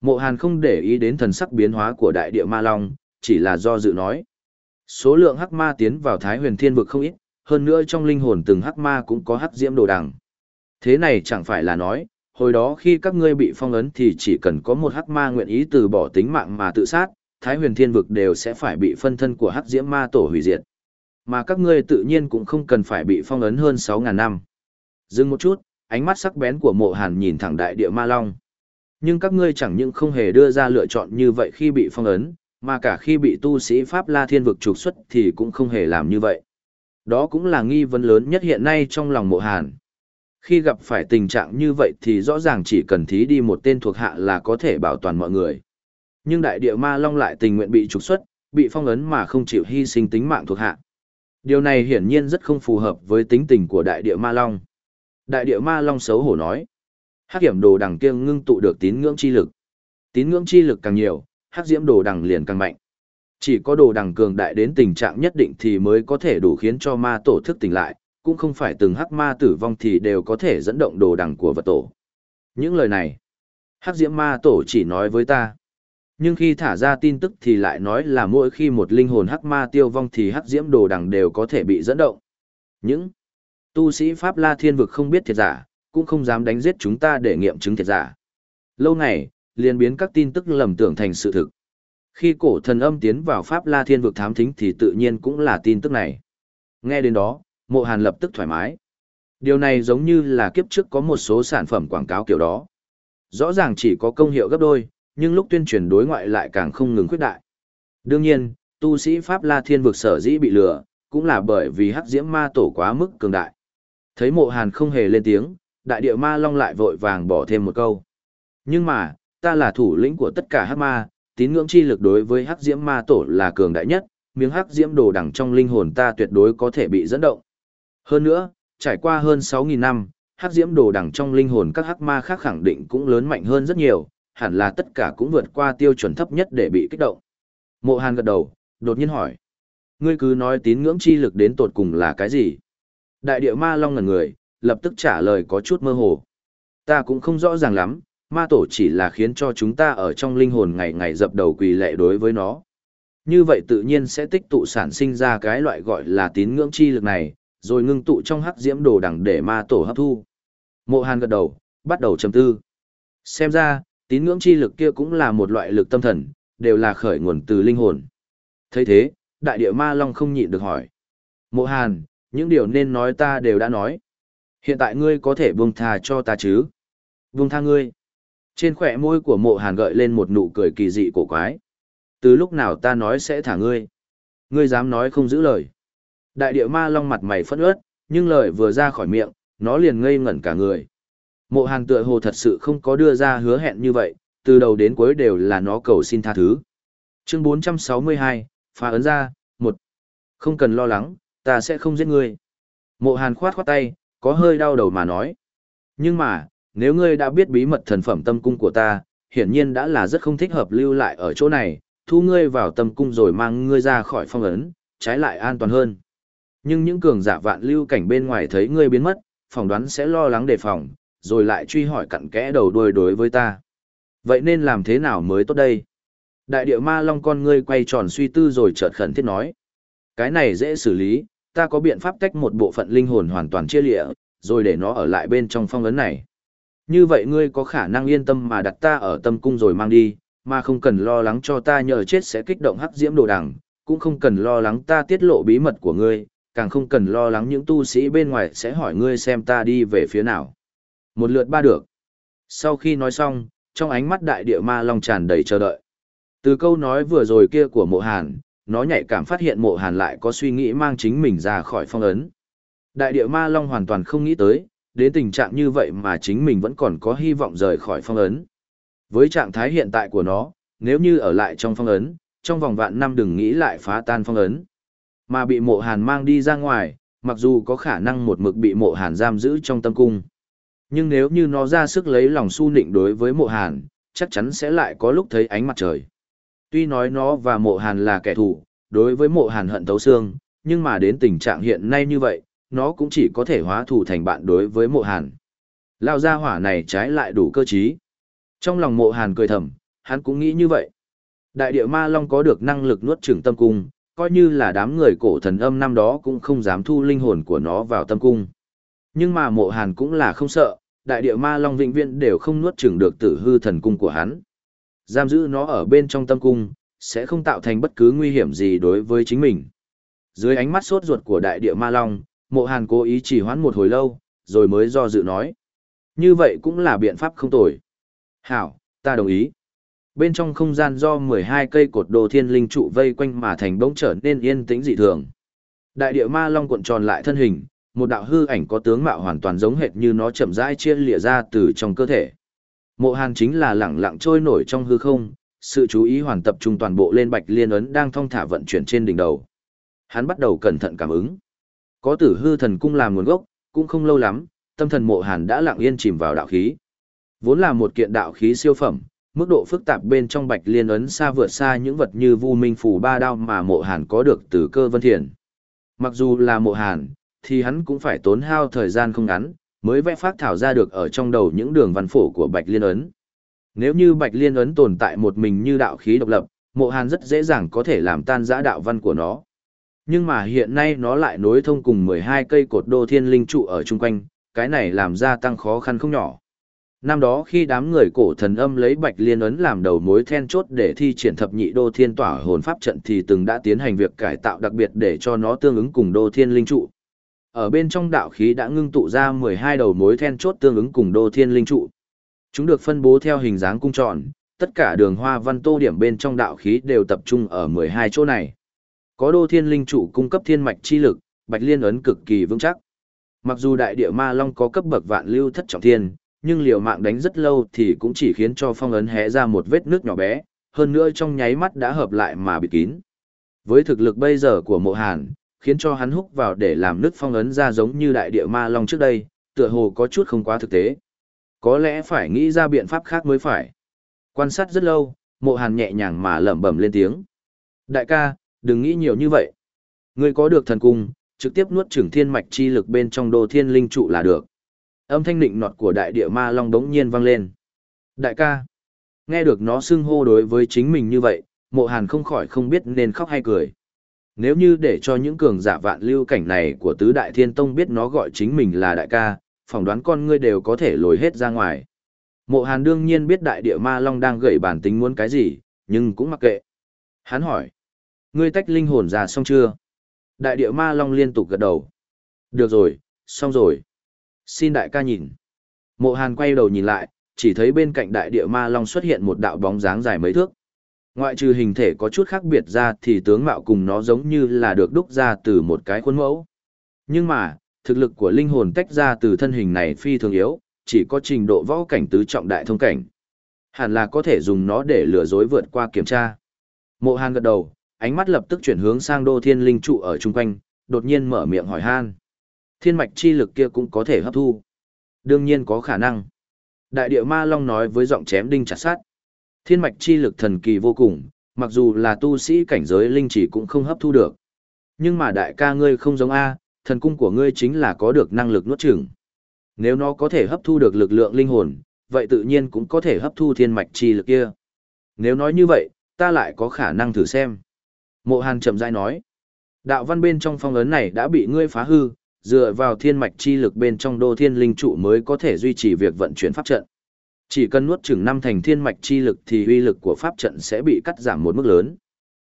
Mộ hàn không để ý đến thần sắc biến hóa của đại địa ma long, chỉ là do dự nói. Số lượng hắc ma tiến vào Thái huyền thiên vực không ít, hơn nữa trong linh hồn từng hắc ma cũng có hắc diễm đồ đằng. Thế này chẳng phải là nói, hồi đó khi các ngươi bị phong ấn thì chỉ cần có một hắc ma nguyện ý từ bỏ tính mạng mà tự sát, Thái huyền thiên vực đều sẽ phải bị phân thân của hắc diễm ma tổ hủy diệt. Mà các ngươi tự nhiên cũng không cần phải bị phong ấn hơn 6000 năm. Dừng một chút, ánh mắt sắc bén của mộ hàn nhìn thẳng đại địa ma long. Nhưng các ngươi chẳng những không hề đưa ra lựa chọn như vậy khi bị phong ấn, mà cả khi bị tu sĩ Pháp La Thiên vực trục xuất thì cũng không hề làm như vậy. Đó cũng là nghi vấn lớn nhất hiện nay trong lòng mộ hàn. Khi gặp phải tình trạng như vậy thì rõ ràng chỉ cần thí đi một tên thuộc hạ là có thể bảo toàn mọi người. Nhưng đại địa ma long lại tình nguyện bị trục xuất, bị phong ấn mà không chịu hy sinh tính mạng thuộc hạ. Điều này hiển nhiên rất không phù hợp với tính tình của đại địa ma long. Đại địa ma long xấu hổ nói. Hắc hiểm đồ đằng kia ngưng tụ được tín ngưỡng chi lực. Tín ngưỡng chi lực càng nhiều, hắc diễm đồ đằng liền càng mạnh. Chỉ có đồ đằng cường đại đến tình trạng nhất định thì mới có thể đủ khiến cho ma tổ thức tỉnh lại, cũng không phải từng hắc ma tử vong thì đều có thể dẫn động đồ đằng của vật tổ. Những lời này, hắc diễm ma tổ chỉ nói với ta. Nhưng khi thả ra tin tức thì lại nói là mỗi khi một linh hồn hắc ma tiêu vong thì hắc diễm đồ đằng đều có thể bị dẫn động. Những tu sĩ Pháp La Thiên Vực không biết thiệt giả, cũng không dám đánh giết chúng ta để nghiệm chứng thiệt giả. Lâu ngày, liền biến các tin tức lầm tưởng thành sự thực. Khi cổ thần âm tiến vào Pháp La Thiên Vực thám thính thì tự nhiên cũng là tin tức này. Nghe đến đó, mộ hàn lập tức thoải mái. Điều này giống như là kiếp trước có một số sản phẩm quảng cáo kiểu đó. Rõ ràng chỉ có công hiệu gấp đôi, nhưng lúc tuyên truyền đối ngoại lại càng không ngừng khuyết đại. Đương nhiên, tu sĩ Pháp La Thiên vực sở dĩ bị lừa, cũng là bởi vì hắc diễm ma tổ quá mức cường đại. Thấy mộ hàn không hề lên tiếng, đại địa ma long lại vội vàng bỏ thêm một câu. Nhưng mà, ta là thủ lĩnh của tất cả hắc ma, tín ngưỡng chi lực đối với hắc diễm ma tổ là cường đại nhất, miếng hắc diễm đồ đằng trong linh hồn ta tuyệt đối có thể bị dẫn động. Hơn nữa, trải qua hơn 6.000 năm, hắc diễm đồ đẳng trong linh hồn các hắc ma khác khẳng định cũng lớn mạnh hơn rất nhiều, hẳn là tất cả cũng vượt qua tiêu chuẩn thấp nhất để bị kích động. Mộ Hàn gật đầu, đột nhiên hỏi. Ngươi cứ nói tín ngưỡng chi lực đến tột cùng là cái gì? Đại địa ma long ngần người, lập tức trả lời có chút mơ hồ. Ta cũng không rõ ràng lắm, ma tổ chỉ là khiến cho chúng ta ở trong linh hồn ngày ngày dập đầu quỳ lệ đối với nó. Như vậy tự nhiên sẽ tích tụ sản sinh ra cái loại gọi là tín ngưỡng chi lực này, rồi ngưng tụ trong hắc diễm đồ đằng để ma tổ hấp thu. Mộ Hàn gật đầu, bắt đầu trầm tư. Xem ra, tín ngưỡng chi lực kia cũng là một loại lực tâm thần, đều là khởi nguồn từ linh hồn. thấy thế, đại địa ma long không nhịn được hỏi. Mộ Hàn, những điều nên nói ta đều đã nói. Hiện tại ngươi có thể buông tha cho ta chứ? Buông tha ngươi. Trên khỏe môi của mộ Hàn gợi lên một nụ cười kỳ dị cổ quái. Từ lúc nào ta nói sẽ thả ngươi? Ngươi dám nói không giữ lời. Đại địa ma long mặt mày phất ướt, nhưng lời vừa ra khỏi miệng, nó liền ngây ngẩn cả người. Mộ Hàn tựa hồ thật sự không có đưa ra hứa hẹn như vậy, từ đầu đến cuối đều là nó cầu xin tha thứ. Chương 462, phá ấn ra, một Không cần lo lắng, ta sẽ không giết ngươi. Mộ Hàn khoát khoát tay, có hơi đau đầu mà nói. Nhưng mà, nếu ngươi đã biết bí mật thần phẩm tâm cung của ta, hiển nhiên đã là rất không thích hợp lưu lại ở chỗ này, thu ngươi vào tâm cung rồi mang ngươi ra khỏi phong ấn, trái lại an toàn hơn. Nhưng những cường giả vạn lưu cảnh bên ngoài thấy ngươi biến mất, phỏng đoán sẽ lo lắng đề phòng, rồi lại truy hỏi cặn kẽ đầu đuôi đối với ta. Vậy nên làm thế nào mới tốt đây? Đại địa ma long con ngươi quay tròn suy tư rồi chợt khẩn thiết nói. Cái này dễ xử lý, ta có biện pháp tách một bộ phận linh hồn hoàn toàn chia lịa, rồi để nó ở lại bên trong phong ấn này. Như vậy ngươi có khả năng yên tâm mà đặt ta ở tâm cung rồi mang đi, mà không cần lo lắng cho ta nhờ chết sẽ kích động hắc diễm đồ đằng, cũng không cần lo lắng ta tiết lộ bí mật của ngươi, càng không cần lo lắng những tu sĩ bên ngoài sẽ hỏi ngươi xem ta đi về phía nào. Một lượt ba được. Sau khi nói xong, trong ánh mắt đại địa ma long tràn đầy chờ đợi. Từ câu nói vừa rồi kia của mộ hàn, nó nhạy cảm phát hiện mộ hàn lại có suy nghĩ mang chính mình ra khỏi phong ấn. Đại địa ma long hoàn toàn không nghĩ tới, đến tình trạng như vậy mà chính mình vẫn còn có hy vọng rời khỏi phong ấn. Với trạng thái hiện tại của nó, nếu như ở lại trong phong ấn, trong vòng vạn năm đừng nghĩ lại phá tan phong ấn. Mà bị mộ hàn mang đi ra ngoài, mặc dù có khả năng một mực bị mộ hàn giam giữ trong tâm cung. Nhưng nếu như nó ra sức lấy lòng su nịnh đối với mộ hàn, chắc chắn sẽ lại có lúc thấy ánh mặt trời. Tuy nói nó và mộ hàn là kẻ thù, đối với mộ hàn hận thấu xương, nhưng mà đến tình trạng hiện nay như vậy, nó cũng chỉ có thể hóa thù thành bạn đối với mộ hàn. Lao ra hỏa này trái lại đủ cơ trí. Trong lòng mộ hàn cười thầm, hắn cũng nghĩ như vậy. Đại địa ma long có được năng lực nuốt chửng tâm cung, coi như là đám người cổ thần âm năm đó cũng không dám thu linh hồn của nó vào tâm cung. Nhưng mà mộ hàn cũng là không sợ, đại địa ma long vĩnh viễn đều không nuốt chửng được tử hư thần cung của hắn. Giam giữ nó ở bên trong tâm cung, sẽ không tạo thành bất cứ nguy hiểm gì đối với chính mình. Dưới ánh mắt sốt ruột của đại địa ma long, mộ hàn cố ý chỉ hoãn một hồi lâu, rồi mới do dự nói. Như vậy cũng là biện pháp không tồi. Hảo, ta đồng ý. Bên trong không gian do 12 cây cột đồ thiên linh trụ vây quanh mà thành bỗng trở nên yên tĩnh dị thường. Đại địa ma long cuộn tròn lại thân hình, một đạo hư ảnh có tướng mạo hoàn toàn giống hệt như nó chậm rãi chia lìa ra từ trong cơ thể. Mộ Hàn chính là lẳng lặng trôi nổi trong hư không, sự chú ý hoàn tập trung toàn bộ lên Bạch Liên ấn đang thong thả vận chuyển trên đỉnh đầu. Hắn bắt đầu cẩn thận cảm ứng. Có Tử Hư thần cung làm nguồn gốc, cũng không lâu lắm, tâm thần Mộ Hàn đã lặng yên chìm vào đạo khí. Vốn là một kiện đạo khí siêu phẩm, mức độ phức tạp bên trong Bạch Liên ấn xa vượt xa những vật như Vu Minh phủ ba đao mà Mộ Hàn có được từ Cơ Vân Thiền. Mặc dù là Mộ Hàn, thì hắn cũng phải tốn hao thời gian không ngắn, mới vẽ phát thảo ra được ở trong đầu những đường văn phổ của Bạch Liên ấn. Nếu như Bạch Liên ấn tồn tại một mình như đạo khí độc lập, Mộ Hàn rất dễ dàng có thể làm tan rã đạo văn của nó. Nhưng mà hiện nay nó lại nối thông cùng 12 cây cột đô thiên linh trụ ở chung quanh, cái này làm ra tăng khó khăn không nhỏ. Năm đó khi đám người cổ thần âm lấy Bạch Liên ấn làm đầu mối then chốt để thi triển thập nhị đô thiên tỏa hồn pháp trận thì từng đã tiến hành việc cải tạo đặc biệt để cho nó tương ứng cùng đô thiên linh trụ. Ở bên trong đạo khí đã ngưng tụ ra 12 đầu mối then chốt tương ứng cùng đô thiên linh trụ. Chúng được phân bố theo hình dáng cung tròn, tất cả đường hoa văn tô điểm bên trong đạo khí đều tập trung ở 12 chỗ này. Có đô thiên linh trụ cung cấp thiên mạch chi lực, bạch liên ấn cực kỳ vững chắc. Mặc dù đại địa ma long có cấp bậc vạn lưu thất trọng thiên, nhưng liều mạng đánh rất lâu thì cũng chỉ khiến cho phong ấn hé ra một vết nước nhỏ bé, hơn nữa trong nháy mắt đã hợp lại mà bị kín. Với thực lực bây giờ của mộ hàn, khiến cho hắn húc vào để làm nước phong ấn ra giống như đại địa ma long trước đây, tựa hồ có chút không quá thực tế. Có lẽ phải nghĩ ra biện pháp khác mới phải. Quan sát rất lâu, mộ hàn nhẹ nhàng mà lẩm bẩm lên tiếng. Đại ca, đừng nghĩ nhiều như vậy. Ngươi có được thần cung, trực tiếp nuốt Trưởng thiên mạch chi lực bên trong đô thiên linh trụ là được. Âm thanh nịnh nọt của đại địa ma long đống nhiên vang lên. Đại ca, nghe được nó xưng hô đối với chính mình như vậy, mộ hàn không khỏi không biết nên khóc hay cười. Nếu như để cho những cường giả vạn lưu cảnh này của tứ đại thiên tông biết nó gọi chính mình là đại ca, phỏng đoán con ngươi đều có thể lồi hết ra ngoài. Mộ Hàn đương nhiên biết đại địa ma long đang gậy bản tính muốn cái gì, nhưng cũng mặc kệ. Hắn hỏi, ngươi tách linh hồn ra xong chưa? Đại địa ma long liên tục gật đầu. Được rồi, xong rồi. Xin đại ca nhìn. Mộ Hàn quay đầu nhìn lại, chỉ thấy bên cạnh đại địa ma long xuất hiện một đạo bóng dáng dài mấy thước. Ngoại trừ hình thể có chút khác biệt ra thì tướng mạo cùng nó giống như là được đúc ra từ một cái khuôn mẫu. Nhưng mà, thực lực của linh hồn tách ra từ thân hình này phi thường yếu, chỉ có trình độ võ cảnh tứ trọng đại thông cảnh. Hẳn là có thể dùng nó để lừa dối vượt qua kiểm tra. Mộ Hàn gật đầu, ánh mắt lập tức chuyển hướng sang đô thiên linh trụ ở chung quanh, đột nhiên mở miệng hỏi Han. Thiên mạch chi lực kia cũng có thể hấp thu. Đương nhiên có khả năng. Đại địa ma long nói với giọng chém đinh chặt sát. Thiên mạch chi lực thần kỳ vô cùng, mặc dù là tu sĩ cảnh giới linh chỉ cũng không hấp thu được. Nhưng mà đại ca ngươi không giống A, thần cung của ngươi chính là có được năng lực nuốt chửng. Nếu nó có thể hấp thu được lực lượng linh hồn, vậy tự nhiên cũng có thể hấp thu thiên mạch chi lực kia. Nếu nói như vậy, ta lại có khả năng thử xem. Mộ Hàn chậm rãi nói, đạo văn bên trong phong ấn này đã bị ngươi phá hư, dựa vào thiên mạch chi lực bên trong đô thiên linh trụ mới có thể duy trì việc vận chuyển pháp trận. Chỉ cần nuốt chửng năm thành thiên mạch chi lực thì uy lực của pháp trận sẽ bị cắt giảm một mức lớn.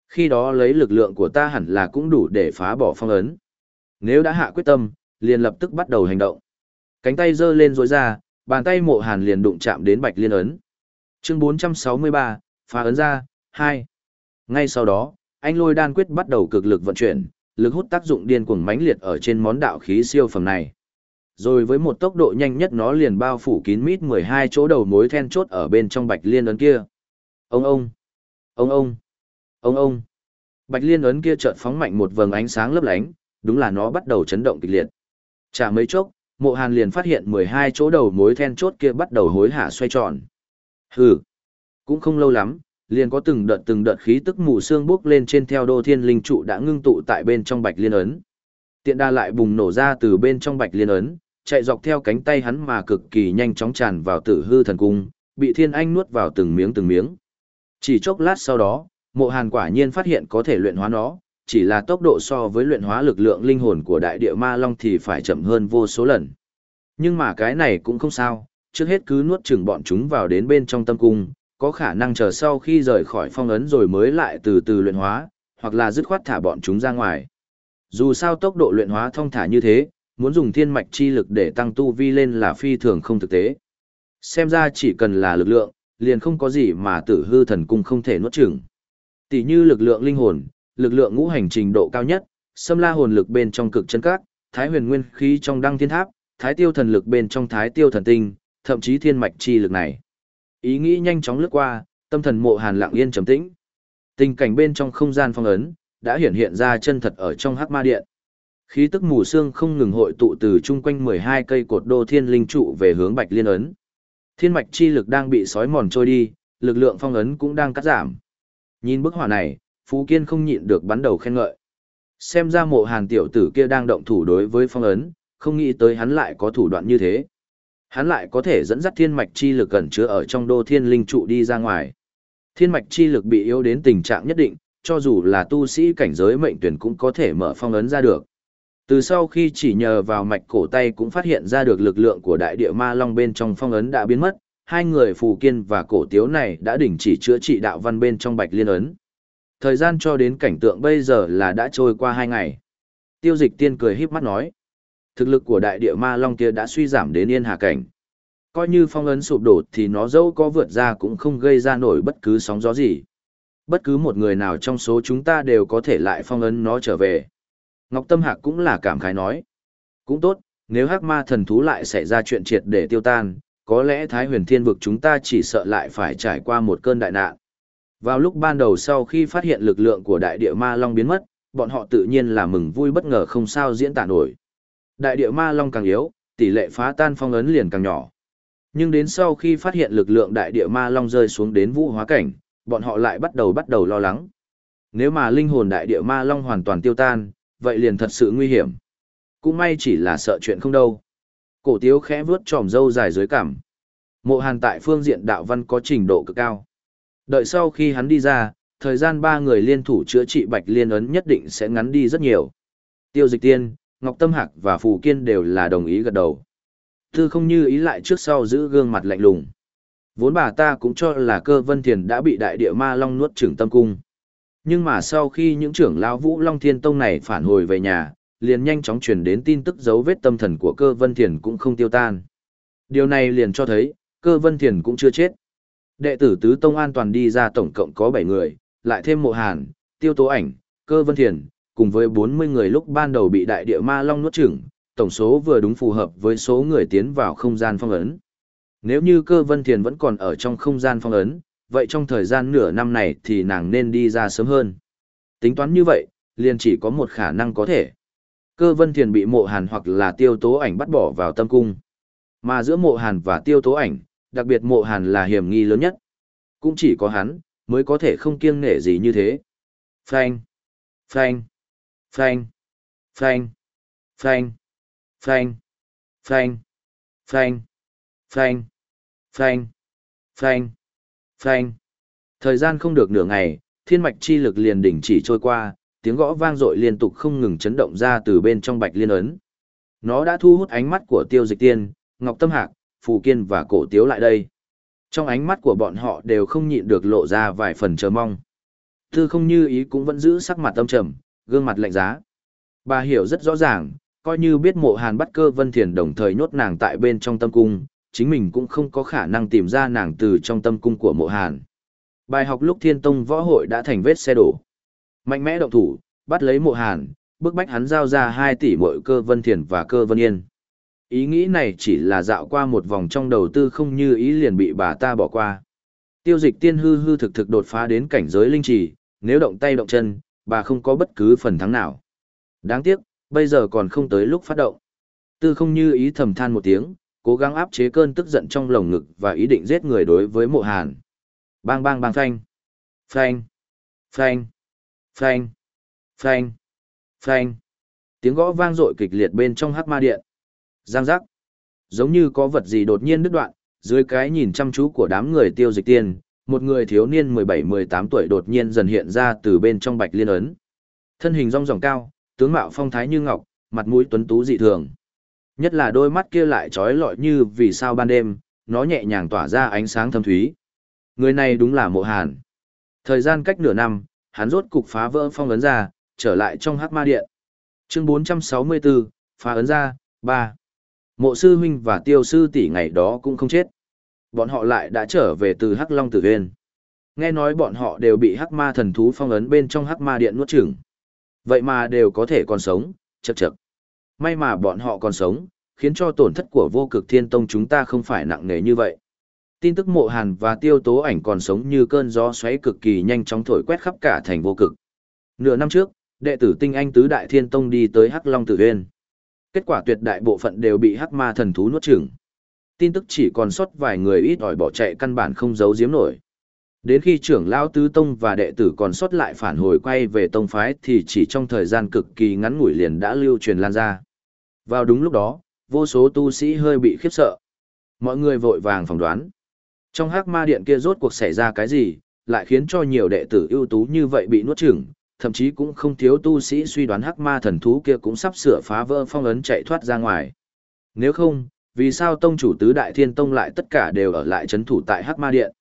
Khi đó lấy lực lượng của ta hẳn là cũng đủ để phá bỏ phong ấn. Nếu đã hạ quyết tâm, liền lập tức bắt đầu hành động. Cánh tay giơ lên rối ra, bàn tay mộ hàn liền đụng chạm đến bạch liên ấn. Chương 463, phá ấn ra, hai. Ngay sau đó, anh lôi đan quyết bắt đầu cực lực vận chuyển, lực hút tác dụng điên cuồng mãnh liệt ở trên món đạo khí siêu phẩm này. Rồi với một tốc độ nhanh nhất nó liền bao phủ kín mít 12 chỗ đầu mối then chốt ở bên trong bạch liên ấn kia. Ông ông, ông ông, ông ông. Bạch liên ấn kia chợt phóng mạnh một vầng ánh sáng lấp lánh, đúng là nó bắt đầu chấn động kịch liệt. Chả mấy chốc, mộ hàn liền phát hiện 12 chỗ đầu mối then chốt kia bắt đầu hối hả xoay tròn. Hừ, cũng không lâu lắm, liền có từng đợt từng đợt khí tức mù xương bốc lên trên theo đô thiên linh trụ đã ngưng tụ tại bên trong bạch liên ấn. Tiện đa lại bùng nổ ra từ bên trong bạch liên ấn, chạy dọc theo cánh tay hắn mà cực kỳ nhanh chóng tràn vào tử hư thần cung, bị thiên anh nuốt vào từng miếng từng miếng. Chỉ chốc lát sau đó, mộ hàn quả nhiên phát hiện có thể luyện hóa nó, chỉ là tốc độ so với luyện hóa lực lượng linh hồn của đại địa ma long thì phải chậm hơn vô số lần. Nhưng mà cái này cũng không sao, trước hết cứ nuốt chừng bọn chúng vào đến bên trong tâm cung, có khả năng chờ sau khi rời khỏi phong ấn rồi mới lại từ từ luyện hóa, hoặc là dứt khoát thả bọn chúng ra ngoài. Dù sao tốc độ luyện hóa thông thả như thế, muốn dùng thiên mạch chi lực để tăng tu vi lên là phi thường không thực tế. Xem ra chỉ cần là lực lượng, liền không có gì mà tử hư thần cung không thể nuốt chửng. Tỷ như lực lượng linh hồn, lực lượng ngũ hành trình độ cao nhất, xâm la hồn lực bên trong cực chân các, thái huyền nguyên khí trong đăng thiên tháp, thái tiêu thần lực bên trong thái tiêu thần tinh, thậm chí thiên mạch chi lực này. Ý nghĩ nhanh chóng lướt qua, tâm thần mộ hàn lặng yên trầm tĩnh. Tình cảnh bên trong không gian phong ấn, đã hiện hiện ra chân thật ở trong hắc ma điện. Khí tức mù sương không ngừng hội tụ từ chung quanh 12 cây cột đô thiên linh trụ về hướng bạch liên ấn. Thiên mạch chi lực đang bị sói mòn trôi đi, lực lượng phong ấn cũng đang cắt giảm. Nhìn bức hỏa này, Phú Kiên không nhịn được bắn đầu khen ngợi. Xem ra mộ hàn tiểu tử kia đang động thủ đối với phong ấn, không nghĩ tới hắn lại có thủ đoạn như thế. Hắn lại có thể dẫn dắt thiên mạch chi lực gần chứa ở trong đô thiên linh trụ đi ra ngoài. Thiên mạch chi lực bị yếu đến tình trạng nhất định, cho dù là tu sĩ cảnh giới mệnh tuyển cũng có thể mở phong ấn ra được. Từ sau khi chỉ nhờ vào mạch cổ tay cũng phát hiện ra được lực lượng của đại địa ma long bên trong phong ấn đã biến mất, hai người phù kiên và cổ tiếu này đã đình chỉ chữa trị đạo văn bên trong bạch liên ấn. Thời gian cho đến cảnh tượng bây giờ là đã trôi qua hai ngày. Tiêu dịch tiên cười híp mắt nói. Thực lực của đại địa ma long kia đã suy giảm đến yên hạ cảnh. Coi như phong ấn sụp đổ thì nó dẫu có vượt ra cũng không gây ra nổi bất cứ sóng gió gì. Bất cứ một người nào trong số chúng ta đều có thể lại phong ấn nó trở về. Ngọc Tâm Hạc cũng là cảm khái nói. Cũng tốt, nếu hắc ma thần thú lại xảy ra chuyện triệt để tiêu tan, có lẽ Thái huyền thiên vực chúng ta chỉ sợ lại phải trải qua một cơn đại nạn. Vào lúc ban đầu sau khi phát hiện lực lượng của đại địa ma long biến mất, bọn họ tự nhiên là mừng vui bất ngờ không sao diễn tả nổi. Đại địa ma long càng yếu, tỷ lệ phá tan phong ấn liền càng nhỏ. Nhưng đến sau khi phát hiện lực lượng đại địa ma long rơi xuống đến vũ hóa cảnh, bọn họ lại bắt đầu bắt đầu lo lắng. Nếu mà linh hồn đại địa ma long hoàn toàn tiêu tan, vậy liền thật sự nguy hiểm. Cũng may chỉ là sợ chuyện không đâu. Cổ tiếu khẽ vướt tròm dâu dài dưới cằm. Mộ hàn tại phương diện đạo văn có trình độ cực cao. Đợi sau khi hắn đi ra, thời gian ba người liên thủ chữa trị bạch liên ấn nhất định sẽ ngắn đi rất nhiều. Tiêu dịch tiên, Ngọc Tâm Hạc và Phù Kiên đều là đồng ý gật đầu. Tư không như ý lại trước sau giữ gương mặt lạnh lùng. Vốn bà ta cũng cho là cơ vân thiền đã bị đại địa ma long nuốt trưởng tâm cung. Nhưng mà sau khi những trưởng lão vũ long thiên tông này phản hồi về nhà, liền nhanh chóng truyền đến tin tức dấu vết tâm thần của cơ vân thiền cũng không tiêu tan. Điều này liền cho thấy, cơ vân thiền cũng chưa chết. Đệ tử tứ tông an toàn đi ra tổng cộng có 7 người, lại thêm mộ hàn, tiêu tố ảnh, cơ vân thiền, cùng với 40 người lúc ban đầu bị đại địa ma long nuốt chửng, tổng số vừa đúng phù hợp với số người tiến vào không gian phong ấn. Nếu như cơ vân thiền vẫn còn ở trong không gian phong ấn, vậy trong thời gian nửa năm này thì nàng nên đi ra sớm hơn. Tính toán như vậy, liền chỉ có một khả năng có thể. Cơ vân thiền bị mộ hàn hoặc là tiêu tố ảnh bắt bỏ vào tâm cung. Mà giữa mộ hàn và tiêu tố ảnh, đặc biệt mộ hàn là hiểm nghi lớn nhất. Cũng chỉ có hắn, mới có thể không kiêng nể gì như thế. Phanh, phanh, phanh, phanh, phanh, phanh, phanh, phanh, phanh, phanh, phanh, phanh. Thời gian không được nửa ngày, thiên mạch chi lực liền đỉnh chỉ trôi qua, tiếng gõ vang dội liên tục không ngừng chấn động ra từ bên trong bạch liên ấn. Nó đã thu hút ánh mắt của tiêu dịch tiên, ngọc tâm hạc, phù kiên và cổ tiếu lại đây. Trong ánh mắt của bọn họ đều không nhịn được lộ ra vài phần chờ mong. Tư không như ý cũng vẫn giữ sắc mặt tâm trầm, gương mặt lạnh giá. Bà hiểu rất rõ ràng, coi như biết mộ hàn bắt cơ vân thiền đồng thời nhốt nàng tại bên trong tâm cung, chính mình cũng không có khả năng tìm ra nàng từ trong tâm cung của mộ hàn. Bài học lúc thiên tông võ hội đã thành vết xe đổ. Mạnh mẽ động thủ, bắt lấy mộ hàn, bức bách hắn giao ra 2 tỷ mội cơ vân thiền và cơ vân yên. Ý nghĩ này chỉ là dạo qua một vòng trong đầu tư không như ý liền bị bà ta bỏ qua. Tiêu dịch tiên hư hư thực thực đột phá đến cảnh giới linh trì, nếu động tay động chân, bà không có bất cứ phần thắng nào. Đáng tiếc, bây giờ còn không tới lúc phát động. Tư không như ý thầm than một tiếng, cố gắng áp chế cơn tức giận trong lồng ngực và ý định giết người đối với mộ hàn. Bang bang bang phanh. Phanh. Phanh. Phanh. Phanh. Phanh. Tiếng gõ vang dội kịch liệt bên trong hắc ma điện. Giang giác. Giống như có vật gì đột nhiên đứt đoạn, dưới cái nhìn chăm chú của đám người tiêu dịch tiên, một người thiếu niên 17-18 tuổi đột nhiên dần hiện ra từ bên trong bạch liên ấn. Thân hình rong ròng cao, tướng mạo phong thái như ngọc, mặt mũi tuấn tú dị thường. Nhất là đôi mắt kia lại trói lọi như vì sao ban đêm, nó nhẹ nhàng tỏa ra ánh sáng thâm thúy. Người này đúng là mộ hàn. Thời gian cách nửa năm, hắn rốt cục phá vỡ phong ấn ra, trở lại trong hắc ma điện. Chương 464, phá ấn ra, 3. Mộ sư huynh và tiêu sư tỷ ngày đó cũng không chết. Bọn họ lại đã trở về từ hắc long tử viên. Nghe nói bọn họ đều bị hắc ma thần thú phong ấn bên trong hắc ma điện nuốt chửng. Vậy mà đều có thể còn sống, chật chật. May mà bọn họ còn sống, khiến cho tổn thất của vô cực thiên tông chúng ta không phải nặng nề như vậy. Tin tức mộ hàn và tiêu tố ảnh còn sống như cơn gió xoáy cực kỳ nhanh chóng thổi quét khắp cả thành vô cực. Nửa năm trước, đệ tử tinh anh tứ đại thiên tông đi tới Hắc Long Tử Huyên. Kết quả tuyệt đại bộ phận đều bị Hắc Ma thần thú nuốt chửng. Tin tức chỉ còn sót vài người ít ỏi bỏ chạy căn bản không giấu giếm nổi. Đến khi trưởng lão tứ tông và đệ tử còn sót lại phản hồi quay về tông phái thì chỉ trong thời gian cực kỳ ngắn ngủi liền đã lưu truyền lan ra. Vào đúng lúc đó, vô số tu sĩ hơi bị khiếp sợ. Mọi người vội vàng phỏng đoán. Trong hắc ma điện kia rốt cuộc xảy ra cái gì, lại khiến cho nhiều đệ tử ưu tú như vậy bị nuốt chửng, thậm chí cũng không thiếu tu sĩ suy đoán hắc ma thần thú kia cũng sắp sửa phá vỡ phong ấn chạy thoát ra ngoài. Nếu không, vì sao tông chủ tứ đại thiên tông lại tất cả đều ở lại chấn thủ tại hắc ma điện?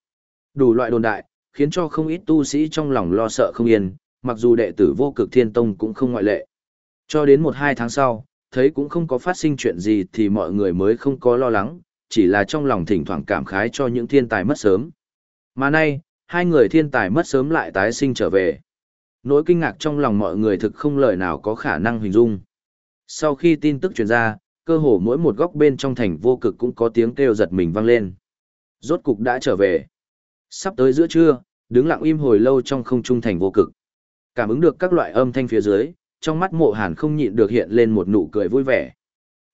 Đủ loại đồn đại, khiến cho không ít tu sĩ trong lòng lo sợ không yên, mặc dù đệ tử vô cực thiên tông cũng không ngoại lệ. Cho đến một hai tháng sau, thấy cũng không có phát sinh chuyện gì thì mọi người mới không có lo lắng, chỉ là trong lòng thỉnh thoảng cảm khái cho những thiên tài mất sớm. Mà nay, hai người thiên tài mất sớm lại tái sinh trở về. Nỗi kinh ngạc trong lòng mọi người thực không lời nào có khả năng hình dung. Sau khi tin tức truyền ra, cơ hồ mỗi một góc bên trong thành vô cực cũng có tiếng kêu giật mình vang lên. Rốt cục đã trở về. Sắp tới giữa trưa, đứng lặng im hồi lâu trong không trung thành vô cực. Cảm ứng được các loại âm thanh phía dưới, trong mắt mộ hàn không nhịn được hiện lên một nụ cười vui vẻ.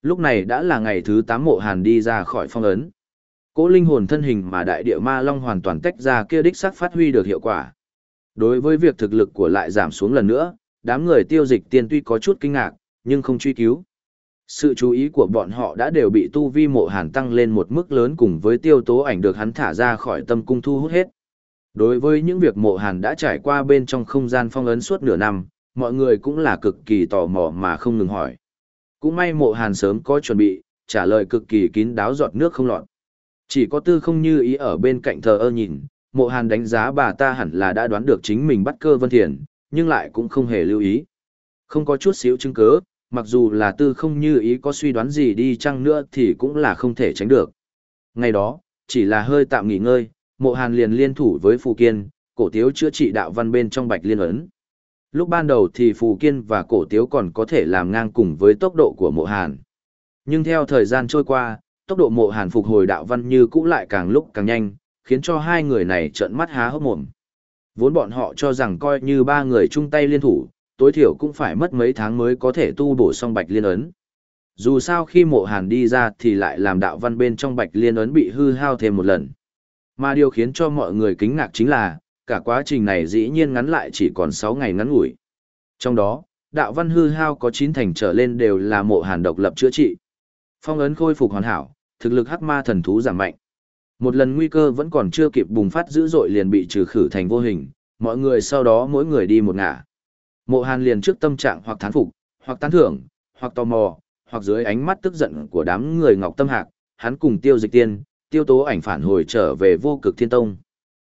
Lúc này đã là ngày thứ 8 mộ hàn đi ra khỏi phong ấn. Cố linh hồn thân hình mà đại địa ma long hoàn toàn tách ra kia đích sắc phát huy được hiệu quả. Đối với việc thực lực của lại giảm xuống lần nữa, đám người tiêu dịch tiên tuy có chút kinh ngạc, nhưng không truy cứu. Sự chú ý của bọn họ đã đều bị tu vi mộ hàn tăng lên một mức lớn cùng với tiêu tố ảnh được hắn thả ra khỏi tâm cung thu hút hết. Đối với những việc mộ hàn đã trải qua bên trong không gian phong ấn suốt nửa năm, mọi người cũng là cực kỳ tò mò mà không ngừng hỏi. Cũng may mộ hàn sớm có chuẩn bị, trả lời cực kỳ kín đáo giọt nước không lọt. Chỉ có tư không như ý ở bên cạnh thờ ơ nhìn, mộ hàn đánh giá bà ta hẳn là đã đoán được chính mình bắt cơ vân thiền, nhưng lại cũng không hề lưu ý. Không có chút xíu chứng cứ, mặc dù là tư không như ý có suy đoán gì đi chăng nữa thì cũng là không thể tránh được. Ngày đó, chỉ là hơi tạm nghỉ ngơi, mộ hàn liền liên thủ với Phù Kiên, cổ tiếu chữa trị đạo văn bên trong bạch liên ấn. Lúc ban đầu thì Phù Kiên và cổ tiếu còn có thể làm ngang cùng với tốc độ của mộ hàn. Nhưng theo thời gian trôi qua, tốc độ mộ hàn phục hồi đạo văn như cũ lại càng lúc càng nhanh, khiến cho hai người này trợn mắt há hốc mồm. Vốn bọn họ cho rằng coi như ba người chung tay liên thủ, tối thiểu cũng phải mất mấy tháng mới có thể tu bổ xong bạch liên ấn. Dù sao khi mộ hàn đi ra thì lại làm đạo văn bên trong bạch liên ấn bị hư hao thêm một lần. Mà điều khiến cho mọi người kính ngạc chính là, cả quá trình này dĩ nhiên ngắn lại chỉ còn 6 ngày ngắn ngủi. Trong đó, đạo văn hư hao có 9 thành trở lên đều là mộ hàn độc lập chữa trị. Phong ấn khôi phục hoàn hảo, thực lực hắc ma thần thú giảm mạnh. Một lần nguy cơ vẫn còn chưa kịp bùng phát dữ dội liền bị trừ khử thành vô hình, mọi người sau đó mỗi người đi một ngả. Mộ Hàn liền trước tâm trạng hoặc thán phục, hoặc tán thưởng, hoặc tò mò, hoặc dưới ánh mắt tức giận của đám người Ngọc Tâm Hạc, hắn cùng Tiêu Dịch Tiên, Tiêu Tố Ảnh phản hồi trở về Vô Cực Thiên Tông.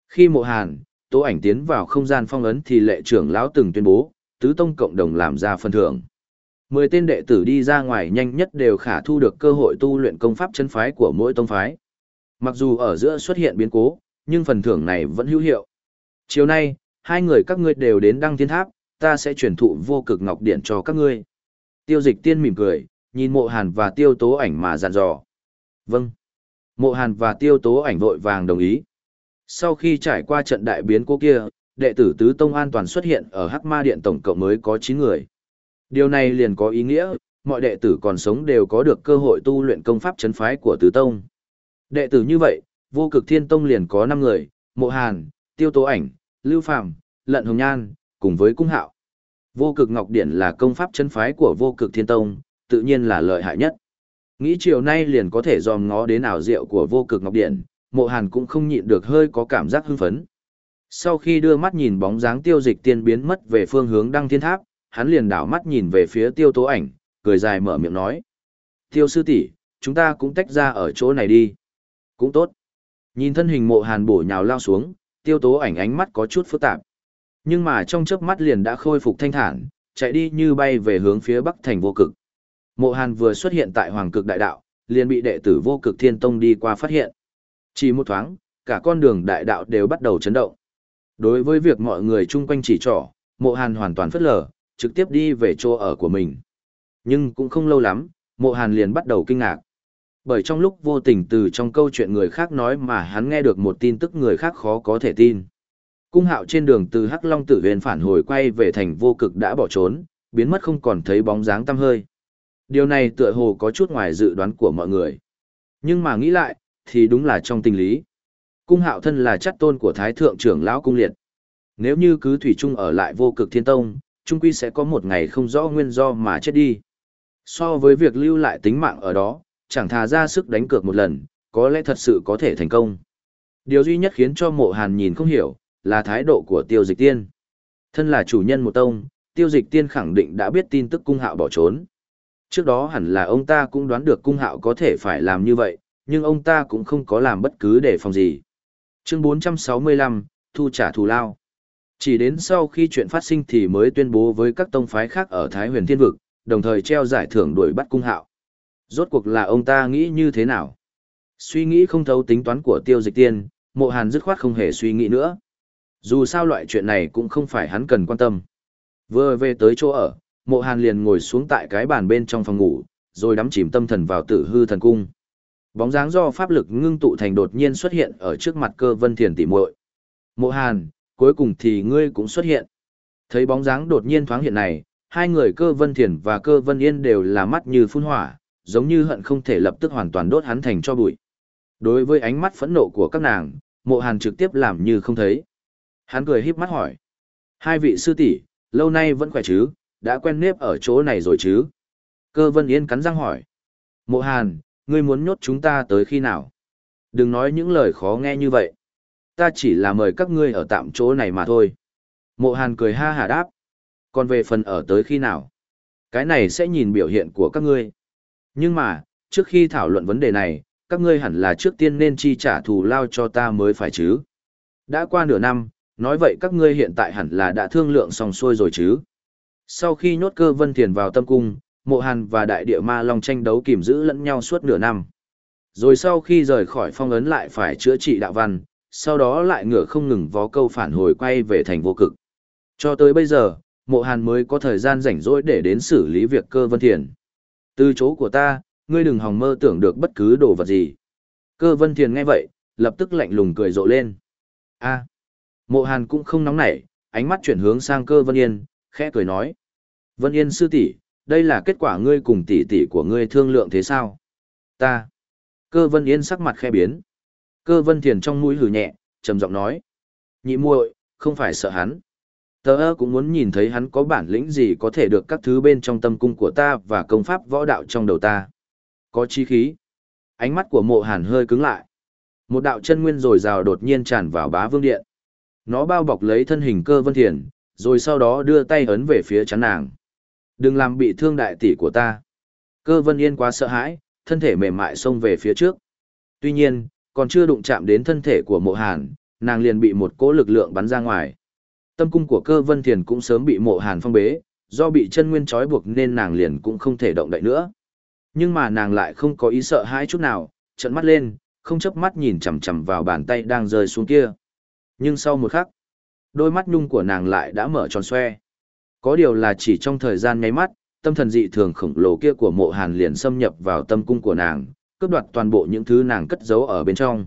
Khi Mộ Hàn, Tố Ảnh tiến vào không gian phong ấn thì lệ trưởng lão từng tuyên bố, tứ tông cộng đồng làm ra phần thưởng. Mười tên đệ tử đi ra ngoài nhanh nhất đều khả thu được cơ hội tu luyện công pháp chân phái của mỗi tông phái. Mặc dù ở giữa xuất hiện biến cố, nhưng phần thưởng này vẫn hữu hiệu. Chiều nay, hai người các ngươi đều đến đăng thiên tháp, ta sẽ truyền thụ vô cực ngọc điện cho các ngươi. Tiêu dịch tiên mỉm cười, nhìn mộ hàn và tiêu tố ảnh mà dặn dò. Vâng. Mộ hàn và tiêu tố ảnh vội vàng đồng ý. Sau khi trải qua trận đại biến cô kia, đệ tử Tứ Tông an toàn xuất hiện ở Hắc Ma Điện tổng cộng mới có 9 người. Điều này liền có ý nghĩa, mọi đệ tử còn sống đều có được cơ hội tu luyện công pháp chấn phái của Tứ Tông. Đệ tử như vậy, vô cực thiên tông liền có 5 người, Mộ Hàn, Tiêu Tố Ảnh, Lưu Phạm, Lận Hồng Nhan, cùng với Cung Hạo. Vô cực Ngọc Điển là công pháp chân phái của vô cực thiên tông, tự nhiên là lợi hại nhất. Nghĩ chiều nay liền có thể dòm ngó đến ảo diệu của vô cực Ngọc Điển, Mộ Hàn cũng không nhịn được hơi có cảm giác hưng phấn. Sau khi đưa mắt nhìn bóng dáng tiêu dịch tiên biến mất về phương hướng đăng thiên tháp, hắn liền đảo mắt nhìn về phía tiêu tố ảnh, cười dài mở miệng nói. Tiêu sư tỷ chúng ta cũng tách ra ở chỗ này đi. Cũng tốt. Nhìn thân hình mộ hàn bổ nhào lao xuống, tiêu tố ảnh ánh mắt có chút phức tạp. Nhưng mà trong chớp mắt liền đã khôi phục thanh thản, chạy đi như bay về hướng phía bắc thành vô cực. Mộ hàn vừa xuất hiện tại hoàng cực đại đạo, liền bị đệ tử vô cực thiên tông đi qua phát hiện. Chỉ một thoáng, cả con đường đại đạo đều bắt đầu chấn động. Đối với việc mọi người chung quanh chỉ trỏ, mộ hàn hoàn toàn phất lờ, trực tiếp đi về chỗ ở của mình. Nhưng cũng không lâu lắm, mộ hàn liền bắt đầu kinh ngạc. Bởi trong lúc vô tình từ trong câu chuyện người khác nói mà hắn nghe được một tin tức người khác khó có thể tin. Cung hạo trên đường từ Hắc Long tử huyền phản hồi quay về thành vô cực đã bỏ trốn, biến mất không còn thấy bóng dáng tăm hơi. Điều này tựa hồ có chút ngoài dự đoán của mọi người. Nhưng mà nghĩ lại, thì đúng là trong tình lý. Cung hạo thân là chất tôn của Thái Thượng trưởng lão cung liệt. Nếu như cứ thủy chung ở lại vô cực thiên tông, trung quy sẽ có một ngày không rõ nguyên do mà chết đi. So với việc lưu lại tính mạng ở đó, chẳng thà ra sức đánh cược một lần, có lẽ thật sự có thể thành công. Điều duy nhất khiến cho mộ hàn nhìn không hiểu, là thái độ của tiêu dịch tiên. Thân là chủ nhân một tông, tiêu dịch tiên khẳng định đã biết tin tức cung hạo bỏ trốn. Trước đó hẳn là ông ta cũng đoán được cung hạo có thể phải làm như vậy, nhưng ông ta cũng không có làm bất cứ để phòng gì. Chương 465, Thu trả thù lao. Chỉ đến sau khi chuyện phát sinh thì mới tuyên bố với các tông phái khác ở Thái huyền thiên vực, đồng thời treo giải thưởng đuổi bắt cung hạo. Rốt cuộc là ông ta nghĩ như thế nào? Suy nghĩ không thấu tính toán của tiêu dịch tiên, mộ hàn dứt khoát không hề suy nghĩ nữa. Dù sao loại chuyện này cũng không phải hắn cần quan tâm. Vừa về tới chỗ ở, mộ hàn liền ngồi xuống tại cái bàn bên trong phòng ngủ, rồi đắm chìm tâm thần vào tử hư thần cung. Bóng dáng do pháp lực ngưng tụ thành đột nhiên xuất hiện ở trước mặt cơ vân thiền tỉ muội Mộ hàn, cuối cùng thì ngươi cũng xuất hiện. Thấy bóng dáng đột nhiên thoáng hiện này, hai người cơ vân thiền và cơ vân yên đều là mắt như phun hỏa, giống như hận không thể lập tức hoàn toàn đốt hắn thành cho bụi. Đối với ánh mắt phẫn nộ của các nàng, mộ hàn trực tiếp làm như không thấy. Hắn cười híp mắt hỏi. Hai vị sư tỷ lâu nay vẫn khỏe chứ, đã quen nếp ở chỗ này rồi chứ? Cơ vân yên cắn răng hỏi. Mộ hàn, ngươi muốn nhốt chúng ta tới khi nào? Đừng nói những lời khó nghe như vậy. Ta chỉ là mời các ngươi ở tạm chỗ này mà thôi. Mộ hàn cười ha hà đáp. Còn về phần ở tới khi nào? Cái này sẽ nhìn biểu hiện của các ngươi. Nhưng mà, trước khi thảo luận vấn đề này, các ngươi hẳn là trước tiên nên chi trả thù lao cho ta mới phải chứ. Đã qua nửa năm, nói vậy các ngươi hiện tại hẳn là đã thương lượng xong xuôi rồi chứ. Sau khi nhốt cơ vân thiền vào tâm cung, mộ hàn và đại địa ma long tranh đấu kìm giữ lẫn nhau suốt nửa năm. Rồi sau khi rời khỏi phong ấn lại phải chữa trị đạo văn, sau đó lại ngựa không ngừng vó câu phản hồi quay về thành vô cực. Cho tới bây giờ, mộ hàn mới có thời gian rảnh rỗi để đến xử lý việc cơ vân thiền. Từ chỗ của ta, ngươi đừng hòng mơ tưởng được bất cứ đồ vật gì. Cơ vân thiền nghe vậy, lập tức lạnh lùng cười rộ lên. a mộ hàn cũng không nóng nảy, ánh mắt chuyển hướng sang cơ vân yên, khẽ cười nói. Vân yên sư tỷ đây là kết quả ngươi cùng tỷ tỷ của ngươi thương lượng thế sao? Ta. Cơ vân yên sắc mặt khẽ biến. Cơ vân thiền trong mũi hử nhẹ, trầm giọng nói. Nhị muội, không phải sợ hắn. Tớ ơ cũng muốn nhìn thấy hắn có bản lĩnh gì có thể được các thứ bên trong tâm cung của ta và công pháp võ đạo trong đầu ta. Có chi khí. Ánh mắt của mộ hàn hơi cứng lại. Một đạo chân nguyên rồi rào đột nhiên tràn vào bá vương điện. Nó bao bọc lấy thân hình cơ vân thiền, rồi sau đó đưa tay ấn về phía chắn nàng. Đừng làm bị thương đại tỷ của ta. Cơ vân yên quá sợ hãi, thân thể mềm mại xông về phía trước. Tuy nhiên, còn chưa đụng chạm đến thân thể của mộ hàn, nàng liền bị một cỗ lực lượng bắn ra ngoài. Tâm cung của cơ vân thiền cũng sớm bị mộ hàn phong bế, do bị chân nguyên trói buộc nên nàng liền cũng không thể động đậy nữa. Nhưng mà nàng lại không có ý sợ hãi chút nào, trận mắt lên, không chấp mắt nhìn chằm chằm vào bàn tay đang rơi xuống kia. Nhưng sau một khắc, đôi mắt nhung của nàng lại đã mở tròn xoe. Có điều là chỉ trong thời gian nháy mắt, tâm thần dị thường khổng lồ kia của mộ hàn liền xâm nhập vào tâm cung của nàng, cướp đoạt toàn bộ những thứ nàng cất giấu ở bên trong.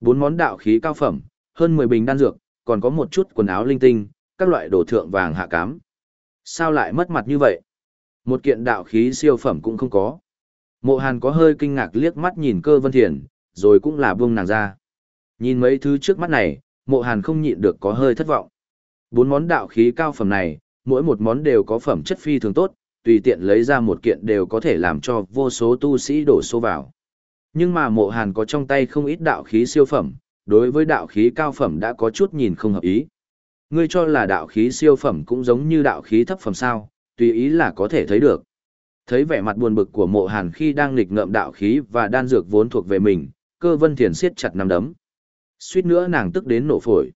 Bốn món đạo khí cao phẩm, hơn 10 bình đan dược, còn có một chút quần áo linh tinh, các loại đồ thượng vàng hạ cám. Sao lại mất mặt như vậy? Một kiện đạo khí siêu phẩm cũng không có. Mộ Hàn có hơi kinh ngạc liếc mắt nhìn cơ vân thiền, rồi cũng là buông nàng ra. Nhìn mấy thứ trước mắt này, mộ Hàn không nhịn được có hơi thất vọng. Bốn món đạo khí cao phẩm này, mỗi một món đều có phẩm chất phi thường tốt, tùy tiện lấy ra một kiện đều có thể làm cho vô số tu sĩ đổ số vào. Nhưng mà mộ Hàn có trong tay không ít đạo khí siêu phẩm, đối với đạo khí cao phẩm đã có chút nhìn không hợp ý. Ngươi cho là đạo khí siêu phẩm cũng giống như đạo khí thấp phẩm sao, tùy ý là có thể thấy được. Thấy vẻ mặt buồn bực của mộ hàn khi đang nghịch ngợm đạo khí và đan dược vốn thuộc về mình, cơ vân thiền siết chặt nắm đấm. Suýt nữa nàng tức đến nổ phổi.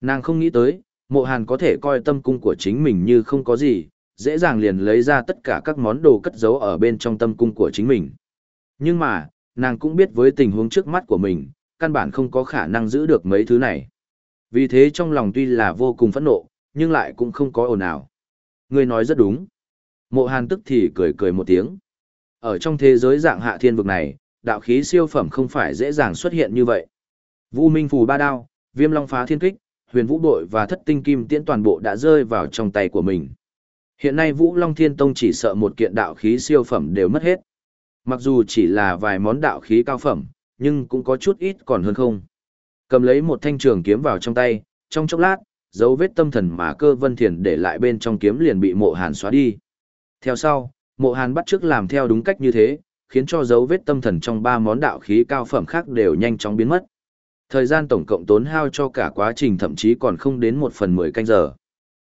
Nàng không nghĩ tới, mộ hàn có thể coi tâm cung của chính mình như không có gì, dễ dàng liền lấy ra tất cả các món đồ cất giấu ở bên trong tâm cung của chính mình. Nhưng mà, nàng cũng biết với tình huống trước mắt của mình, căn bản không có khả năng giữ được mấy thứ này. Vì thế trong lòng tuy là vô cùng phẫn nộ, nhưng lại cũng không có ồn ào. Ngươi nói rất đúng. Mộ hàn tức thì cười cười một tiếng. Ở trong thế giới dạng hạ thiên vực này, đạo khí siêu phẩm không phải dễ dàng xuất hiện như vậy. Vũ Minh Phù Ba Đao, Viêm Long Phá Thiên Kích, Huyền Vũ Đội và Thất Tinh Kim Tiễn toàn bộ đã rơi vào trong tay của mình. Hiện nay Vũ Long Thiên Tông chỉ sợ một kiện đạo khí siêu phẩm đều mất hết. Mặc dù chỉ là vài món đạo khí cao phẩm, nhưng cũng có chút ít còn hơn không. Cầm lấy một thanh trường kiếm vào trong tay, trong chốc lát, dấu vết tâm thần mà cơ vân thiền để lại bên trong kiếm liền bị mộ hàn xóa đi. Theo sau, mộ hàn bắt trước làm theo đúng cách như thế, khiến cho dấu vết tâm thần trong ba món đạo khí cao phẩm khác đều nhanh chóng biến mất. Thời gian tổng cộng tốn hao cho cả quá trình thậm chí còn không đến một phần mười canh giờ.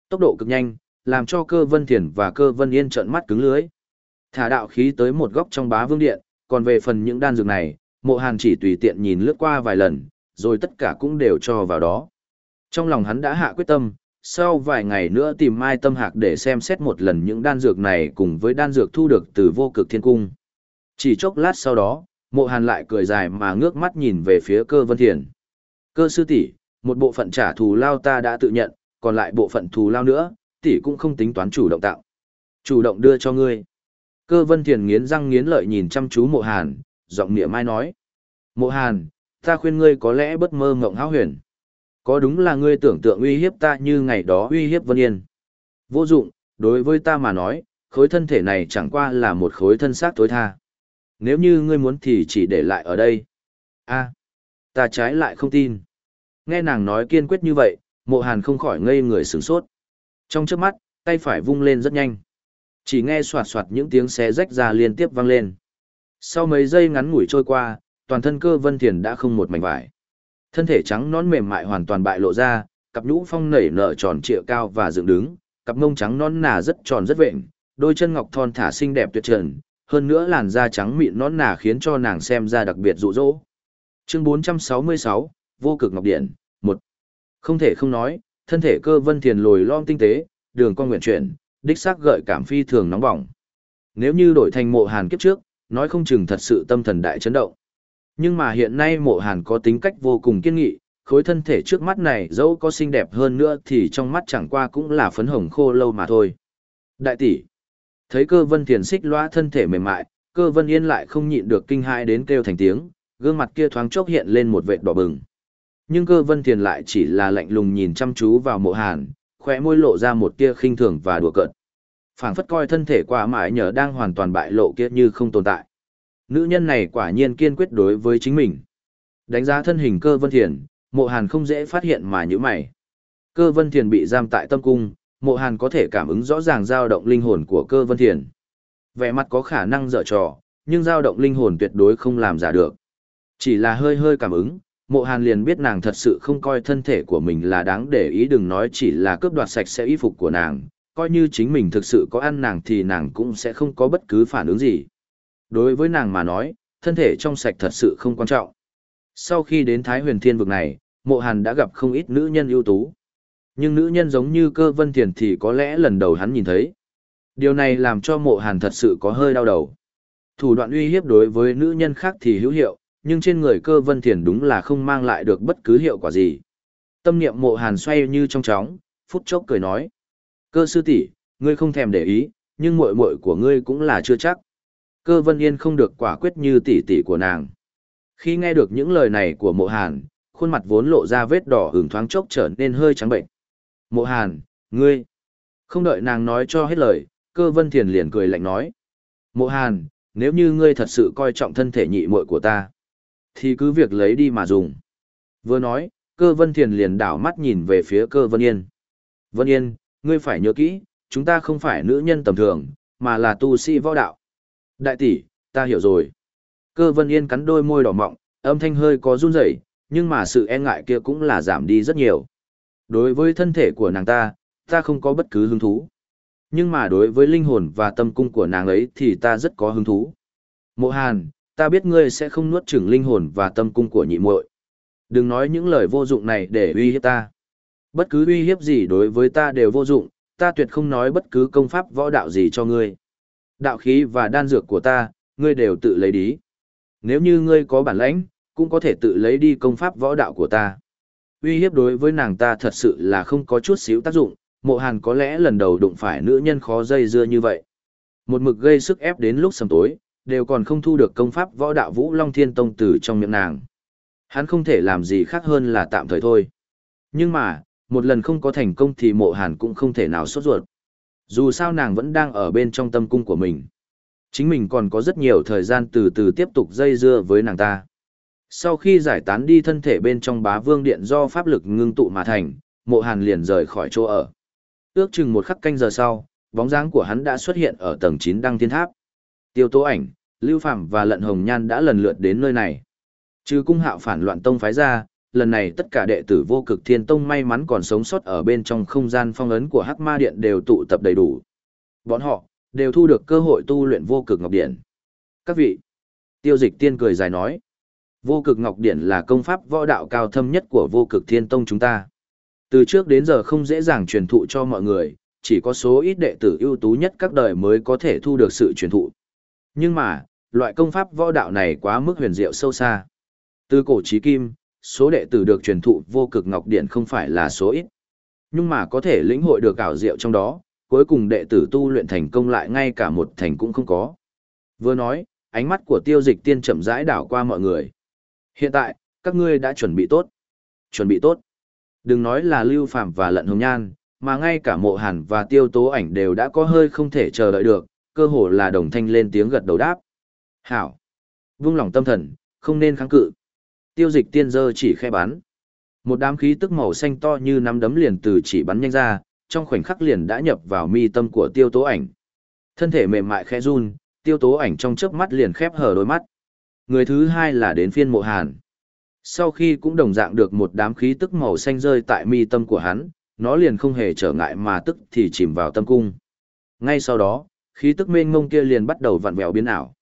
Tốc độ cực nhanh, làm cho cơ vân thiền và cơ vân yên trợn mắt cứng lưới. Thả đạo khí tới một góc trong bá vương điện, còn về phần những đan dược này, mộ hàn chỉ tùy tiện nhìn lướt qua vài lần, rồi tất cả cũng đều cho vào đó. Trong lòng hắn đã hạ quyết tâm, sau vài ngày nữa tìm Mai Tâm Hạc để xem xét một lần những đan dược này cùng với đan dược thu được từ vô cực thiên cung. Chỉ chốc lát sau đó, mộ hàn lại cười dài mà ngước mắt nhìn về phía cơ vân thiền. Cơ sư tỷ một bộ phận trả thù lao ta đã tự nhận, còn lại bộ phận thù lao nữa, tỷ cũng không tính toán chủ động tạo. Chủ động đưa cho ngươi. Cơ vân thiền nghiến răng nghiến lợi nhìn chăm chú mộ hàn, giọng niệm mai nói. Mộ hàn, ta khuyên ngươi có lẽ bất mơ ngộng háo huyền. Có đúng là ngươi tưởng tượng uy hiếp ta như ngày đó uy hiếp Vân Yên. Vô dụng, đối với ta mà nói, khối thân thể này chẳng qua là một khối thân xác tối tha. Nếu như ngươi muốn thì chỉ để lại ở đây. a ta trái lại không tin. Nghe nàng nói kiên quyết như vậy, mộ hàn không khỏi ngây người sửng sốt. Trong trước mắt, tay phải vung lên rất nhanh. Chỉ nghe soạt soạt những tiếng xé rách ra liên tiếp vang lên. Sau mấy giây ngắn ngủi trôi qua, toàn thân cơ vân thiền đã không một mảnh vải. Thân thể trắng nón mềm mại hoàn toàn bại lộ ra, cặp nhũ phong nảy nở tròn trịa cao và dựng đứng, cặp mông trắng non nà rất tròn rất vện, đôi chân ngọc thon thả xinh đẹp tuyệt trần, hơn nữa làn da trắng mịn nón nà khiến cho nàng xem ra đặc biệt rụ rỗ. Chương 466, Vô cực ngọc điện, 1. Không thể không nói, thân thể cơ vân thiền lồi lom tinh tế, đường con nguyện chuyển, đích xác gợi cảm phi thường nóng bỏng. Nếu như đổi thành mộ hàn kiếp trước, nói không chừng thật sự tâm thần đại chấn động. Nhưng mà hiện nay mộ hàn có tính cách vô cùng kiên nghị, khối thân thể trước mắt này dẫu có xinh đẹp hơn nữa thì trong mắt chẳng qua cũng là phấn hồng khô lâu mà thôi. Đại tỷ, thấy cơ vân thiền xích loa thân thể mềm mại, cơ vân yên lại không nhịn được kinh hãi đến kêu thành tiếng, gương mặt kia thoáng chốc hiện lên một vệt đỏ bừng. Nhưng cơ vân thiền lại chỉ là lạnh lùng nhìn chăm chú vào mộ hàn, khỏe môi lộ ra một tia khinh thường và đùa cợt. phảng phất coi thân thể quả mãi nhờ đang hoàn toàn bại lộ kia như không tồn tại. Nữ nhân này quả nhiên kiên quyết đối với chính mình. Đánh giá thân hình cơ vân thiền, mộ hàn không dễ phát hiện mà như mày. Cơ vân thiền bị giam tại tâm cung, mộ hàn có thể cảm ứng rõ ràng dao động linh hồn của cơ vân thiền. Vẻ mặt có khả năng dở trò, nhưng dao động linh hồn tuyệt đối không làm giả được. Chỉ là hơi hơi cảm ứng, mộ hàn liền biết nàng thật sự không coi thân thể của mình là đáng để ý đừng nói chỉ là cướp đoạt sạch sẽ y phục của nàng, coi như chính mình thực sự có ăn nàng thì nàng cũng sẽ không có bất cứ phản ứng gì. Đối với nàng mà nói, thân thể trong sạch thật sự không quan trọng. Sau khi đến Thái huyền thiên vực này, mộ hàn đã gặp không ít nữ nhân ưu tú. Nhưng nữ nhân giống như cơ vân thiền thì có lẽ lần đầu hắn nhìn thấy. Điều này làm cho mộ hàn thật sự có hơi đau đầu. Thủ đoạn uy hiếp đối với nữ nhân khác thì hữu hiệu, nhưng trên người cơ vân thiền đúng là không mang lại được bất cứ hiệu quả gì. Tâm niệm mộ hàn xoay như trong chóng, phút chốc cười nói. Cơ sư tỷ, ngươi không thèm để ý, nhưng muội muội của ngươi cũng là chưa chắc. Cơ vân yên không được quả quyết như tỷ tỷ của nàng. Khi nghe được những lời này của mộ hàn, khuôn mặt vốn lộ ra vết đỏ hưởng thoáng chốc trở nên hơi trắng bệnh. Mộ hàn, ngươi. Không đợi nàng nói cho hết lời, cơ vân thiền liền cười lạnh nói. Mộ hàn, nếu như ngươi thật sự coi trọng thân thể nhị muội của ta, thì cứ việc lấy đi mà dùng. Vừa nói, cơ vân thiền liền đảo mắt nhìn về phía cơ vân yên. Vân yên, ngươi phải nhớ kỹ, chúng ta không phải nữ nhân tầm thường, mà là tu sĩ võ đạo. Đại tỷ, ta hiểu rồi. Cơ vân yên cắn đôi môi đỏ mọng, âm thanh hơi có run rẩy, nhưng mà sự e ngại kia cũng là giảm đi rất nhiều. Đối với thân thể của nàng ta, ta không có bất cứ hứng thú. Nhưng mà đối với linh hồn và tâm cung của nàng ấy thì ta rất có hứng thú. Mộ Hàn, ta biết ngươi sẽ không nuốt chửng linh hồn và tâm cung của nhị muội. Đừng nói những lời vô dụng này để uy hiếp ta. Bất cứ uy hiếp gì đối với ta đều vô dụng, ta tuyệt không nói bất cứ công pháp võ đạo gì cho ngươi. Đạo khí và đan dược của ta, ngươi đều tự lấy đi. Nếu như ngươi có bản lãnh, cũng có thể tự lấy đi công pháp võ đạo của ta. Uy hiếp đối với nàng ta thật sự là không có chút xíu tác dụng, mộ hàn có lẽ lần đầu đụng phải nữ nhân khó dây dưa như vậy. Một mực gây sức ép đến lúc sầm tối, đều còn không thu được công pháp võ đạo Vũ Long Thiên Tông từ trong miệng nàng. Hắn không thể làm gì khác hơn là tạm thời thôi. Nhưng mà, một lần không có thành công thì mộ hàn cũng không thể nào sốt ruột. Dù sao nàng vẫn đang ở bên trong tâm cung của mình. Chính mình còn có rất nhiều thời gian từ từ tiếp tục dây dưa với nàng ta. Sau khi giải tán đi thân thể bên trong bá vương điện do pháp lực ngưng tụ mà thành, mộ hàn liền rời khỏi chỗ ở. Ước chừng một khắc canh giờ sau, bóng dáng của hắn đã xuất hiện ở tầng 9 đăng thiên tháp. Tiêu tố ảnh, Lưu Phạm và Lận Hồng Nhan đã lần lượt đến nơi này. Trừ cung hạo phản loạn tông phái ra, lần này tất cả đệ tử vô cực thiên tông may mắn còn sống sót ở bên trong không gian phong ấn của hắc ma điện đều tụ tập đầy đủ. Bọn họ, đều thu được cơ hội tu luyện vô cực ngọc điện. Các vị, tiêu dịch tiên cười dài nói, vô cực ngọc điển là công pháp võ đạo cao thâm nhất của vô cực thiên tông chúng ta. Từ trước đến giờ không dễ dàng truyền thụ cho mọi người, chỉ có số ít đệ tử ưu tú nhất các đời mới có thể thu được sự truyền thụ. Nhưng mà, loại công pháp võ đạo này quá mức huyền diệu sâu xa. Từ cổ chí kim, số đệ tử được truyền thụ vô cực ngọc điển không phải là số ít. Nhưng mà có thể lĩnh hội được ảo diệu trong đó, cuối cùng đệ tử tu luyện thành công lại ngay cả một thành cũng không có. Vừa nói, ánh mắt của tiêu dịch tiên chậm rãi đảo qua mọi người. Hiện tại, các ngươi đã chuẩn bị tốt. Chuẩn bị tốt. Đừng nói là Lưu Phạm và Lận Hồng Nhan, mà ngay cả mộ hàn và tiêu tố ảnh đều đã có hơi không thể chờ đợi được, cơ hồ là đồng thanh lên tiếng gật đầu đáp. Hảo! Vung lòng tâm thần, không nên kháng cự. Tiêu dịch tiên dơ chỉ khe bắn. Một đám khí tức màu xanh to như nắm đấm liền từ chỉ bắn nhanh ra, trong khoảnh khắc liền đã nhập vào mi tâm của tiêu tố ảnh. Thân thể mềm mại khẽ run, tiêu tố ảnh trong chớp mắt liền khép hờ đôi mắt. Người thứ hai là đến phiên mộ hàn. Sau khi cũng đồng dạng được một đám khí tức màu xanh rơi tại mi tâm của hắn, nó liền không hề trở ngại mà tức thì chìm vào tâm cung. Ngay sau đó, khí tức mênh mông kia liền bắt đầu vặn vẹo biến ảo.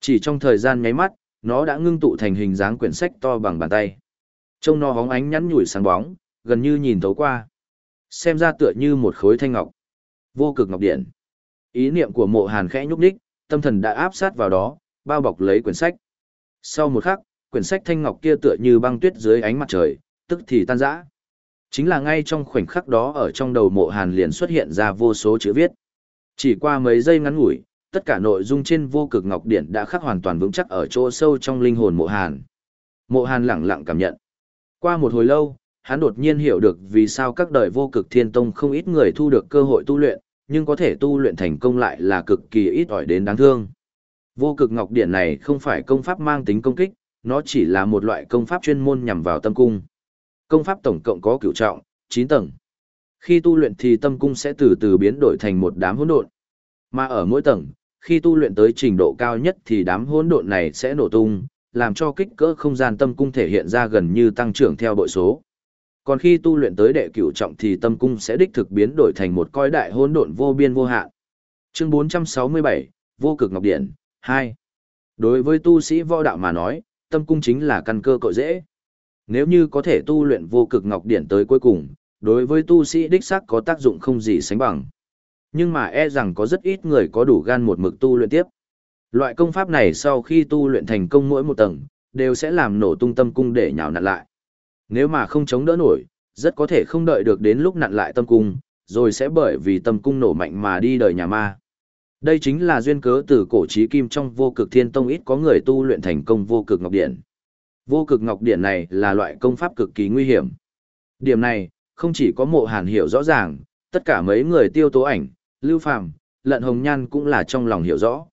Chỉ trong thời gian nháy mắt, nó đã ngưng tụ thành hình dáng quyển sách to bằng bàn tay. Trông nó hóng ánh nhắn nhủi sáng bóng, gần như nhìn thấu qua. Xem ra tựa như một khối thanh ngọc. Vô cực ngọc điện. Ý niệm của mộ hàn khẽ nhúc đích, tâm thần đã áp sát vào đó, bao bọc lấy quyển sách. Sau một khắc, quyển sách thanh ngọc kia tựa như băng tuyết dưới ánh mặt trời, tức thì tan rã. Chính là ngay trong khoảnh khắc đó ở trong đầu mộ hàn liền xuất hiện ra vô số chữ viết. Chỉ qua mấy giây ngắn ngủi, tất cả nội dung trên vô cực ngọc điển đã khắc hoàn toàn vững chắc ở chỗ sâu trong linh hồn mộ hàn. Mộ hàn lặng lặng cảm nhận. Qua một hồi lâu, hắn đột nhiên hiểu được vì sao các đời vô cực thiên tông không ít người thu được cơ hội tu luyện, nhưng có thể tu luyện thành công lại là cực kỳ ít ỏi đến đáng thương. Vô cực ngọc điển này không phải công pháp mang tính công kích, nó chỉ là một loại công pháp chuyên môn nhằm vào tâm cung. Công pháp tổng cộng có cửu trọng, 9 tầng. Khi tu luyện thì tâm cung sẽ từ từ biến đổi thành một đám hỗn độn. Mà ở mỗi tầng, khi tu luyện tới trình độ cao nhất thì đám hỗn độn này sẽ nổ tung, làm cho kích cỡ không gian tâm cung thể hiện ra gần như tăng trưởng theo bội số. Còn khi tu luyện tới đệ cửu trọng thì tâm cung sẽ đích thực biến đổi thành một coi đại hỗn độn vô biên vô hạn. Chương 467, Vô cực ngọc điện 2. Đối với tu sĩ võ đạo mà nói, tâm cung chính là căn cơ cội dễ. Nếu như có thể tu luyện vô cực ngọc điển tới cuối cùng, đối với tu sĩ đích xác có tác dụng không gì sánh bằng. Nhưng mà e rằng có rất ít người có đủ gan một mực tu luyện tiếp. Loại công pháp này sau khi tu luyện thành công mỗi một tầng, đều sẽ làm nổ tung tâm cung để nhào nặn lại. Nếu mà không chống đỡ nổi, Rất có thể không đợi được đến lúc nặn lại tâm cung, rồi sẽ bởi vì tâm cung nổ mạnh mà đi đời nhà ma. Đây chính là duyên cớ từ cổ chí kim trong vô cực thiên tông ít có người tu luyện thành công vô cực ngọc điện. Vô cực ngọc điện này là loại công pháp cực kỳ nguy hiểm. Điểm này, không chỉ có mộ hàn hiểu rõ ràng, tất cả mấy người tiêu tố ảnh, lưu phàm, lận hồng nhan cũng là trong lòng hiểu rõ.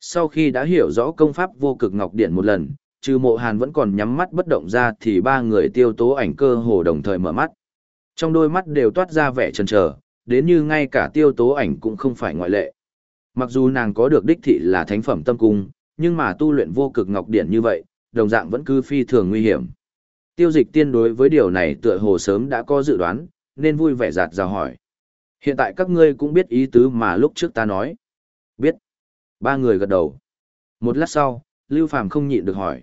Sau khi đã hiểu rõ công pháp vô cực ngọc điện một lần, trừ mộ hàn vẫn còn nhắm mắt bất động ra thì ba người tiêu tố ảnh cơ hồ đồng thời mở mắt. Trong đôi mắt đều toát ra vẻ chần chờ đến như ngay cả tiêu tố ảnh cũng không phải ngoại lệ. Mặc dù nàng có được đích thị là thánh phẩm tâm cung, nhưng mà tu luyện vô cực ngọc điển như vậy, đồng dạng vẫn cứ phi thường nguy hiểm. Tiêu dịch tiên đối với điều này tựa hồ sớm đã có dự đoán, nên vui vẻ giạt rào hỏi. Hiện tại các ngươi cũng biết ý tứ mà lúc trước ta nói. Biết. Ba người gật đầu. Một lát sau, Lưu Phàm không nhịn được hỏi.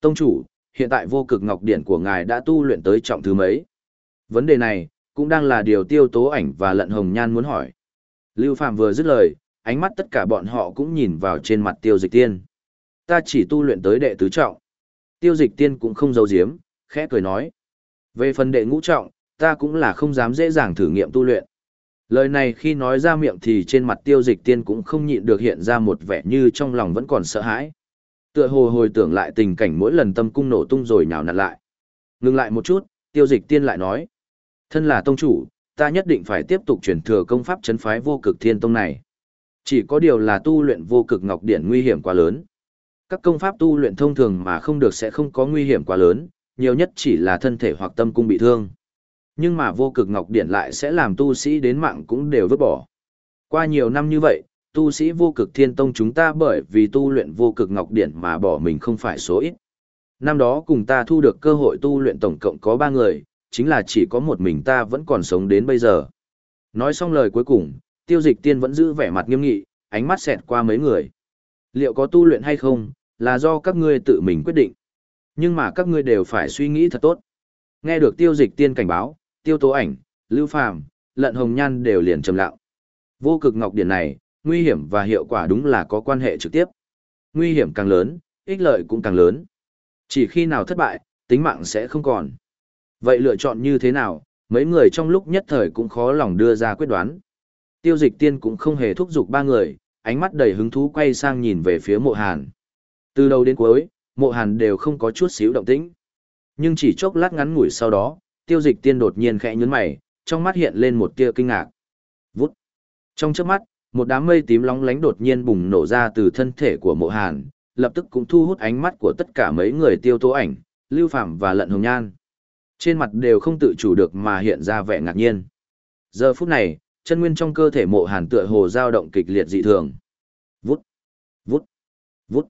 Tông chủ, hiện tại vô cực ngọc điển của ngài đã tu luyện tới trọng thứ mấy? Vấn đề này, cũng đang là điều tiêu tố ảnh và lận hồng nhan muốn hỏi. Lưu Phàm vừa dứt lời, ánh mắt tất cả bọn họ cũng nhìn vào trên mặt tiêu dịch tiên. Ta chỉ tu luyện tới đệ tứ trọng. Tiêu dịch tiên cũng không giấu giếm, khẽ cười nói. Về phần đệ ngũ trọng, ta cũng là không dám dễ dàng thử nghiệm tu luyện. Lời này khi nói ra miệng thì trên mặt tiêu dịch tiên cũng không nhịn được hiện ra một vẻ như trong lòng vẫn còn sợ hãi. Tựa hồ hồi tưởng lại tình cảnh mỗi lần tâm cung nổ tung rồi nhào nặn lại. Ngừng lại một chút, tiêu dịch tiên lại nói. Thân là tông chủ, ta nhất định phải tiếp tục truyền thừa công pháp chấn phái vô cực thiên tông này. Chỉ có điều là tu luyện vô cực ngọc điển nguy hiểm quá lớn. Các công pháp tu luyện thông thường mà không được sẽ không có nguy hiểm quá lớn, nhiều nhất chỉ là thân thể hoặc tâm cung bị thương. Nhưng mà vô cực ngọc điển lại sẽ làm tu sĩ đến mạng cũng đều vứt bỏ. Qua nhiều năm như vậy, tu sĩ vô cực thiên tông chúng ta bởi vì tu luyện vô cực ngọc điển mà bỏ mình không phải số ít. Năm đó cùng ta thu được cơ hội tu luyện tổng cộng có ba người, chính là chỉ có một mình ta vẫn còn sống đến bây giờ. Nói xong lời cuối cùng, tiêu dịch tiên vẫn giữ vẻ mặt nghiêm nghị, ánh mắt xẹt qua mấy người. Liệu có tu luyện hay không, là do các ngươi tự mình quyết định. Nhưng mà các ngươi đều phải suy nghĩ thật tốt. Nghe được tiêu dịch tiên cảnh báo, tiêu tố ảnh, lưu phàm, lận hồng nhan đều liền trầm lặng. Vô cực ngọc điển này, nguy hiểm và hiệu quả đúng là có quan hệ trực tiếp. Nguy hiểm càng lớn, ích lợi cũng càng lớn. Chỉ khi nào thất bại, tính mạng sẽ không còn. Vậy lựa chọn như thế nào, mấy người trong lúc nhất thời cũng khó lòng đưa ra quyết đoán. Tiêu dịch tiên cũng không hề thúc giục ba người, ánh mắt đầy hứng thú quay sang nhìn về phía mộ hàn. Từ đầu đến cuối, mộ hàn đều không có chút xíu động tĩnh. Nhưng chỉ chốc lát ngắn ngủi sau đó, tiêu dịch tiên đột nhiên khẽ nhấn mày, trong mắt hiện lên một tia kinh ngạc. Vút. Trong chớp mắt, một đám mây tím lóng lánh đột nhiên bùng nổ ra từ thân thể của mộ hàn, lập tức cũng thu hút ánh mắt của tất cả mấy người tiêu tố ảnh, lưu phạm và lận hồng nhan. Trên mặt đều không tự chủ được mà hiện ra vẻ ngạc nhiên. Giờ phút này, chân nguyên trong cơ thể mộ hàn tựa hồ dao động kịch liệt dị thường. Vút, vút, vút.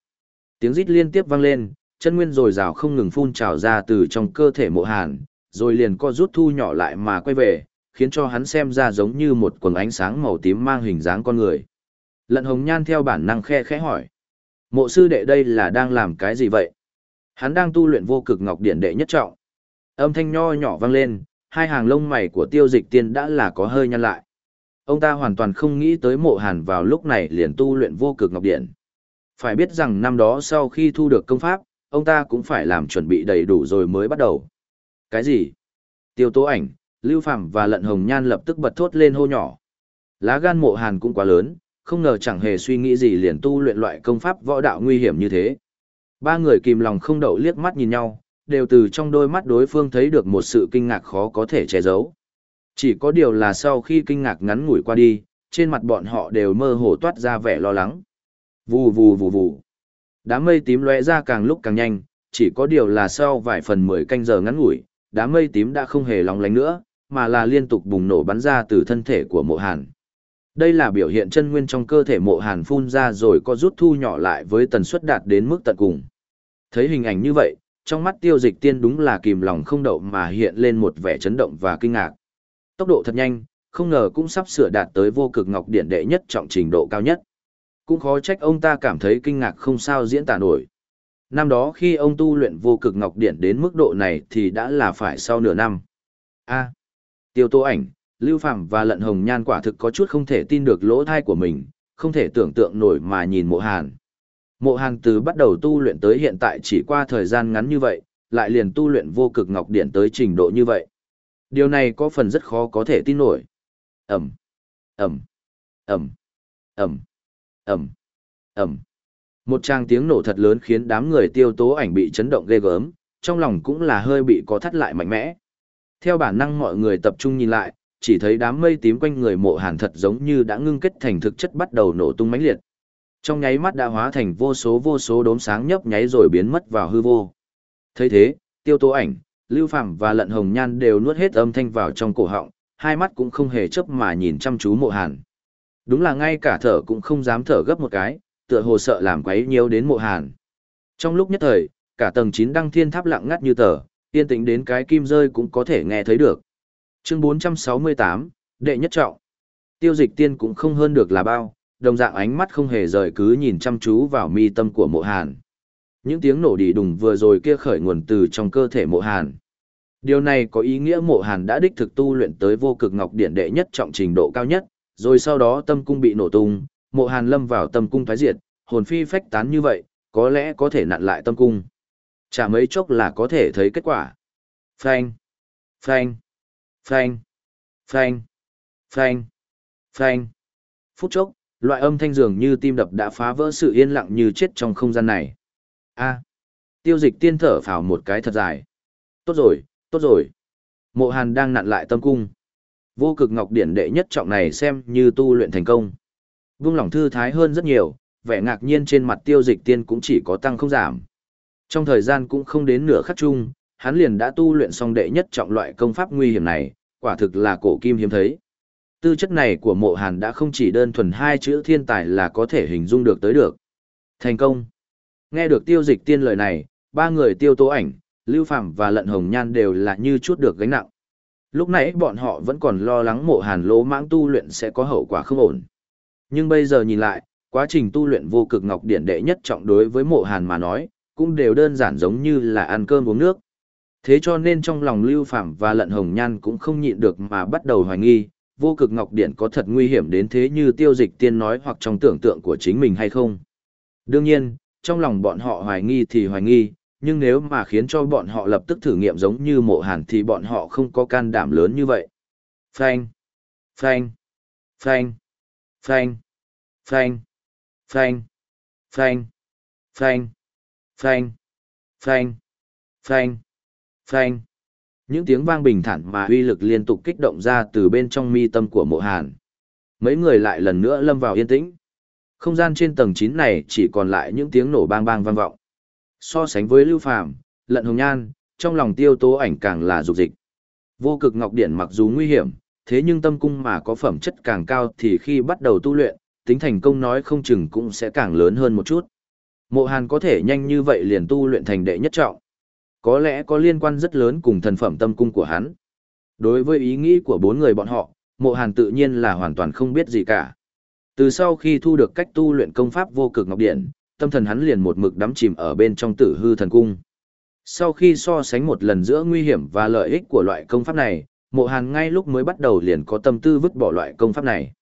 Tiếng rít liên tiếp vang lên, chân nguyên rồi rào không ngừng phun trào ra từ trong cơ thể mộ hàn, rồi liền co rút thu nhỏ lại mà quay về, khiến cho hắn xem ra giống như một quần ánh sáng màu tím mang hình dáng con người. Lận hồng nhan theo bản năng khe khẽ hỏi. Mộ sư đệ đây là đang làm cái gì vậy? Hắn đang tu luyện vô cực ngọc điển đệ nhất trọng. Âm thanh nho nhỏ vang lên, hai hàng lông mày của tiêu dịch tiên đã là có hơi nhăn lại. Ông ta hoàn toàn không nghĩ tới mộ hàn vào lúc này liền tu luyện vô cực ngọc điện. Phải biết rằng năm đó sau khi thu được công pháp, ông ta cũng phải làm chuẩn bị đầy đủ rồi mới bắt đầu. Cái gì? Tiêu tố ảnh, Lưu Phạm và Lận Hồng Nhan lập tức bật thốt lên hô nhỏ. Lá gan mộ hàn cũng quá lớn, không ngờ chẳng hề suy nghĩ gì liền tu luyện loại công pháp võ đạo nguy hiểm như thế. Ba người kìm lòng không đậu liếc mắt nhìn nhau, đều từ trong đôi mắt đối phương thấy được một sự kinh ngạc khó có thể che giấu. Chỉ có điều là sau khi kinh ngạc ngắn ngủi qua đi, trên mặt bọn họ đều mơ hồ toát ra vẻ lo lắng. Vù vù vù vù. Đám mây tím lóe ra càng lúc càng nhanh, chỉ có điều là sau vài phần mười canh giờ ngắn ngủi, đám mây tím đã không hề lóng lánh nữa, mà là liên tục bùng nổ bắn ra từ thân thể của mộ hàn. Đây là biểu hiện chân nguyên trong cơ thể mộ hàn phun ra rồi có rút thu nhỏ lại với tần suất đạt đến mức tận cùng. Thấy hình ảnh như vậy, trong mắt tiêu dịch tiên đúng là kìm lòng không đậu mà hiện lên một vẻ chấn động và kinh ngạc. Tốc độ thật nhanh, không ngờ cũng sắp sửa đạt tới vô cực ngọc điện đệ nhất trọng trình độ cao nhất. Cũng khó trách ông ta cảm thấy kinh ngạc không sao diễn tả nổi. Năm đó khi ông tu luyện vô cực ngọc điện đến mức độ này thì đã là phải sau nửa năm. A. tiêu tô ảnh, Lưu Phạm và Lận Hồng Nhan quả thực có chút không thể tin được lỗ thai của mình, không thể tưởng tượng nổi mà nhìn mộ hàn. Mộ hàn từ bắt đầu tu luyện tới hiện tại chỉ qua thời gian ngắn như vậy, lại liền tu luyện vô cực ngọc điện tới trình độ như vậy. Điều này có phần rất khó có thể tin nổi. Ẩm, Ẩm, Ẩm, Ẩm, Ẩm, Ẩm. Một tràng tiếng nổ thật lớn khiến đám người tiêu tố ảnh bị chấn động ghê gớm, trong lòng cũng là hơi bị có thắt lại mạnh mẽ. Theo bản năng mọi người tập trung nhìn lại, chỉ thấy đám mây tím quanh người mộ hàn thật giống như đã ngưng kết thành thực chất bắt đầu nổ tung mãnh liệt. Trong nháy mắt đã hóa thành vô số vô số đốm sáng nhấp nháy rồi biến mất vào hư vô. thấy thế, tiêu tố ảnh, lưu Phàm và lận hồng nhan đều nuốt hết âm thanh vào trong cổ họng, hai mắt cũng không hề chớp mà nhìn chăm chú mộ hàn. Đúng là ngay cả thở cũng không dám thở gấp một cái, tựa hồ sợ làm quấy nhiều đến mộ hàn. Trong lúc nhất thời, cả tầng 9 đăng thiên tháp lặng ngắt như tờ, yên tĩnh đến cái kim rơi cũng có thể nghe thấy được. Chương 468, đệ nhất trọng. Tiêu dịch tiên cũng không hơn được là bao, đồng dạng ánh mắt không hề rời cứ nhìn chăm chú vào mi tâm của mộ hàn. Những tiếng nổ đi đùng vừa rồi kia khởi nguồn từ trong cơ thể mộ hàn. Điều này có ý nghĩa mộ hàn đã đích thực tu luyện tới vô cực ngọc điển đệ nhất trọng trình độ cao nhất, rồi sau đó tâm cung bị nổ tung, mộ hàn lâm vào tâm cung thoái diệt, hồn phi phách tán như vậy, có lẽ có thể nặn lại tâm cung. Chả mấy chốc là có thể thấy kết quả. Phanh, phanh, phanh, phanh, phanh, phanh. Phút chốc, loại âm thanh dường như tim đập đã phá vỡ sự yên lặng như chết trong không gian này. A. tiêu dịch tiên thở phào một cái thật dài. Tốt rồi, tốt rồi. Mộ Hàn đang nặn lại tâm cung. Vô cực ngọc điển đệ nhất trọng này xem như tu luyện thành công. Vương lòng thư thái hơn rất nhiều, vẻ ngạc nhiên trên mặt tiêu dịch tiên cũng chỉ có tăng không giảm. Trong thời gian cũng không đến nửa khắc chung, hắn liền đã tu luyện xong đệ nhất trọng loại công pháp nguy hiểm này, quả thực là cổ kim hiếm thấy. Tư chất này của mộ hàn đã không chỉ đơn thuần hai chữ thiên tài là có thể hình dung được tới được. Thành công. Nghe được tiêu dịch tiên lời này, ba người tiêu tố ảnh, Lưu Phạm và Lận Hồng Nhan đều là như chút được gánh nặng. Lúc nãy bọn họ vẫn còn lo lắng mộ hàn lỗ mãng tu luyện sẽ có hậu quả không ổn. Nhưng bây giờ nhìn lại, quá trình tu luyện vô cực ngọc điển đệ nhất trọng đối với mộ hàn mà nói, cũng đều đơn giản giống như là ăn cơm uống nước. Thế cho nên trong lòng Lưu Phạm và Lận Hồng Nhan cũng không nhịn được mà bắt đầu hoài nghi, vô cực ngọc điển có thật nguy hiểm đến thế như tiêu dịch tiên nói hoặc trong tưởng tượng của chính mình hay không. Đương nhiên, trong lòng bọn họ hoài nghi thì hoài nghi, nhưng nếu mà khiến cho bọn họ lập tức thử nghiệm giống như mộ hàn thì bọn họ không có can đảm lớn như vậy. Phanh, phanh, phanh, phanh, phanh, phanh, phanh, phanh, phanh, phanh, phanh, phanh. Những tiếng vang bình thản mà uy lực liên tục kích động ra từ bên trong mi tâm của mộ hàn. Mấy người lại lần nữa lâm vào yên tĩnh. Không gian trên tầng 9 này chỉ còn lại những tiếng nổ bang bang vang vọng. So sánh với Lưu Phàm, Lận Hồng Nhan, trong lòng tiêu tố ảnh càng là dục dịch. Vô cực ngọc điển mặc dù nguy hiểm, thế nhưng tâm cung mà có phẩm chất càng cao thì khi bắt đầu tu luyện, tính thành công nói không chừng cũng sẽ càng lớn hơn một chút. Mộ Hàn có thể nhanh như vậy liền tu luyện thành đệ nhất trọng. Có lẽ có liên quan rất lớn cùng thần phẩm tâm cung của hắn. Đối với ý nghĩ của bốn người bọn họ, Mộ Hàn tự nhiên là hoàn toàn không biết gì cả. Từ sau khi thu được cách tu luyện công pháp vô cực ngọc điển, tâm thần hắn liền một mực đắm chìm ở bên trong tử hư thần cung. Sau khi so sánh một lần giữa nguy hiểm và lợi ích của loại công pháp này, mộ hàn ngay lúc mới bắt đầu liền có tâm tư vứt bỏ loại công pháp này.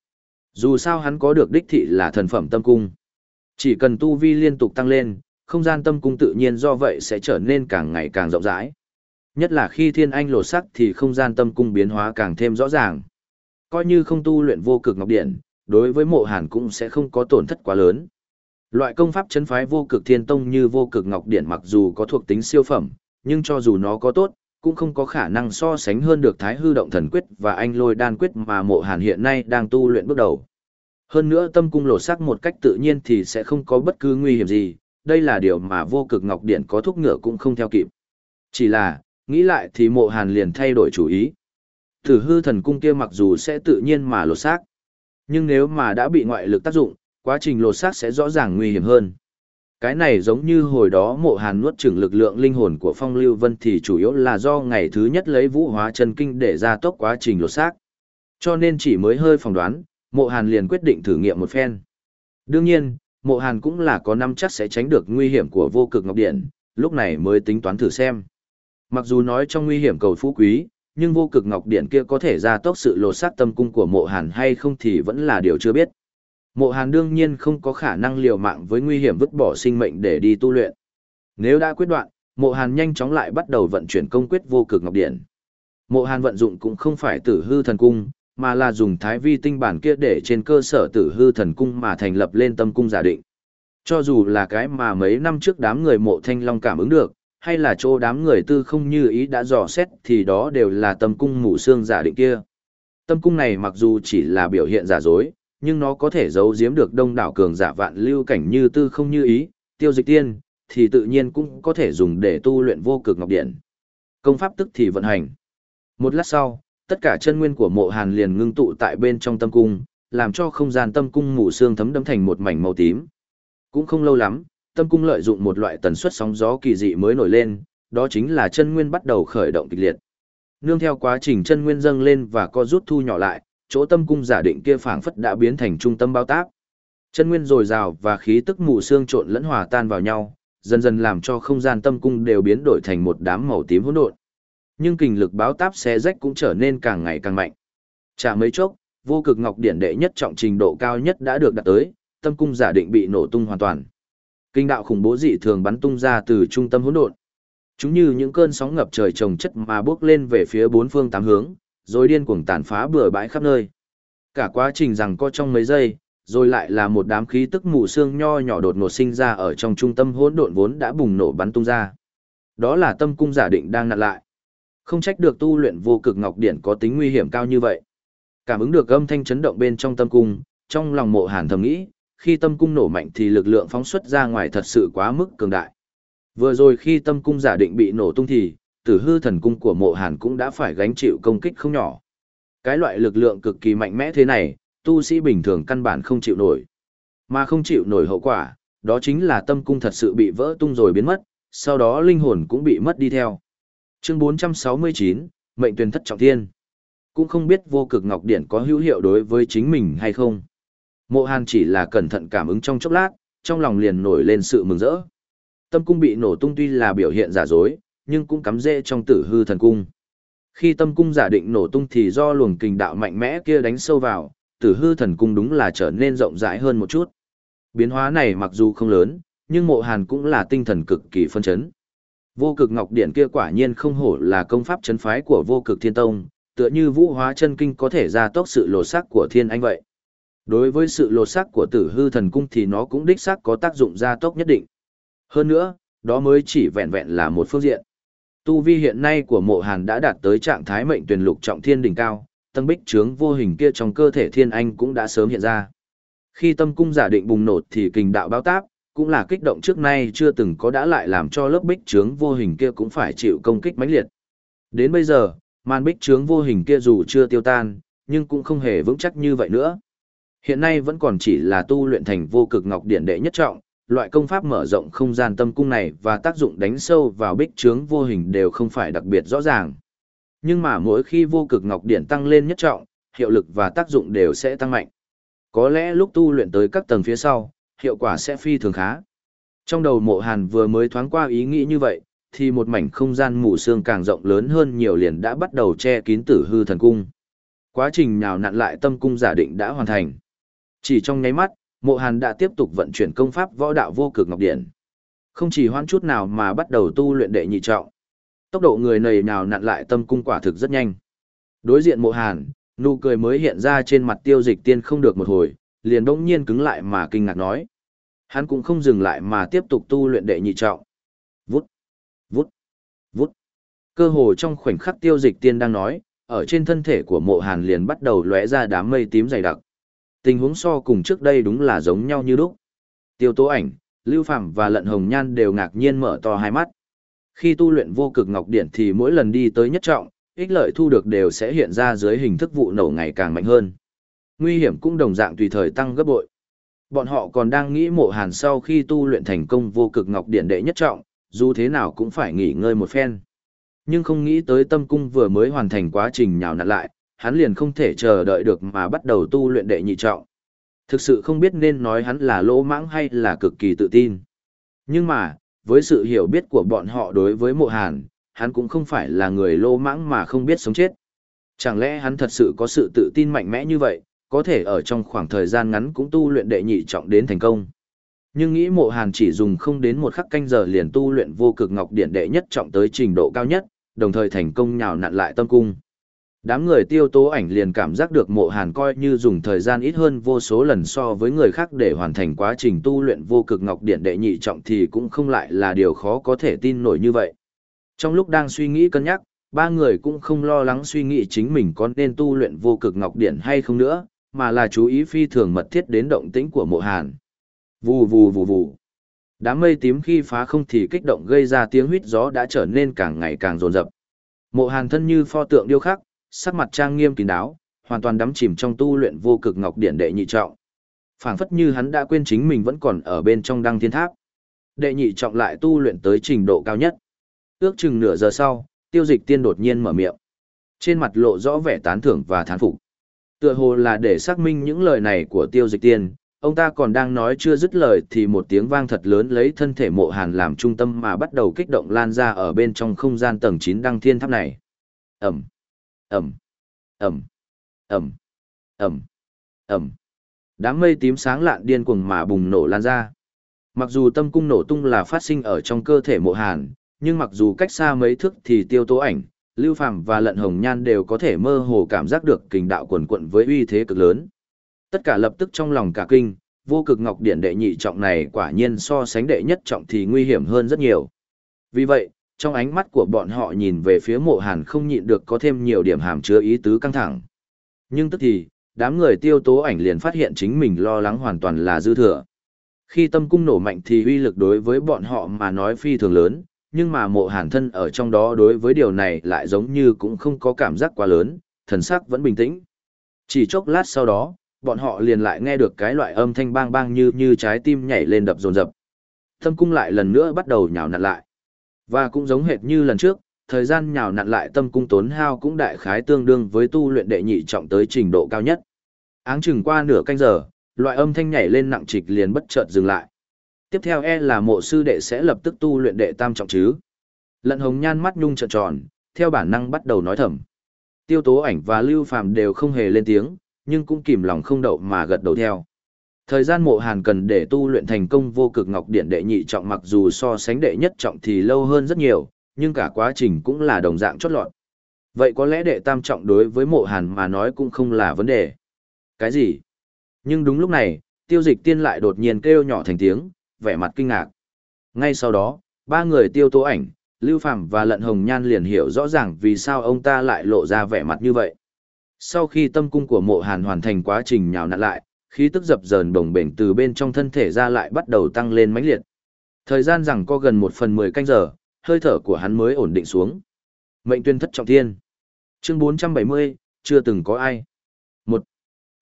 Dù sao hắn có được đích thị là thần phẩm tâm cung. Chỉ cần tu vi liên tục tăng lên, không gian tâm cung tự nhiên do vậy sẽ trở nên càng ngày càng rộng rãi. Nhất là khi thiên anh lột sắc thì không gian tâm cung biến hóa càng thêm rõ ràng. Coi như không tu luyện vô cực ngọc điện, đối với mộ hàn cũng sẽ không có tổn thất quá lớn. Loại công pháp chân phái vô cực thiên tông như vô cực ngọc điển mặc dù có thuộc tính siêu phẩm, nhưng cho dù nó có tốt, cũng không có khả năng so sánh hơn được thái hư động thần quyết và anh lôi đan quyết mà mộ hàn hiện nay đang tu luyện bước đầu. Hơn nữa tâm cung lột sắc một cách tự nhiên thì sẽ không có bất cứ nguy hiểm gì, đây là điều mà vô cực ngọc điển có thúc ngựa cũng không theo kịp. Chỉ là, nghĩ lại thì mộ hàn liền thay đổi chủ ý. Thử hư thần cung kia mặc dù sẽ tự nhiên mà lột xác, nhưng nếu mà đã bị ngoại lực tác dụng, quá trình lột xác sẽ rõ ràng nguy hiểm hơn. Cái này giống như hồi đó mộ hàn nuốt chửng lực lượng linh hồn của phong lưu vân thì chủ yếu là do ngày thứ nhất lấy vũ hóa chân kinh để ra tốc quá trình lột xác. Cho nên chỉ mới hơi phỏng đoán, mộ hàn liền quyết định thử nghiệm một phen. Đương nhiên, mộ hàn cũng là có năm chắc sẽ tránh được nguy hiểm của vô cực ngọc điện, lúc này mới tính toán thử xem. Mặc dù nói trong nguy hiểm cầu phú quý, nhưng vô cực ngọc điện kia có thể ra tốc sự lột xác tâm cung của mộ hàn hay không thì vẫn là điều chưa biết. Mộ Hàn đương nhiên không có khả năng liều mạng với nguy hiểm vứt bỏ sinh mệnh để đi tu luyện. Nếu đã quyết đoạn, Mộ Hàn nhanh chóng lại bắt đầu vận chuyển công quyết vô cực ngọc điện. Mộ Hàn vận dụng cũng không phải tử hư thần cung, mà là dùng thái vi tinh bản kia để trên cơ sở tử hư thần cung mà thành lập lên tâm cung giả định. Cho dù là cái mà mấy năm trước đám người mộ thanh long cảm ứng được, hay là chỗ đám người tư không như ý đã dò xét thì đó đều là tâm cung mù xương giả định kia. Tâm cung này mặc dù chỉ là biểu hiện giả dối, nhưng nó có thể giấu giếm được đông đảo cường giả vạn lưu cảnh như tư không như ý, tiêu dịch tiên, thì tự nhiên cũng có thể dùng để tu luyện vô cực ngọc điện. Công pháp tức thì vận hành. Một lát sau, tất cả chân nguyên của mộ hàn liền ngưng tụ tại bên trong tâm cung, làm cho không gian tâm cung mù xương thấm đẫm thành một mảnh màu tím. Cũng không lâu lắm, tâm cung lợi dụng một loại tần suất sóng gió kỳ dị mới nổi lên, đó chính là chân nguyên bắt đầu khởi động kịch liệt. Nương theo quá trình chân nguyên dâng lên và co rút thu nhỏ lại, chỗ tâm cung giả định kia phảng phất đã biến thành trung tâm bao tác. Chân nguyên dồi dào và khí tức mù xương trộn lẫn hòa tan vào nhau, dần dần làm cho không gian tâm cung đều biến đổi thành một đám màu tím hỗn độn. Nhưng kình lực báo táp xé rách cũng trở nên càng ngày càng mạnh. Chả mấy chốc, vô cực ngọc điển đệ nhất trọng trình độ cao nhất đã được đạt tới, tâm cung giả định bị nổ tung hoàn toàn. Kinh đạo khủng bố dị thường bắn tung ra từ trung tâm hỗn độn. Chúng như những cơn sóng ngập trời trồng chất mà bước lên về phía bốn phương tám hướng, rồi điên cuồng tàn phá bừa bãi khắp nơi. Cả quá trình rằng co trong mấy giây, rồi lại là một đám khí tức mù sương nho nhỏ đột ngột sinh ra ở trong trung tâm hỗn độn vốn đã bùng nổ bắn tung ra. Đó là tâm cung giả định đang nặn lại. Không trách được tu luyện vô cực ngọc điển có tính nguy hiểm cao như vậy. Cảm ứng được âm thanh chấn động bên trong tâm cung, trong lòng mộ hàn thầm nghĩ, khi tâm cung nổ mạnh thì lực lượng phóng xuất ra ngoài thật sự quá mức cường đại. Vừa rồi khi tâm cung giả định bị nổ tung thì, tử hư thần cung của mộ hàn cũng đã phải gánh chịu công kích không nhỏ. Cái loại lực lượng cực kỳ mạnh mẽ thế này, tu sĩ bình thường căn bản không chịu nổi. Mà không chịu nổi hậu quả, đó chính là tâm cung thật sự bị vỡ tung rồi biến mất, sau đó linh hồn cũng bị mất đi theo. Chương 469, Mệnh tuyển thất trọng thiên. Cũng không biết vô cực ngọc điển có hữu hiệu đối với chính mình hay không. Mộ Hàn chỉ là cẩn thận cảm ứng trong chốc lát, trong lòng liền nổi lên sự mừng rỡ. Tâm cung bị nổ tung tuy là biểu hiện giả dối, nhưng cũng cắm rễ trong tử hư thần cung. Khi tâm cung giả định nổ tung thì do luồng kình đạo mạnh mẽ kia đánh sâu vào, tử hư thần cung đúng là trở nên rộng rãi hơn một chút. Biến hóa này mặc dù không lớn, nhưng mộ hàn cũng là tinh thần cực kỳ phân chấn. Vô cực ngọc điện kia quả nhiên không hổ là công pháp chấn phái của vô cực thiên tông, tựa như vũ hóa chân kinh có thể ra tốc sự lột sắc của thiên anh vậy. Đối với sự lột xác của tử hư thần cung thì nó cũng đích xác có tác dụng gia tốc nhất định. Hơn nữa, đó mới chỉ vẹn vẹn là một phương diện. Tu vi hiện nay của mộ hàn đã đạt tới trạng thái mệnh tuyển lục trọng thiên đỉnh cao, tầng bích trướng vô hình kia trong cơ thể thiên anh cũng đã sớm hiện ra. Khi tâm cung giả định bùng nổ thì kình đạo báo táp, cũng là kích động trước nay chưa từng có đã lại làm cho lớp bích trướng vô hình kia cũng phải chịu công kích mãnh liệt. Đến bây giờ, màn bích trướng vô hình kia dù chưa tiêu tan, nhưng cũng không hề vững chắc như vậy nữa. Hiện nay vẫn còn chỉ là tu luyện thành vô cực ngọc điển đệ nhất trọng, loại công pháp mở rộng không gian tâm cung này và tác dụng đánh sâu vào bích trướng vô hình đều không phải đặc biệt rõ ràng. Nhưng mà mỗi khi vô cực ngọc điển tăng lên nhất trọng, hiệu lực và tác dụng đều sẽ tăng mạnh. Có lẽ lúc tu luyện tới các tầng phía sau, hiệu quả sẽ phi thường khá. Trong đầu mộ hàn vừa mới thoáng qua ý nghĩ như vậy, thì một mảnh không gian mù xương càng rộng lớn hơn nhiều liền đã bắt đầu che kín tử hư thần cung. Quá trình nhào nặn lại tâm cung giả định đã hoàn thành. Chỉ trong nháy mắt, mộ hàn đã tiếp tục vận chuyển công pháp võ đạo vô cực ngọc điển. Không chỉ hoãn chút nào mà bắt đầu tu luyện đệ nhị trọng. Tốc độ người này nào nặn lại tâm cung quả thực rất nhanh. Đối diện mộ hàn, nụ cười mới hiện ra trên mặt tiêu dịch tiên không được một hồi, liền bỗng nhiên cứng lại mà kinh ngạc nói. Hắn cũng không dừng lại mà tiếp tục tu luyện đệ nhị trọng. Vút, vút, vút. Cơ hồ trong khoảnh khắc tiêu dịch tiên đang nói, ở trên thân thể của mộ hàn liền bắt đầu lóe ra đám mây tím dày đặc. Tình huống so cùng trước đây đúng là giống nhau như lúc. Tiêu tố ảnh, Lưu Phạm và Lận Hồng Nhan đều ngạc nhiên mở to hai mắt. Khi tu luyện vô cực ngọc điện thì mỗi lần đi tới nhất trọng, ích lợi thu được đều sẽ hiện ra dưới hình thức vụ nổ ngày càng mạnh hơn. Nguy hiểm cũng đồng dạng tùy thời tăng gấp bội. Bọn họ còn đang nghĩ mộ hàn sau khi tu luyện thành công vô cực ngọc điện đệ nhất trọng, dù thế nào cũng phải nghỉ ngơi một phen. Nhưng không nghĩ tới tâm cung vừa mới hoàn thành quá trình nhào nặn lại, hắn liền không thể chờ đợi được mà bắt đầu tu luyện đệ nhị trọng. Thực sự không biết nên nói hắn là lỗ mãng hay là cực kỳ tự tin. Nhưng mà, với sự hiểu biết của bọn họ đối với mộ hàn, hắn cũng không phải là người lỗ mãng mà không biết sống chết. Chẳng lẽ hắn thật sự có sự tự tin mạnh mẽ như vậy, có thể ở trong khoảng thời gian ngắn cũng tu luyện đệ nhị trọng đến thành công. Nhưng nghĩ mộ hàn chỉ dùng không đến một khắc canh giờ liền tu luyện vô cực ngọc điển đệ nhất trọng tới trình độ cao nhất, đồng thời thành công nhào nặn lại tâm cung. Đám người tiêu tố ảnh liền cảm giác được mộ hàn coi như dùng thời gian ít hơn vô số lần so với người khác để hoàn thành quá trình tu luyện vô cực ngọc điện đệ nhị trọng thì cũng không lại là điều khó có thể tin nổi như vậy. Trong lúc đang suy nghĩ cân nhắc, ba người cũng không lo lắng suy nghĩ chính mình có nên tu luyện vô cực ngọc điện hay không nữa, mà là chú ý phi thường mật thiết đến động tĩnh của mộ hàn. Vù vù vù vù. Đám mây tím khi phá không thì kích động gây ra tiếng huyết gió đã trở nên càng ngày càng rồn rập. Mộ hàn thân như pho tượng điêu khắc, sắc mặt trang nghiêm kín đáo, hoàn toàn đắm chìm trong tu luyện vô cực ngọc điển đệ nhị trọng. Phảng phất như hắn đã quên chính mình vẫn còn ở bên trong đăng thiên tháp. Đệ nhị trọng lại tu luyện tới trình độ cao nhất. Ước chừng nửa giờ sau, tiêu dịch tiên đột nhiên mở miệng. Trên mặt lộ rõ vẻ tán thưởng và thán phục. Tựa hồ là để xác minh những lời này của tiêu dịch tiên, ông ta còn đang nói chưa dứt lời thì một tiếng vang thật lớn lấy thân thể mộ hàn làm trung tâm mà bắt đầu kích động lan ra ở bên trong không gian tầng 9 đăng thiên tháp này. Ẩm, Ẩm, Ẩm, Ẩm, Ẩm, Ẩm. Đám mây tím sáng lạn điên cuồng mà bùng nổ lan ra. Mặc dù tâm cung nổ tung là phát sinh ở trong cơ thể mộ hàn, nhưng mặc dù cách xa mấy thước thì tiêu tố ảnh, lưu phàm và lận hồng nhan đều có thể mơ hồ cảm giác được kình đạo quần quận với uy thế cực lớn. Tất cả lập tức trong lòng cả kinh, vô cực ngọc điển đệ nhị trọng này quả nhiên so sánh đệ nhất trọng thì nguy hiểm hơn rất nhiều. Vì vậy, trong ánh mắt của bọn họ nhìn về phía mộ hàn không nhịn được có thêm nhiều điểm hàm chứa ý tứ căng thẳng. Nhưng tức thì, đám người tiêu tố ảnh liền phát hiện chính mình lo lắng hoàn toàn là dư thừa. Khi tâm cung nổ mạnh thì uy lực đối với bọn họ mà nói phi thường lớn, nhưng mà mộ hàn thân ở trong đó đối với điều này lại giống như cũng không có cảm giác quá lớn, thần sắc vẫn bình tĩnh. Chỉ chốc lát sau đó, bọn họ liền lại nghe được cái loại âm thanh bang bang như như trái tim nhảy lên đập dồn dập. Tâm cung lại lần nữa bắt đầu nhào nặn lại. Và cũng giống hệt như lần trước, thời gian nhào nặn lại tâm cung tốn hao cũng đại khái tương đương với tu luyện đệ nhị trọng tới trình độ cao nhất. Áng chừng qua nửa canh giờ, loại âm thanh nhảy lên nặng trịch liền bất chợt dừng lại. Tiếp theo e là mộ sư đệ sẽ lập tức tu luyện đệ tam trọng chứ. Lận hồng nhan mắt nhung trợn tròn, theo bản năng bắt đầu nói thầm. Tiêu tố ảnh và lưu phàm đều không hề lên tiếng, nhưng cũng kìm lòng không đậu mà gật đầu theo. Thời gian mộ hàn cần để tu luyện thành công vô cực ngọc điện đệ nhị trọng mặc dù so sánh đệ nhất trọng thì lâu hơn rất nhiều, nhưng cả quá trình cũng là đồng dạng chốt lọt. Vậy có lẽ đệ tam trọng đối với mộ hàn mà nói cũng không là vấn đề. Cái gì? Nhưng đúng lúc này, tiêu dịch tiên lại đột nhiên kêu nhỏ thành tiếng, vẻ mặt kinh ngạc. Ngay sau đó, ba người tiêu tố ảnh, Lưu Phàm và Lận Hồng Nhan liền hiểu rõ ràng vì sao ông ta lại lộ ra vẻ mặt như vậy. Sau khi tâm cung của mộ hàn hoàn thành quá trình nhào nặn lại, khí tức dập dờn bồng bềnh từ bên trong thân thể ra lại bắt đầu tăng lên mãnh liệt. Thời gian rằng có gần một phần mười canh giờ, hơi thở của hắn mới ổn định xuống. Mệnh tuyên thất trọng thiên. Chương 470, chưa từng có ai. Một.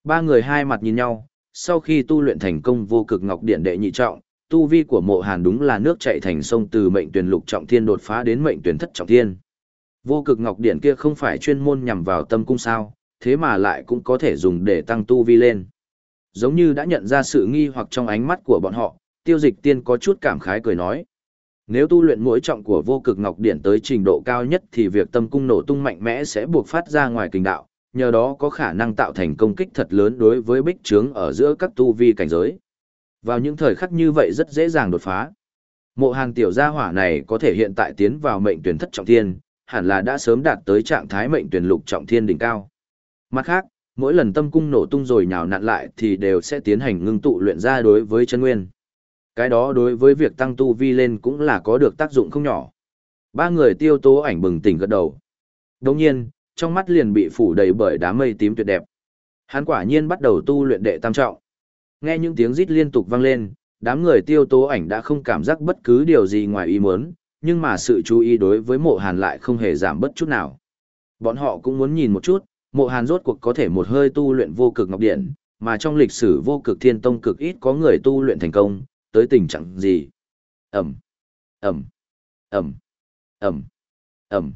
Ba người hai mặt nhìn nhau, sau khi tu luyện thành công vô cực ngọc điện đệ nhị trọng, tu vi của mộ hàn đúng là nước chạy thành sông từ mệnh tuyển lục trọng thiên đột phá đến mệnh tuyển thất trọng thiên. Vô cực ngọc điện kia không phải chuyên môn nhằm vào tâm cung sao, thế mà lại cũng có thể dùng để tăng tu vi lên. Giống như đã nhận ra sự nghi hoặc trong ánh mắt của bọn họ, tiêu dịch tiên có chút cảm khái cười nói. Nếu tu luyện mỗi trọng của vô cực ngọc điển tới trình độ cao nhất thì việc tâm cung nổ tung mạnh mẽ sẽ buộc phát ra ngoài kinh đạo, nhờ đó có khả năng tạo thành công kích thật lớn đối với bích trướng ở giữa các tu vi cảnh giới. Vào những thời khắc như vậy rất dễ dàng đột phá. Mộ hàng tiểu gia hỏa này có thể hiện tại tiến vào mệnh tuyển thất trọng thiên, hẳn là đã sớm đạt tới trạng thái mệnh tuyển lục trọng thiên đỉnh cao. Mặt khác, mỗi lần tâm cung nổ tung rồi nhào nặn lại thì đều sẽ tiến hành ngưng tụ luyện ra đối với chân nguyên. Cái đó đối với việc tăng tu vi lên cũng là có được tác dụng không nhỏ. Ba người tiêu tố ảnh bừng tỉnh gật đầu. Đồng nhiên, trong mắt liền bị phủ đầy bởi đám mây tím tuyệt đẹp. Hắn quả nhiên bắt đầu tu luyện đệ tam trọng. Nghe những tiếng rít liên tục vang lên, đám người tiêu tố ảnh đã không cảm giác bất cứ điều gì ngoài ý muốn, nhưng mà sự chú ý đối với mộ hàn lại không hề giảm bất chút nào. Bọn họ cũng muốn nhìn một chút, mộ hàn rốt cuộc có thể một hơi tu luyện vô cực ngọc điện, mà trong lịch sử vô cực thiên tông cực ít có người tu luyện thành công, tới tình trạng gì. Ẩm, Ẩm, Ẩm, Ẩm, Ẩm,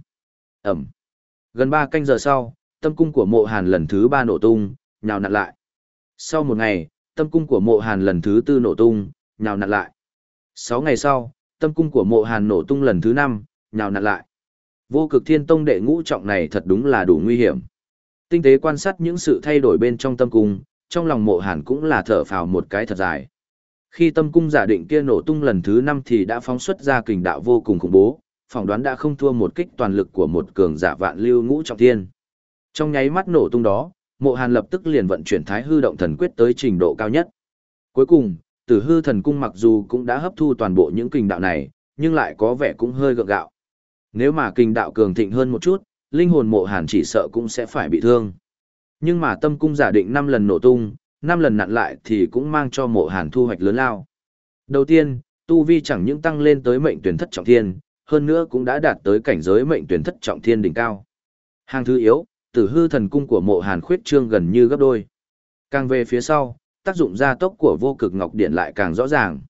Ẩm. Gần 3 canh giờ sau, tâm cung của mộ hàn lần thứ 3 nổ tung, nhào nặn lại. Sau một ngày, tâm cung của mộ hàn lần thứ tư nổ tung, nhào nặn lại. Sáu ngày sau, tâm cung của mộ hàn nổ tung lần thứ năm, nhào nặn lại. Vô cực thiên tông đệ ngũ trọng này thật đúng là đủ nguy hiểm. Tinh tế quan sát những sự thay đổi bên trong tâm cung, trong lòng mộ hàn cũng là thở phào một cái thật dài. Khi tâm cung giả định kia nổ tung lần thứ năm thì đã phóng xuất ra kình đạo vô cùng khủng bố, phỏng đoán đã không thua một kích toàn lực của một cường giả vạn lưu ngũ trọng thiên. Trong nháy mắt nổ tung đó, Mộ Hàn lập tức liền vận chuyển Thái Hư động thần quyết tới trình độ cao nhất. Cuối cùng, Tử Hư thần cung mặc dù cũng đã hấp thu toàn bộ những kình đạo này, nhưng lại có vẻ cũng hơi gượng gạo. Nếu mà kình đạo cường thịnh hơn một chút, linh hồn Mộ Hàn chỉ sợ cũng sẽ phải bị thương. Nhưng mà tâm cung giả định 5 lần nổ tung, 5 lần nặn lại thì cũng mang cho Mộ Hàn thu hoạch lớn lao. Đầu tiên, tu vi chẳng những tăng lên tới mệnh tuyển thất trọng thiên, hơn nữa cũng đã đạt tới cảnh giới mệnh tuyển thất trọng thiên đỉnh cao. Hàng thứ yếu, tử hư thần cung của mộ hàn khuyết trương gần như gấp đôi. Càng về phía sau, tác dụng gia tốc của vô cực ngọc điện lại càng rõ ràng.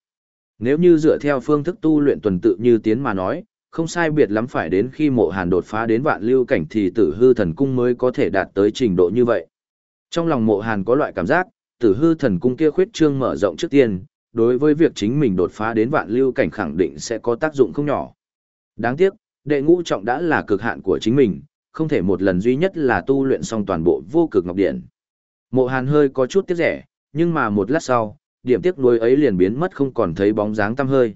Nếu như dựa theo phương thức tu luyện tuần tự như tiến mà nói, không sai biệt lắm phải đến khi mộ hàn đột phá đến vạn lưu cảnh thì tử hư thần cung mới có thể đạt tới trình độ như vậy. Trong lòng mộ hàn có loại cảm giác, tử hư thần cung kia khuyết trương mở rộng trước tiên, đối với việc chính mình đột phá đến vạn lưu cảnh khẳng định sẽ có tác dụng không nhỏ. Đáng tiếc, đệ ngũ trọng đã là cực hạn của chính mình, không thể một lần duy nhất là tu luyện xong toàn bộ vô cực ngọc điện. Mộ Hàn hơi có chút tiếc rẻ, nhưng mà một lát sau, điểm tiếc nuối ấy liền biến mất không còn thấy bóng dáng tăm hơi.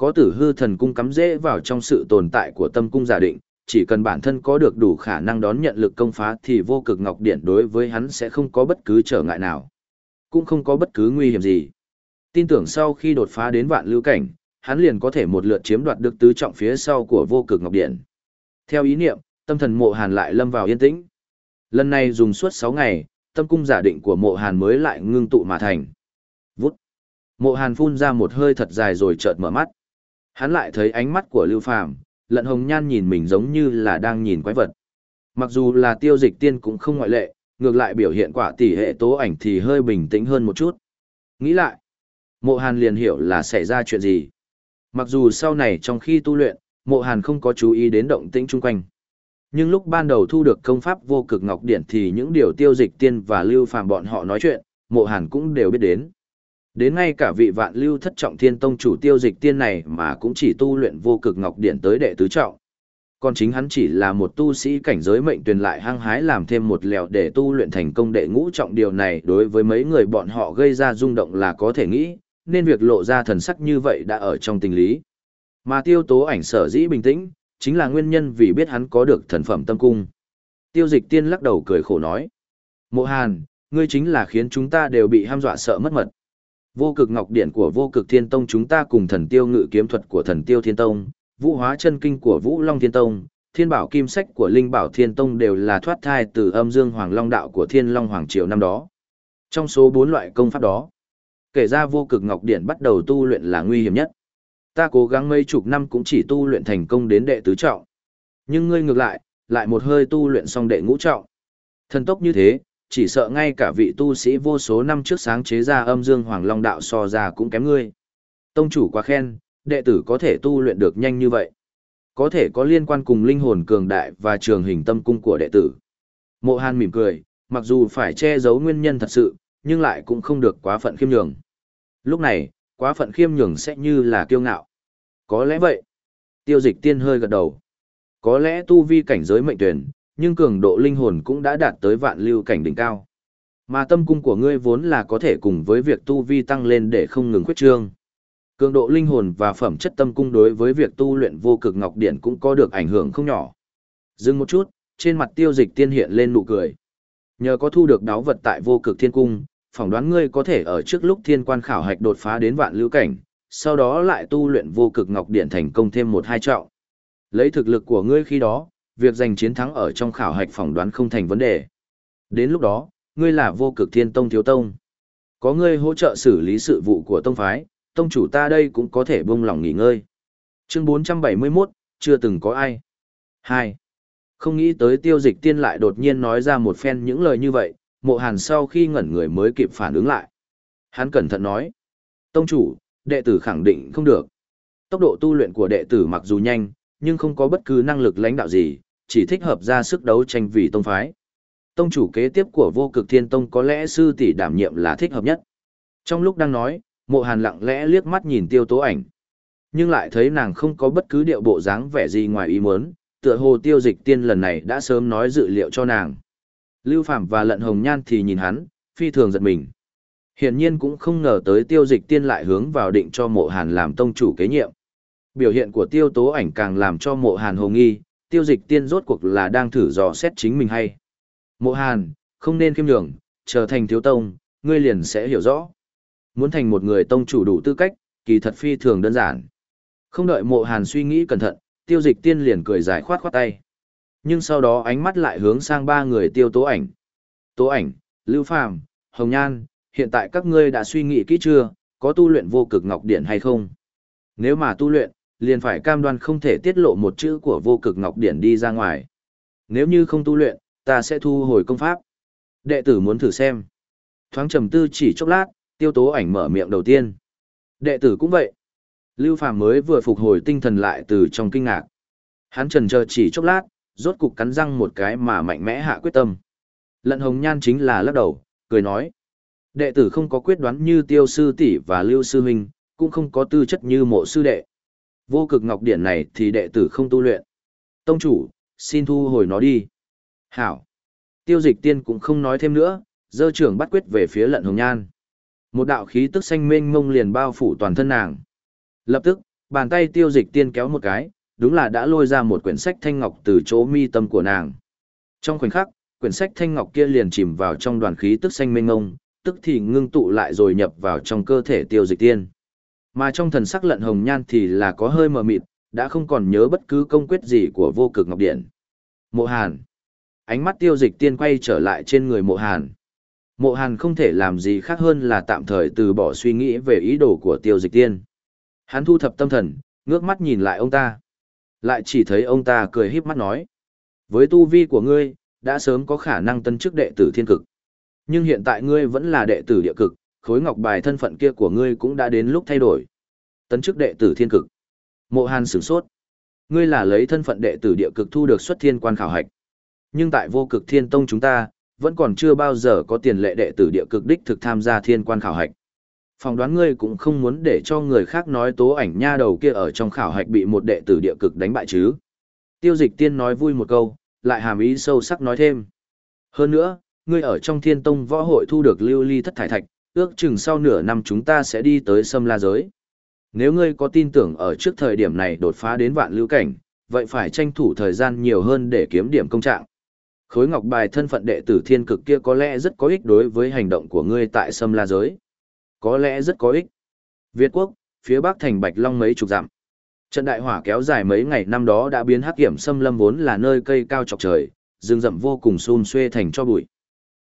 Có tử hư thần cung cắm dễ vào trong sự tồn tại của tâm cung giả định, chỉ cần bản thân có được đủ khả năng đón nhận lực công phá thì vô cực ngọc điện đối với hắn sẽ không có bất cứ trở ngại nào. Cũng không có bất cứ nguy hiểm gì. Tin tưởng sau khi đột phá đến vạn lưu cảnh, hắn liền có thể một lượt chiếm đoạt được tứ trọng phía sau của vô cực ngọc điện. Theo ý niệm, tâm thần mộ hàn lại lâm vào yên tĩnh. Lần này dùng suốt 6 ngày, tâm cung giả định của mộ hàn mới lại ngưng tụ mà thành. Vút. Mộ hàn phun ra một hơi thật dài rồi chợt mở mắt. Hắn lại thấy ánh mắt của Lưu Phàm, lận hồng nhan nhìn mình giống như là đang nhìn quái vật. Mặc dù là tiêu dịch tiên cũng không ngoại lệ, ngược lại biểu hiện quả tỷ hệ tố ảnh thì hơi bình tĩnh hơn một chút. Nghĩ lại, mộ hàn liền hiểu là xảy ra chuyện gì. Mặc dù sau này trong khi tu luyện, mộ hàn không có chú ý đến động tĩnh chung quanh. Nhưng lúc ban đầu thu được công pháp vô cực ngọc điển thì những điều tiêu dịch tiên và lưu phàm bọn họ nói chuyện, mộ hàn cũng đều biết đến. Đến ngay cả vị vạn lưu thất trọng thiên tông chủ tiêu dịch tiên này mà cũng chỉ tu luyện vô cực ngọc điển tới đệ tứ trọng. Còn chính hắn chỉ là một tu sĩ cảnh giới mệnh tuyển lại hăng hái làm thêm một lèo để tu luyện thành công đệ ngũ trọng điều này đối với mấy người bọn họ gây ra rung động là có thể nghĩ, nên việc lộ ra thần sắc như vậy đã ở trong tình lý. Mà tiêu tố ảnh sở dĩ bình tĩnh, chính là nguyên nhân vì biết hắn có được thần phẩm tâm cung. Tiêu dịch tiên lắc đầu cười khổ nói. Mộ Hàn, ngươi chính là khiến chúng ta đều bị ham dọa sợ mất mật. Vô cực ngọc điện của vô cực thiên tông chúng ta cùng thần tiêu ngự kiếm thuật của thần tiêu thiên tông, vũ hóa chân kinh của vũ long thiên tông, thiên bảo kim sách của linh bảo thiên tông đều là thoát thai từ âm dương hoàng long đạo của thiên long hoàng triều năm đó. Trong số bốn loại công pháp đó, kể ra vô cực ngọc điện bắt đầu tu luyện là nguy hiểm nhất. Ta cố gắng mấy chục năm cũng chỉ tu luyện thành công đến đệ tứ trọng. Nhưng ngươi ngược lại, lại một hơi tu luyện xong đệ ngũ trọng. Thần tốc như thế, chỉ sợ ngay cả vị tu sĩ vô số năm trước sáng chế ra âm dương hoàng long đạo so ra cũng kém ngươi. Tông chủ quá khen, đệ tử có thể tu luyện được nhanh như vậy. Có thể có liên quan cùng linh hồn cường đại và trường hình tâm cung của đệ tử. Mộ Hàn mỉm cười, mặc dù phải che giấu nguyên nhân thật sự, nhưng lại cũng không được quá phận khiêm nhường. Lúc này, quá phận khiêm nhường sẽ như là kiêu ngạo. Có lẽ vậy. Tiêu dịch tiên hơi gật đầu. Có lẽ tu vi cảnh giới mệnh tuyển, nhưng cường độ linh hồn cũng đã đạt tới vạn lưu cảnh đỉnh cao. Mà tâm cung của ngươi vốn là có thể cùng với việc tu vi tăng lên để không ngừng khuyết trương. Cường độ linh hồn và phẩm chất tâm cung đối với việc tu luyện vô cực ngọc điện cũng có được ảnh hưởng không nhỏ. Dừng một chút, trên mặt tiêu dịch tiên hiện lên nụ cười. Nhờ có thu được đáo vật tại vô cực thiên cung, phỏng đoán ngươi có thể ở trước lúc thiên quan khảo hạch đột phá đến vạn lưu cảnh, sau đó lại tu luyện vô cực ngọc điện thành công thêm một hai trọng. Lấy thực lực của ngươi khi đó, việc giành chiến thắng ở trong khảo hạch phỏng đoán không thành vấn đề. Đến lúc đó, ngươi là vô cực thiên tông thiếu tông. Có ngươi hỗ trợ xử lý sự vụ của tông phái, tông chủ ta đây cũng có thể buông lòng nghỉ ngơi. Chương 471, chưa từng có ai. 2. Không nghĩ tới tiêu dịch tiên lại đột nhiên nói ra một phen những lời như vậy, mộ hàn sau khi ngẩn người mới kịp phản ứng lại. Hắn cẩn thận nói. Tông chủ, đệ tử khẳng định không được. Tốc độ tu luyện của đệ tử mặc dù nhanh, nhưng không có bất cứ năng lực lãnh đạo gì, chỉ thích hợp ra sức đấu tranh vì tông phái. Tông chủ kế tiếp của vô cực thiên tông có lẽ sư tỷ đảm nhiệm là thích hợp nhất. Trong lúc đang nói, mộ hàn lặng lẽ liếc mắt nhìn tiêu tố ảnh. Nhưng lại thấy nàng không có bất cứ điệu bộ dáng vẻ gì ngoài ý muốn, tựa hồ tiêu dịch tiên lần này đã sớm nói dự liệu cho nàng. Lưu Phạm và lận hồng nhan thì nhìn hắn, phi thường giật mình. Hiển nhiên cũng không ngờ tới tiêu dịch tiên lại hướng vào định cho mộ hàn làm tông chủ kế nhiệm. Biểu hiện của tiêu tố ảnh càng làm cho mộ hàn hồ nghi, tiêu dịch tiên rốt cuộc là đang thử dò xét chính mình hay. Mộ hàn, không nên khiêm nhường, trở thành thiếu tông, ngươi liền sẽ hiểu rõ. Muốn thành một người tông chủ đủ tư cách, kỳ thật phi thường đơn giản. Không đợi mộ hàn suy nghĩ cẩn thận, tiêu dịch tiên liền cười giải khoát khoát tay. Nhưng sau đó ánh mắt lại hướng sang ba người tiêu tố ảnh. Tố ảnh, Lưu Phàm, Hồng Nhan, hiện tại các ngươi đã suy nghĩ kỹ chưa, có tu luyện vô cực ngọc điển hay không? Nếu mà tu luyện, liền phải cam đoan không thể tiết lộ một chữ của vô cực ngọc điển đi ra ngoài. Nếu như không tu luyện, ta sẽ thu hồi công pháp. Đệ tử muốn thử xem. Thoáng trầm tư chỉ chốc lát, tiêu tố ảnh mở miệng đầu tiên. Đệ tử cũng vậy. Lưu Phàm mới vừa phục hồi tinh thần lại từ trong kinh ngạc. Hắn trần chờ chỉ chốc lát, rốt cục cắn răng một cái mà mạnh mẽ hạ quyết tâm. Lận hồng nhan chính là lắc đầu, cười nói. Đệ tử không có quyết đoán như tiêu sư tỷ và lưu sư huynh, cũng không có tư chất như mộ sư đệ. Vô cực ngọc điển này thì đệ tử không tu luyện. Tông chủ, xin thu hồi nó đi. Hảo. Tiêu dịch tiên cũng không nói thêm nữa, dơ trưởng bắt quyết về phía lận hồng nhan. Một đạo khí tức xanh mênh mông liền bao phủ toàn thân nàng. Lập tức, bàn tay tiêu dịch tiên kéo một cái, đúng là đã lôi ra một quyển sách thanh ngọc từ chỗ mi tâm của nàng. Trong khoảnh khắc, quyển sách thanh ngọc kia liền chìm vào trong đoàn khí tức xanh mênh mông, tức thì ngưng tụ lại rồi nhập vào trong cơ thể tiêu dịch tiên. Mà trong thần sắc lận hồng nhan thì là có hơi mờ mịt, đã không còn nhớ bất cứ công quyết gì của vô cực ngọc điện. Mộ Hàn. Ánh mắt tiêu dịch tiên quay trở lại trên người mộ Hàn. Mộ Hàn không thể làm gì khác hơn là tạm thời từ bỏ suy nghĩ về ý đồ của tiêu dịch tiên. Hắn thu thập tâm thần, ngước mắt nhìn lại ông ta. Lại chỉ thấy ông ta cười híp mắt nói. Với tu vi của ngươi, đã sớm có khả năng tân chức đệ tử thiên cực. Nhưng hiện tại ngươi vẫn là đệ tử địa cực, khối ngọc bài thân phận kia của ngươi cũng đã đến lúc thay đổi. Tấn chức đệ tử thiên cực. Mộ Hàn sửng sốt. Ngươi là lấy thân phận đệ tử địa cực thu được xuất thiên quan khảo hạch. Nhưng tại vô cực thiên tông chúng ta, vẫn còn chưa bao giờ có tiền lệ đệ tử địa cực đích thực tham gia thiên quan khảo hạch. Phòng đoán ngươi cũng không muốn để cho người khác nói tố ảnh nha đầu kia ở trong khảo hạch bị một đệ tử địa cực đánh bại chứ. Tiêu dịch tiên nói vui một câu, lại hàm ý sâu sắc nói thêm. Hơn nữa, ngươi ở trong thiên tông võ hội thu được lưu ly thất thải thạch, ước chừng sau nửa năm chúng ta sẽ đi tới sâm la giới. Nếu ngươi có tin tưởng ở trước thời điểm này đột phá đến vạn lưu cảnh, vậy phải tranh thủ thời gian nhiều hơn để kiếm điểm công trạng. Khối ngọc bài thân phận đệ tử thiên cực kia có lẽ rất có ích đối với hành động của ngươi tại sâm la giới. Có lẽ rất có ích. Việt quốc, phía bắc thành Bạch Long mấy chục dặm. Trận đại hỏa kéo dài mấy ngày năm đó đã biến hắc hiểm xâm lâm vốn là nơi cây cao chọc trời, rừng rậm vô cùng xun xuê thành cho bụi.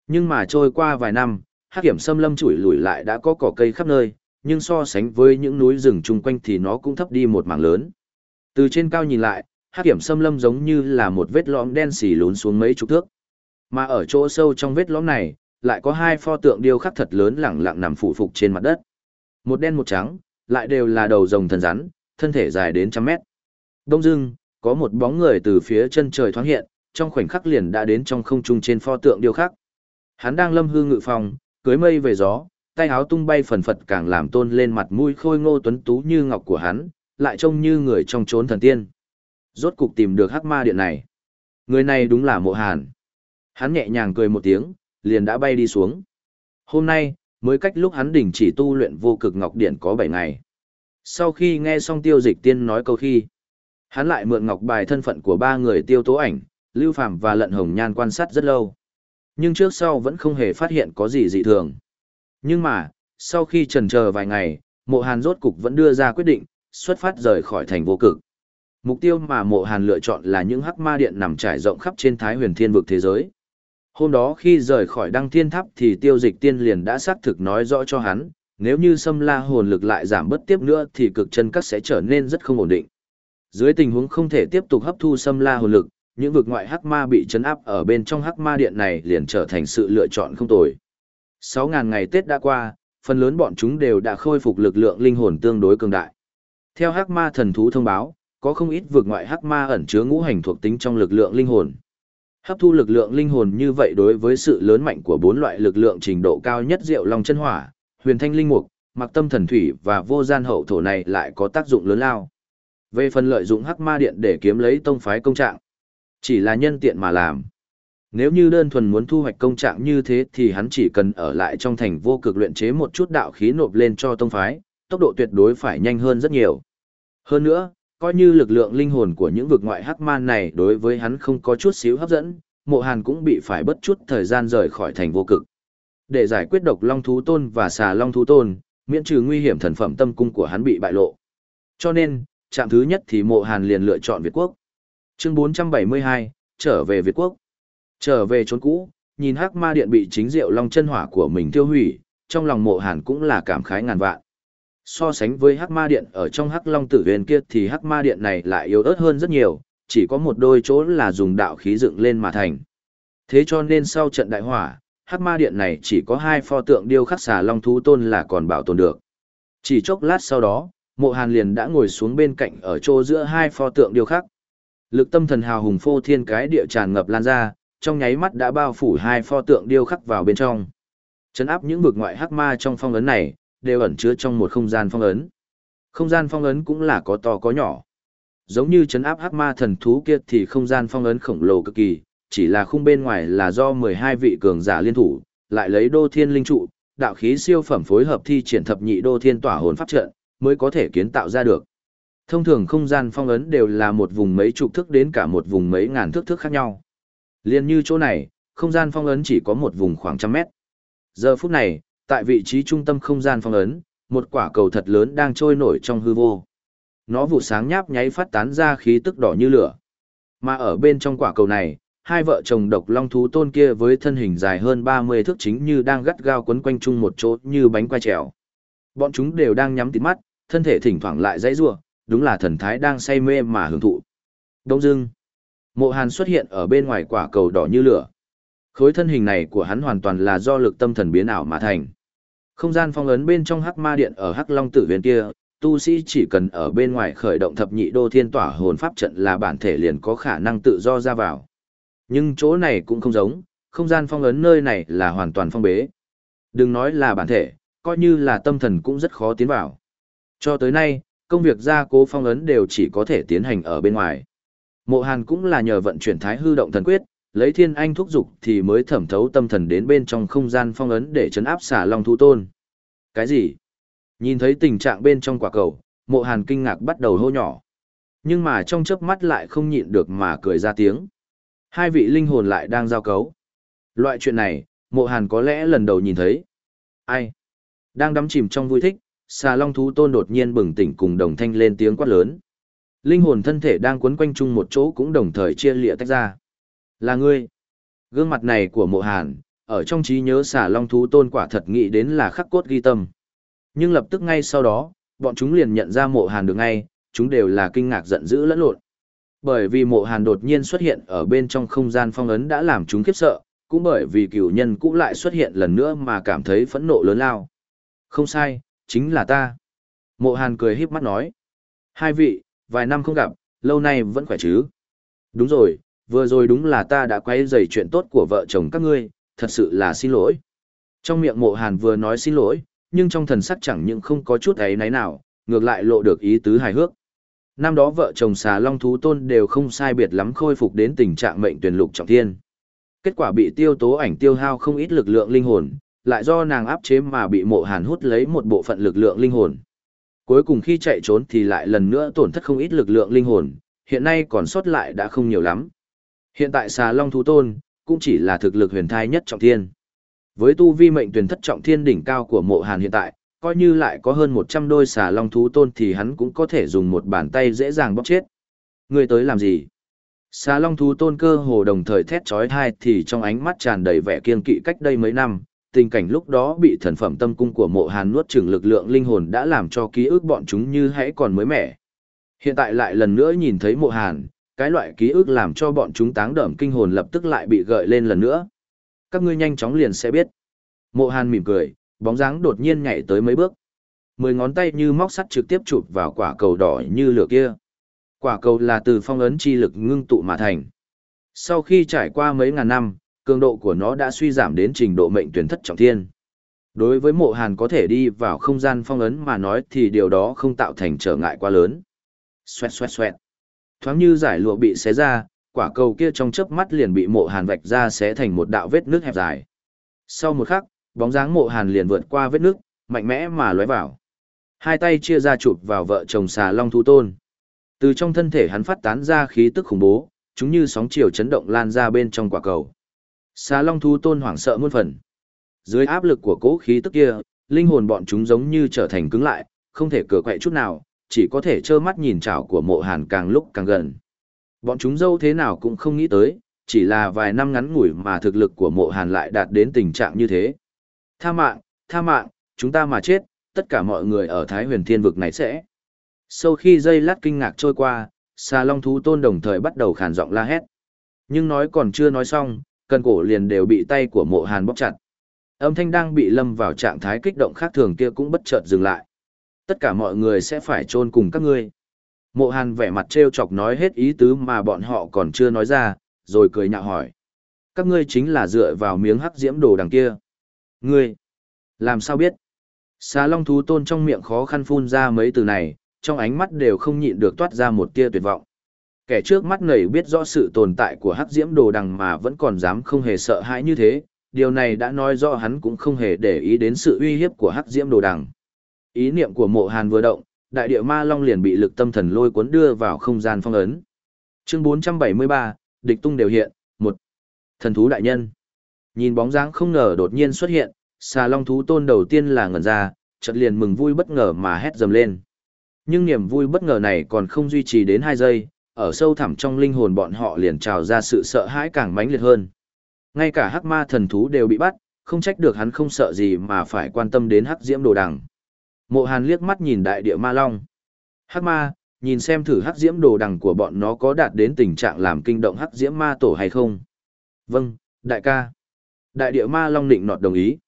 Nhưng mà trôi qua vài năm, hắc kiểm xâm lâm chủi lùi lại đã có cỏ cây khắp nơi, nhưng so sánh với những núi rừng chung quanh thì nó cũng thấp đi một mảng lớn. Từ trên cao nhìn lại, hắc kiểm xâm lâm giống như là một vết lõm đen xì lún xuống mấy chục thước. Mà ở chỗ sâu trong vết lõm này, lại có hai pho tượng điêu khắc thật lớn lẳng lặng nằm phụ phục trên mặt đất. Một đen một trắng, lại đều là đầu rồng thần rắn, thân thể dài đến trăm mét. Đông dưng, có một bóng người từ phía chân trời thoáng hiện, trong khoảnh khắc liền đã đến trong không trung trên pho tượng điêu khắc. Hắn đang lâm hư ngự phòng, cưới mây về gió, tay áo tung bay phần phật càng làm tôn lên mặt mũi khôi ngô tuấn tú như ngọc của hắn, lại trông như người trong chốn thần tiên. Rốt cục tìm được hắc ma điện này. Người này đúng là mộ hàn. Hắn nhẹ nhàng cười một tiếng, liền đã bay đi xuống. Hôm nay, mới cách lúc hắn đỉnh chỉ tu luyện vô cực ngọc điện có 7 ngày. Sau khi nghe xong tiêu dịch tiên nói câu khi, hắn lại mượn ngọc bài thân phận của ba người tiêu tố ảnh, lưu phàm và lận hồng nhan quan sát rất lâu. Nhưng trước sau vẫn không hề phát hiện có gì dị thường. Nhưng mà, sau khi trần chờ vài ngày, mộ hàn rốt cục vẫn đưa ra quyết định, xuất phát rời khỏi thành vô cực. Mục tiêu mà mộ hàn lựa chọn là những hắc ma điện nằm trải rộng khắp trên thái huyền thiên vực thế giới. Hôm đó khi rời khỏi đăng thiên tháp thì tiêu dịch tiên liền đã xác thực nói rõ cho hắn, nếu như xâm la hồn lực lại giảm bất tiếp nữa thì cực chân các sẽ trở nên rất không ổn định. Dưới tình huống không thể tiếp tục hấp thu xâm la hồn lực, những vực ngoại hắc ma bị chấn áp ở bên trong hắc ma điện này liền trở thành sự lựa chọn không tồi. 6.000 ngày Tết đã qua, phần lớn bọn chúng đều đã khôi phục lực lượng linh hồn tương đối cường đại. Theo hắc ma thần thú thông báo, có không ít vực ngoại hắc ma ẩn chứa ngũ hành thuộc tính trong lực lượng linh hồn. Hấp thu lực lượng linh hồn như vậy đối với sự lớn mạnh của bốn loại lực lượng trình độ cao nhất Diệu Long chân hỏa, Huyền Thanh linh mục, Mặc Tâm thần thủy và Vô Gian hậu thổ này lại có tác dụng lớn lao. Về phần lợi dụng Hắc Ma điện để kiếm lấy tông phái công trạng, chỉ là nhân tiện mà làm. Nếu như đơn thuần muốn thu hoạch công trạng như thế thì hắn chỉ cần ở lại trong thành vô cực luyện chế một chút đạo khí nộp lên cho tông phái, tốc độ tuyệt đối phải nhanh hơn rất nhiều. Hơn nữa, coi như lực lượng linh hồn của những vực ngoại hắc man này đối với hắn không có chút xíu hấp dẫn, mộ hàn cũng bị phải bất chút thời gian rời khỏi thành vô cực. Để giải quyết độc long thú tôn và xà long thú tôn, miễn trừ nguy hiểm thần phẩm tâm cung của hắn bị bại lộ. Cho nên, chạm thứ nhất thì mộ hàn liền lựa chọn Việt Quốc. Chương 472, trở về Việt Quốc. Trở về trốn cũ, nhìn hắc ma điện bị chính diệu long chân hỏa của mình tiêu hủy, trong lòng mộ hàn cũng là cảm khái ngàn vạn. So sánh với hắc ma điện ở trong hắc long tử huyền kia thì hắc ma điện này lại yếu ớt hơn rất nhiều, chỉ có một đôi chỗ là dùng đạo khí dựng lên mà thành. Thế cho nên sau trận đại hỏa, hắc ma điện này chỉ có hai pho tượng điêu khắc xà long thú tôn là còn bảo tồn được. Chỉ chốc lát sau đó, mộ hàn liền đã ngồi xuống bên cạnh ở chỗ giữa hai pho tượng điêu khắc. Lực tâm thần hào hùng phô thiên cái địa tràn ngập lan ra, trong nháy mắt đã bao phủ hai pho tượng điêu khắc vào bên trong. Chấn áp những vực ngoại hắc ma trong phong ấn này, đều ẩn chứa trong một không gian phong ấn. Không gian phong ấn cũng là có to có nhỏ. Giống như chấn áp hắc ma thần thú kia thì không gian phong ấn khổng lồ cực kỳ, chỉ là khung bên ngoài là do 12 vị cường giả liên thủ, lại lấy đô thiên linh trụ, đạo khí siêu phẩm phối hợp thi triển thập nhị đô thiên tỏa hồn pháp trận, mới có thể kiến tạo ra được. Thông thường không gian phong ấn đều là một vùng mấy chục thước đến cả một vùng mấy ngàn thước thước khác nhau. Liên như chỗ này, không gian phong ấn chỉ có một vùng khoảng trăm mét. Giờ phút này, tại vị trí trung tâm không gian phong ấn, một quả cầu thật lớn đang trôi nổi trong hư vô. Nó vụ sáng nháp nháy phát tán ra khí tức đỏ như lửa. Mà ở bên trong quả cầu này, hai vợ chồng độc long thú tôn kia với thân hình dài hơn 30 thước chính như đang gắt gao quấn quanh chung một chỗ như bánh quai trèo. Bọn chúng đều đang nhắm tít mắt, thân thể thỉnh thoảng lại dãy rủa, đúng là thần thái đang say mê mà hưởng thụ. Đông dưng, Mộ Hàn xuất hiện ở bên ngoài quả cầu đỏ như lửa. Khối thân hình này của hắn hoàn toàn là do lực tâm thần biến ảo mà thành. Không gian phong ấn bên trong hắc ma điện ở hắc long tử viên kia, tu sĩ chỉ cần ở bên ngoài khởi động thập nhị đô thiên tỏa hồn pháp trận là bản thể liền có khả năng tự do ra vào. Nhưng chỗ này cũng không giống, không gian phong ấn nơi này là hoàn toàn phong bế. Đừng nói là bản thể, coi như là tâm thần cũng rất khó tiến vào. Cho tới nay, công việc gia cố phong ấn đều chỉ có thể tiến hành ở bên ngoài. Mộ Hàn cũng là nhờ vận chuyển thái hư động thần quyết, lấy thiên anh thúc dục thì mới thẩm thấu tâm thần đến bên trong không gian phong ấn để chấn áp xả long thú tôn. Cái gì? Nhìn thấy tình trạng bên trong quả cầu, mộ hàn kinh ngạc bắt đầu hô nhỏ. Nhưng mà trong chớp mắt lại không nhịn được mà cười ra tiếng. Hai vị linh hồn lại đang giao cấu. Loại chuyện này, mộ hàn có lẽ lần đầu nhìn thấy. Ai? Đang đắm chìm trong vui thích, xà long thú tôn đột nhiên bừng tỉnh cùng đồng thanh lên tiếng quát lớn. Linh hồn thân thể đang quấn quanh chung một chỗ cũng đồng thời chia lịa tách ra. Là ngươi. Gương mặt này của mộ hàn, ở trong trí nhớ xà long thú tôn quả thật nghĩ đến là khắc cốt ghi tâm. Nhưng lập tức ngay sau đó, bọn chúng liền nhận ra mộ hàn được ngay, chúng đều là kinh ngạc giận dữ lẫn lộn. Bởi vì mộ hàn đột nhiên xuất hiện ở bên trong không gian phong ấn đã làm chúng khiếp sợ, cũng bởi vì cửu nhân cũng lại xuất hiện lần nữa mà cảm thấy phẫn nộ lớn lao. Không sai, chính là ta. Mộ hàn cười híp mắt nói. Hai vị, vài năm không gặp, lâu nay vẫn khỏe chứ. Đúng rồi, vừa rồi đúng là ta đã quay dày chuyện tốt của vợ chồng các ngươi, thật sự là xin lỗi. Trong miệng mộ hàn vừa nói xin lỗi, nhưng trong thần sắc chẳng những không có chút ấy náy nào, ngược lại lộ được ý tứ hài hước. Năm đó vợ chồng xà long thú tôn đều không sai biệt lắm khôi phục đến tình trạng mệnh tuyển lục trọng thiên. Kết quả bị tiêu tố ảnh tiêu hao không ít lực lượng linh hồn, lại do nàng áp chế mà bị mộ hàn hút lấy một bộ phận lực lượng linh hồn. Cuối cùng khi chạy trốn thì lại lần nữa tổn thất không ít lực lượng linh hồn, hiện nay còn sót lại đã không nhiều lắm. Hiện tại xà long thú tôn, cũng chỉ là thực lực huyền thai nhất trọng thiên. Với tu vi mệnh tuyển thất trọng thiên đỉnh cao của mộ hàn hiện tại, coi như lại có hơn 100 đôi xà long thú tôn thì hắn cũng có thể dùng một bàn tay dễ dàng bóc chết. Người tới làm gì? Xà long thú tôn cơ hồ đồng thời thét chói thai thì trong ánh mắt tràn đầy vẻ kiên kỵ cách đây mấy năm, tình cảnh lúc đó bị thần phẩm tâm cung của mộ hàn nuốt chửng lực lượng linh hồn đã làm cho ký ức bọn chúng như hãy còn mới mẻ. Hiện tại lại lần nữa nhìn thấy mộ hàn, cái loại ký ức làm cho bọn chúng táng đởm kinh hồn lập tức lại bị gợi lên lần nữa. Các ngươi nhanh chóng liền sẽ biết. Mộ Hàn mỉm cười, bóng dáng đột nhiên nhảy tới mấy bước. Mười ngón tay như móc sắt trực tiếp chụp vào quả cầu đỏ như lửa kia. Quả cầu là từ phong ấn chi lực ngưng tụ mà thành. Sau khi trải qua mấy ngàn năm, cường độ của nó đã suy giảm đến trình độ mệnh tuyển thất trọng thiên. Đối với mộ hàn có thể đi vào không gian phong ấn mà nói thì điều đó không tạo thành trở ngại quá lớn. Xoẹt xoẹt xoẹt. Thoáng như giải lụa bị xé ra, quả cầu kia trong chớp mắt liền bị mộ hàn vạch ra xé thành một đạo vết nước hẹp dài. Sau một khắc, bóng dáng mộ hàn liền vượt qua vết nước, mạnh mẽ mà lóe vào. Hai tay chia ra chụp vào vợ chồng xà long thú tôn. Từ trong thân thể hắn phát tán ra khí tức khủng bố, chúng như sóng chiều chấn động lan ra bên trong quả cầu. Xà long thú tôn hoảng sợ muôn phần. Dưới áp lực của cỗ khí tức kia, linh hồn bọn chúng giống như trở thành cứng lại, không thể cửa quậy chút nào, chỉ có thể trơ mắt nhìn chảo của mộ hàn càng lúc càng gần. Bọn chúng dâu thế nào cũng không nghĩ tới, chỉ là vài năm ngắn ngủi mà thực lực của mộ hàn lại đạt đến tình trạng như thế. Tha mạng, tha mạng, chúng ta mà chết, tất cả mọi người ở Thái huyền thiên vực này sẽ. Sau khi dây lát kinh ngạc trôi qua, xà long thú tôn đồng thời bắt đầu khàn giọng la hét. Nhưng nói còn chưa nói xong, cần cổ liền đều bị tay của mộ hàn bóc chặt. Âm thanh đang bị lâm vào trạng thái kích động khác thường kia cũng bất chợt dừng lại. Tất cả mọi người sẽ phải chôn cùng các ngươi. Mộ hàn vẻ mặt trêu chọc nói hết ý tứ mà bọn họ còn chưa nói ra, rồi cười nhạo hỏi. Các ngươi chính là dựa vào miếng hắc diễm đồ đằng kia. Ngươi, làm sao biết? Xà long thú tôn trong miệng khó khăn phun ra mấy từ này, trong ánh mắt đều không nhịn được toát ra một tia tuyệt vọng. Kẻ trước mắt nảy biết rõ sự tồn tại của hắc diễm đồ đằng mà vẫn còn dám không hề sợ hãi như thế, điều này đã nói rõ hắn cũng không hề để ý đến sự uy hiếp của hắc diễm đồ đằng. Ý niệm của mộ hàn vừa động, đại địa ma long liền bị lực tâm thần lôi cuốn đưa vào không gian phong ấn. Chương 473, địch tung đều hiện, một Thần thú đại nhân. Nhìn bóng dáng không ngờ đột nhiên xuất hiện, xà long thú tôn đầu tiên là ngẩn ra, chợt liền mừng vui bất ngờ mà hét dầm lên. Nhưng niềm vui bất ngờ này còn không duy trì đến hai giây, ở sâu thẳm trong linh hồn bọn họ liền trào ra sự sợ hãi càng mãnh liệt hơn. Ngay cả hắc ma thần thú đều bị bắt, không trách được hắn không sợ gì mà phải quan tâm đến hắc diễm đồ đằng. Mộ Hàn liếc mắt nhìn đại địa ma long. Hắc ma, nhìn xem thử hắc diễm đồ đằng của bọn nó có đạt đến tình trạng làm kinh động hắc diễm ma tổ hay không. Vâng, đại ca. Đại địa ma long định nọt đồng ý.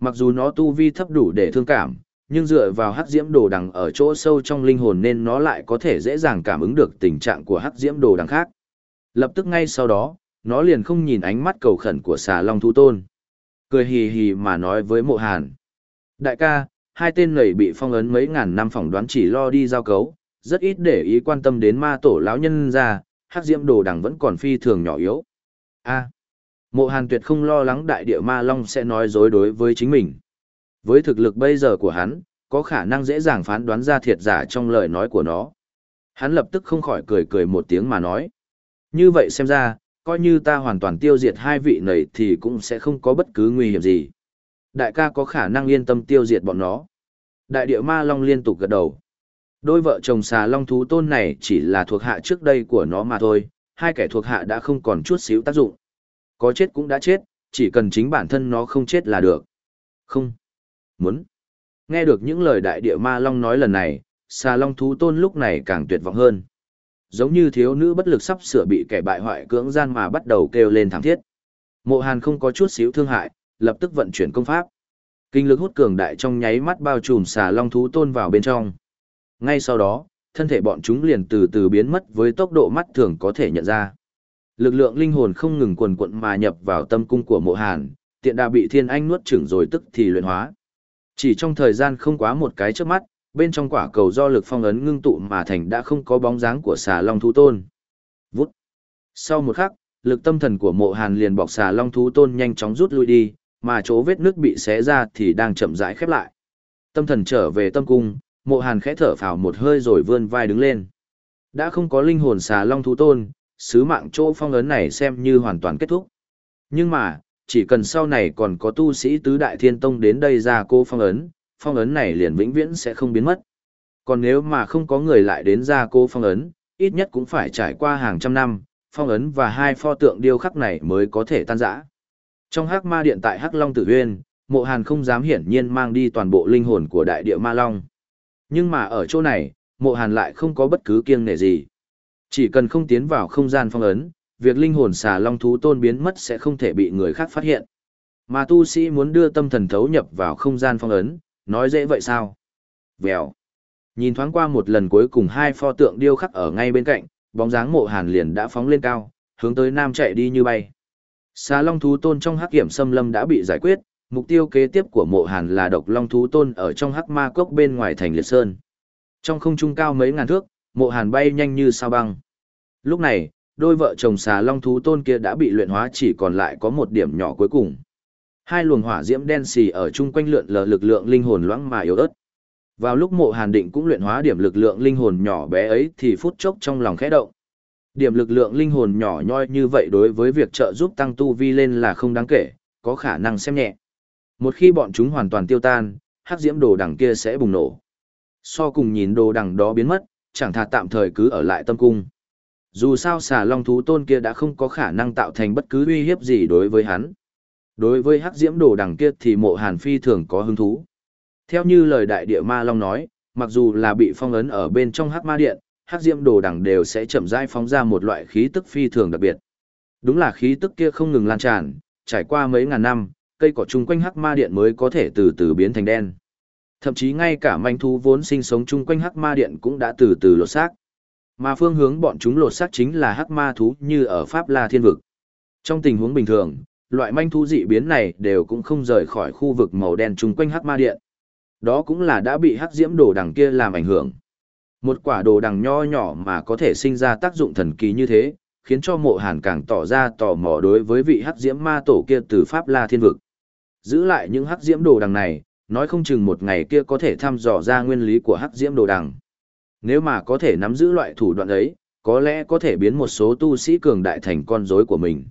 Mặc dù nó tu vi thấp đủ để thương cảm, nhưng dựa vào hắc diễm đồ đằng ở chỗ sâu trong linh hồn nên nó lại có thể dễ dàng cảm ứng được tình trạng của hắc diễm đồ đằng khác. Lập tức ngay sau đó, nó liền không nhìn ánh mắt cầu khẩn của xà long thu tôn. Cười hì hì mà nói với mộ hàn. Đại ca, hai tên này bị phong ấn mấy ngàn năm phỏng đoán chỉ lo đi giao cấu, rất ít để ý quan tâm đến ma tổ lão nhân ra, hắc diễm đồ đằng vẫn còn phi thường nhỏ yếu. A. mộ hàn tuyệt không lo lắng đại địa ma long sẽ nói dối đối với chính mình. Với thực lực bây giờ của hắn, có khả năng dễ dàng phán đoán ra thiệt giả trong lời nói của nó. Hắn lập tức không khỏi cười cười một tiếng mà nói. Như vậy xem ra, coi như ta hoàn toàn tiêu diệt hai vị này thì cũng sẽ không có bất cứ nguy hiểm gì. Đại ca có khả năng yên tâm tiêu diệt bọn nó. Đại địa ma long liên tục gật đầu. Đôi vợ chồng xà long thú tôn này chỉ là thuộc hạ trước đây của nó mà thôi, hai kẻ thuộc hạ đã không còn chút xíu tác dụng. Có chết cũng đã chết, chỉ cần chính bản thân nó không chết là được. Không. Muốn. Nghe được những lời đại địa ma long nói lần này, xà long thú tôn lúc này càng tuyệt vọng hơn. Giống như thiếu nữ bất lực sắp sửa bị kẻ bại hoại cưỡng gian mà bắt đầu kêu lên thảm thiết. Mộ hàn không có chút xíu thương hại, lập tức vận chuyển công pháp. Kinh lực hút cường đại trong nháy mắt bao trùm xà long thú tôn vào bên trong. Ngay sau đó, thân thể bọn chúng liền từ từ biến mất với tốc độ mắt thường có thể nhận ra. Lực lượng linh hồn không ngừng quần quận mà nhập vào tâm cung của mộ hàn, tiện đà bị thiên anh nuốt chửng rồi tức thì luyện hóa. Chỉ trong thời gian không quá một cái trước mắt, bên trong quả cầu do lực phong ấn ngưng tụ mà thành đã không có bóng dáng của xà long thú tôn. Vút. Sau một khắc, lực tâm thần của mộ hàn liền bọc xà long thú tôn nhanh chóng rút lui đi, mà chỗ vết nước bị xé ra thì đang chậm rãi khép lại. Tâm thần trở về tâm cung, mộ hàn khẽ thở phào một hơi rồi vươn vai đứng lên. Đã không có linh hồn xà long thú tôn, sứ mạng chỗ phong ấn này xem như hoàn toàn kết thúc. Nhưng mà, chỉ cần sau này còn có tu sĩ tứ đại thiên tông đến đây ra cô phong ấn, phong ấn này liền vĩnh viễn sẽ không biến mất. Còn nếu mà không có người lại đến ra cô phong ấn, ít nhất cũng phải trải qua hàng trăm năm, phong ấn và hai pho tượng điêu khắc này mới có thể tan rã. Trong hắc ma điện tại hắc long tử huyên, mộ hàn không dám hiển nhiên mang đi toàn bộ linh hồn của đại địa ma long. Nhưng mà ở chỗ này, mộ hàn lại không có bất cứ kiêng nể gì. Chỉ cần không tiến vào không gian phong ấn, việc linh hồn xà long thú tôn biến mất sẽ không thể bị người khác phát hiện. Mà tu sĩ muốn đưa tâm thần thấu nhập vào không gian phong ấn, nói dễ vậy sao? Vèo. Nhìn thoáng qua một lần cuối cùng hai pho tượng điêu khắc ở ngay bên cạnh, bóng dáng mộ hàn liền đã phóng lên cao, hướng tới nam chạy đi như bay. Xà long thú tôn trong hắc kiểm xâm lâm đã bị giải quyết, mục tiêu kế tiếp của mộ hàn là độc long thú tôn ở trong hắc ma cốc bên ngoài thành liệt sơn. Trong không trung cao mấy ngàn thước, mộ hàn bay nhanh như sao băng. Lúc này, đôi vợ chồng xà long thú tôn kia đã bị luyện hóa chỉ còn lại có một điểm nhỏ cuối cùng. Hai luồng hỏa diễm đen xì ở chung quanh lượn lờ lực lượng linh hồn loãng mà yếu ớt. Vào lúc mộ hàn định cũng luyện hóa điểm lực lượng linh hồn nhỏ bé ấy thì phút chốc trong lòng khẽ động. Điểm lực lượng linh hồn nhỏ nhoi như vậy đối với việc trợ giúp tăng tu vi lên là không đáng kể, có khả năng xem nhẹ. Một khi bọn chúng hoàn toàn tiêu tan, hắc diễm đồ đằng kia sẽ bùng nổ. So cùng nhìn đồ đằng đó biến mất, chẳng thà tạm thời cứ ở lại tâm cung. Dù sao xà long thú tôn kia đã không có khả năng tạo thành bất cứ uy hiếp gì đối với hắn. Đối với hắc diễm đồ đằng kia thì mộ hàn phi thường có hứng thú. Theo như lời đại địa ma long nói, mặc dù là bị phong ấn ở bên trong hắc ma điện, hắc diễm đồ đằng đều sẽ chậm rãi phóng ra một loại khí tức phi thường đặc biệt. Đúng là khí tức kia không ngừng lan tràn, trải qua mấy ngàn năm, cây cỏ chung quanh hắc ma điện mới có thể từ từ biến thành đen. Thậm chí ngay cả manh thú vốn sinh sống chung quanh hắc ma điện cũng đã từ từ lột xác. Mà phương hướng bọn chúng lột xác chính là hắc ma thú như ở Pháp La Thiên Vực. Trong tình huống bình thường, loại manh thú dị biến này đều cũng không rời khỏi khu vực màu đen chung quanh hắc ma điện. Đó cũng là đã bị hắc diễm đồ đằng kia làm ảnh hưởng. Một quả đồ đằng nho nhỏ mà có thể sinh ra tác dụng thần kỳ như thế, khiến cho mộ hàn càng tỏ ra tò mò đối với vị hắc diễm ma tổ kia từ Pháp La Thiên Vực. Giữ lại những hắc diễm đồ đằng này, nói không chừng một ngày kia có thể thăm dò ra nguyên lý của hắc diễm đồ đằng. Nếu mà có thể nắm giữ loại thủ đoạn ấy, có lẽ có thể biến một số tu sĩ cường đại thành con rối của mình.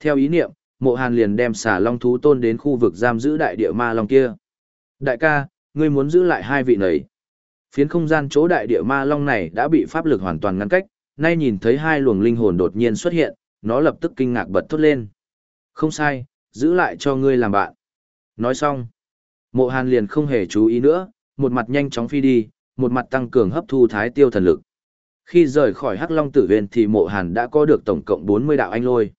Theo ý niệm, mộ hàn liền đem xà long thú tôn đến khu vực giam giữ đại địa ma long kia. Đại ca, ngươi muốn giữ lại hai vị này. Phiến không gian chỗ đại địa ma long này đã bị pháp lực hoàn toàn ngăn cách, nay nhìn thấy hai luồng linh hồn đột nhiên xuất hiện, nó lập tức kinh ngạc bật thốt lên. Không sai, giữ lại cho ngươi làm bạn. Nói xong, mộ hàn liền không hề chú ý nữa, một mặt nhanh chóng phi đi, một mặt tăng cường hấp thu thái tiêu thần lực. Khi rời khỏi Hắc Long Tử Huyền thì mộ hàn đã có được tổng cộng 40 đạo anh lôi.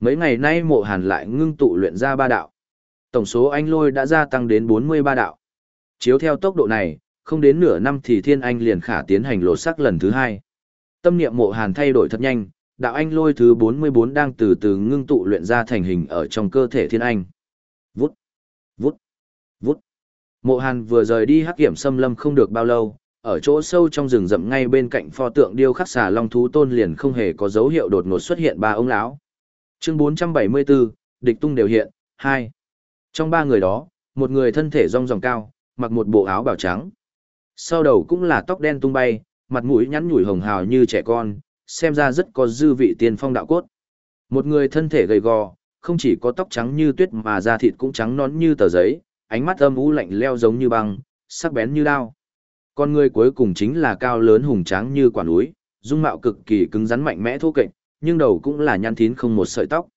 Mấy ngày nay mộ hàn lại ngưng tụ luyện ra ba đạo. Tổng số anh lôi đã gia tăng đến 43 đạo. Chiếu theo tốc độ này, không đến nửa năm thì thiên anh liền khả tiến hành lột sắc lần thứ hai. Tâm niệm mộ hàn thay đổi thật nhanh, đạo anh lôi thứ 44 đang từ từ ngưng tụ luyện ra thành hình ở trong cơ thể thiên anh. Vút, vút, vút. Mộ hàn vừa rời đi hắc kiểm xâm lâm không được bao lâu, ở chỗ sâu trong rừng rậm ngay bên cạnh pho tượng điêu khắc xà long thú tôn liền không hề có dấu hiệu đột ngột xuất hiện ba ông lão. Chương 474, địch tung đều hiện, 2. Trong ba người đó, một người thân thể rong ròng cao, mặc một bộ áo bào trắng. Sau đầu cũng là tóc đen tung bay, mặt mũi nhắn nhủi hồng hào như trẻ con, xem ra rất có dư vị tiên phong đạo cốt. Một người thân thể gầy gò, không chỉ có tóc trắng như tuyết mà da thịt cũng trắng nón như tờ giấy, ánh mắt âm u lạnh leo giống như băng, sắc bén như đao. Con người cuối cùng chính là cao lớn hùng tráng như quả núi, dung mạo cực kỳ cứng rắn mạnh mẽ thô kệch, nhưng đầu cũng là nhăn thín không một sợi tóc.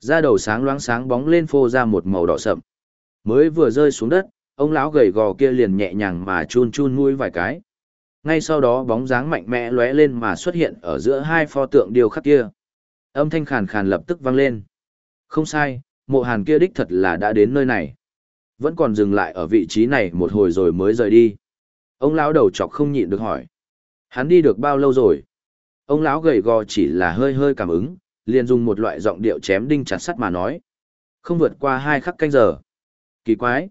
Da đầu sáng loáng sáng bóng lên phô ra một màu đỏ sậm. Mới vừa rơi xuống đất, ông lão gầy gò kia liền nhẹ nhàng mà chun chun mũi vài cái. Ngay sau đó bóng dáng mạnh mẽ lóe lên mà xuất hiện ở giữa hai pho tượng điêu khắc kia. Âm thanh khàn khàn lập tức vang lên. Không sai, mộ hàn kia đích thật là đã đến nơi này. Vẫn còn dừng lại ở vị trí này một hồi rồi mới rời đi. Ông lão đầu chọc không nhịn được hỏi. Hắn đi được bao lâu rồi? Ông lão gầy gò chỉ là hơi hơi cảm ứng, liền dùng một loại giọng điệu chém đinh chặt sắt mà nói. Không vượt qua hai khắc canh giờ. Kỳ quái.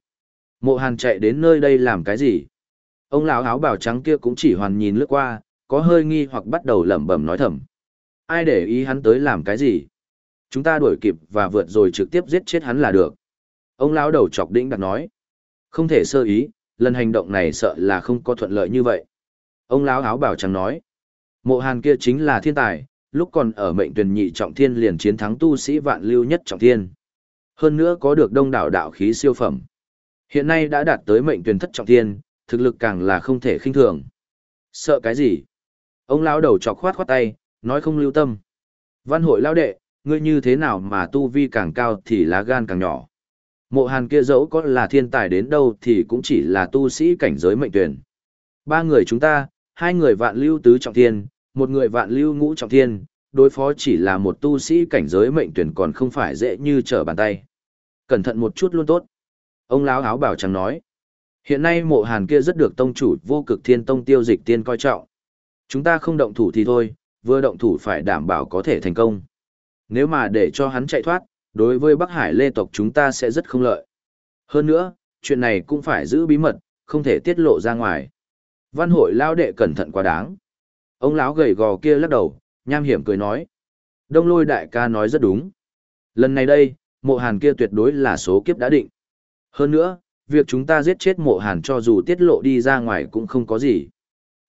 Mộ Hàn chạy đến nơi đây làm cái gì? Ông lão áo bào trắng kia cũng chỉ hoàn nhìn lướt qua, có hơi nghi hoặc bắt đầu lẩm bẩm nói thầm. Ai để ý hắn tới làm cái gì? Chúng ta đuổi kịp và vượt rồi trực tiếp giết chết hắn là được. Ông lão đầu chọc đĩnh đặt nói. Không thể sơ ý, lần hành động này sợ là không có thuận lợi như vậy. Ông lão áo bảo trắng nói. Mộ hàn kia chính là thiên tài, lúc còn ở mệnh tuyển nhị trọng thiên liền chiến thắng tu sĩ vạn lưu nhất trọng thiên. Hơn nữa có được đông đảo đạo khí siêu phẩm. Hiện nay đã đạt tới mệnh tuyển thất trọng thiên, thực lực càng là không thể khinh thường. Sợ cái gì? Ông lão đầu chọc khoát khoát tay, nói không lưu tâm. Văn hội lao đệ, ngươi như thế nào mà tu vi càng cao thì lá gan càng nhỏ. Mộ hàn kia dẫu có là thiên tài đến đâu thì cũng chỉ là tu sĩ cảnh giới mệnh tuyển. Ba người chúng ta, hai người vạn lưu tứ trọng thiên, một người vạn lưu ngũ trọng thiên, đối phó chỉ là một tu sĩ cảnh giới mệnh tuyển còn không phải dễ như trở bàn tay. Cẩn thận một chút luôn tốt. Ông lão áo bảo chẳng nói. Hiện nay mộ hàn kia rất được tông chủ vô cực thiên tông tiêu dịch tiên coi trọng. Chúng ta không động thủ thì thôi, vừa động thủ phải đảm bảo có thể thành công. Nếu mà để cho hắn chạy thoát, đối với Bắc Hải lê tộc chúng ta sẽ rất không lợi. Hơn nữa, chuyện này cũng phải giữ bí mật, không thể tiết lộ ra ngoài. Văn hội lao đệ cẩn thận quá đáng. Ông lão gầy gò kia lắc đầu, nham hiểm cười nói. Đông lôi đại ca nói rất đúng. Lần này đây, mộ hàn kia tuyệt đối là số kiếp đã định. Hơn nữa, việc chúng ta giết chết mộ hàn cho dù tiết lộ đi ra ngoài cũng không có gì.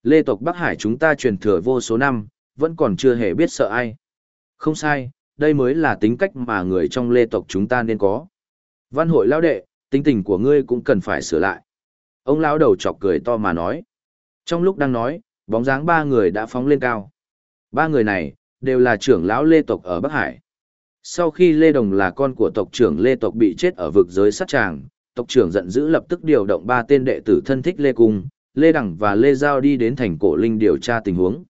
Lê tộc Bắc Hải chúng ta truyền thừa vô số năm, vẫn còn chưa hề biết sợ ai. Không sai, đây mới là tính cách mà người trong lê tộc chúng ta nên có. Văn hội lao đệ, tính tình của ngươi cũng cần phải sửa lại. Ông lão đầu chọc cười to mà nói. Trong lúc đang nói, bóng dáng ba người đã phóng lên cao. Ba người này, đều là trưởng lão lê tộc ở Bắc Hải. Sau khi Lê Đồng là con của tộc trưởng Lê tộc bị chết ở vực giới sát tràng, tộc trưởng giận dữ lập tức điều động ba tên đệ tử thân thích Lê Cung, Lê đẳng và Lê Giao đi đến thành cổ linh điều tra tình huống.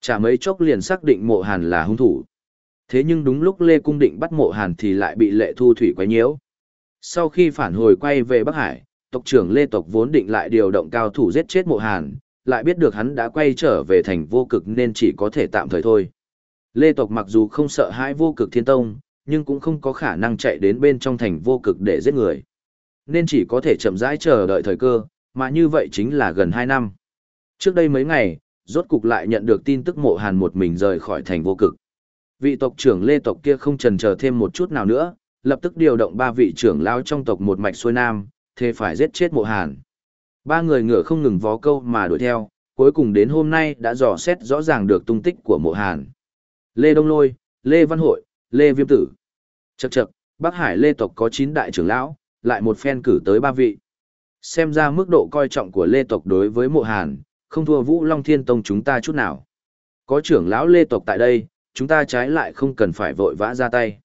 Chả mấy chốc liền xác định mộ hàn là hung thủ. Thế nhưng đúng lúc Lê Cung định bắt mộ hàn thì lại bị lệ thu thủy quấy nhiễu. Sau khi phản hồi quay về Bắc Hải, tộc trưởng Lê tộc vốn định lại điều động cao thủ giết chết mộ hàn, lại biết được hắn đã quay trở về thành vô cực nên chỉ có thể tạm thời thôi. Lê tộc mặc dù không sợ hãi vô cực thiên tông, nhưng cũng không có khả năng chạy đến bên trong thành vô cực để giết người. Nên chỉ có thể chậm rãi chờ đợi thời cơ, mà như vậy chính là gần 2 năm. Trước đây mấy ngày, rốt cục lại nhận được tin tức mộ hàn một mình rời khỏi thành vô cực. Vị tộc trưởng Lê tộc kia không trần chờ thêm một chút nào nữa, lập tức điều động ba vị trưởng lao trong tộc một mạch xuôi nam, thế phải giết chết mộ hàn. Ba người ngựa không ngừng vó câu mà đuổi theo, cuối cùng đến hôm nay đã dò xét rõ ràng được tung tích của mộ hàn. Lê Đông Lôi, Lê Văn Hội, Lê Viêm Tử. Chậc chậc, Bắc Hải Lê tộc có 9 đại trưởng lão, lại một phen cử tới ba vị. Xem ra mức độ coi trọng của Lê tộc đối với mộ hàn, không thua Vũ Long Thiên Tông chúng ta chút nào. Có trưởng lão Lê tộc tại đây, chúng ta trái lại không cần phải vội vã ra tay.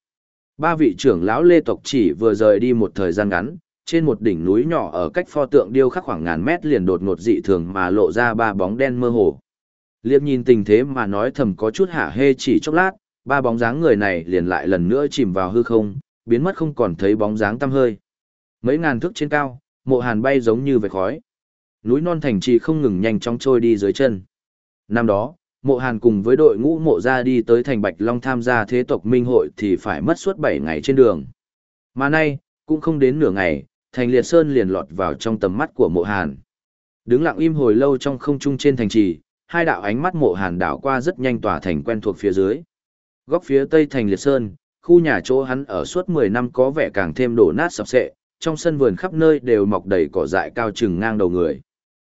Ba vị trưởng lão Lê tộc chỉ vừa rời đi một thời gian ngắn, trên một đỉnh núi nhỏ ở cách pho tượng điêu khắc khoảng ngàn mét liền đột ngột dị thường mà lộ ra ba bóng đen mơ hồ. Liệp nhìn tình thế mà nói thầm có chút hả hê chỉ chốc lát, ba bóng dáng người này liền lại lần nữa chìm vào hư không, biến mất không còn thấy bóng dáng tăm hơi. Mấy ngàn thước trên cao, mộ hàn bay giống như vệt khói. Núi non thành trì không ngừng nhanh chóng trôi đi dưới chân. Năm đó, mộ hàn cùng với đội ngũ mộ ra đi tới thành Bạch Long tham gia thế tộc minh hội thì phải mất suốt 7 ngày trên đường. Mà nay, cũng không đến nửa ngày, thành liệt sơn liền lọt vào trong tầm mắt của mộ hàn. Đứng lặng im hồi lâu trong không trung trên thành trì, hai đạo ánh mắt mộ hàn đảo qua rất nhanh tỏa thành quen thuộc phía dưới. Góc phía tây thành liệt sơn, khu nhà chỗ hắn ở suốt 10 năm có vẻ càng thêm đổ nát sập sệ, trong sân vườn khắp nơi đều mọc đầy cỏ dại cao chừng ngang đầu người.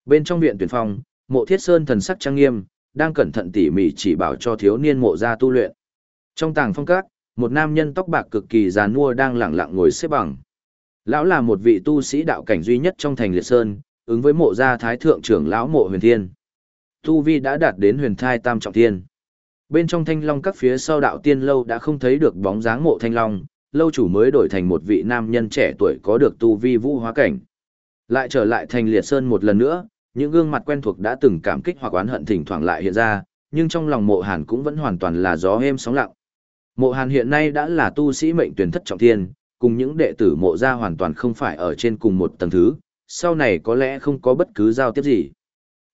Bên trong viện tuyển phong, mộ thiết sơn thần sắc trang nghiêm, đang cẩn thận tỉ mỉ chỉ bảo cho thiếu niên mộ ra tu luyện. Trong tàng phong các, một nam nhân tóc bạc cực kỳ già nua đang lặng lặng ngồi xếp bằng. Lão là một vị tu sĩ đạo cảnh duy nhất trong thành liệt sơn, ứng với mộ gia thái thượng trưởng lão mộ huyền thiên. Tu vi đã đạt đến huyền thai tam trọng thiên. Bên trong thanh long các phía sau đạo tiên lâu đã không thấy được bóng dáng mộ thanh long, lâu chủ mới đổi thành một vị nam nhân trẻ tuổi có được tu vi vũ hóa cảnh. Lại trở lại thành liệt sơn một lần nữa, những gương mặt quen thuộc đã từng cảm kích hoặc oán hận thỉnh thoảng lại hiện ra, nhưng trong lòng mộ hàn cũng vẫn hoàn toàn là gió êm sóng lặng. Mộ hàn hiện nay đã là tu sĩ mệnh tuyển thất trọng thiên, cùng những đệ tử mộ gia hoàn toàn không phải ở trên cùng một tầng thứ, sau này có lẽ không có bất cứ giao tiếp gì.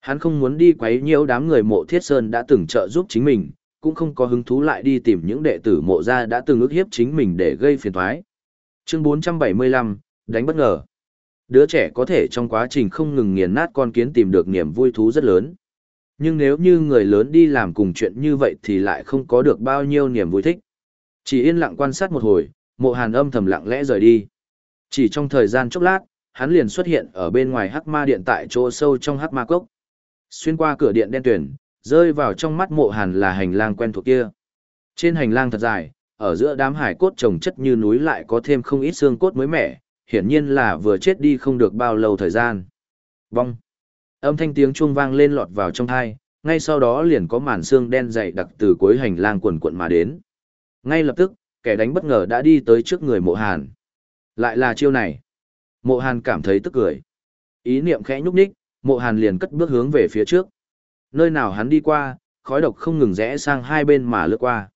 Hắn không muốn đi quấy nhiễu đám người mộ thiết sơn đã từng trợ giúp chính mình, cũng không có hứng thú lại đi tìm những đệ tử mộ gia đã từng ức hiếp chính mình để gây phiền toái. Chương 475, đánh bất ngờ. Đứa trẻ có thể trong quá trình không ngừng nghiền nát con kiến tìm được niềm vui thú rất lớn. Nhưng nếu như người lớn đi làm cùng chuyện như vậy thì lại không có được bao nhiêu niềm vui thích. Chỉ yên lặng quan sát một hồi, mộ hàn âm thầm lặng lẽ rời đi. Chỉ trong thời gian chốc lát, hắn liền xuất hiện ở bên ngoài hắc ma điện tại chỗ sâu trong hắc ma cốc. Xuyên qua cửa điện đen tuyển, rơi vào trong mắt mộ hàn là hành lang quen thuộc kia. Trên hành lang thật dài, ở giữa đám hải cốt trồng chất như núi lại có thêm không ít xương cốt mới mẻ, hiển nhiên là vừa chết đi không được bao lâu thời gian. Vong. Âm thanh tiếng chuông vang lên lọt vào trong thai, ngay sau đó liền có màn xương đen dày đặc từ cuối hành lang quần quận mà đến. Ngay lập tức, kẻ đánh bất ngờ đã đi tới trước người mộ hàn. Lại là chiêu này. Mộ hàn cảm thấy tức cười. Ý niệm khẽ nhúc nhích, mộ hàn liền cất bước hướng về phía trước. Nơi nào hắn đi qua, khói độc không ngừng rẽ sang hai bên mà lướt qua.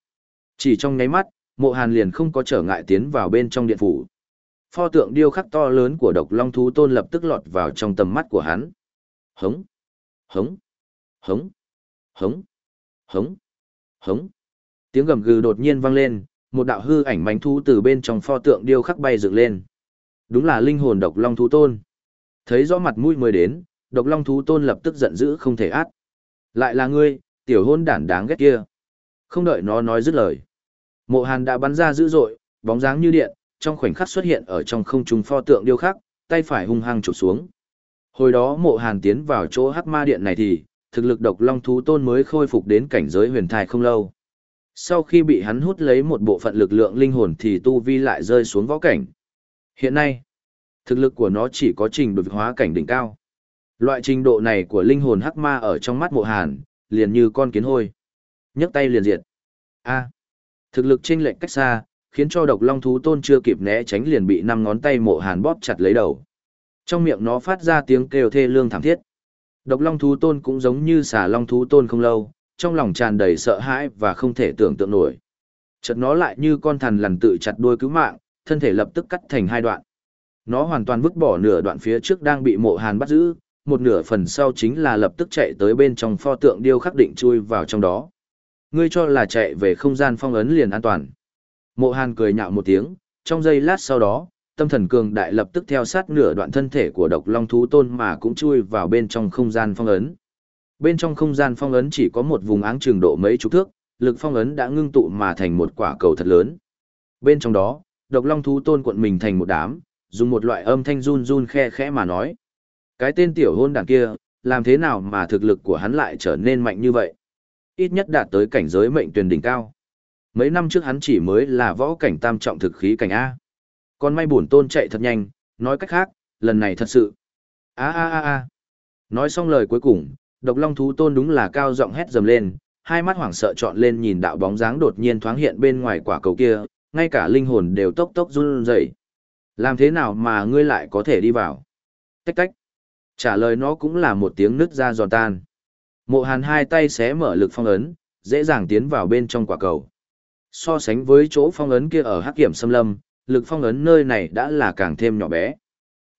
Chỉ trong nháy mắt, mộ hàn liền không có trở ngại tiến vào bên trong điện phủ. Pho tượng điêu khắc to lớn của độc long thú tôn lập tức lọt vào trong tầm mắt của hắn. Hống, hống, hống, hống, hống, hống. Tiếng gầm gừ đột nhiên vang lên, một đạo hư ảnh mánh thú từ bên trong pho tượng điêu khắc bay dựng lên. Đúng là linh hồn độc long thú tôn. Thấy rõ mặt mũi mới đến, độc long thú tôn lập tức giận dữ không thể át. Lại là ngươi, tiểu hôn đản đáng ghét kia. Không đợi nó nói dứt lời. Mộ hàn đã bắn ra dữ dội, bóng dáng như điện, trong khoảnh khắc xuất hiện ở trong không trung pho tượng điêu khắc, tay phải hung hăng chụp xuống. Hồi đó mộ hàn tiến vào chỗ hắc ma điện này thì, thực lực độc long thú tôn mới khôi phục đến cảnh giới huyền thai không lâu. Sau khi bị hắn hút lấy một bộ phận lực lượng linh hồn thì tu vi lại rơi xuống võ cảnh. Hiện nay, thực lực của nó chỉ có trình đột hóa cảnh đỉnh cao. Loại trình độ này của linh hồn hắc ma ở trong mắt mộ hàn, liền như con kiến hôi. nhấc tay liền diệt. A. thực lực chênh lệch cách xa, khiến cho độc long thú tôn chưa kịp né tránh liền bị năm ngón tay mộ hàn bóp chặt lấy đầu. Trong miệng nó phát ra tiếng kêu thê lương thảm thiết. Độc long thú tôn cũng giống như xà long thú tôn không lâu, trong lòng tràn đầy sợ hãi và không thể tưởng tượng nổi. Chợt nó lại như con thằn lằn tự chặt đuôi cứu mạng, thân thể lập tức cắt thành hai đoạn. Nó hoàn toàn vứt bỏ nửa đoạn phía trước đang bị mộ hàn bắt giữ, một nửa phần sau chính là lập tức chạy tới bên trong pho tượng điêu khắc định chui vào trong đó. Ngươi cho là chạy về không gian phong ấn liền an toàn. Mộ hàn cười nhạo một tiếng, trong giây lát sau đó, tâm thần cường đại lập tức theo sát nửa đoạn thân thể của độc long thú tôn mà cũng chui vào bên trong không gian phong ấn. Bên trong không gian phong ấn chỉ có một vùng áng trường độ mấy chục thước, lực phong ấn đã ngưng tụ mà thành một quả cầu thật lớn. Bên trong đó, độc long thú tôn cuộn mình thành một đám, dùng một loại âm thanh run run khe khẽ mà nói. Cái tên tiểu hôn đàn kia, làm thế nào mà thực lực của hắn lại trở nên mạnh như vậy? Ít nhất đạt tới cảnh giới mệnh tuyển đỉnh cao. Mấy năm trước hắn chỉ mới là võ cảnh tam trọng thực khí cảnh A. Còn may bổn tôn chạy thật nhanh, nói cách khác, lần này thật sự. A a a a. Nói xong lời cuối cùng, độc long thú tôn đúng là cao giọng hét dầm lên, hai mắt hoảng sợ trọn lên nhìn đạo bóng dáng đột nhiên thoáng hiện bên ngoài quả cầu kia, ngay cả linh hồn đều tốc tốc run rẩy. Làm thế nào mà ngươi lại có thể đi vào? Tách tách. Trả lời nó cũng là một tiếng nứt ra giòn tan. Mộ hàn hai tay xé mở lực phong ấn, dễ dàng tiến vào bên trong quả cầu. So sánh với chỗ phong ấn kia ở hắc kiểm xâm lâm, lực phong ấn nơi này đã là càng thêm nhỏ bé.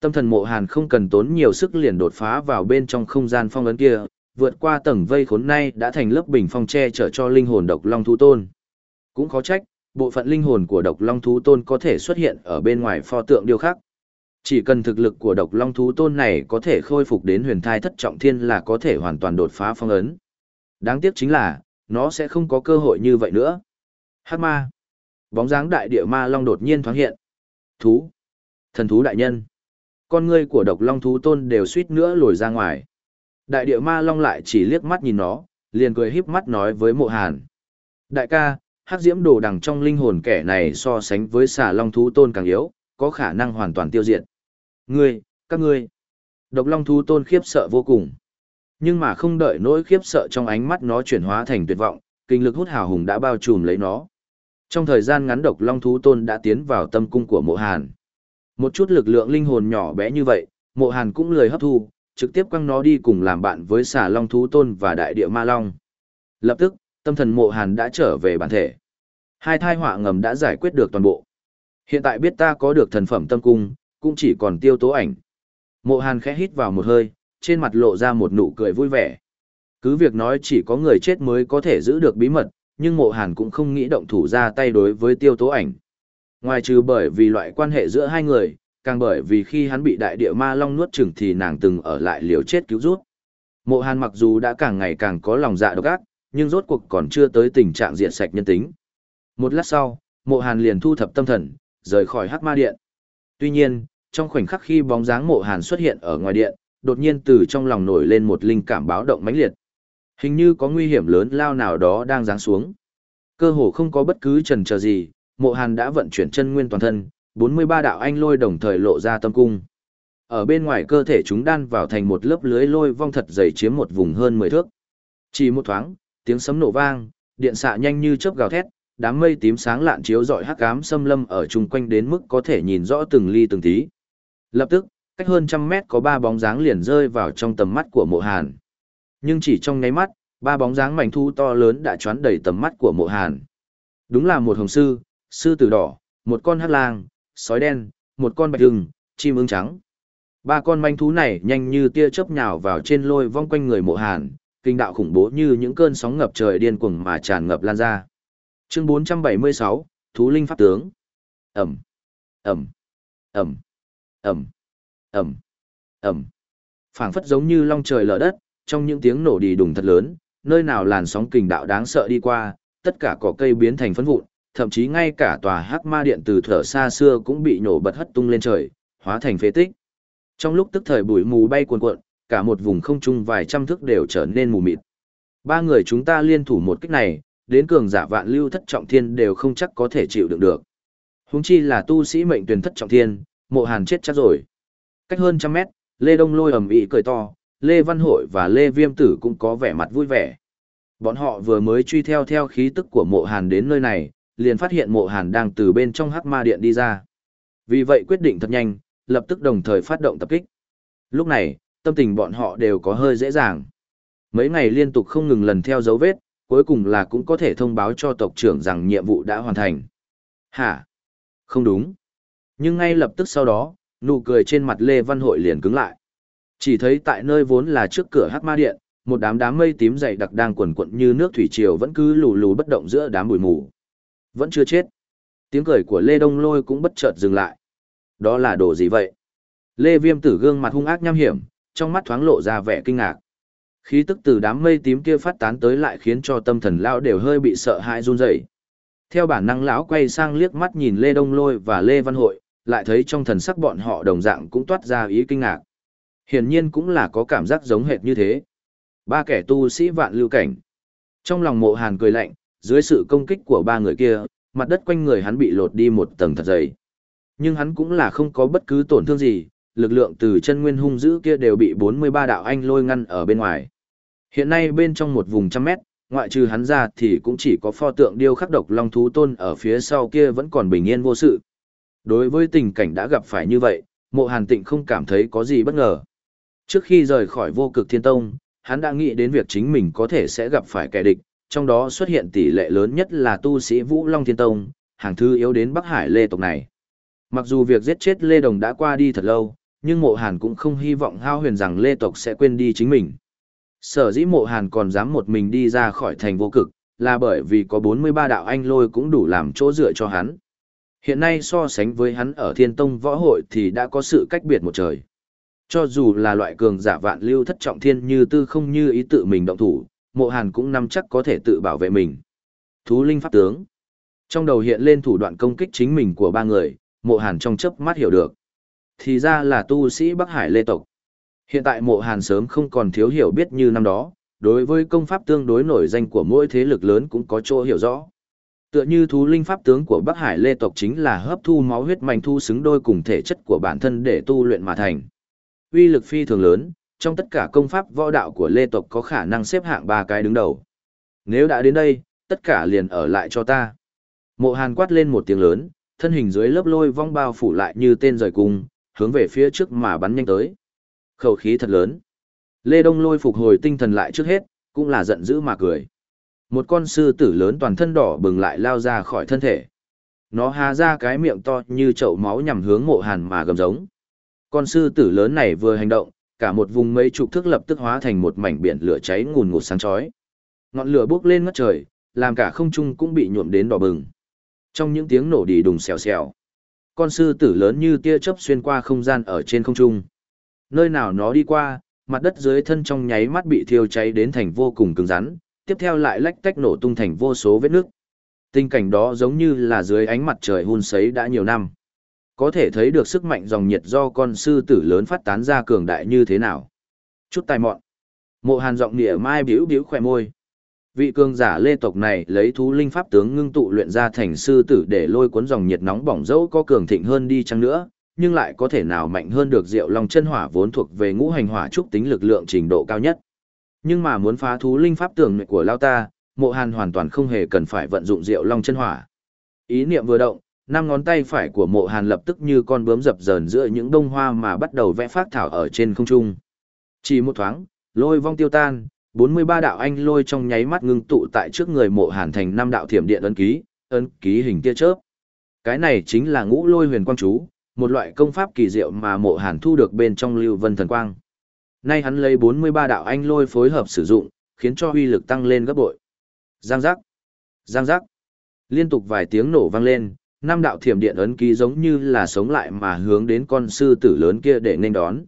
Tâm thần mộ hàn không cần tốn nhiều sức liền đột phá vào bên trong không gian phong ấn kia, vượt qua tầng vây khốn nay đã thành lớp bình phong che chở cho linh hồn độc long thú tôn. Cũng khó trách, bộ phận linh hồn của độc long thú tôn có thể xuất hiện ở bên ngoài pho tượng điêu khắc. Chỉ cần thực lực của độc long thú tôn này có thể khôi phục đến huyền thai thất trọng thiên là có thể hoàn toàn đột phá phong ấn. Đáng tiếc chính là, nó sẽ không có cơ hội như vậy nữa. Hát ma. Bóng dáng đại địa ma long đột nhiên thoáng hiện. Thú. Thần thú đại nhân. Con ngươi của độc long thú tôn đều suýt nữa lồi ra ngoài. Đại địa ma long lại chỉ liếc mắt nhìn nó, liền cười híp mắt nói với mộ hàn. Đại ca, hắc diễm đồ đằng trong linh hồn kẻ này so sánh với xà long thú tôn càng yếu, có khả năng hoàn toàn tiêu diệt. Ngươi, các ngươi. Độc long thú tôn khiếp sợ vô cùng. Nhưng mà không đợi nỗi khiếp sợ trong ánh mắt nó chuyển hóa thành tuyệt vọng, kinh lực hút hào hùng đã bao trùm lấy nó. Trong thời gian ngắn độc long thú tôn đã tiến vào tâm cung của mộ hàn. Một chút lực lượng linh hồn nhỏ bé như vậy, mộ hàn cũng lười hấp thu, trực tiếp quăng nó đi cùng làm bạn với xà long thú tôn và đại địa ma long. Lập tức, tâm thần mộ hàn đã trở về bản thể. Hai thai họa ngầm đã giải quyết được toàn bộ. Hiện tại biết ta có được thần phẩm tâm cung, cũng chỉ còn tiêu tố ảnh. Mộ hàn khẽ hít vào một hơi, trên mặt lộ ra một nụ cười vui vẻ. Cứ việc nói chỉ có người chết mới có thể giữ được bí mật, nhưng mộ hàn cũng không nghĩ động thủ ra tay đối với tiêu tố ảnh. Ngoài trừ bởi vì loại quan hệ giữa hai người, càng bởi vì khi hắn bị đại địa ma long nuốt chừng thì nàng từng ở lại liều chết cứu rút. Mộ hàn mặc dù đã càng ngày càng có lòng dạ độc ác, nhưng rốt cuộc còn chưa tới tình trạng diện sạch nhân tính. Một lát sau, mộ hàn liền thu thập tâm thần, rời khỏi hắc ma điện. Tuy nhiên, trong khoảnh khắc khi bóng dáng mộ hàn xuất hiện ở ngoài điện, đột nhiên từ trong lòng nổi lên một linh cảm báo động mãnh liệt. Hình như có nguy hiểm lớn lao nào đó đang giáng xuống. Cơ hồ không có bất cứ chần chờ gì, mộ hàn đã vận chuyển chân nguyên toàn thân, 43 đạo anh lôi đồng thời lộ ra tâm cung. Ở bên ngoài cơ thể chúng đan vào thành một lớp lưới lôi vong thật dày chiếm một vùng hơn 10 thước. Chỉ một thoáng, tiếng sấm nổ vang, điện xạ nhanh như chớp gào thét, đám mây tím sáng lạn chiếu rọi hắc ám xâm lâm ở chung quanh đến mức có thể nhìn rõ từng ly từng tí. Lập tức, cách hơn trăm mét có ba bóng dáng liền rơi vào trong tầm mắt của mộ hàn. Nhưng chỉ trong nháy mắt, ba bóng dáng mảnh thu to lớn đã choán đầy tầm mắt của mộ hàn. Đúng là một hồng sư, sư tử đỏ, một con hắc lang, sói đen, một con bạch rừng, chim ưng trắng. Ba con manh thú này nhanh như tia chớp nhào vào trên lôi vong quanh người mộ hàn, kinh đạo khủng bố như những cơn sóng ngập trời điên cuồng mà tràn ngập lan ra. Chương 476, Thú Linh Pháp Tướng. Ẩm, Ẩm, Ẩm, Ẩm, Ẩm, Ẩm. phảng phất giống như long trời lở đất, trong những tiếng nổ đi đùng thật lớn, nơi nào làn sóng kình đạo đáng sợ đi qua, tất cả cỏ cây biến thành phấn vụn, thậm chí ngay cả tòa hắc ma điện từ thở xa xưa cũng bị nổ bật hất tung lên trời, hóa thành phế tích. Trong lúc tức thời bụi mù bay cuồn cuộn, cả một vùng không trung vài trăm thước đều trở nên mù mịt. Ba người chúng ta liên thủ một kích này, đến cường giả vạn lưu thất trọng thiên đều không chắc có thể chịu đựng được. Huống chi là tu sĩ mệnh tuyển thất trọng thiên, mộ hàn chết chắc rồi. Cách hơn trăm mét, Lê Đông lôi ầm ĩ cười to, Lê Văn Hội và Lê Viêm Tử cũng có vẻ mặt vui vẻ. Bọn họ vừa mới truy theo theo khí tức của mộ hàn đến nơi này, liền phát hiện mộ hàn đang từ bên trong hắc ma điện đi ra. Vì vậy quyết định thật nhanh, lập tức đồng thời phát động tập kích. Lúc này, tâm tình bọn họ đều có hơi dễ dàng. Mấy ngày liên tục không ngừng lần theo dấu vết, cuối cùng là cũng có thể thông báo cho tộc trưởng rằng nhiệm vụ đã hoàn thành. Hả? Không đúng. Nhưng ngay lập tức sau đó, nụ cười trên mặt Lê Văn Hội liền cứng lại. Chỉ thấy tại nơi vốn là trước cửa Hắc Ma Điện, một đám đám mây tím dày đặc đang quần quận như nước thủy triều vẫn cứ lù lù bất động giữa đám bụi mù. Vẫn chưa chết. Tiếng cười của Lê Đông Lôi cũng bất chợt dừng lại. Đó là đồ gì vậy? Lê Viêm Tử gương mặt hung ác nham hiểm, trong mắt thoáng lộ ra vẻ kinh ngạc. Khí tức từ đám mây tím kia phát tán tới lại khiến cho tâm thần lão đều hơi bị sợ hãi run rẩy. Theo bản năng lão quay sang liếc mắt nhìn Lê Đông Lôi và Lê Văn Hội, lại thấy trong thần sắc bọn họ đồng dạng cũng toát ra ý kinh ngạc. Hiển nhiên cũng là có cảm giác giống hệt như thế. Ba kẻ tu sĩ vạn lưu cảnh. Trong lòng mộ hàn cười lạnh, dưới sự công kích của ba người kia, mặt đất quanh người hắn bị lột đi một tầng thật dày. Nhưng hắn cũng là không có bất cứ tổn thương gì, lực lượng từ chân nguyên hung dữ kia đều bị 43 đạo anh lôi ngăn ở bên ngoài. Hiện nay bên trong một vùng trăm mét, ngoại trừ hắn ra thì cũng chỉ có pho tượng điêu khắc độc long thú tôn ở phía sau kia vẫn còn bình yên vô sự. Đối với tình cảnh đã gặp phải như vậy, mộ hàn tịnh không cảm thấy có gì bất ngờ. Trước khi rời khỏi vô cực thiên tông, hắn đã nghĩ đến việc chính mình có thể sẽ gặp phải kẻ địch, trong đó xuất hiện tỷ lệ lớn nhất là tu sĩ Vũ Long Thiên Tông, hàng thư yếu đến Bắc Hải Lê tộc này. Mặc dù việc giết chết Lê Đồng đã qua đi thật lâu, nhưng mộ hàn cũng không hy vọng hao huyền rằng Lê tộc sẽ quên đi chính mình. Sở dĩ mộ hàn còn dám một mình đi ra khỏi thành vô cực, là bởi vì có 43 đạo anh lôi cũng đủ làm chỗ dựa cho hắn. Hiện nay so sánh với hắn ở thiên tông võ hội thì đã có sự cách biệt một trời. Cho dù là loại cường giả vạn lưu thất trọng thiên như tư không như ý tự mình động thủ, mộ hàn cũng nắm chắc có thể tự bảo vệ mình. Thú linh pháp tướng. Trong đầu hiện lên thủ đoạn công kích chính mình của ba người, mộ hàn trong chớp mắt hiểu được. Thì ra là tu sĩ Bắc Hải Lê Tộc. Hiện tại mộ hàn sớm không còn thiếu hiểu biết như năm đó, đối với công pháp tương đối nổi danh của mỗi thế lực lớn cũng có chỗ hiểu rõ. Tựa như thú linh pháp tướng của Bắc Hải Lê tộc chính là hấp thu máu huyết mạnh thu xứng đôi cùng thể chất của bản thân để tu luyện mà thành. Uy lực phi thường lớn, trong tất cả công pháp võ đạo của Lê tộc có khả năng xếp hạng ba cái đứng đầu. Nếu đã đến đây, tất cả liền ở lại cho ta. Mộ Hàn quát lên một tiếng lớn, thân hình dưới lớp lôi vong bao phủ lại như tên rời cung, hướng về phía trước mà bắn nhanh tới. Khẩu khí thật lớn. Lê Đông lôi phục hồi tinh thần lại trước hết, cũng là giận dữ mà cười. Một con sư tử lớn toàn thân đỏ bừng lại lao ra khỏi thân thể. Nó há ra cái miệng to như chậu máu nhằm hướng mộ hàn mà gầm giống. Con sư tử lớn này vừa hành động, cả một vùng mấy chục thước lập tức hóa thành một mảnh biển lửa cháy ngùn ngụt sáng chói. Ngọn lửa bốc lên ngất trời, làm cả không trung cũng bị nhuộm đến đỏ bừng. Trong những tiếng nổ đi đùng xèo xèo, con sư tử lớn như tia chớp xuyên qua không gian ở trên không trung. Nơi nào nó đi qua, mặt đất dưới thân trong nháy mắt bị thiêu cháy đến thành vô cùng cứng rắn, tiếp theo lại lách tách nổ tung thành vô số vết nước. Tình cảnh đó giống như là dưới ánh mặt trời hun sấy đã nhiều năm. Có thể thấy được sức mạnh dòng nhiệt do con sư tử lớn phát tán ra cường đại như thế nào. Chút tài mọn. Mộ hàn giọng nịa mai biểu biểu khỏe môi. Vị cường giả lê tộc này lấy thú linh pháp tướng ngưng tụ luyện ra thành sư tử để lôi cuốn dòng nhiệt nóng bỏng dẫu có cường thịnh hơn đi chăng nữa, nhưng lại có thể nào mạnh hơn được Diệu Long chân hỏa vốn thuộc về ngũ hành hỏa trúc tính lực lượng trình độ cao nhất. Nhưng mà muốn phá thú linh pháp tường của Lao ta, mộ hàn hoàn toàn không hề cần phải vận dụng Diệu Long chân hỏa. Ý niệm vừa động, năm ngón tay phải của mộ hàn lập tức như con bướm dập dờn giữa những đông hoa mà bắt đầu vẽ phát thảo ở trên không trung. Chỉ một thoáng, lôi vong tiêu tan, 43 đạo anh lôi trong nháy mắt ngưng tụ tại trước người mộ hàn thành năm đạo thiểm điện ấn ký, ấn ký hình tia chớp. Cái này chính là ngũ lôi huyền quang chú, một loại công pháp kỳ diệu mà mộ hàn thu được bên trong lưu vân thần quang. Nay hắn lấy 43 đạo anh lôi phối hợp sử dụng, khiến cho uy lực tăng lên gấp bội. Giang giác, giang giác. Liên tục vài tiếng nổ vang lên, năm đạo thiểm điện ấn ký giống như là sống lại mà hướng đến con sư tử lớn kia để nên đón.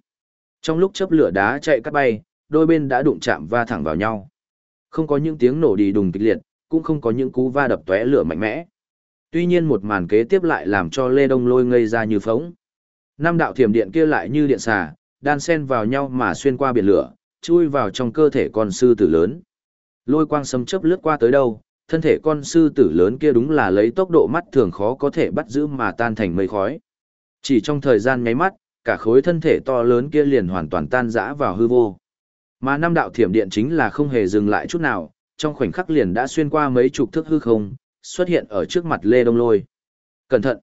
Trong lúc chớp lửa đá chạy cắt bay, đôi bên đã đụng chạm va thẳng vào nhau. Không có những tiếng nổ đi đùng kịch liệt, cũng không có những cú va đập tóe lửa mạnh mẽ. Tuy nhiên một màn kế tiếp lại làm cho Lê Đông Lôi ngây ra như phóng. Năm đạo thiểm điện kia lại như điện xà, đan xen vào nhau mà xuyên qua biển lửa, chui vào trong cơ thể con sư tử lớn. Lôi quang sấm chớp lướt qua tới đâu, thân thể con sư tử lớn kia đúng là lấy tốc độ mắt thường khó có thể bắt giữ mà tan thành mây khói. Chỉ trong thời gian nháy mắt, cả khối thân thể to lớn kia liền hoàn toàn tan rã vào hư vô. Mà năm đạo thiểm điện chính là không hề dừng lại chút nào, trong khoảnh khắc liền đã xuyên qua mấy chục thước hư không, xuất hiện ở trước mặt Lê Đông Lôi. Cẩn thận!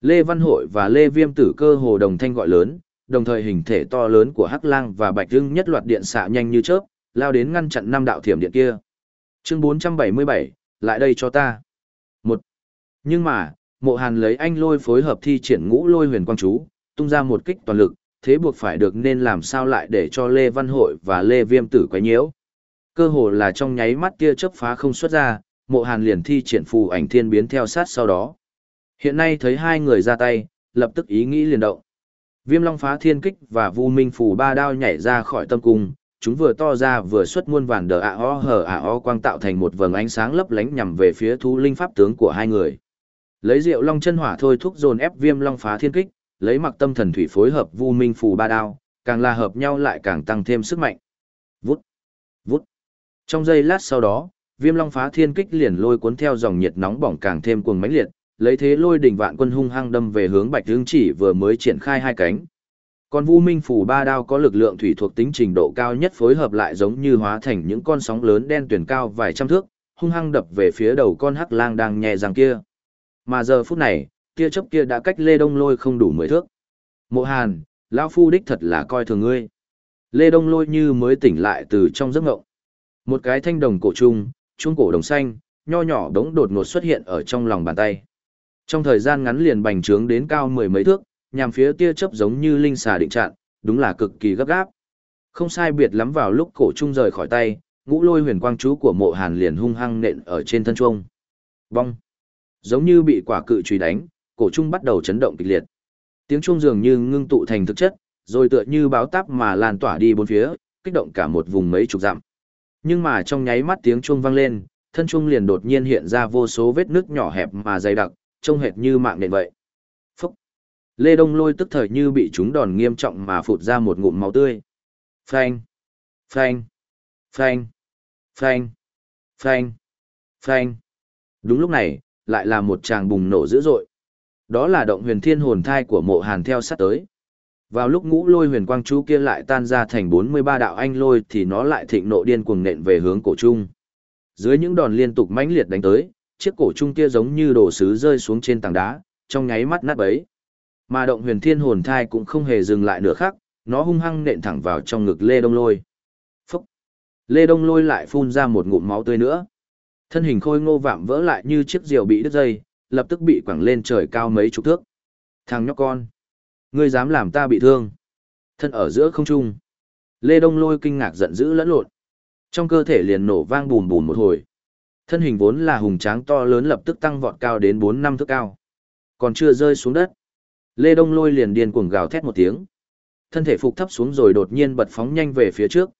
Lê Văn Hội và Lê Viêm Tử cơ hồ đồng thanh gọi lớn, đồng thời hình thể to lớn của Hắc Lang và Bạch dương nhất loạt điện xạ nhanh như chớp, lao đến ngăn chặn năm đạo thiểm điện kia. Chương 477, lại đây cho ta. Một. Nhưng mà, Mộ Hàn lấy anh lôi phối hợp thi triển ngũ lôi huyền quang chú, tung ra một kích toàn lực, thế buộc phải được nên làm sao lại để cho Lê Văn Hội và Lê Viêm Tử quấy nhiễu. Cơ hồ là trong nháy mắt tia chớp phá không xuất ra, Mộ Hàn liền thi triển phù ảnh thiên biến theo sát sau đó. Hiện nay thấy hai người ra tay, lập tức ý nghĩ liền động. Viêm Long phá thiên kích và Vu Minh phù ba đao nhảy ra khỏi tâm cung, chúng vừa to ra vừa xuất muôn vàn đờ ạ o hờ ạ o quang tạo thành một vầng ánh sáng lấp lánh nhằm về phía thú linh pháp tướng của hai người. Lấy rượu long chân hỏa thôi thúc dồn ép Viêm Long phá thiên kích, lấy mặc tâm thần thủy phối hợp Vu Minh phù ba đao, càng là hợp nhau lại càng tăng thêm sức mạnh. Vút, vút. Trong giây lát sau đó, Viêm Long phá thiên kích liền lôi cuốn theo dòng nhiệt nóng bỏng càng thêm cuồng mãnh liệt, lấy thế lôi đỉnh vạn quân hung hăng đâm về hướng Bạch Hương Chỉ vừa mới triển khai hai cánh. Còn Vu Minh phủ ba đao có lực lượng thủy thuộc tính trình độ cao nhất phối hợp lại giống như hóa thành những con sóng lớn đen tuyển cao vài trăm thước, hung hăng đập về phía đầu con hắc lang đang nhẹ răng kia. Mà giờ phút này, tia chớp kia đã cách Lê Đông Lôi không đủ mười thước. Mộ Hàn, lão phu đích thật là coi thường ngươi. Lê Đông Lôi như mới tỉnh lại từ trong giấc ngộng. Một cái thanh đồng cổ trung, trung cổ đồng xanh, nho nhỏ đống đột ngột xuất hiện ở trong lòng bàn tay. Trong thời gian ngắn liền bành trướng đến cao mười mấy thước, nhằm phía tia chớp giống như linh xà định chặn, đúng là cực kỳ gấp gáp. Không sai biệt lắm vào lúc cổ trung rời khỏi tay, ngũ lôi huyền quang chú của mộ hàn liền hung hăng nện ở trên thân trung. Bong! Giống như bị quả cự truy đánh, cổ trung bắt đầu chấn động kịch liệt. Tiếng trung dường như ngưng tụ thành thực chất, rồi tựa như báo táp mà lan tỏa đi bốn phía, kích động cả một vùng mấy chục dặm. Nhưng mà trong nháy mắt tiếng chuông vang lên, thân chuông liền đột nhiên hiện ra vô số vết nước nhỏ hẹp mà dày đặc, trông hệt như mạng nện vậy. Lê Đông lôi tức thời như bị chúng đòn nghiêm trọng mà phụt ra một ngụm máu tươi. Phanh! Phanh! Phanh! Phanh! Phanh! Phanh! Đúng lúc này, lại là một tràng bùng nổ dữ dội. Đó là động huyền thiên hồn thai của mộ hàn theo sát tới. Vào lúc ngũ lôi huyền quang chú kia lại tan ra thành 43 đạo anh lôi thì nó lại thịnh nộ điên cuồng nện về hướng cổ trung. Dưới những đòn liên tục mãnh liệt đánh tới, chiếc cổ trung kia giống như đồ sứ rơi xuống trên tảng đá, trong nháy mắt nát bấy. Mà động huyền thiên hồn thai cũng không hề dừng lại nửa khắc, nó hung hăng nện thẳng vào trong ngực Lê Đông Lôi. Phúc! Lê Đông Lôi lại phun ra một ngụm máu tươi nữa. Thân hình khôi ngô vạm vỡ lại như chiếc diều bị đứt dây, lập tức bị quẳng lên trời cao mấy chục thước. Thằng nhóc con! Ngươi dám làm ta bị thương! Thân ở giữa không trung. Lê Đông Lôi kinh ngạc giận dữ lẫn lộn. Trong cơ thể liền nổ vang bùm bùm một hồi. Thân hình vốn là hùng tráng to lớn lập tức tăng vọt cao đến 4 năm thước cao. Còn chưa rơi xuống đất. Lê Đông Lôi liền điên cuồng gào thét một tiếng. Thân thể phục thấp xuống rồi đột nhiên bật phóng nhanh về phía trước.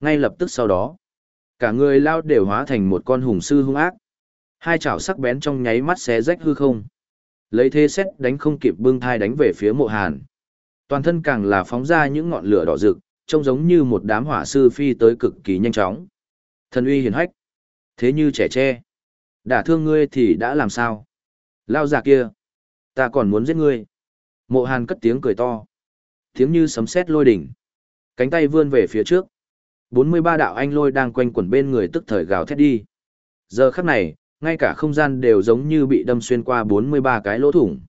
Ngay lập tức sau đó, cả người lao đều hóa thành một con hùng sư hung ác. Hai chảo sắc bén trong nháy mắt xé rách hư không. Lấy thế xét đánh không kịp bưng thai đánh về phía mộ hàn. Toàn thân càng là phóng ra những ngọn lửa đỏ rực, trông giống như một đám hỏa sư phi tới cực kỳ nhanh chóng. Thần uy hiển hách. Thế như trẻ tre. Đả thương ngươi thì đã làm sao? Lao già kia. Ta còn muốn giết ngươi. Mộ hàn cất tiếng cười to. Tiếng như sấm sét lôi đỉnh. Cánh tay vươn về phía trước. 43 đạo anh lôi đang quanh quẩn bên người tức thời gào thét đi. Giờ khắc này, ngay cả không gian đều giống như bị đâm xuyên qua 43 cái lỗ thủng.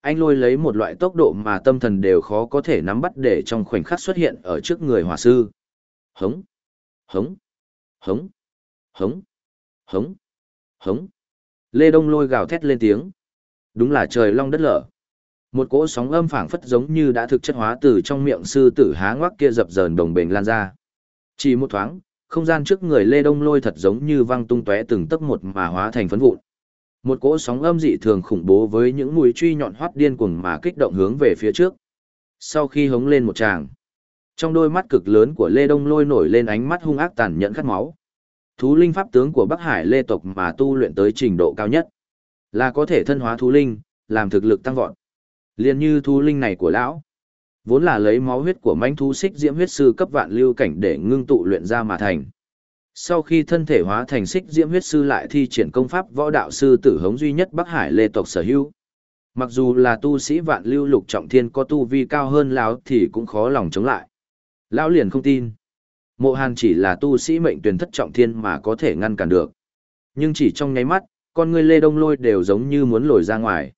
Anh lôi lấy một loại tốc độ mà tâm thần đều khó có thể nắm bắt để trong khoảnh khắc xuất hiện ở trước người hỏa sư. Hống, hống, hống, hống, hống, hống. Lê Đông lôi gào thét lên tiếng. Đúng là trời long đất lở. Một cỗ sóng âm phảng phất giống như đã thực chất hóa từ trong miệng sư tử há ngoác kia dập dờn đồng bền lan ra. Chỉ một thoáng, không gian trước người Lê Đông Lôi thật giống như văng tung tóe từng tấc một mà hóa thành phấn vụn. Một cỗ sóng âm dị thường khủng bố với những mũi truy nhọn hoắt điên cuồng mà kích động hướng về phía trước. Sau khi hống lên một tràng, trong đôi mắt cực lớn của Lê Đông Lôi nổi lên ánh mắt hung ác tàn nhẫn khát máu. Thú linh pháp tướng của Bắc Hải Lê tộc mà tu luyện tới trình độ cao nhất, là có thể thân hóa thú linh, làm thực lực tăng vọt. Liên như thú linh này của lão, vốn là lấy máu huyết của mãnh thú xích diễm huyết sư cấp vạn lưu cảnh để ngưng tụ luyện ra mà thành. Sau khi thân thể hóa thành xích diễm huyết sư lại thi triển công pháp võ đạo sư tử hống duy nhất Bắc Hải lê tộc sở hữu. Mặc dù là tu sĩ vạn lưu lục trọng thiên có tu vi cao hơn lão thì cũng khó lòng chống lại. Lão liền không tin. Mộ Hàn chỉ là tu sĩ mệnh tuyển thất trọng thiên mà có thể ngăn cản được. Nhưng chỉ trong nháy mắt, con người Lê Đông Lôi đều giống như muốn lồi ra ngoài.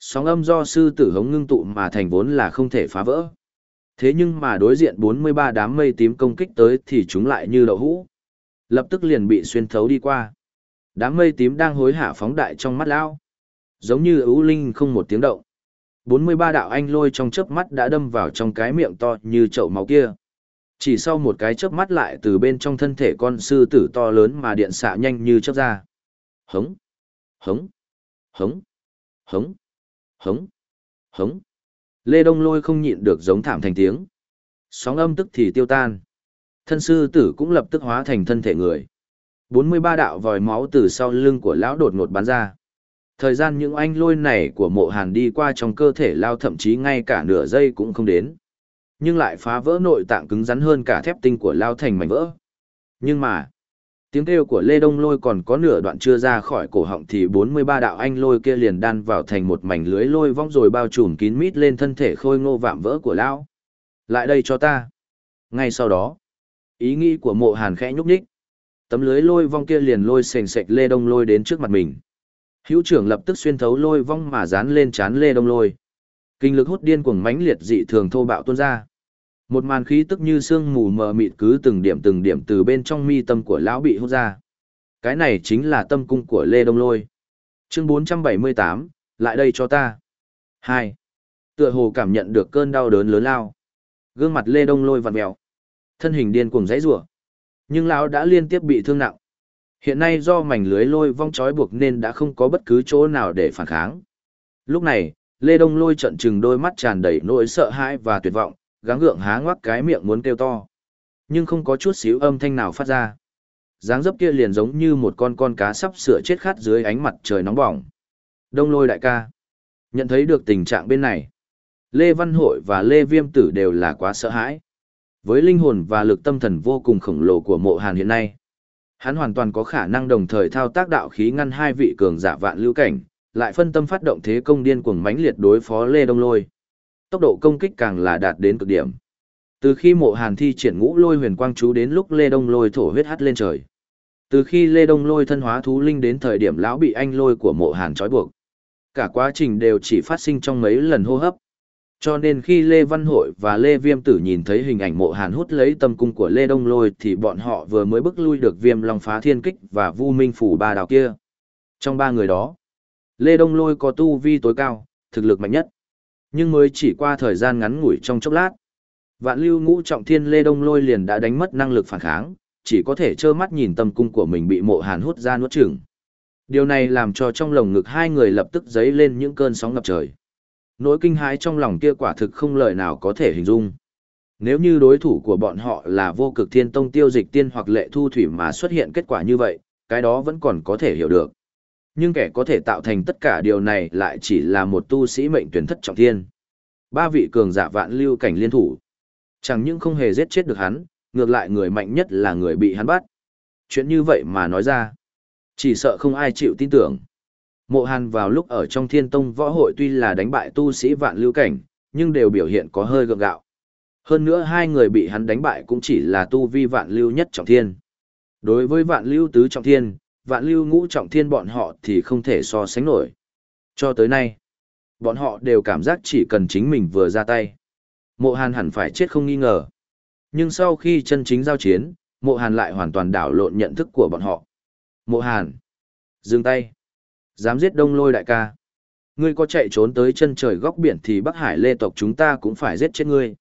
Sóng âm do sư tử hống ngưng tụ mà thành vốn là không thể phá vỡ. Thế nhưng mà đối diện 43 đám mây tím công kích tới thì chúng lại như đậu hũ. Lập tức liền bị xuyên thấu đi qua. Đám mây tím đang hối hả phóng đại trong mắt lao. Giống như ưu linh không một tiếng động. 43 đạo anh lôi trong chớp mắt đã đâm vào trong cái miệng to như chậu máu kia. Chỉ sau một cái chớp mắt lại từ bên trong thân thể con sư tử to lớn mà điện xạ nhanh như chớp ra. Hống, hống, hống, hống, hống, hống. Lê Đông Lôi không nhịn được giống thảm thành tiếng. Sóng âm tức thì tiêu tan. Thân sư tử cũng lập tức hóa thành thân thể người. 43 đạo vòi máu từ sau lưng của lão đột ngột bắn ra. Thời gian những anh lôi này của mộ hàn đi qua trong cơ thể lao thậm chí ngay cả nửa giây cũng không đến. Nhưng lại phá vỡ nội tạng cứng rắn hơn cả thép tinh của lao thành mảnh vỡ. Nhưng mà, tiếng kêu của Lê Đông lôi còn có nửa đoạn chưa ra khỏi cổ họng thì 43 đạo anh lôi kia liền đan vào thành một mảnh lưới lôi vong rồi bao trùm kín mít lên thân thể khôi ngô vạm vỡ của Lão. Lại đây cho ta. Ngay sau đó, ý nghĩ của mộ hàn khẽ nhúc nhích. Tấm lưới lôi vong kia liền lôi sền sạch Lê Đông lôi đến trước mặt mình. Hữu trưởng lập tức xuyên thấu lôi vong mà dán lên chán Lê Đông lôi. Kinh lực hút điên cuồng mãnh liệt dị thường thô bạo tuôn ra. Một màn khí tức như sương mù mờ mịt cứ từng điểm từng điểm từ bên trong mi tâm của lão bị hút ra. Cái này chính là tâm cung của Lê Đông Lôi. Chương 478, lại đây cho ta. 2. Tựa hồ cảm nhận được cơn đau đớn lớn lao. Gương mặt Lê Đông Lôi vặn mèo. Thân hình điên cuồng dãy rủa. Nhưng lão đã liên tiếp bị thương nặng. Hiện nay do mảnh lưới lôi vong trói buộc nên đã không có bất cứ chỗ nào để phản kháng. Lúc này, Lê Đông Lôi trận trừng đôi mắt tràn đầy nỗi sợ hãi và tuyệt vọng, gắng gượng há ngoác cái miệng muốn kêu to. Nhưng không có chút xíu âm thanh nào phát ra. dáng dấp kia liền giống như một con con cá sắp sửa chết khát dưới ánh mặt trời nóng bỏng. Đông lôi đại ca. Nhận thấy được tình trạng bên này. Lê Văn Hội và Lê Viêm Tử đều là quá sợ hãi. Với linh hồn và lực tâm thần vô cùng khổng lồ của mộ hàn hiện nay, hắn hoàn toàn có khả năng đồng thời thao tác đạo khí ngăn hai vị cường giả vạn lưu cảnh, lại phân tâm phát động thế công điên cuồng mãnh liệt đối phó Lê Đông Lôi tốc độ công kích càng là đạt đến cực điểm. Từ khi mộ hàn thi triển ngũ lôi huyền quang chú đến lúc Lê Đông lôi thổ huyết hắt lên trời. Từ khi Lê Đông lôi thân hóa thú linh đến thời điểm lão bị anh lôi của mộ hàn trói buộc. Cả quá trình đều chỉ phát sinh trong mấy lần hô hấp. Cho nên khi Lê Văn Hội và Lê Viêm Tử nhìn thấy hình ảnh mộ hàn hút lấy tâm cung của Lê Đông Lôi thì bọn họ vừa mới bức lui được viêm long phá thiên kích và vu minh phủ ba đào kia. Trong ba người đó, Lê Đông Lôi có tu vi tối cao, thực lực mạnh nhất. Nhưng mới chỉ qua thời gian ngắn ngủi trong chốc lát. Vạn lưu ngũ trọng thiên Lê Đông Lôi liền đã đánh mất năng lực phản kháng, chỉ có thể trơ mắt nhìn tâm cung của mình bị mộ hàn hút ra nuốt chửng. Điều này làm cho trong lồng ngực hai người lập tức dấy lên những cơn sóng ngập trời. Nỗi kinh hãi trong lòng kia quả thực không lời nào có thể hình dung. Nếu như đối thủ của bọn họ là vô cực thiên tông tiêu dịch tiên hoặc lệ thu thủy mà xuất hiện kết quả như vậy, cái đó vẫn còn có thể hiểu được nhưng kẻ có thể tạo thành tất cả điều này lại chỉ là một tu sĩ mệnh tuyển thất trọng thiên. Ba vị cường giả vạn lưu cảnh liên thủ. Chẳng những không hề giết chết được hắn, ngược lại người mạnh nhất là người bị hắn bắt. Chuyện như vậy mà nói ra, chỉ sợ không ai chịu tin tưởng. Mộ Hàn vào lúc ở trong thiên tông võ hội tuy là đánh bại tu sĩ vạn lưu cảnh, nhưng đều biểu hiện có hơi gượng gạo. Hơn nữa hai người bị hắn đánh bại cũng chỉ là tu vi vạn lưu nhất trọng thiên. Đối với vạn lưu tứ trọng thiên, vạn lưu ngũ trọng thiên bọn họ thì không thể so sánh nổi. Cho tới nay, bọn họ đều cảm giác chỉ cần chính mình vừa ra tay. Mộ Hàn hẳn phải chết không nghi ngờ. Nhưng sau khi chân chính giao chiến, Mộ Hàn lại hoàn toàn đảo lộn nhận thức của bọn họ. Mộ Hàn, dừng tay. Dám giết đông lôi đại ca. Ngươi có chạy trốn tới chân trời góc biển thì Bắc Hải Lê tộc chúng ta cũng phải giết chết ngươi.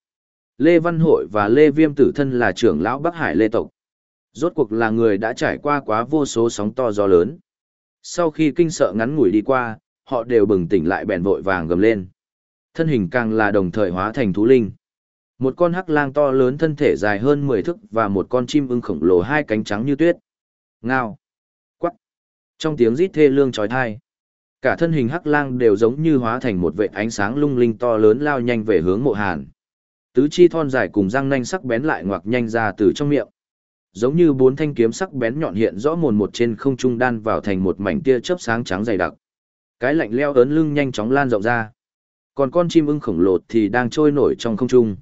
Lê Văn Hội và Lê Viêm Tử Thân là trưởng lão Bắc Hải Lê tộc. Rốt cuộc là người đã trải qua quá vô số sóng to gió lớn. Sau khi kinh sợ ngắn ngủi đi qua, họ đều bừng tỉnh lại bèn vội vàng gầm lên. Thân hình càng là đồng thời hóa thành thú linh. Một con hắc lang to lớn thân thể dài hơn 10 thước và một con chim ưng khổng lồ hai cánh trắng như tuyết. Ngao. Quắc. Trong tiếng rít thê lương trói thai. Cả thân hình hắc lang đều giống như hóa thành một vệ ánh sáng lung linh to lớn lao nhanh về hướng mộ hàn. Tứ chi thon dài cùng răng nanh sắc bén lại ngoạc nhanh ra từ trong miệng. Giống như bốn thanh kiếm sắc bén nhọn hiện rõ mồn một trên không trung đan vào thành một mảnh tia chớp sáng trắng dày đặc. Cái lạnh leo ớn lưng nhanh chóng lan rộng ra. Còn con chim ưng khổng lồ thì đang trôi nổi trong không trung.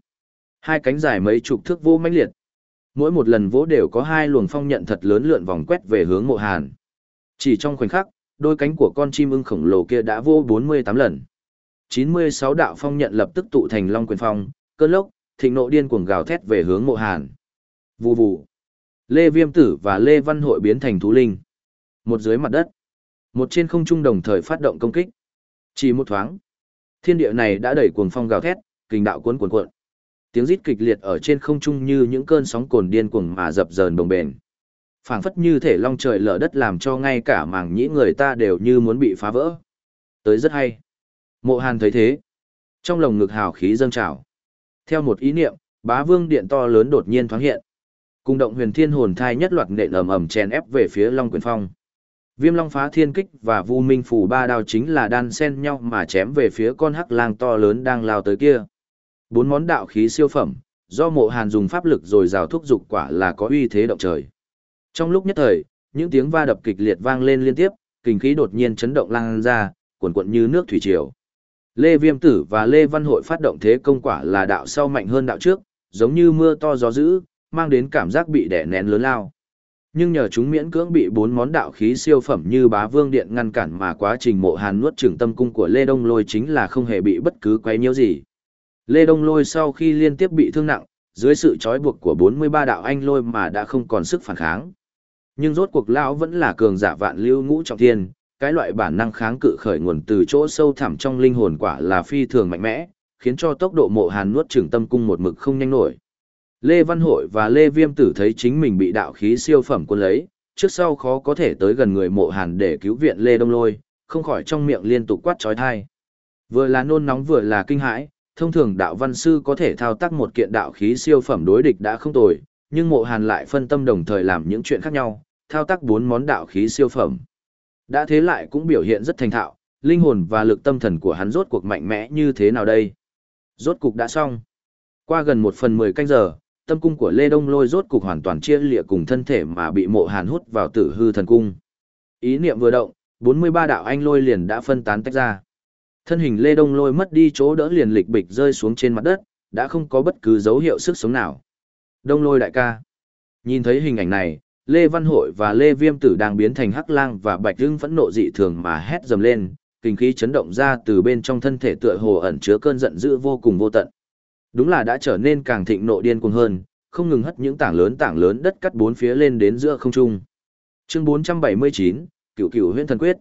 Hai cánh dài mấy chục thước vô mãnh liệt. Mỗi một lần vỗ đều có hai luồng phong nhận thật lớn lượn vòng quét về hướng mộ hàn. Chỉ trong khoảnh khắc, đôi cánh của con chim ưng khổng lồ kia đã vô 48 lần. 96 đạo phong nhận lập tức tụ thành long quyền phong, cơn lốc, thịnh nộ điên cuồng gào thét về hướng mộ hàn. Vù vù. Lê Viêm Tử và Lê Văn Hội biến thành thú linh. Một dưới mặt đất, một trên không trung đồng thời phát động công kích. Chỉ một thoáng, thiên địa này đã đẩy cuồng phong gào thét, kình đạo cuốn cuộn cuộn. Tiếng rít kịch liệt ở trên không trung như những cơn sóng cồn điên cuồng mà dập dờn đồng bền. Phảng phất như thể long trời lở đất làm cho ngay cả màng nhĩ người ta đều như muốn bị phá vỡ. Tới rất hay. Mộ Hàn thấy thế, trong lồng ngực hào khí dâng trào. Theo một ý niệm, bá vương điện to lớn đột nhiên thoáng hiện. Cùng động huyền thiên hồn thai nhất loạt nện ầm ầm chèn ép về phía Long Quyền Phong. Viêm Long phá thiên kích và Vu Minh phủ ba đao chính là đan sen nhau mà chém về phía con hắc lang to lớn đang lao tới kia. Bốn món đạo khí siêu phẩm, do Mộ Hàn dùng pháp lực rồi rào thúc dục quả là có uy thế động trời. Trong lúc nhất thời, những tiếng va đập kịch liệt vang lên liên tiếp, kinh khí đột nhiên chấn động lan ra, cuồn cuộn như nước thủy triều. Lê Viêm Tử và Lê Văn Hội phát động thế công quả là đạo sau mạnh hơn đạo trước, giống như mưa to gió dữ, mang đến cảm giác bị đè nén lớn lao. Nhưng nhờ chúng miễn cưỡng bị bốn món đạo khí siêu phẩm như bá vương điện ngăn cản mà quá trình mộ hàn nuốt Trường tâm cung của Lê Đông Lôi chính là không hề bị bất cứ quấy nhiễu gì. Lê Đông Lôi sau khi liên tiếp bị thương nặng, dưới sự trói buộc của 43 đạo anh lôi mà đã không còn sức phản kháng. Nhưng rốt cuộc lão vẫn là cường giả vạn lưu ngũ trọng thiên, cái loại bản năng kháng cự khởi nguồn từ chỗ sâu thẳm trong linh hồn quả là phi thường mạnh mẽ, khiến cho tốc độ mộ hàn nuốt Trường tâm cung một mực không nhanh nổi. Lê Văn Hội và Lê Viêm Tử thấy chính mình bị đạo khí siêu phẩm quân lấy, trước sau khó có thể tới gần người mộ hàn để cứu viện Lê Đông Lôi, không khỏi trong miệng liên tục quát trói thai. Vừa là nôn nóng vừa là kinh hãi, thông thường đạo văn sư có thể thao tác một kiện đạo khí siêu phẩm đối địch đã không tồi, nhưng mộ hàn lại phân tâm đồng thời làm những chuyện khác nhau, thao tác bốn món đạo khí siêu phẩm. Đã thế lại cũng biểu hiện rất thành thạo, linh hồn và lực tâm thần của hắn rốt cuộc mạnh mẽ như thế nào đây? Rốt cục đã xong. Qua gần một phần mười canh giờ, tâm cung của Lê Đông Lôi rốt cục hoàn toàn chia lịa cùng thân thể mà bị mộ hàn hút vào tử hư thần cung. Ý niệm vừa động, 43 đạo anh lôi liền đã phân tán tách ra. Thân hình Lê Đông Lôi mất đi chỗ đỡ liền lịch bịch rơi xuống trên mặt đất, đã không có bất cứ dấu hiệu sức sống nào. Đông Lôi đại ca. Nhìn thấy hình ảnh này, Lê Văn Hội và Lê Viêm Tử đang biến thành hắc lang và bạch hưng phẫn nộ dị thường mà hét dầm lên, kinh khí chấn động ra từ bên trong thân thể tựa hồ ẩn chứa cơn giận dữ vô cùng vô tận. Đúng là đã trở nên càng thịnh nộ điên cuồng hơn, không ngừng hất những tảng lớn tảng lớn đất cắt bốn phía lên đến giữa không trung. Chương 479, Cửu Cửu Huyễn Thần Quyết.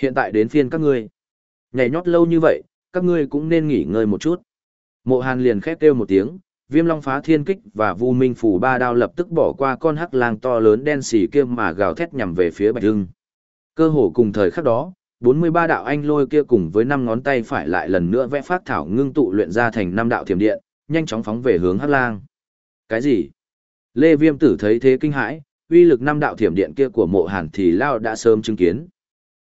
Hiện tại đến phiên các ngươi. Nhảy nhót lâu như vậy, các ngươi cũng nên nghỉ ngơi một chút. Mộ Hàn liền khép kêu một tiếng, Viêm Long phá thiên kích và Vu Minh phủ ba đao lập tức bỏ qua con hắc lang to lớn đen xì kia mà gào thét nhằm về phía Bạch Dương. Cơ hồ cùng thời khắc đó, 43 đạo anh lôi kia cùng với năm ngón tay phải lại lần nữa vẽ phát thảo ngưng tụ luyện ra thành năm đạo thiểm điện, nhanh chóng phóng về hướng Hắc Lang. Cái gì? Lê Viêm Tử thấy thế kinh hãi, uy lực năm đạo thiểm điện kia của Mộ Hàn thì lao đã sớm chứng kiến.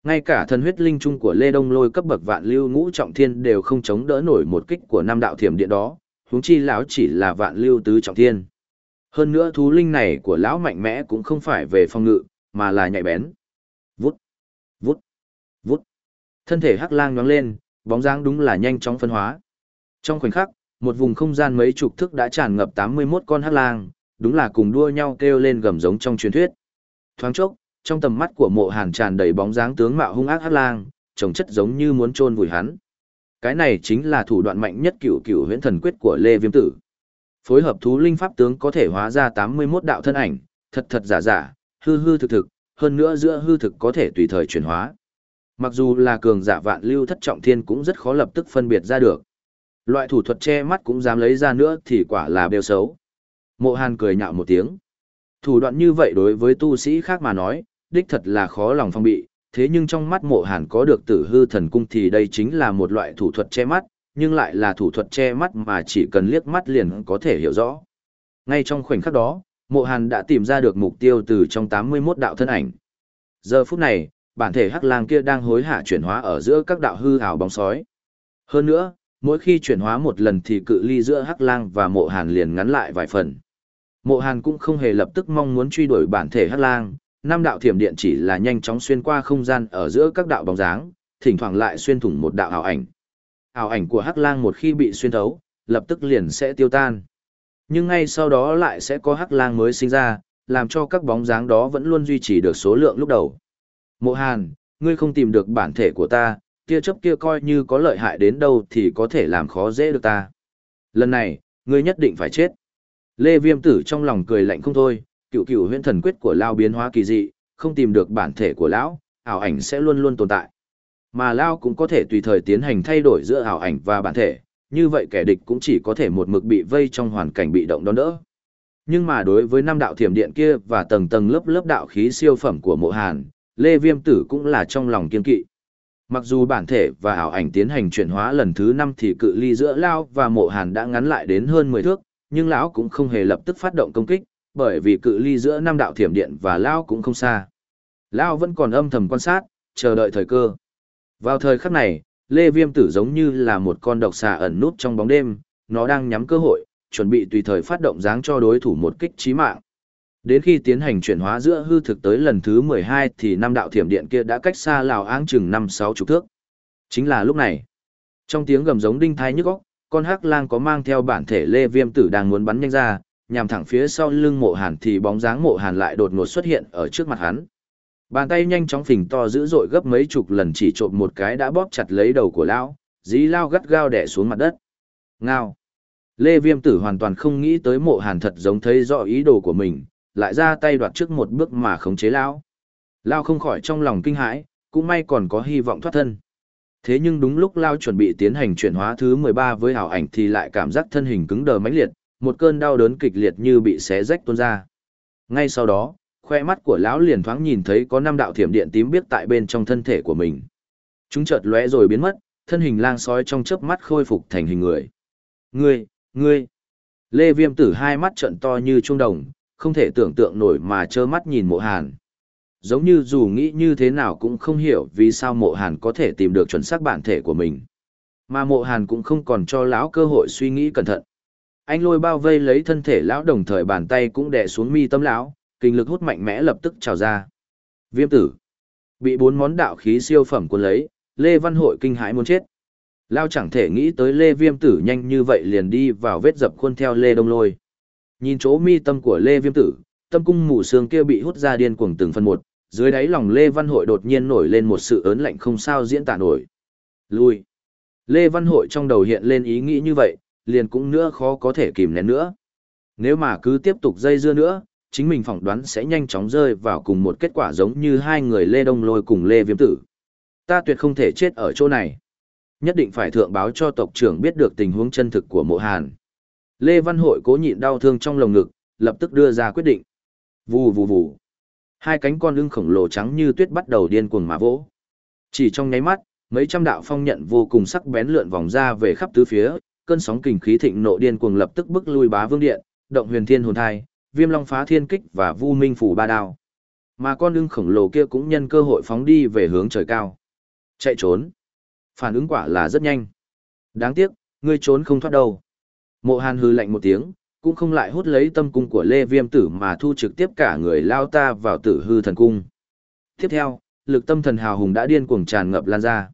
Ngay cả thần huyết linh trung của Lê Đông Lôi cấp bậc vạn lưu ngũ trọng thiên đều không chống đỡ nổi một kích của năm đạo thiểm điện đó, huống chi lão chỉ là vạn lưu tứ trọng thiên. Hơn nữa thú linh này của lão mạnh mẽ cũng không phải về phong ngự, mà là nhạy bén. Vút, vút, vút. Thân thể hắc lang nhoáng lên, bóng dáng đúng là nhanh chóng phân hóa. Trong khoảnh khắc, một vùng không gian mấy chục thước đã tràn ngập 81 con hắc lang, đúng là cùng đua nhau kêu lên gầm giống trong truyền thuyết. Thoáng chốc, trong tầm mắt của mộ hàn tràn đầy bóng dáng tướng mạo hung ác hắc lang, trông chất giống như muốn chôn vùi hắn. Cái này chính là thủ đoạn mạnh nhất cửu cửu huyễn thần quyết của Lê Viêm Tử. Phối hợp thú linh pháp tướng có thể hóa ra 81 đạo thân ảnh, thật thật giả giả, hư hư thực thực, hơn nữa giữa hư thực có thể tùy thời chuyển hóa. Mặc dù là cường giả vạn lưu thất trọng thiên cũng rất khó lập tức phân biệt ra được. Loại thủ thuật che mắt cũng dám lấy ra nữa thì quả là bêu xấu. Mộ Hàn cười nhạo một tiếng. Thủ đoạn như vậy đối với tu sĩ khác mà nói, đích thật là khó lòng phong bị, thế nhưng trong mắt mộ hàn có được tử hư thần cung thì đây chính là một loại thủ thuật che mắt, nhưng lại là thủ thuật che mắt mà chỉ cần liếc mắt liền có thể hiểu rõ. Ngay trong khoảnh khắc đó, mộ hàn đã tìm ra được mục tiêu từ trong 81 đạo thân ảnh. Giờ phút này, bản thể hắc lang kia đang hối hả chuyển hóa ở giữa các đạo hư ảo bóng sói. Hơn nữa, mỗi khi chuyển hóa một lần thì cự ly giữa hắc lang và mộ hàn liền ngắn lại vài phần. Mộ hàn cũng không hề lập tức mong muốn truy đuổi bản thể hắc lang, năm đạo thiểm điện chỉ là nhanh chóng xuyên qua không gian ở giữa các đạo bóng dáng, thỉnh thoảng lại xuyên thủng một đạo ảo ảnh. Ảo ảnh của hắc lang một khi bị xuyên thấu, lập tức liền sẽ tiêu tan. Nhưng ngay sau đó lại sẽ có hắc lang mới sinh ra, làm cho các bóng dáng đó vẫn luôn duy trì được số lượng lúc đầu. Mộ Hàn, ngươi không tìm được bản thể của ta, kia chấp kia coi như có lợi hại đến đâu thì có thể làm khó dễ được ta. Lần này, ngươi nhất định phải chết. Lê Viêm Tử trong lòng cười lạnh không thôi, cựu cựu huyễn thần quyết của Lao biến hóa kỳ dị, không tìm được bản thể của Lão, ảo ảnh sẽ luôn luôn tồn tại. Mà Lao cũng có thể tùy thời tiến hành thay đổi giữa ảo ảnh và bản thể, như vậy kẻ địch cũng chỉ có thể một mực bị vây trong hoàn cảnh bị động đón đỡ. Nhưng mà đối với năm đạo thiểm điện kia và tầng tầng lớp lớp đạo khí siêu phẩm của mộ hàn, Lê Viêm Tử cũng là trong lòng kiên kỵ. Mặc dù bản thể và ảo ảnh tiến hành chuyển hóa lần thứ 5 thì cự ly giữa Lao và mộ hàn đã ngắn lại đến hơn 10 thước, nhưng lão cũng không hề lập tức phát động công kích, bởi vì cự ly giữa năm đạo thiểm điện và Lao cũng không xa. Lao vẫn còn âm thầm quan sát, chờ đợi thời cơ. Vào thời khắc này, Lê Viêm Tử giống như là một con độc xà ẩn nút trong bóng đêm, nó đang nhắm cơ hội, chuẩn bị tùy thời phát động dáng cho đối thủ một kích chí mạng. Đến khi tiến hành chuyển hóa giữa hư thực tới lần thứ 12 thì năm đạo thiểm điện kia đã cách xa Lào áng chừng 5-6 chục thước. Chính là lúc này. Trong tiếng gầm giống đinh thai nhức óc, con hắc lang có mang theo bản thể Lê Viêm Tử đang muốn bắn nhanh ra, nhằm thẳng phía sau lưng mộ hàn thì bóng dáng mộ hàn lại đột ngột xuất hiện ở trước mặt hắn. Bàn tay nhanh chóng phình to dữ dội gấp mấy chục lần chỉ trộm một cái đã bóp chặt lấy đầu của lão, dí lao gắt gao đè xuống mặt đất. Ngao. Lê Viêm Tử hoàn toàn không nghĩ tới mộ hàn thật giống thấy rõ ý đồ của mình, lại ra tay đoạt trước một bước mà khống chế lão. Lao không khỏi trong lòng kinh hãi, cũng may còn có hy vọng thoát thân. Thế nhưng đúng lúc Lao chuẩn bị tiến hành chuyển hóa thứ 13 với hảo ảnh thì lại cảm giác thân hình cứng đờ mãnh liệt, một cơn đau đớn kịch liệt như bị xé rách tuôn ra. Ngay sau đó, khoe mắt của lão liền thoáng nhìn thấy có năm đạo thiểm điện tím biếc tại bên trong thân thể của mình. Chúng chợt lóe rồi biến mất, thân hình lang sói trong chớp mắt khôi phục thành hình người. Ngươi, ngươi. Lê Viêm Tử hai mắt trợn to như trung đồng, không thể tưởng tượng nổi mà trơ mắt nhìn Mộ Hàn. Giống như dù nghĩ như thế nào cũng không hiểu vì sao Mộ Hàn có thể tìm được chuẩn xác bản thể của mình. Mà Mộ Hàn cũng không còn cho lão cơ hội suy nghĩ cẩn thận. Anh lôi bao vây lấy thân thể lão đồng thời bàn tay cũng đè xuống mi tâm lão, kinh lực hút mạnh mẽ lập tức trào ra. Viêm tử. Bị bốn món đạo khí siêu phẩm cuốn lấy, Lê Văn Hội kinh hãi muốn chết. Lao chẳng thể nghĩ tới Lê Viêm tử nhanh như vậy liền đi vào vết dập khuôn theo Lê Đông Lôi. Nhìn chỗ mi tâm của Lê Viêm tử, tâm cung mù xương kia bị hút ra điên cuồng từng phần một, dưới đáy lòng Lê Văn Hội đột nhiên nổi lên một sự ớn lạnh không sao diễn tả nổi. Lui. Lê Văn Hội trong đầu hiện lên ý nghĩ như vậy, liền cũng nữa khó có thể kìm nén nữa. Nếu mà cứ tiếp tục dây dưa nữa, chính mình phỏng đoán sẽ nhanh chóng rơi vào cùng một kết quả giống như hai người Lê Đông Lôi cùng Lê Viêm Tử. Ta tuyệt không thể chết ở chỗ này. Nhất định phải thượng báo cho tộc trưởng biết được tình huống chân thực của mộ hàn. Lê Văn Hội cố nhịn đau thương trong lồng ngực, lập tức đưa ra quyết định. Vù vù vù. Hai cánh con ưng khổng lồ trắng như tuyết bắt đầu điên cuồng mà vỗ. Chỉ trong nháy mắt, mấy trăm đạo phong nhận vô cùng sắc bén lượn vòng ra về khắp tứ phía, cơn sóng kình khí thịnh nộ điên cuồng lập tức bức lui bá vương điện, động huyền thiên hồn thai, viêm long phá thiên kích và vu minh phủ ba đao. Mà con ưng khổng lồ kia cũng nhân cơ hội phóng đi về hướng trời cao. Chạy trốn. Phản ứng quả là rất nhanh. Đáng tiếc, ngươi trốn không thoát đâu. Mộ hàn hư lạnh một tiếng, cũng không lại hút lấy tâm cung của Lê Viêm Tử mà thu trực tiếp cả người lao ta vào tử hư thần cung. Tiếp theo, lực tâm thần hào hùng đã điên cuồng tràn ngập lan ra.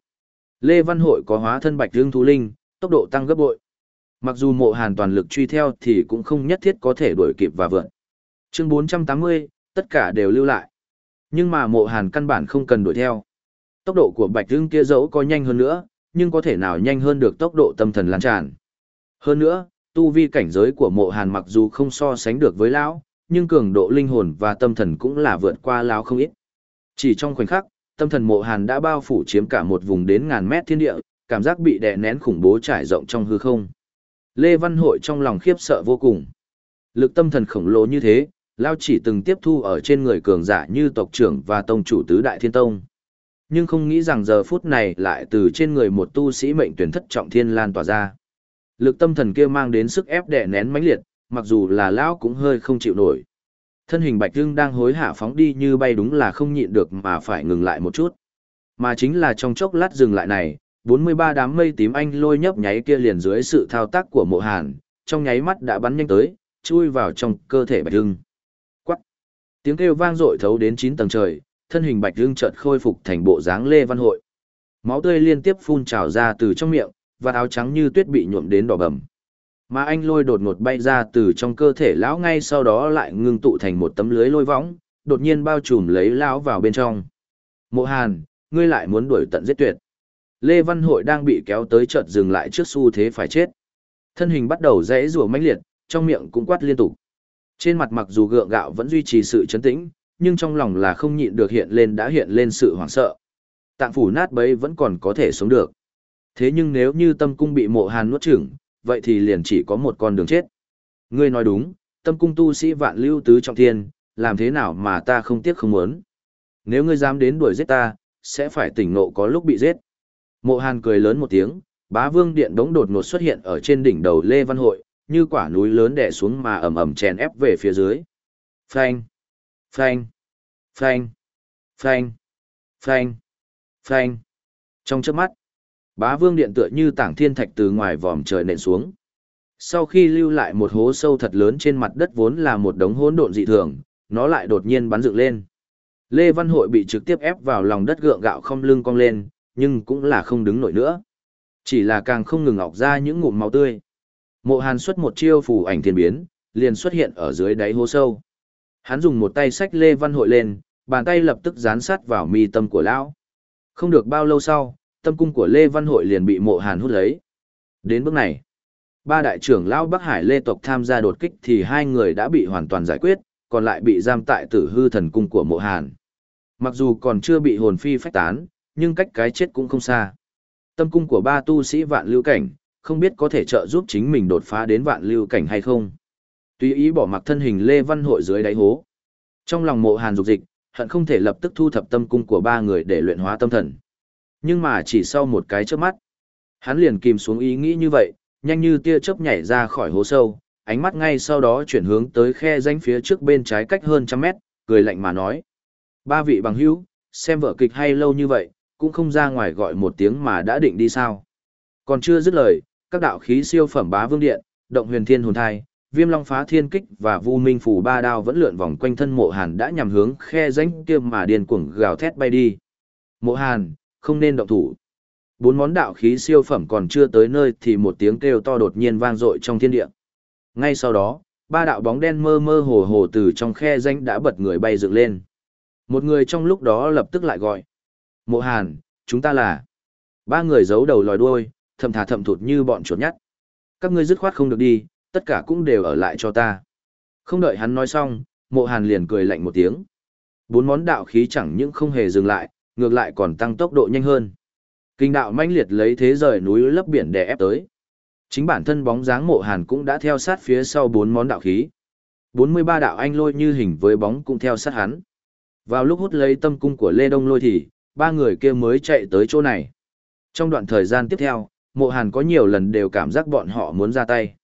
Lê Văn Hội có hóa thân bạch dương thú linh, tốc độ tăng gấp bội. Mặc dù mộ hàn toàn lực truy theo thì cũng không nhất thiết có thể đuổi kịp và vượn. Chương 480, tất cả đều lưu lại. Nhưng mà mộ hàn căn bản không cần đuổi theo. Tốc độ của bạch dương kia dẫu có nhanh hơn nữa, nhưng có thể nào nhanh hơn được tốc độ tâm thần lan tràn. Hơn nữa, tu vi cảnh giới của mộ hàn mặc dù không so sánh được với lão, nhưng cường độ linh hồn và tâm thần cũng là vượt qua lão không ít. Chỉ trong khoảnh khắc, tâm thần mộ hàn đã bao phủ chiếm cả một vùng đến ngàn mét thiên địa, cảm giác bị đè nén khủng bố trải rộng trong hư không. Lê Văn Hội trong lòng khiếp sợ vô cùng. Lực tâm thần khổng lồ như thế, Lao chỉ từng tiếp thu ở trên người cường giả như tộc trưởng và tông chủ tứ đại thiên tông. Nhưng không nghĩ rằng giờ phút này lại từ trên người một tu sĩ mệnh tuyển thất trọng thiên lan tỏa ra. Lực tâm thần kia mang đến sức ép đè nén mãnh liệt, mặc dù là Lão cũng hơi không chịu nổi. Thân hình Bạch Dương đang hối hả phóng đi như bay đúng là không nhịn được mà phải ngừng lại một chút. Mà chính là trong chốc lát dừng lại này, 43 đám mây tím anh lôi nhấp nháy kia liền dưới sự thao tác của mộ hàn, trong nháy mắt đã bắn nhanh tới, chui vào trong cơ thể Bạch Dương. Quắc! Tiếng kêu vang dội thấu đến 9 tầng trời, thân hình Bạch Dương chợt khôi phục thành bộ dáng Lê Văn Hội. Máu tươi liên tiếp phun trào ra từ trong miệng, và áo trắng như tuyết bị nhuộm đến đỏ bầm. Mà anh lôi đột ngột bay ra từ trong cơ thể lão ngay sau đó lại ngưng tụ thành một tấm lưới lôi võng, đột nhiên bao trùm lấy lão vào bên trong. Mộ Hàn, ngươi lại muốn đuổi tận giết tuyệt. Lê Văn Hội đang bị kéo tới chợt dừng lại trước xu thế phải chết. Thân hình bắt đầu rẽ rùa mãnh liệt, trong miệng cũng quát liên tục. Trên mặt mặc dù gượng gạo vẫn duy trì sự chấn tĩnh, nhưng trong lòng là không nhịn được hiện lên đã hiện lên sự hoảng sợ. Tạng phủ nát bấy vẫn còn có thể sống được. Thế nhưng nếu như tâm cung bị mộ hàn nuốt chửng, vậy thì liền chỉ có một con đường chết. Ngươi nói đúng, tâm cung tu sĩ vạn lưu tứ trọng thiên, làm thế nào mà ta không tiếc không muốn. Nếu ngươi dám đến đuổi giết ta, sẽ phải tỉnh nộ có lúc bị giết. Mộ hàn cười lớn một tiếng, bá vương điện đống đột ngột xuất hiện ở trên đỉnh đầu Lê Văn Hội, như quả núi lớn đè xuống mà ầm ầm chèn ép về phía dưới. Phanh, phanh, phanh, phanh, phanh, phanh. Trong trước mắt, Bá vương điện tựa như tảng thiên thạch từ ngoài vòm trời nện xuống. Sau khi lưu lại một hố sâu thật lớn trên mặt đất vốn là một đống hỗn độn dị thường, nó lại đột nhiên bắn dựng lên. Lê Văn Hội bị trực tiếp ép vào lòng đất gượng gạo không lưng cong lên, nhưng cũng là không đứng nổi nữa. Chỉ là càng không ngừng ngọc ra những ngụm máu tươi. Mộ Hàn xuất một chiêu phù ảnh thiên biến, liền xuất hiện ở dưới đáy hố sâu. Hắn dùng một tay xách Lê Văn Hội lên, bàn tay lập tức dán sát vào mi tâm của lão. Không được bao lâu sau, tâm cung của Lê Văn Hội liền bị mộ hàn hút lấy. Đến bước này, ba đại trưởng lão Bắc Hải Lê tộc tham gia đột kích thì hai người đã bị hoàn toàn giải quyết, còn lại bị giam tại tử hư thần cung của mộ hàn. Mặc dù còn chưa bị hồn phi phách tán, nhưng cách cái chết cũng không xa. Tâm cung của ba tu sĩ vạn lưu cảnh, không biết có thể trợ giúp chính mình đột phá đến vạn lưu cảnh hay không. Tùy ý bỏ mặc thân hình Lê Văn Hội dưới đáy hố. Trong lòng mộ hàn dục dịch, hận không thể lập tức thu thập tâm cung của ba người để luyện hóa tâm thần. Nhưng mà chỉ sau một cái chớp mắt, hắn liền kìm xuống ý nghĩ như vậy, nhanh như tia chớp nhảy ra khỏi hố sâu, ánh mắt ngay sau đó chuyển hướng tới khe danh phía trước bên trái cách hơn trăm mét, cười lạnh mà nói. Ba vị bằng hữu, xem vợ kịch hay lâu như vậy, cũng không ra ngoài gọi một tiếng mà đã định đi sao. Còn chưa dứt lời, các đạo khí siêu phẩm bá vương điện, động huyền thiên hồn thai, viêm long phá thiên kích và vu minh phủ ba đao vẫn lượn vòng quanh thân mộ hàn đã nhằm hướng khe danh kia mà điên cuồng gào thét bay đi. Mộ hàn, không nên động thủ. Bốn món đạo khí siêu phẩm còn chưa tới nơi thì một tiếng kêu to đột nhiên vang dội trong thiên địa. Ngay sau đó, ba đạo bóng đen mơ mơ hồ hồ từ trong khe danh đã bật người bay dựng lên. Một người trong lúc đó lập tức lại gọi. Mộ Hàn, chúng ta là... Ba người giấu đầu lòi đuôi, thầm thà thầm thụt như bọn chuột nhắt. Các ngươi dứt khoát không được đi, tất cả cũng đều ở lại cho ta. Không đợi hắn nói xong, mộ Hàn liền cười lạnh một tiếng. Bốn món đạo khí chẳng những không hề dừng lại, ngược lại còn tăng tốc độ nhanh hơn. Kinh đạo manh liệt lấy thế rời núi lấp biển để ép tới. Chính bản thân bóng dáng mộ hàn cũng đã theo sát phía sau bốn món đạo khí. 43 đạo anh lôi như hình với bóng cũng theo sát hắn. Vào lúc hút lấy tâm cung của Lê Đông lôi thì, ba người kia mới chạy tới chỗ này. Trong đoạn thời gian tiếp theo, mộ hàn có nhiều lần đều cảm giác bọn họ muốn ra tay.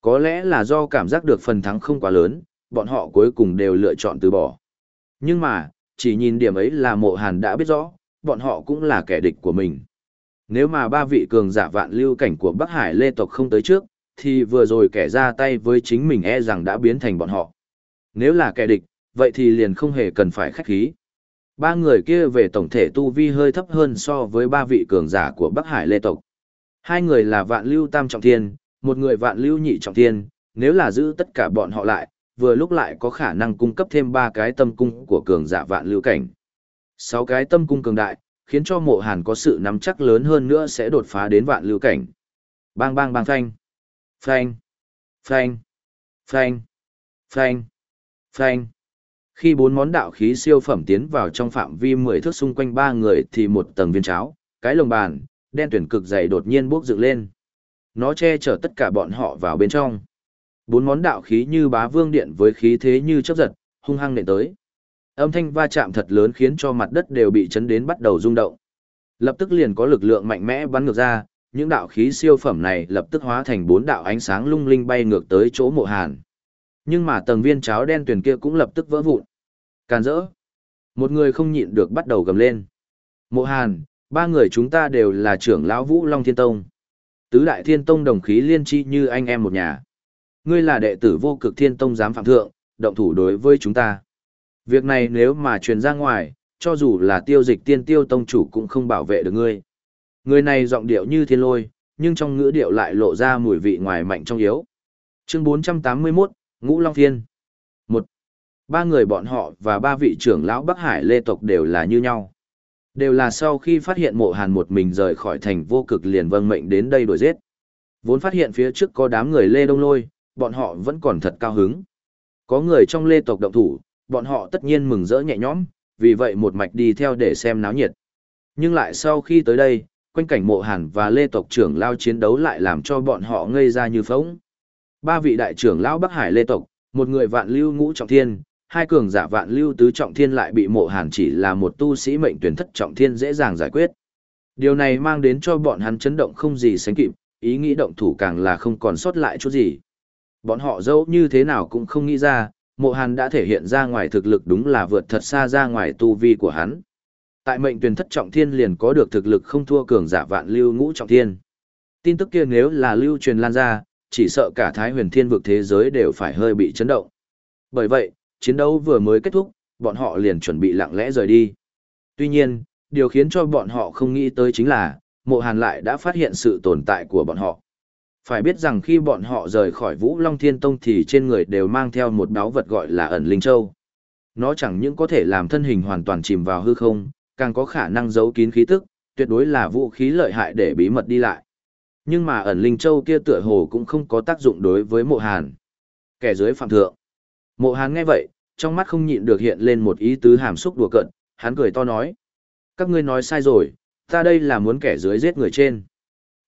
Có lẽ là do cảm giác được phần thắng không quá lớn, bọn họ cuối cùng đều lựa chọn từ bỏ. Nhưng mà, chỉ nhìn điểm ấy là mộ hàn đã biết rõ, bọn họ cũng là kẻ địch của mình. Nếu mà ba vị cường giả vạn lưu cảnh của Bắc Hải Lê tộc không tới trước, thì vừa rồi kẻ ra tay với chính mình e rằng đã biến thành bọn họ. Nếu là kẻ địch, vậy thì liền không hề cần phải khách khí. Ba người kia về tổng thể tu vi hơi thấp hơn so với ba vị cường giả của Bắc Hải Lê tộc. Hai người là vạn lưu tam trọng thiên, một người vạn lưu nhị trọng thiên, nếu là giữ tất cả bọn họ lại, vừa lúc lại có khả năng cung cấp thêm ba cái tâm cung của cường giả vạn lưu cảnh. Sáu cái tâm cung cường đại, khiến cho mộ hàn có sự nắm chắc lớn hơn nữa sẽ đột phá đến vạn lưu cảnh. Bang bang bang phanh. Phanh. Phanh. Phanh. Phanh. Phanh. Khi bốn món đạo khí siêu phẩm tiến vào trong phạm vi 10 thước xung quanh ba người thì một tầng viên cháo, cái lồng bàn, đen tuyển cực dày đột nhiên bốc dựng lên. Nó che chở tất cả bọn họ vào bên trong. Bốn món đạo khí như bá vương điện với khí thế như chấp giật, hung hăng nện tới. Âm thanh va chạm thật lớn khiến cho mặt đất đều bị chấn đến bắt đầu rung động. Lập tức liền có lực lượng mạnh mẽ bắn ngược ra, những đạo khí siêu phẩm này lập tức hóa thành bốn đạo ánh sáng lung linh bay ngược tới chỗ mộ hàn. Nhưng mà tầng viên cháo đen tuyển kia cũng lập tức vỡ vụn. Càn rỡ. Một người không nhịn được bắt đầu gầm lên. Mộ Hàn, ba người chúng ta đều là trưởng lão Vũ Long Thiên Tông. Tứ đại Thiên Tông đồng khí liên chi như anh em một nhà. Ngươi là đệ tử vô cực Thiên Tông giám phạm thượng, động thủ đối với chúng ta. Việc này nếu mà truyền ra ngoài, cho dù là tiêu dịch tiên tiêu tông chủ cũng không bảo vệ được ngươi. Người này giọng điệu như thiên lôi, nhưng trong ngữ điệu lại lộ ra mùi vị ngoài mạnh trong yếu. Chương 481, Ngũ Long Thiên. một Ba người bọn họ và ba vị trưởng lão Bắc Hải Lê tộc đều là như nhau. Đều là sau khi phát hiện mộ hàn một mình rời khỏi thành vô cực liền vâng mệnh đến đây đuổi giết. Vốn phát hiện phía trước có đám người Lê Đông Lôi, bọn họ vẫn còn thật cao hứng. Có người trong Lê tộc động thủ, bọn họ tất nhiên mừng rỡ nhẹ nhõm, vì vậy một mạch đi theo để xem náo nhiệt. Nhưng lại sau khi tới đây, quanh cảnh mộ hàn và lê tộc trưởng lao chiến đấu lại làm cho bọn họ ngây ra như phóng. Ba vị đại trưởng lão Bắc Hải lê tộc, một người vạn lưu ngũ trọng thiên, hai cường giả vạn lưu tứ trọng thiên lại bị mộ hàn chỉ là một tu sĩ mệnh tuyển thất trọng thiên dễ dàng giải quyết. Điều này mang đến cho bọn hắn chấn động không gì sánh kịp, ý nghĩ động thủ càng là không còn sót lại chút gì. Bọn họ dẫu như thế nào cũng không nghĩ ra, mộ hàn đã thể hiện ra ngoài thực lực đúng là vượt thật xa ra ngoài tu vi của hắn. Tại mệnh tuyển thất trọng thiên liền có được thực lực không thua cường giả vạn lưu ngũ trọng thiên. Tin tức kia nếu là lưu truyền lan ra, chỉ sợ cả thái huyền thiên vực thế giới đều phải hơi bị chấn động. Bởi vậy, chiến đấu vừa mới kết thúc, bọn họ liền chuẩn bị lặng lẽ rời đi. Tuy nhiên, điều khiến cho bọn họ không nghĩ tới chính là, mộ hàn lại đã phát hiện sự tồn tại của bọn họ. Phải biết rằng khi bọn họ rời khỏi Vũ Long Thiên Tông thì trên người đều mang theo một đáo vật gọi là ẩn linh châu. Nó chẳng những có thể làm thân hình hoàn toàn chìm vào hư không, càng có khả năng giấu kín khí tức, tuyệt đối là vũ khí lợi hại để bí mật đi lại. Nhưng mà ẩn linh châu kia tựa hồ cũng không có tác dụng đối với mộ hàn. Kẻ dưới phạm thượng. Mộ hàn nghe vậy, trong mắt không nhịn được hiện lên một ý tứ hàm xúc đùa cận, hắn cười to nói. Các ngươi nói sai rồi, ta đây là muốn kẻ dưới giết người trên.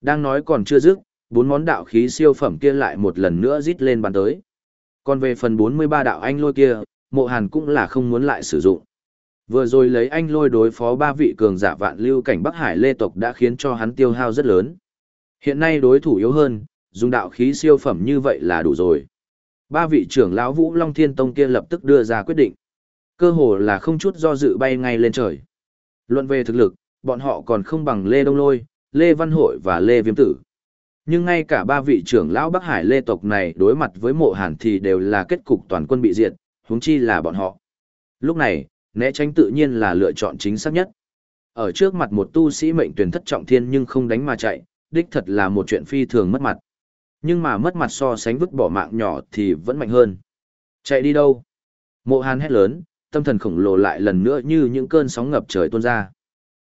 Đang nói còn chưa dứt, bốn món đạo khí siêu phẩm kia lại một lần nữa rít lên bàn tới. Còn về phần 43 đạo anh lôi kia, mộ hàn cũng là không muốn lại sử dụng. Vừa rồi lấy anh lôi đối phó ba vị cường giả vạn lưu cảnh Bắc Hải lê tộc đã khiến cho hắn tiêu hao rất lớn. Hiện nay đối thủ yếu hơn, dùng đạo khí siêu phẩm như vậy là đủ rồi. Ba vị trưởng lão Vũ Long Thiên Tông kia lập tức đưa ra quyết định. Cơ hồ là không chút do dự bay ngay lên trời. Luận về thực lực, bọn họ còn không bằng Lê Đông Lôi, Lê Văn Hội và Lê Viêm Tử. Nhưng ngay cả ba vị trưởng lão Bắc Hải Lê tộc này đối mặt với mộ hàn thì đều là kết cục toàn quân bị diệt, huống chi là bọn họ. Lúc này, né tránh tự nhiên là lựa chọn chính xác nhất. Ở trước mặt một tu sĩ mệnh tuyển thất trọng thiên nhưng không đánh mà chạy, đích thật là một chuyện phi thường mất mặt. Nhưng mà mất mặt so sánh vứt bỏ mạng nhỏ thì vẫn mạnh hơn. Chạy đi đâu? Mộ hàn hét lớn, tâm thần khổng lồ lại lần nữa như những cơn sóng ngập trời tuôn ra.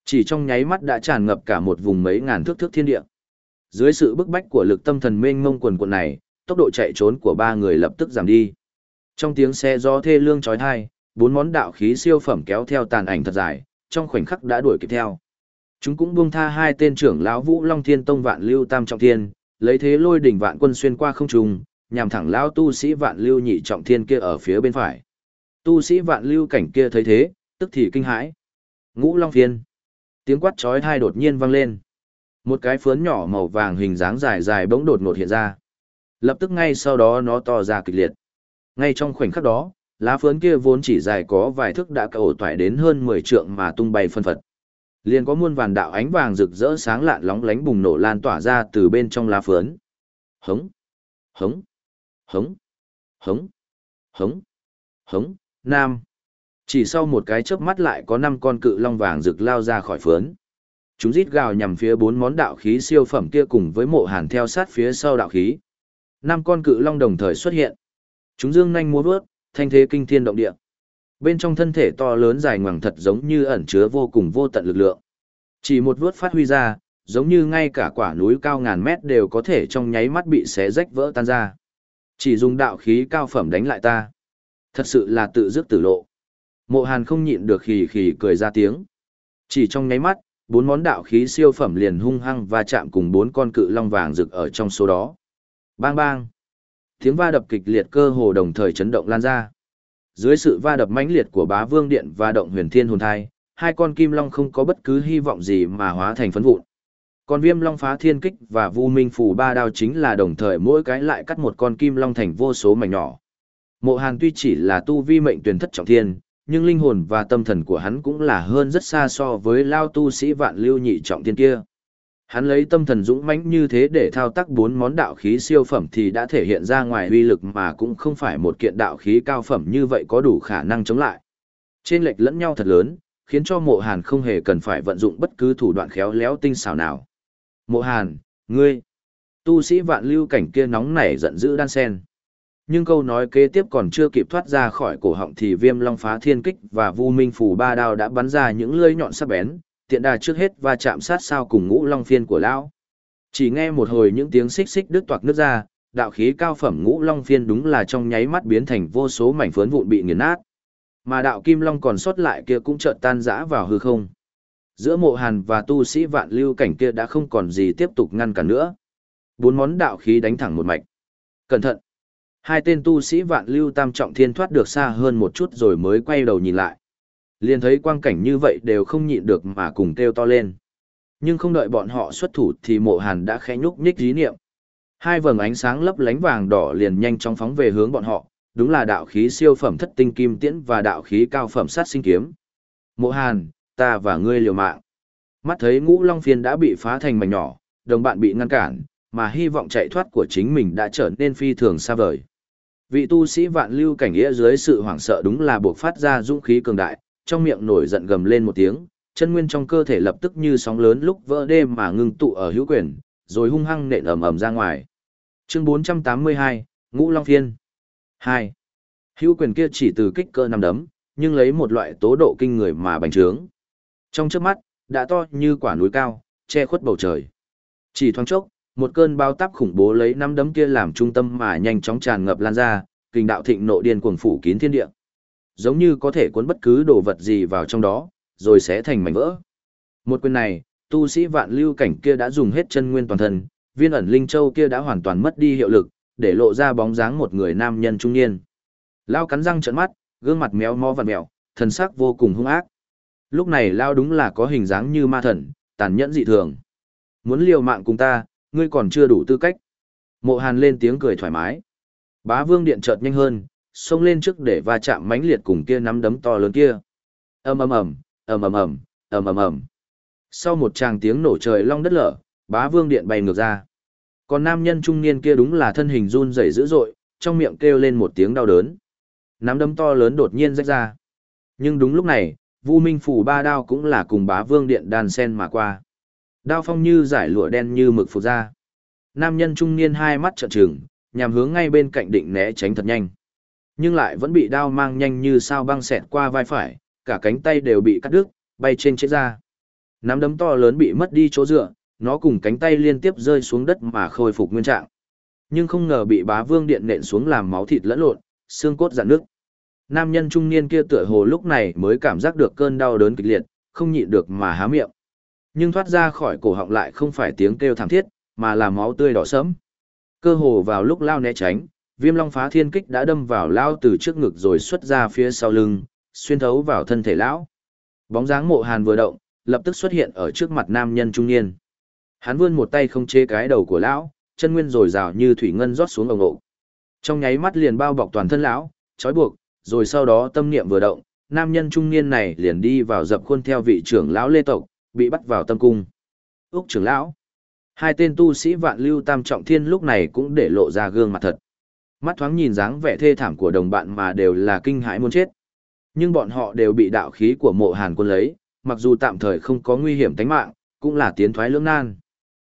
Chỉ trong nháy mắt đã tràn ngập cả một vùng mấy ngàn thước thước thiên địa. Dưới sự bức bách của lực tâm thần mênh mông quần quần này, tốc độ chạy trốn của ba người lập tức giảm đi. Trong tiếng xe gió thê lương chói tai, bốn món đạo khí siêu phẩm kéo theo tàn ảnh thật dài, trong khoảnh khắc đã đuổi kịp theo. Chúng cũng buông tha hai tên trưởng lão Vũ Long Thiên Tông Vạn Lưu Tam Trọng Thiên, lấy thế lôi đỉnh vạn quân xuyên qua không trung, nhằm thẳng lão tu sĩ Vạn Lưu Nhị Trọng Thiên kia ở phía bên phải. Tu sĩ Vạn Lưu cảnh kia thấy thế, tức thì kinh hãi. Ngũ Long Phiên. Tiếng quát chói tai đột nhiên vang lên. Một cái phướn nhỏ màu vàng hình dáng dài dài bỗng đột ngột hiện ra. Lập tức ngay sau đó nó to ra kịch liệt. Ngay trong khoảnh khắc đó, lá phướn kia vốn chỉ dài có vài thước đã cậu toại đến hơn 10 trượng mà tung bay phân phật. Liền có muôn vàn đạo ánh vàng rực rỡ sáng lạn lóng lánh bùng nổ lan tỏa ra từ bên trong lá phướn. Hống, hống, hống, hống, hống, hống, nam. Chỉ sau một cái chớp mắt lại có năm con cự long vàng rực lao ra khỏi phướn. Chúng rít gào nhằm phía bốn món đạo khí siêu phẩm kia cùng với mộ hàn theo sát phía sau đạo khí. Năm con cự long đồng thời xuất hiện. Chúng dương nhanh múa vớt, thanh thế kinh thiên động địa. Bên trong thân thể to lớn dài ngoằng thật giống như ẩn chứa vô cùng vô tận lực lượng. Chỉ một vuốt phát huy ra, giống như ngay cả quả núi cao ngàn mét đều có thể trong nháy mắt bị xé rách vỡ tan ra. Chỉ dùng đạo khí cao phẩm đánh lại ta. Thật sự là tự dứt tử lộ. Mộ Hàn không nhịn được khì khì cười ra tiếng. Chỉ trong nháy mắt, bốn món đạo khí siêu phẩm liền hung hăng và chạm cùng bốn con cự long vàng rực ở trong số đó. Bang bang. Tiếng va đập kịch liệt cơ hồ đồng thời chấn động lan ra. Dưới sự va đập mãnh liệt của bá vương điện và động huyền thiên hồn thai, hai con kim long không có bất cứ hy vọng gì mà hóa thành phấn vụn. Còn viêm long phá thiên kích và vu minh phủ ba đao chính là đồng thời mỗi cái lại cắt một con kim long thành vô số mảnh nhỏ. Mộ Hàn tuy chỉ là tu vi mệnh tuyển thất trọng thiên, nhưng linh hồn và tâm thần của hắn cũng là hơn rất xa so với lao tu sĩ vạn lưu nhị trọng thiên kia. Hắn lấy tâm thần dũng mãnh như thế để thao tác bốn món đạo khí siêu phẩm thì đã thể hiện ra ngoài uy lực mà cũng không phải một kiện đạo khí cao phẩm như vậy có đủ khả năng chống lại. Trên lệch lẫn nhau thật lớn, khiến cho mộ hàn không hề cần phải vận dụng bất cứ thủ đoạn khéo léo tinh xảo nào. Mộ hàn, ngươi, tu sĩ vạn lưu cảnh kia nóng nảy giận dữ đan sen. Nhưng câu nói kế tiếp còn chưa kịp thoát ra khỏi cổ họng thì viêm long phá thiên kích và vu minh phủ ba đao đã bắn ra những lưỡi nhọn sắc bén, tiện đà trước hết và chạm sát sao cùng ngũ long phiên của lão. Chỉ nghe một hồi những tiếng xích xích đứt toạc nước ra, đạo khí cao phẩm ngũ long phiên đúng là trong nháy mắt biến thành vô số mảnh phớn vụn bị nghiền nát. Mà đạo kim long còn sót lại kia cũng chợt tan rã vào hư không. Giữa mộ hàn và tu sĩ vạn lưu cảnh kia đã không còn gì tiếp tục ngăn cản nữa. Bốn món đạo khí đánh thẳng một mạch. Cẩn thận! Hai tên tu sĩ vạn lưu tam trọng thiên thoát được xa hơn một chút rồi mới quay đầu nhìn lại. Liền thấy quang cảnh như vậy đều không nhịn được mà cùng kêu to lên. Nhưng không đợi bọn họ xuất thủ thì mộ hàn đã khẽ nhúc nhích dí niệm. Hai vầng ánh sáng lấp lánh vàng đỏ liền nhanh chóng phóng về hướng bọn họ, đúng là đạo khí siêu phẩm thất tinh kim tiễn và đạo khí cao phẩm sát sinh kiếm. Mộ hàn, ta và ngươi liều mạng. Mắt thấy ngũ long phiên đã bị phá thành mảnh nhỏ, đồng bạn bị ngăn cản, mà hy vọng chạy thoát của chính mình đã trở nên phi thường xa vời. Vị tu sĩ vạn lưu cảnh nghĩa dưới sự hoảng sợ đúng là buộc phát ra dũng khí cường đại, trong miệng nổi giận gầm lên một tiếng, chân nguyên trong cơ thể lập tức như sóng lớn lúc vỡ đêm mà ngưng tụ ở hữu quyền, rồi hung hăng nện ầm ầm ra ngoài. Chương 482, Ngũ Long Phiên 2. Hữu quyền kia chỉ từ kích cỡ năm đấm, nhưng lấy một loại tố độ kinh người mà bành trướng. Trong trước mắt, đã to như quả núi cao, che khuất bầu trời. Chỉ thoáng chốc, một cơn bao táp khủng bố lấy năm đấm kia làm trung tâm mà nhanh chóng tràn ngập lan ra, kinh đạo thịnh nộ điên cuồng phủ kín thiên địa. Giống như có thể cuốn bất cứ đồ vật gì vào trong đó, rồi sẽ thành mảnh vỡ. Một quyền này, tu sĩ vạn lưu cảnh kia đã dùng hết chân nguyên toàn thân, viên ẩn linh châu kia đã hoàn toàn mất đi hiệu lực, để lộ ra bóng dáng một người nam nhân trung niên. Lao cắn răng trợn mắt, gương mặt méo mó vặn mèo, thần sắc vô cùng hung ác. Lúc này Lao đúng là có hình dáng như ma thần, tàn nhẫn dị thường. Muốn liều mạng cùng ta, ngươi còn chưa đủ tư cách. Mộ Hàn lên tiếng cười thoải mái. Bá Vương điện chợt nhanh hơn, xông lên trước để va chạm mãnh liệt cùng kia nắm đấm to lớn kia. Ầm ầm ầm, ầm ầm ầm, ầm ầm ầm. Sau một tràng tiếng nổ trời long đất lở, Bá Vương điện bay ngược ra. Còn nam nhân trung niên kia đúng là thân hình run rẩy dữ dội, trong miệng kêu lên một tiếng đau đớn. Nắm đấm to lớn đột nhiên rách ra. Nhưng đúng lúc này, Vu Minh phủ ba đao cũng là cùng Bá Vương điện đàn sen mà qua. Đao phong như giải lụa đen như mực phụt ra. Nam nhân trung niên hai mắt trợn trừng, nhằm hướng ngay bên cạnh định né tránh thật nhanh. Nhưng lại vẫn bị đao mang nhanh như sao băng xẹt qua vai phải, cả cánh tay đều bị cắt đứt, bay trên chết ra. Nắm đấm to lớn bị mất đi chỗ dựa, nó cùng cánh tay liên tiếp rơi xuống đất mà khôi phục nguyên trạng. Nhưng không ngờ bị bá vương điện nện xuống làm máu thịt lẫn lộn, xương cốt dạn nước. Nam nhân trung niên kia tựa hồ lúc này mới cảm giác được cơn đau đớn kịch liệt, không nhịn được mà há miệng. Nhưng thoát ra khỏi cổ họng lại không phải tiếng kêu thảm thiết, mà là máu tươi đỏ sẫm. Cơ hồ vào lúc lao né tránh, viêm long phá thiên kích đã đâm vào lao từ trước ngực rồi xuất ra phía sau lưng, xuyên thấu vào thân thể lão. Bóng dáng mộ hàn vừa động, lập tức xuất hiện ở trước mặt nam nhân trung niên. Hắn vươn một tay không chế cái đầu của lão, chân nguyên rồi rào như thủy ngân rót xuống ồng ộ. Trong nháy mắt liền bao bọc toàn thân lão, trói buộc, rồi sau đó tâm niệm vừa động, nam nhân trung niên này liền đi vào dập khuôn theo vị trưởng lão Lê tộc, bị bắt vào tâm cung. Úc trưởng lão. Hai tên tu sĩ vạn lưu tam trọng thiên lúc này cũng để lộ ra gương mặt thật. Mắt thoáng nhìn dáng vẻ thê thảm của đồng bạn mà đều là kinh hãi muốn chết. Nhưng bọn họ đều bị đạo khí của mộ hàn quân lấy, mặc dù tạm thời không có nguy hiểm tính mạng, cũng là tiến thoái lưỡng nan.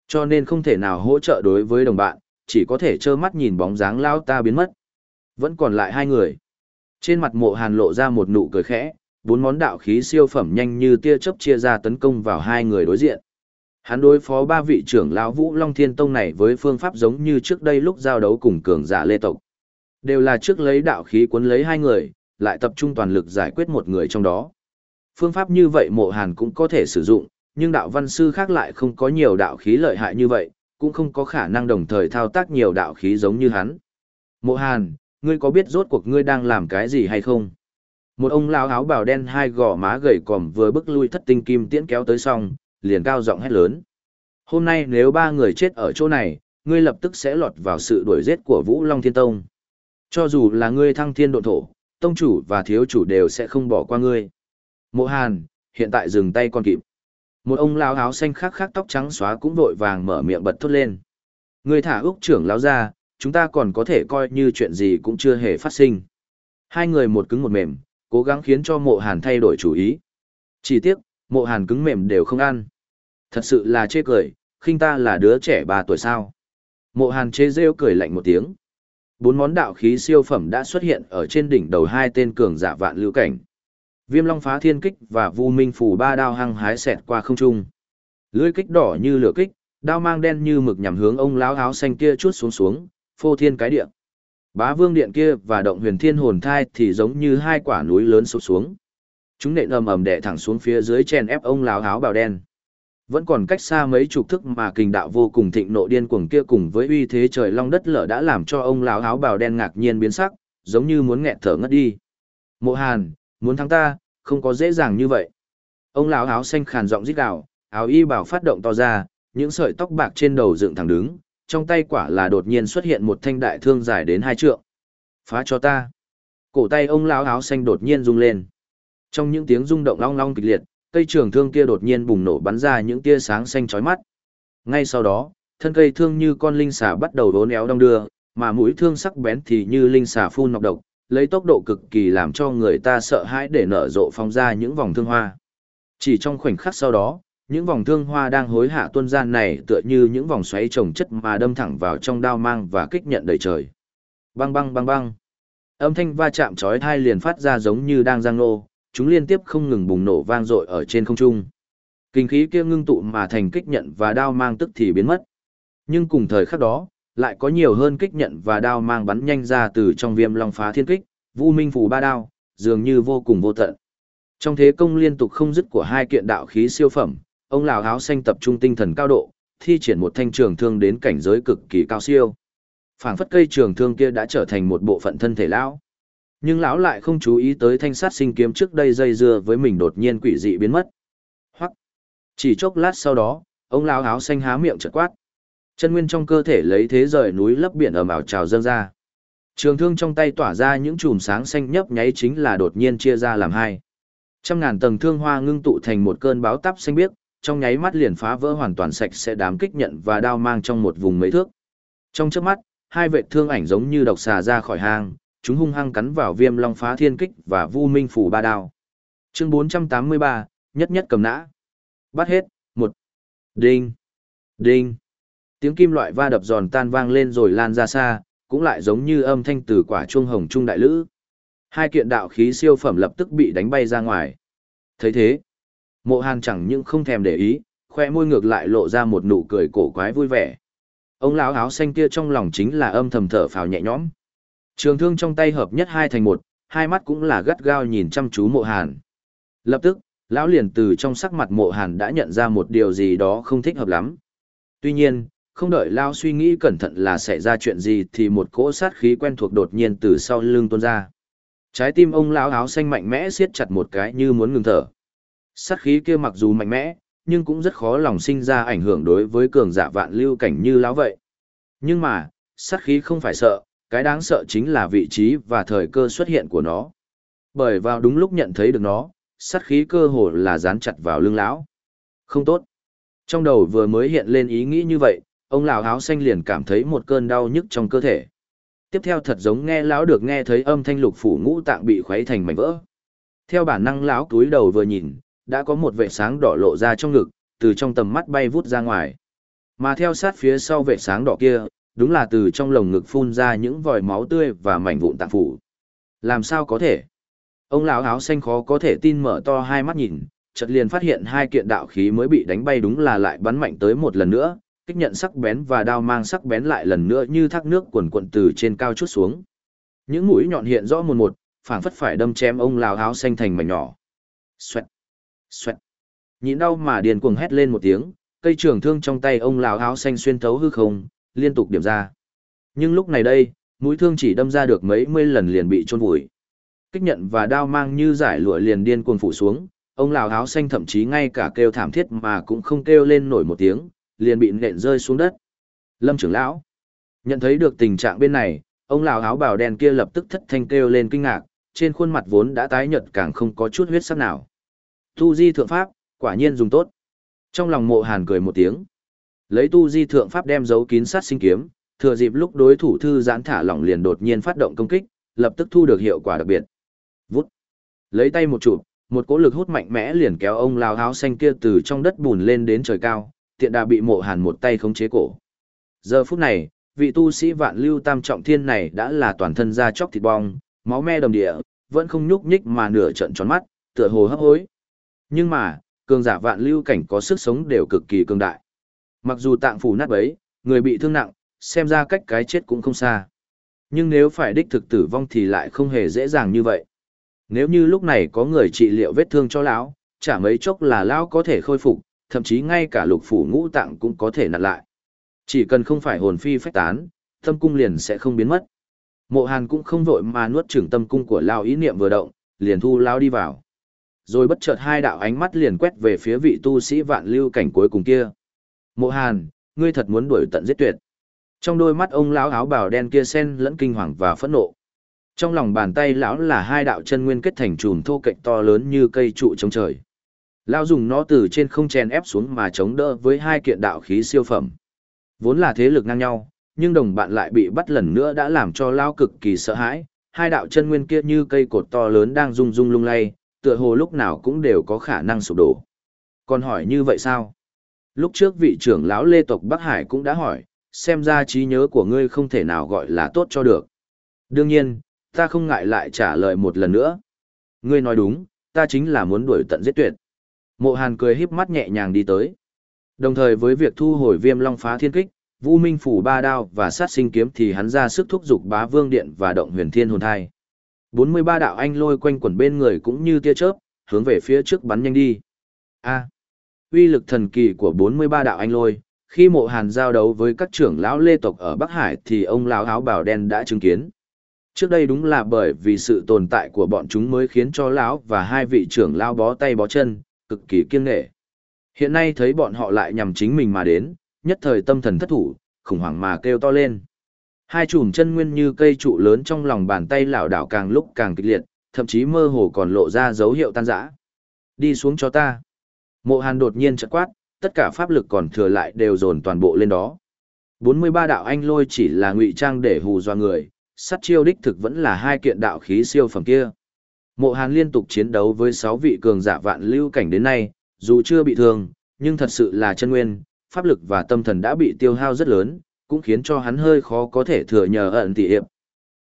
Cho nên không thể nào hỗ trợ đối với đồng bạn, chỉ có thể trơ mắt nhìn bóng dáng lao ta biến mất. Vẫn còn lại hai người. Trên mặt mộ hàn lộ ra một nụ cười khẽ, bốn món đạo khí siêu phẩm nhanh như tia chớp chia ra tấn công vào hai người đối diện. Hắn đối phó ba vị trưởng lão Vũ Long Thiên Tông này với phương pháp giống như trước đây lúc giao đấu cùng cường giả Lê tộc. Đều là trước lấy đạo khí cuốn lấy hai người, lại tập trung toàn lực giải quyết một người trong đó. Phương pháp như vậy Mộ Hàn cũng có thể sử dụng, nhưng đạo văn sư khác lại không có nhiều đạo khí lợi hại như vậy, cũng không có khả năng đồng thời thao tác nhiều đạo khí giống như hắn. Mộ Hàn, ngươi có biết rốt cuộc ngươi đang làm cái gì hay không? Một ông lão áo bào đen hai gò má gầy còm vừa bước lui thất tinh kim tiễn kéo tới xong, liền cao giọng hét lớn. Hôm nay nếu ba người chết ở chỗ này, ngươi lập tức sẽ lọt vào sự đuổi giết của Vũ Long Thiên Tông. Cho dù là ngươi thăng thiên độ thổ, tông chủ và thiếu chủ đều sẽ không bỏ qua ngươi. Mộ Hàn, hiện tại dừng tay con kịp. Một ông lão áo xanh khác khác tóc trắng xóa cũng vội vàng mở miệng bật thốt lên. Ngươi thả Úc trưởng lão ra, chúng ta còn có thể coi như chuyện gì cũng chưa hề phát sinh. Hai người một cứng một mềm, cố gắng khiến cho mộ hàn thay đổi chủ ý. Chỉ tiếc, mộ hàn cứng mềm đều không ăn. Thật sự là chê cười, khinh ta là đứa trẻ 3 tuổi sao. Mộ hàn chê rêu cười lạnh một tiếng. Bốn món đạo khí siêu phẩm đã xuất hiện ở trên đỉnh đầu hai tên cường giả vạn lưu cảnh. Viêm long phá thiên kích và vu minh phủ ba đao hăng hái xẹt qua không trung. Lưỡi kích đỏ như lửa kích, đao mang đen như mực nhằm hướng ông lão áo xanh kia chút xuống xuống, phô thiên cái địa. Bá vương điện kia và động huyền thiên hồn thai thì giống như hai quả núi lớn sụp xuống. Chúng nện ầm ầm đè thẳng xuống phía dưới chèn ép ông lão háo bào đen. Vẫn còn cách xa mấy chục thức mà kình đạo vô cùng thịnh nộ điên cuồng kia cùng với uy thế trời long đất lở đã làm cho ông lão háo bào đen ngạc nhiên biến sắc, giống như muốn nghẹt thở ngất đi. Mộ Hàn, muốn thắng ta, không có dễ dàng như vậy. Ông lão háo xanh khàn giọng rít gào, áo y bảo phát động to ra, những sợi tóc bạc trên đầu dựng thẳng đứng, trong tay quả là đột nhiên xuất hiện một thanh đại thương dài đến hai trượng. Phá cho ta. Cổ tay ông lão áo xanh đột nhiên rung lên. Trong những tiếng rung động long long kịch liệt, cây trường thương kia đột nhiên bùng nổ bắn ra những tia sáng xanh chói mắt. Ngay sau đó, thân cây thương như con linh xà bắt đầu đốn éo đong đưa, mà mũi thương sắc bén thì như linh xà phun nọc độc, lấy tốc độ cực kỳ làm cho người ta sợ hãi để nở rộ phóng ra những vòng thương hoa. Chỉ trong khoảnh khắc sau đó, những vòng thương hoa đang hối hạ tuân gian này tựa như những vòng xoáy trồng chất mà đâm thẳng vào trong đao mang và kích nhận đầy trời. Băng băng băng băng. Âm thanh va chạm chói tai liền phát ra giống như đang giang nô, chúng liên tiếp không ngừng bùng nổ vang dội ở trên không trung. Kinh khí kia ngưng tụ mà thành kích nhận và đao mang tức thì biến mất. Nhưng cùng thời khắc đó, lại có nhiều hơn kích nhận và đao mang bắn nhanh ra từ trong viêm long phá thiên kích, vu minh phủ ba đao, dường như vô cùng vô tận. Trong thế công liên tục không dứt của hai kiện đạo khí siêu phẩm, ông lão áo xanh tập trung tinh thần cao độ, thi triển một thanh trường thương đến cảnh giới cực kỳ cao siêu. Phảng phất cây trường thương kia đã trở thành một bộ phận thân thể lão. Nhưng lão lại không chú ý tới thanh sát sinh kiếm trước đây dây dưa với mình đột nhiên quỷ dị biến mất. Hoặc chỉ chốc lát sau đó, ông lão áo xanh há miệng chợt quát. Chân nguyên trong cơ thể lấy thế rời núi lấp biển ở ảo trào dâng ra. Trường thương trong tay tỏa ra những chùm sáng xanh nhấp nháy chính là đột nhiên chia ra làm hai. Trăm ngàn tầng thương hoa ngưng tụ thành một cơn báo táp xanh biếc, trong nháy mắt liền phá vỡ hoàn toàn sạch sẽ đám kích nhận và đao mang trong một vùng mấy thước. Trong chớp mắt, hai vệ thương ảnh giống như độc xà ra khỏi hang, chúng hung hăng cắn vào viêm long phá thiên kích và vu minh phủ ba đao. Chương 483, nhất nhất cầm nã. Bắt hết, một. Đinh. Đinh. Tiếng kim loại va đập giòn tan vang lên rồi lan ra xa, cũng lại giống như âm thanh từ quả chuông hồng trung đại lữ. Hai kiện đạo khí siêu phẩm lập tức bị đánh bay ra ngoài. thấy thế, Mộ Hàn chẳng những không thèm để ý, khoe môi ngược lại lộ ra một nụ cười cổ quái vui vẻ. Ông lão áo xanh kia trong lòng chính là âm thầm thở phào nhẹ nhõm. Trường thương trong tay hợp nhất hai thành một, hai mắt cũng là gắt gao nhìn chăm chú Mộ Hàn. Lập tức, lão liền từ trong sắc mặt Mộ Hàn đã nhận ra một điều gì đó không thích hợp lắm. Tuy nhiên, không đợi lão suy nghĩ cẩn thận là xảy ra chuyện gì thì một cỗ sát khí quen thuộc đột nhiên từ sau lưng tuôn ra. Trái tim ông lão áo xanh mạnh mẽ siết chặt một cái như muốn ngừng thở sát khí kia mặc dù mạnh mẽ, nhưng cũng rất khó lòng sinh ra ảnh hưởng đối với cường giả vạn lưu cảnh như lão vậy. Nhưng mà, sát khí không phải sợ, cái đáng sợ chính là vị trí và thời cơ xuất hiện của nó. Bởi vào đúng lúc nhận thấy được nó, sát khí cơ hồ là dán chặt vào lưng lão. Không tốt. Trong đầu vừa mới hiện lên ý nghĩ như vậy, ông lão áo xanh liền cảm thấy một cơn đau nhức trong cơ thể. Tiếp theo thật giống nghe lão được nghe thấy âm thanh lục phủ ngũ tạng bị khuấy thành mảnh vỡ. Theo bản năng lão túi đầu vừa nhìn, đã có một vệ sáng đỏ lộ ra trong ngực, từ trong tầm mắt bay vút ra ngoài. Mà theo sát phía sau vệ sáng đỏ kia, đúng là từ trong lồng ngực phun ra những vòi máu tươi và mảnh vụn tạng phủ. Làm sao có thể? Ông lão áo xanh khó có thể tin mở to hai mắt nhìn, chợt liền phát hiện hai kiện đạo khí mới bị đánh bay đúng là lại bắn mạnh tới một lần nữa, kích nhận sắc bén và đao mang sắc bén lại lần nữa như thác nước cuồn cuộn từ trên cao chút xuống. Những mũi nhọn hiện rõ một một, phảng phất phải đâm chém ông lão áo xanh thành mảnh nhỏ. Xoẹt. Xoẹt. Nhịn đau mà điền cuồng hét lên một tiếng, cây trường thương trong tay ông lão áo xanh xuyên thấu hư không, liên tục điểm ra. Nhưng lúc này đây, mũi thương chỉ đâm ra được mấy mươi lần liền bị chôn vùi. Kích nhận và đao mang như giải lụa liền điên cuồng phủ xuống, ông lão áo xanh thậm chí ngay cả kêu thảm thiết mà cũng không kêu lên nổi một tiếng, liền bị nện rơi xuống đất. Lâm trưởng lão nhận thấy được tình trạng bên này, Ông lão áo bào đen kia lập tức thất thanh kêu lên kinh ngạc, trên khuôn mặt vốn đã tái nhợt càng không có chút huyết sắc nào. Tu di thượng pháp, quả nhiên dùng tốt. Trong lòng mộ hàn cười một tiếng. Lấy tu di thượng pháp đem giấu kín sát sinh kiếm, thừa dịp lúc đối thủ thư giãn thả lỏng liền đột nhiên phát động công kích, lập tức thu được hiệu quả đặc biệt. Vút. Lấy tay một chụp, một cỗ lực hút mạnh mẽ liền kéo ông lao áo xanh kia từ trong đất bùn lên đến trời cao, tiện đà bị mộ hàn một tay khống chế cổ. Giờ phút này, vị tu sĩ vạn lưu tam trọng thiên này đã là toàn thân da chóc thịt bong, máu me đầm địa, vẫn không nhúc nhích mà nửa trận tròn mắt, tựa hồ hấp hối. Nhưng mà, cường giả vạn lưu cảnh có sức sống đều cực kỳ cường đại. Mặc dù tạng phủ nát bấy, người bị thương nặng, xem ra cách cái chết cũng không xa. Nhưng nếu phải đích thực tử vong thì lại không hề dễ dàng như vậy. Nếu như lúc này có người trị liệu vết thương cho lão, chả mấy chốc là lão có thể khôi phục, thậm chí ngay cả lục phủ ngũ tạng cũng có thể nặn lại. Chỉ cần không phải hồn phi phách tán, tâm cung liền sẽ không biến mất. Mộ Hàn cũng không vội mà nuốt chửng tâm cung của lão ý niệm vừa động, liền thu lão đi vào. Rồi bất chợt hai đạo ánh mắt liền quét về phía vị tu sĩ vạn lưu cảnh cuối cùng kia. Mộ Hàn, ngươi thật muốn đuổi tận giết tuyệt. Trong đôi mắt ông lão áo bào đen kia xen lẫn kinh hoàng và phẫn nộ. Trong lòng bàn tay lão là hai đạo chân nguyên kết thành chùm thô kệch to lớn như cây trụ trong trời. Lão dùng nó từ trên không chèn ép xuống mà chống đỡ với hai kiện đạo khí siêu phẩm. Vốn là thế lực ngang nhau, nhưng đồng bạn lại bị bắt lần nữa đã làm cho lão cực kỳ sợ hãi. Hai đạo chân nguyên kia như cây cột to lớn đang rung rung lung lay, tựa hồ lúc nào cũng đều có khả năng sụp đổ. Còn hỏi như vậy sao? Lúc trước vị trưởng lão Lê tộc Bắc Hải cũng đã hỏi, xem ra trí nhớ của ngươi không thể nào gọi là tốt cho được. Đương nhiên, ta không ngại lại trả lời một lần nữa. Ngươi nói đúng, ta chính là muốn đuổi tận giết tuyệt. Mộ Hàn cười híp mắt nhẹ nhàng đi tới. Đồng thời với việc thu hồi viêm long phá thiên kích, Vũ Minh phủ ba đao và sát sinh kiếm thì hắn ra sức thúc giục bá vương điện và động huyền thiên hồn thai. 43 đạo anh lôi quanh quẩn bên người cũng như tia chớp, hướng về phía trước bắn nhanh đi. A. uy lực thần kỳ của 43 đạo anh lôi, khi mộ hàn giao đấu với các trưởng lão lê tộc ở Bắc Hải thì ông lão áo bào đen đã chứng kiến. Trước đây đúng là bởi vì sự tồn tại của bọn chúng mới khiến cho lão và hai vị trưởng lão bó tay bó chân, cực kỳ kiêng nghệ. Hiện nay thấy bọn họ lại nhằm chính mình mà đến, nhất thời tâm thần thất thủ, khủng hoảng mà kêu to lên. Hai chùm chân nguyên như cây trụ lớn trong lòng bàn tay lảo đảo càng lúc càng kịch liệt, thậm chí mơ hồ còn lộ ra dấu hiệu tan rã. Đi xuống cho ta. Mộ Hàn đột nhiên chợt quát, tất cả pháp lực còn thừa lại đều dồn toàn bộ lên đó. 43 đạo anh lôi chỉ là ngụy trang để hù dọa người, sát chiêu đích thực vẫn là hai kiện đạo khí siêu phẩm kia. Mộ Hàn liên tục chiến đấu với 6 vị cường giả vạn lưu cảnh đến nay, dù chưa bị thương, nhưng thật sự là chân nguyên, pháp lực và tâm thần đã bị tiêu hao rất lớn, cũng khiến cho hắn hơi khó có thể thừa nhờ ẩn tỷ hiệp.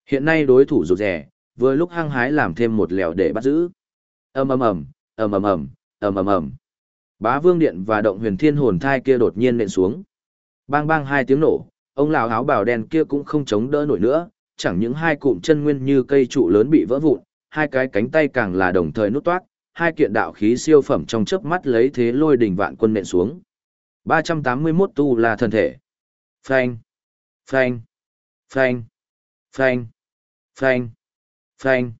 Hiện nay đối thủ rụt rẻ, vừa lúc hăng hái làm thêm một lèo để bắt giữ. Ầm ầm ầm, ầm ầm ầm, ầm ầm ầm. Bá Vương Điện và động huyền thiên hồn thai kia đột nhiên nện xuống. Bang bang hai tiếng nổ, ông lão áo bào đen kia cũng không chống đỡ nổi nữa, chẳng những hai cụm chân nguyên như cây trụ lớn bị vỡ vụn, hai cái cánh tay càng là đồng thời nút toát, hai kiện đạo khí siêu phẩm trong chớp mắt lấy thế lôi đỉnh vạn quân nện xuống. 381 tu là thân thể. Phanh, phanh, phanh, phanh, phanh, phanh.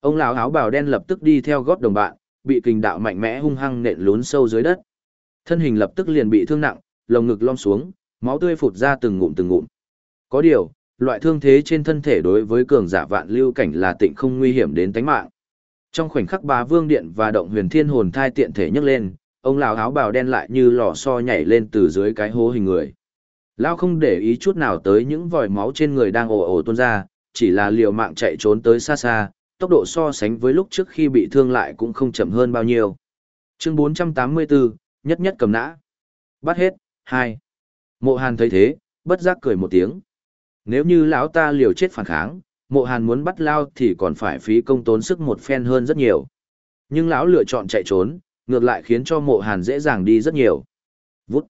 Ông lão áo bào đen lập tức đi theo gót đồng bạn, bị kình đạo mạnh mẽ hung hăng nện lún sâu dưới đất. Thân hình lập tức liền bị thương nặng, lồng ngực lom xuống, máu tươi phụt ra từng ngụm từng ngụm. Có điều, loại thương thế trên thân thể đối với cường giả vạn lưu cảnh là tịnh không nguy hiểm đến tính mạng. Trong khoảnh khắc bá vương điện và động huyền thiên hồn thai tiện thể nhấc lên, ông lão áo bào đen lại như lò xo nhảy lên từ dưới cái hố hình người. Lão không để ý chút nào tới những vòi máu trên người đang ồ ồ tuôn ra, chỉ là liều mạng chạy trốn tới xa xa, tốc độ so sánh với lúc trước khi bị thương lại cũng không chậm hơn bao nhiêu. Chương 484, nhất nhất cầm nã. Bắt hết, hai. Mộ Hàn thấy thế, bất giác cười một tiếng. Nếu như lão ta liều chết phản kháng, Mộ Hàn muốn bắt lao thì còn phải phí công tốn sức một phen hơn rất nhiều. Nhưng lão lựa chọn chạy trốn, ngược lại khiến cho Mộ Hàn dễ dàng đi rất nhiều. Vút.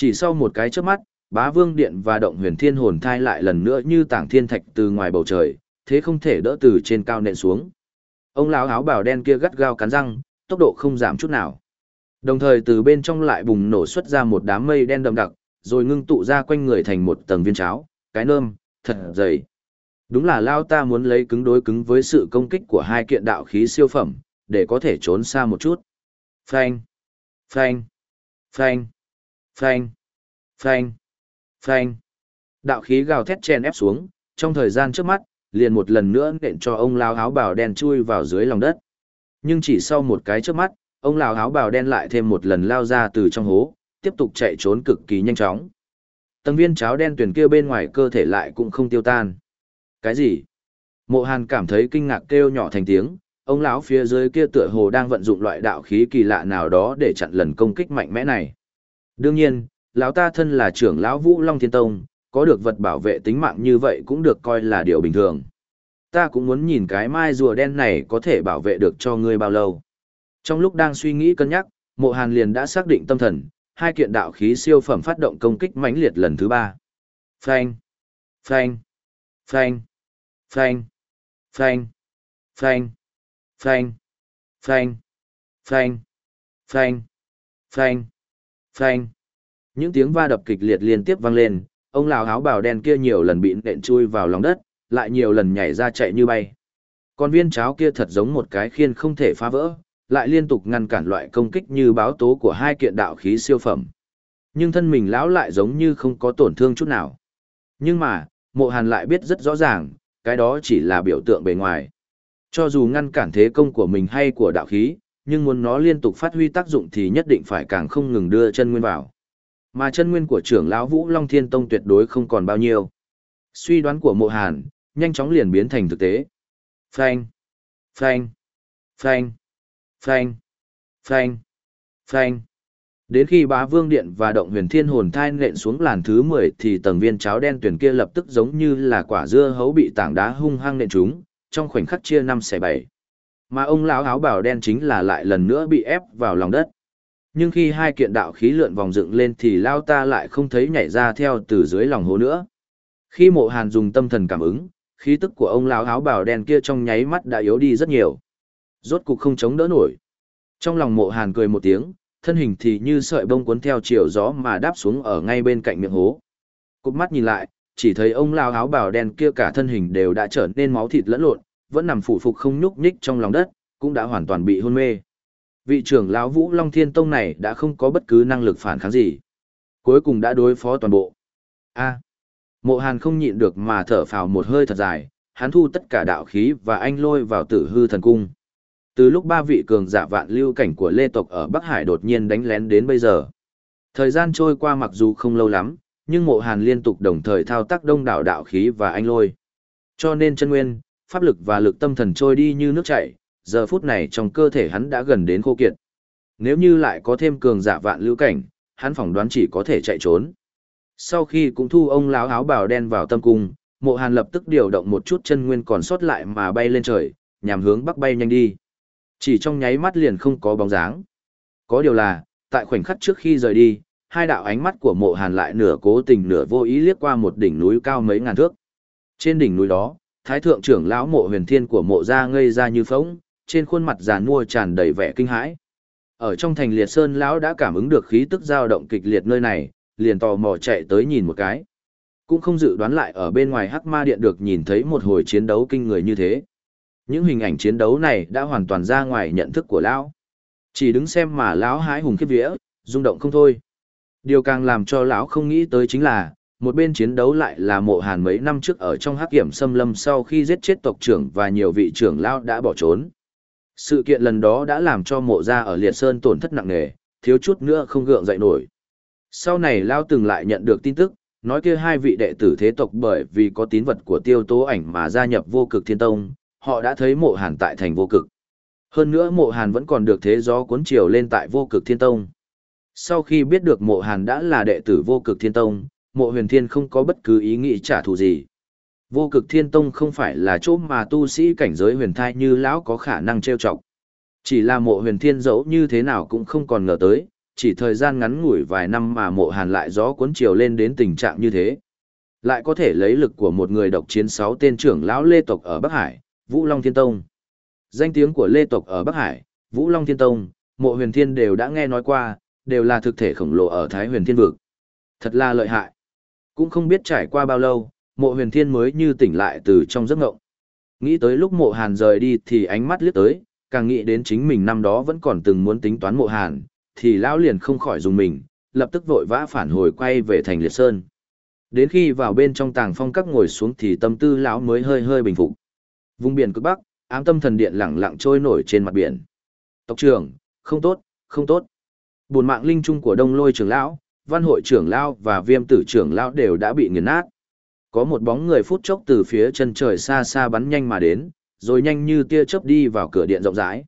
Chỉ sau một cái chớp mắt, Bá Vương Điện và Động Huyền Thiên Hồn Thai lại lần nữa như tảng thiên thạch từ ngoài bầu trời, thế không thể đỡ từ trên cao nện xuống. Ông lão áo bào đen kia gắt gao cắn răng, tốc độ không giảm chút nào. Đồng thời từ bên trong lại bùng nổ xuất ra một đám mây đen đậm đặc, rồi ngưng tụ ra quanh người thành một tầng viên cháo, cái nơm, thật dày. Đúng là lao ta muốn lấy cứng đối cứng với sự công kích của hai kiện đạo khí siêu phẩm, để có thể trốn xa một chút. Phanh, phanh, phanh, phanh, phanh, phanh. Đạo khí gào thét chen ép xuống, trong thời gian trước mắt, liền một lần nữa nện cho ông lao áo bào đen chui vào dưới lòng đất. Nhưng chỉ sau một cái trước mắt, ông lão áo bào đen lại thêm một lần lao ra từ trong hố, tiếp tục chạy trốn cực kỳ nhanh chóng. Tầng viên cháo đen tuyển kia bên ngoài cơ thể lại cũng không tiêu tan. Cái gì? Mộ Hàn cảm thấy kinh ngạc kêu nhỏ thành tiếng, ông lão phía dưới kia tựa hồ đang vận dụng loại đạo khí kỳ lạ nào đó để chặn lần công kích mạnh mẽ này. Đương nhiên, lão ta thân là trưởng lão Vũ Long Thiên Tông, có được vật bảo vệ tính mạng như vậy cũng được coi là điều bình thường. Ta cũng muốn nhìn cái mai rùa đen này có thể bảo vệ được cho ngươi bao lâu. Trong lúc đang suy nghĩ cân nhắc, Mộ Hàn liền đã xác định tâm thần, hai kiện đạo khí siêu phẩm phát động công kích mãnh liệt lần thứ ba. Phanh, phanh, phanh, phanh, phanh, phanh, phanh, phanh, phanh, phanh, phanh, phanh. Những tiếng va đập kịch liệt liên tiếp vang lên, ông lão áo bào đen kia nhiều lần bị nện chui vào lòng đất, lại nhiều lần nhảy ra chạy như bay. Con viên cháo kia thật giống một cái khiên không thể phá vỡ, lại liên tục ngăn cản loại công kích như báo tố của hai kiện đạo khí siêu phẩm. Nhưng thân mình lão lại giống như không có tổn thương chút nào. Nhưng mà, mộ hàn lại biết rất rõ ràng, cái đó chỉ là biểu tượng bề ngoài. Cho dù ngăn cản thế công của mình hay của đạo khí, nhưng muốn nó liên tục phát huy tác dụng thì nhất định phải càng không ngừng đưa chân nguyên vào. Mà chân nguyên của trưởng lão Vũ Long Thiên Tông tuyệt đối không còn bao nhiêu. Suy đoán của Mộ Hàn, nhanh chóng liền biến thành thực tế. Phanh, phanh, phanh, phanh, phanh, phanh. Đến khi bá vương điện và động huyền thiên hồn thai nện xuống làn thứ 10 thì tầng viên cháo đen tuyển kia lập tức giống như là quả dưa hấu bị tảng đá hung hăng nện chúng, trong khoảnh khắc chia năm xẻ bảy. Mà ông lão áo bảo đen chính là lại lần nữa bị ép vào lòng đất. Nhưng khi hai kiện đạo khí lượn vòng dựng lên thì lao ta lại không thấy nhảy ra theo từ dưới lòng hố nữa. Khi mộ hàn dùng tâm thần cảm ứng, khí tức của ông lão áo bào đen kia trong nháy mắt đã yếu đi rất nhiều. Rốt cục không chống đỡ nổi. Trong lòng mộ hàn cười một tiếng, thân hình thì như sợi bông cuốn theo chiều gió mà đáp xuống ở ngay bên cạnh miệng hố. Cụp mắt nhìn lại, chỉ thấy ông lão áo bào đen kia cả thân hình đều đã trở nên máu thịt lẫn lộn, vẫn nằm phủ phục không nhúc nhích trong lòng đất, cũng đã hoàn toàn bị hôn mê. Vị trưởng lão Vũ Long Thiên Tông này đã không có bất cứ năng lực phản kháng gì. Cuối cùng đã đối phó toàn bộ. A. Mộ Hàn không nhịn được mà thở phào một hơi thật dài, hắn thu tất cả đạo khí và anh lôi vào tử hư thần cung. Từ lúc ba vị cường giả vạn lưu cảnh của Lê tộc ở Bắc Hải đột nhiên đánh lén đến bây giờ. Thời gian trôi qua mặc dù không lâu lắm, nhưng mộ hàn liên tục đồng thời thao tác đông đảo đạo khí và anh lôi. Cho nên chân nguyên, pháp lực và lực tâm thần trôi đi như nước chảy, giờ phút này trong cơ thể hắn đã gần đến khô kiệt. Nếu như lại có thêm cường giả vạn lưu cảnh, hắn phỏng đoán chỉ có thể chạy trốn. Sau khi cũng thu ông lão áo bào đen vào tâm cung, mộ hàn lập tức điều động một chút chân nguyên còn sót lại mà bay lên trời, nhằm hướng bắc bay nhanh đi. Chỉ trong nháy mắt liền không có bóng dáng. Có điều là, tại khoảnh khắc trước khi rời đi, hai đạo ánh mắt của mộ hàn lại nửa cố tình nửa vô ý liếc qua một đỉnh núi cao mấy ngàn thước. Trên đỉnh núi đó, thái thượng trưởng lão mộ huyền thiên của mộ gia ngây ra như phóng, trên khuôn mặt già nua tràn đầy vẻ kinh hãi. Ở trong thành liệt sơn lão đã cảm ứng được khí tức dao động kịch liệt nơi này, liền tò mò chạy tới nhìn một cái. Cũng không dự đoán lại ở bên ngoài hắc ma điện được nhìn thấy một hồi chiến đấu kinh người như thế. Những hình ảnh chiến đấu này đã hoàn toàn ra ngoài nhận thức của lão. Chỉ đứng xem mà lão hái hùng khiếp vía, rung động không thôi. Điều càng làm cho lão không nghĩ tới chính là, một bên chiến đấu lại là mộ hàn mấy năm trước ở trong hắc kiểm xâm lâm sau khi giết chết tộc trưởng và nhiều vị trưởng lão đã bỏ trốn. Sự kiện lần đó đã làm cho mộ gia ở Liệt Sơn tổn thất nặng nề, thiếu chút nữa không gượng dậy nổi. Sau này Lao từng lại nhận được tin tức, nói kia hai vị đệ tử thế tộc bởi vì có tín vật của tiêu tố ảnh mà gia nhập vô cực thiên tông, họ đã thấy mộ hàn tại thành vô cực. Hơn nữa mộ hàn vẫn còn được thế gió cuốn chiều lên tại vô cực thiên tông. Sau khi biết được mộ hàn đã là đệ tử vô cực thiên tông, mộ huyền thiên không có bất cứ ý nghĩ trả thù gì. Vô cực thiên tông không phải là chỗ mà tu sĩ cảnh giới huyền thai như lão có khả năng trêu chọc. Chỉ là mộ huyền thiên dẫu như thế nào cũng không còn ngờ tới, chỉ thời gian ngắn ngủi vài năm mà mộ hàn lại gió cuốn chiều lên đến tình trạng như thế. Lại có thể lấy lực của một người độc chiến sáu tên trưởng lão lê tộc ở Bắc Hải, Vũ Long Thiên Tông. Danh tiếng của lê tộc ở Bắc Hải, Vũ Long Thiên Tông, mộ huyền thiên đều đã nghe nói qua, đều là thực thể khổng lồ ở Thái huyền thiên vực. Thật là lợi hại. Cũng không biết trải qua bao lâu, mộ huyền thiên mới như tỉnh lại từ trong giấc ngộng. Nghĩ tới lúc mộ hàn rời đi thì ánh mắt liếc tới, càng nghĩ đến chính mình năm đó vẫn còn từng muốn tính toán mộ hàn, thì lão liền không khỏi dùng mình, lập tức vội vã phản hồi quay về thành liệt sơn. Đến khi vào bên trong tàng phong các ngồi xuống thì tâm tư lão mới hơi hơi bình phục. Vùng biển cực bắc, ám tâm thần điện lẳng lặng trôi nổi trên mặt biển. Tộc trưởng, không tốt, không tốt. Buồn mạng linh trung của Đông Lôi trưởng lão, Văn hội trưởng lão và Viêm tử trưởng lão đều đã bị nghiền nát. Có một bóng người phút chốc từ phía chân trời xa xa bắn nhanh mà đến, rồi nhanh như tia chớp đi vào cửa điện rộng rãi.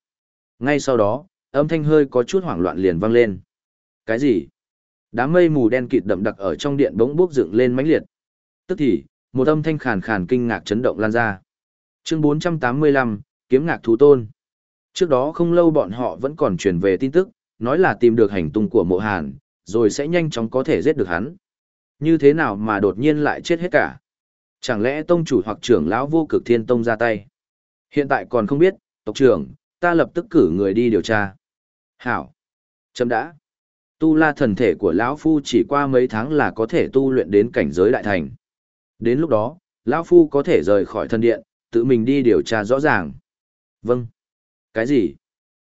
Ngay sau đó, âm thanh hơi có chút hoảng loạn liền vang lên. Cái gì? Đám mây mù đen kịt đậm đặc ở trong điện bỗng bốc dựng lên mãnh liệt. Tức thì, một âm thanh khàn khàn kinh ngạc chấn động lan ra. Chương 485, Kiếm ngạc thú tôn. Trước đó không lâu bọn họ vẫn còn truyền về tin tức, nói là tìm được hành tung của mộ hàn, rồi sẽ nhanh chóng có thể giết được hắn. Như thế nào mà đột nhiên lại chết hết cả? Chẳng lẽ tông chủ hoặc trưởng lão vô cực thiên tông ra tay? Hiện tại còn không biết, tộc trưởng, ta lập tức cử người đi điều tra. Hảo. Chấm đã. Tu la thần thể của lão Phu chỉ qua mấy tháng là có thể tu luyện đến cảnh giới đại thành. Đến lúc đó, lão Phu có thể rời khỏi thân điện, tự mình đi điều tra rõ ràng. Vâng. Cái gì?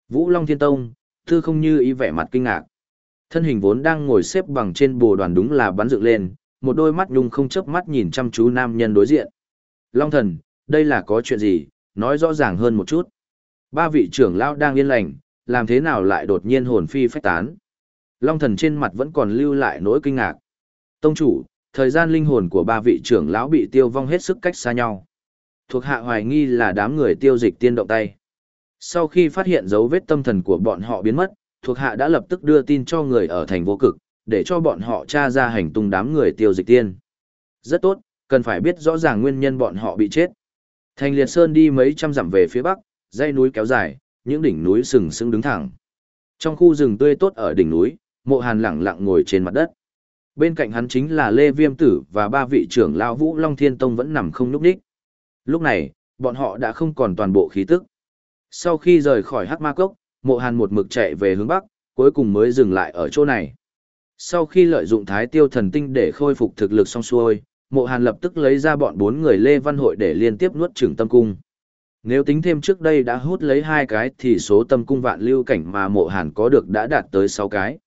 Vũ Long Thiên Tông, thư không như ý vẻ mặt kinh ngạc. Thân hình vốn đang ngồi xếp bằng trên bồ đoàn đúng là bắn dựng lên, một đôi mắt nhung không chớp mắt nhìn chăm chú nam nhân đối diện. Long thần, đây là có chuyện gì, nói rõ ràng hơn một chút. Ba vị trưởng lão đang yên lành, làm thế nào lại đột nhiên hồn phi phách tán. Long thần trên mặt vẫn còn lưu lại nỗi kinh ngạc. Tông chủ, thời gian linh hồn của ba vị trưởng lão bị tiêu vong hết sức cách xa nhau. Thuộc hạ hoài nghi là đám người tiêu dịch tiên động tay. Sau khi phát hiện dấu vết tâm thần của bọn họ biến mất, thuộc hạ đã lập tức đưa tin cho người ở thành vô cực, để cho bọn họ tra ra hành tung đám người tiêu dịch tiên. Rất tốt, cần phải biết rõ ràng nguyên nhân bọn họ bị chết. Thành liệt sơn đi mấy trăm dặm về phía bắc, dãy núi kéo dài, những đỉnh núi sừng sững đứng thẳng. Trong khu rừng tươi tốt ở đỉnh núi, mộ hàn lặng lặng ngồi trên mặt đất. Bên cạnh hắn chính là Lê Viêm Tử và ba vị trưởng lão Vũ Long Thiên Tông vẫn nằm không nhúc đích. Lúc này, bọn họ đã không còn toàn bộ khí tức. Sau khi rời khỏi Hắc Ma Cốc, mộ hàn một mực chạy về hướng Bắc, cuối cùng mới dừng lại ở chỗ này. Sau khi lợi dụng thái tiêu thần tinh để khôi phục thực lực xong xuôi, mộ hàn lập tức lấy ra bọn bốn người Lê Văn Hội để liên tiếp nuốt trừng tâm cung. Nếu tính thêm trước đây đã hút lấy hai cái thì số tâm cung vạn lưu cảnh mà mộ hàn có được đã đạt tới sáu cái.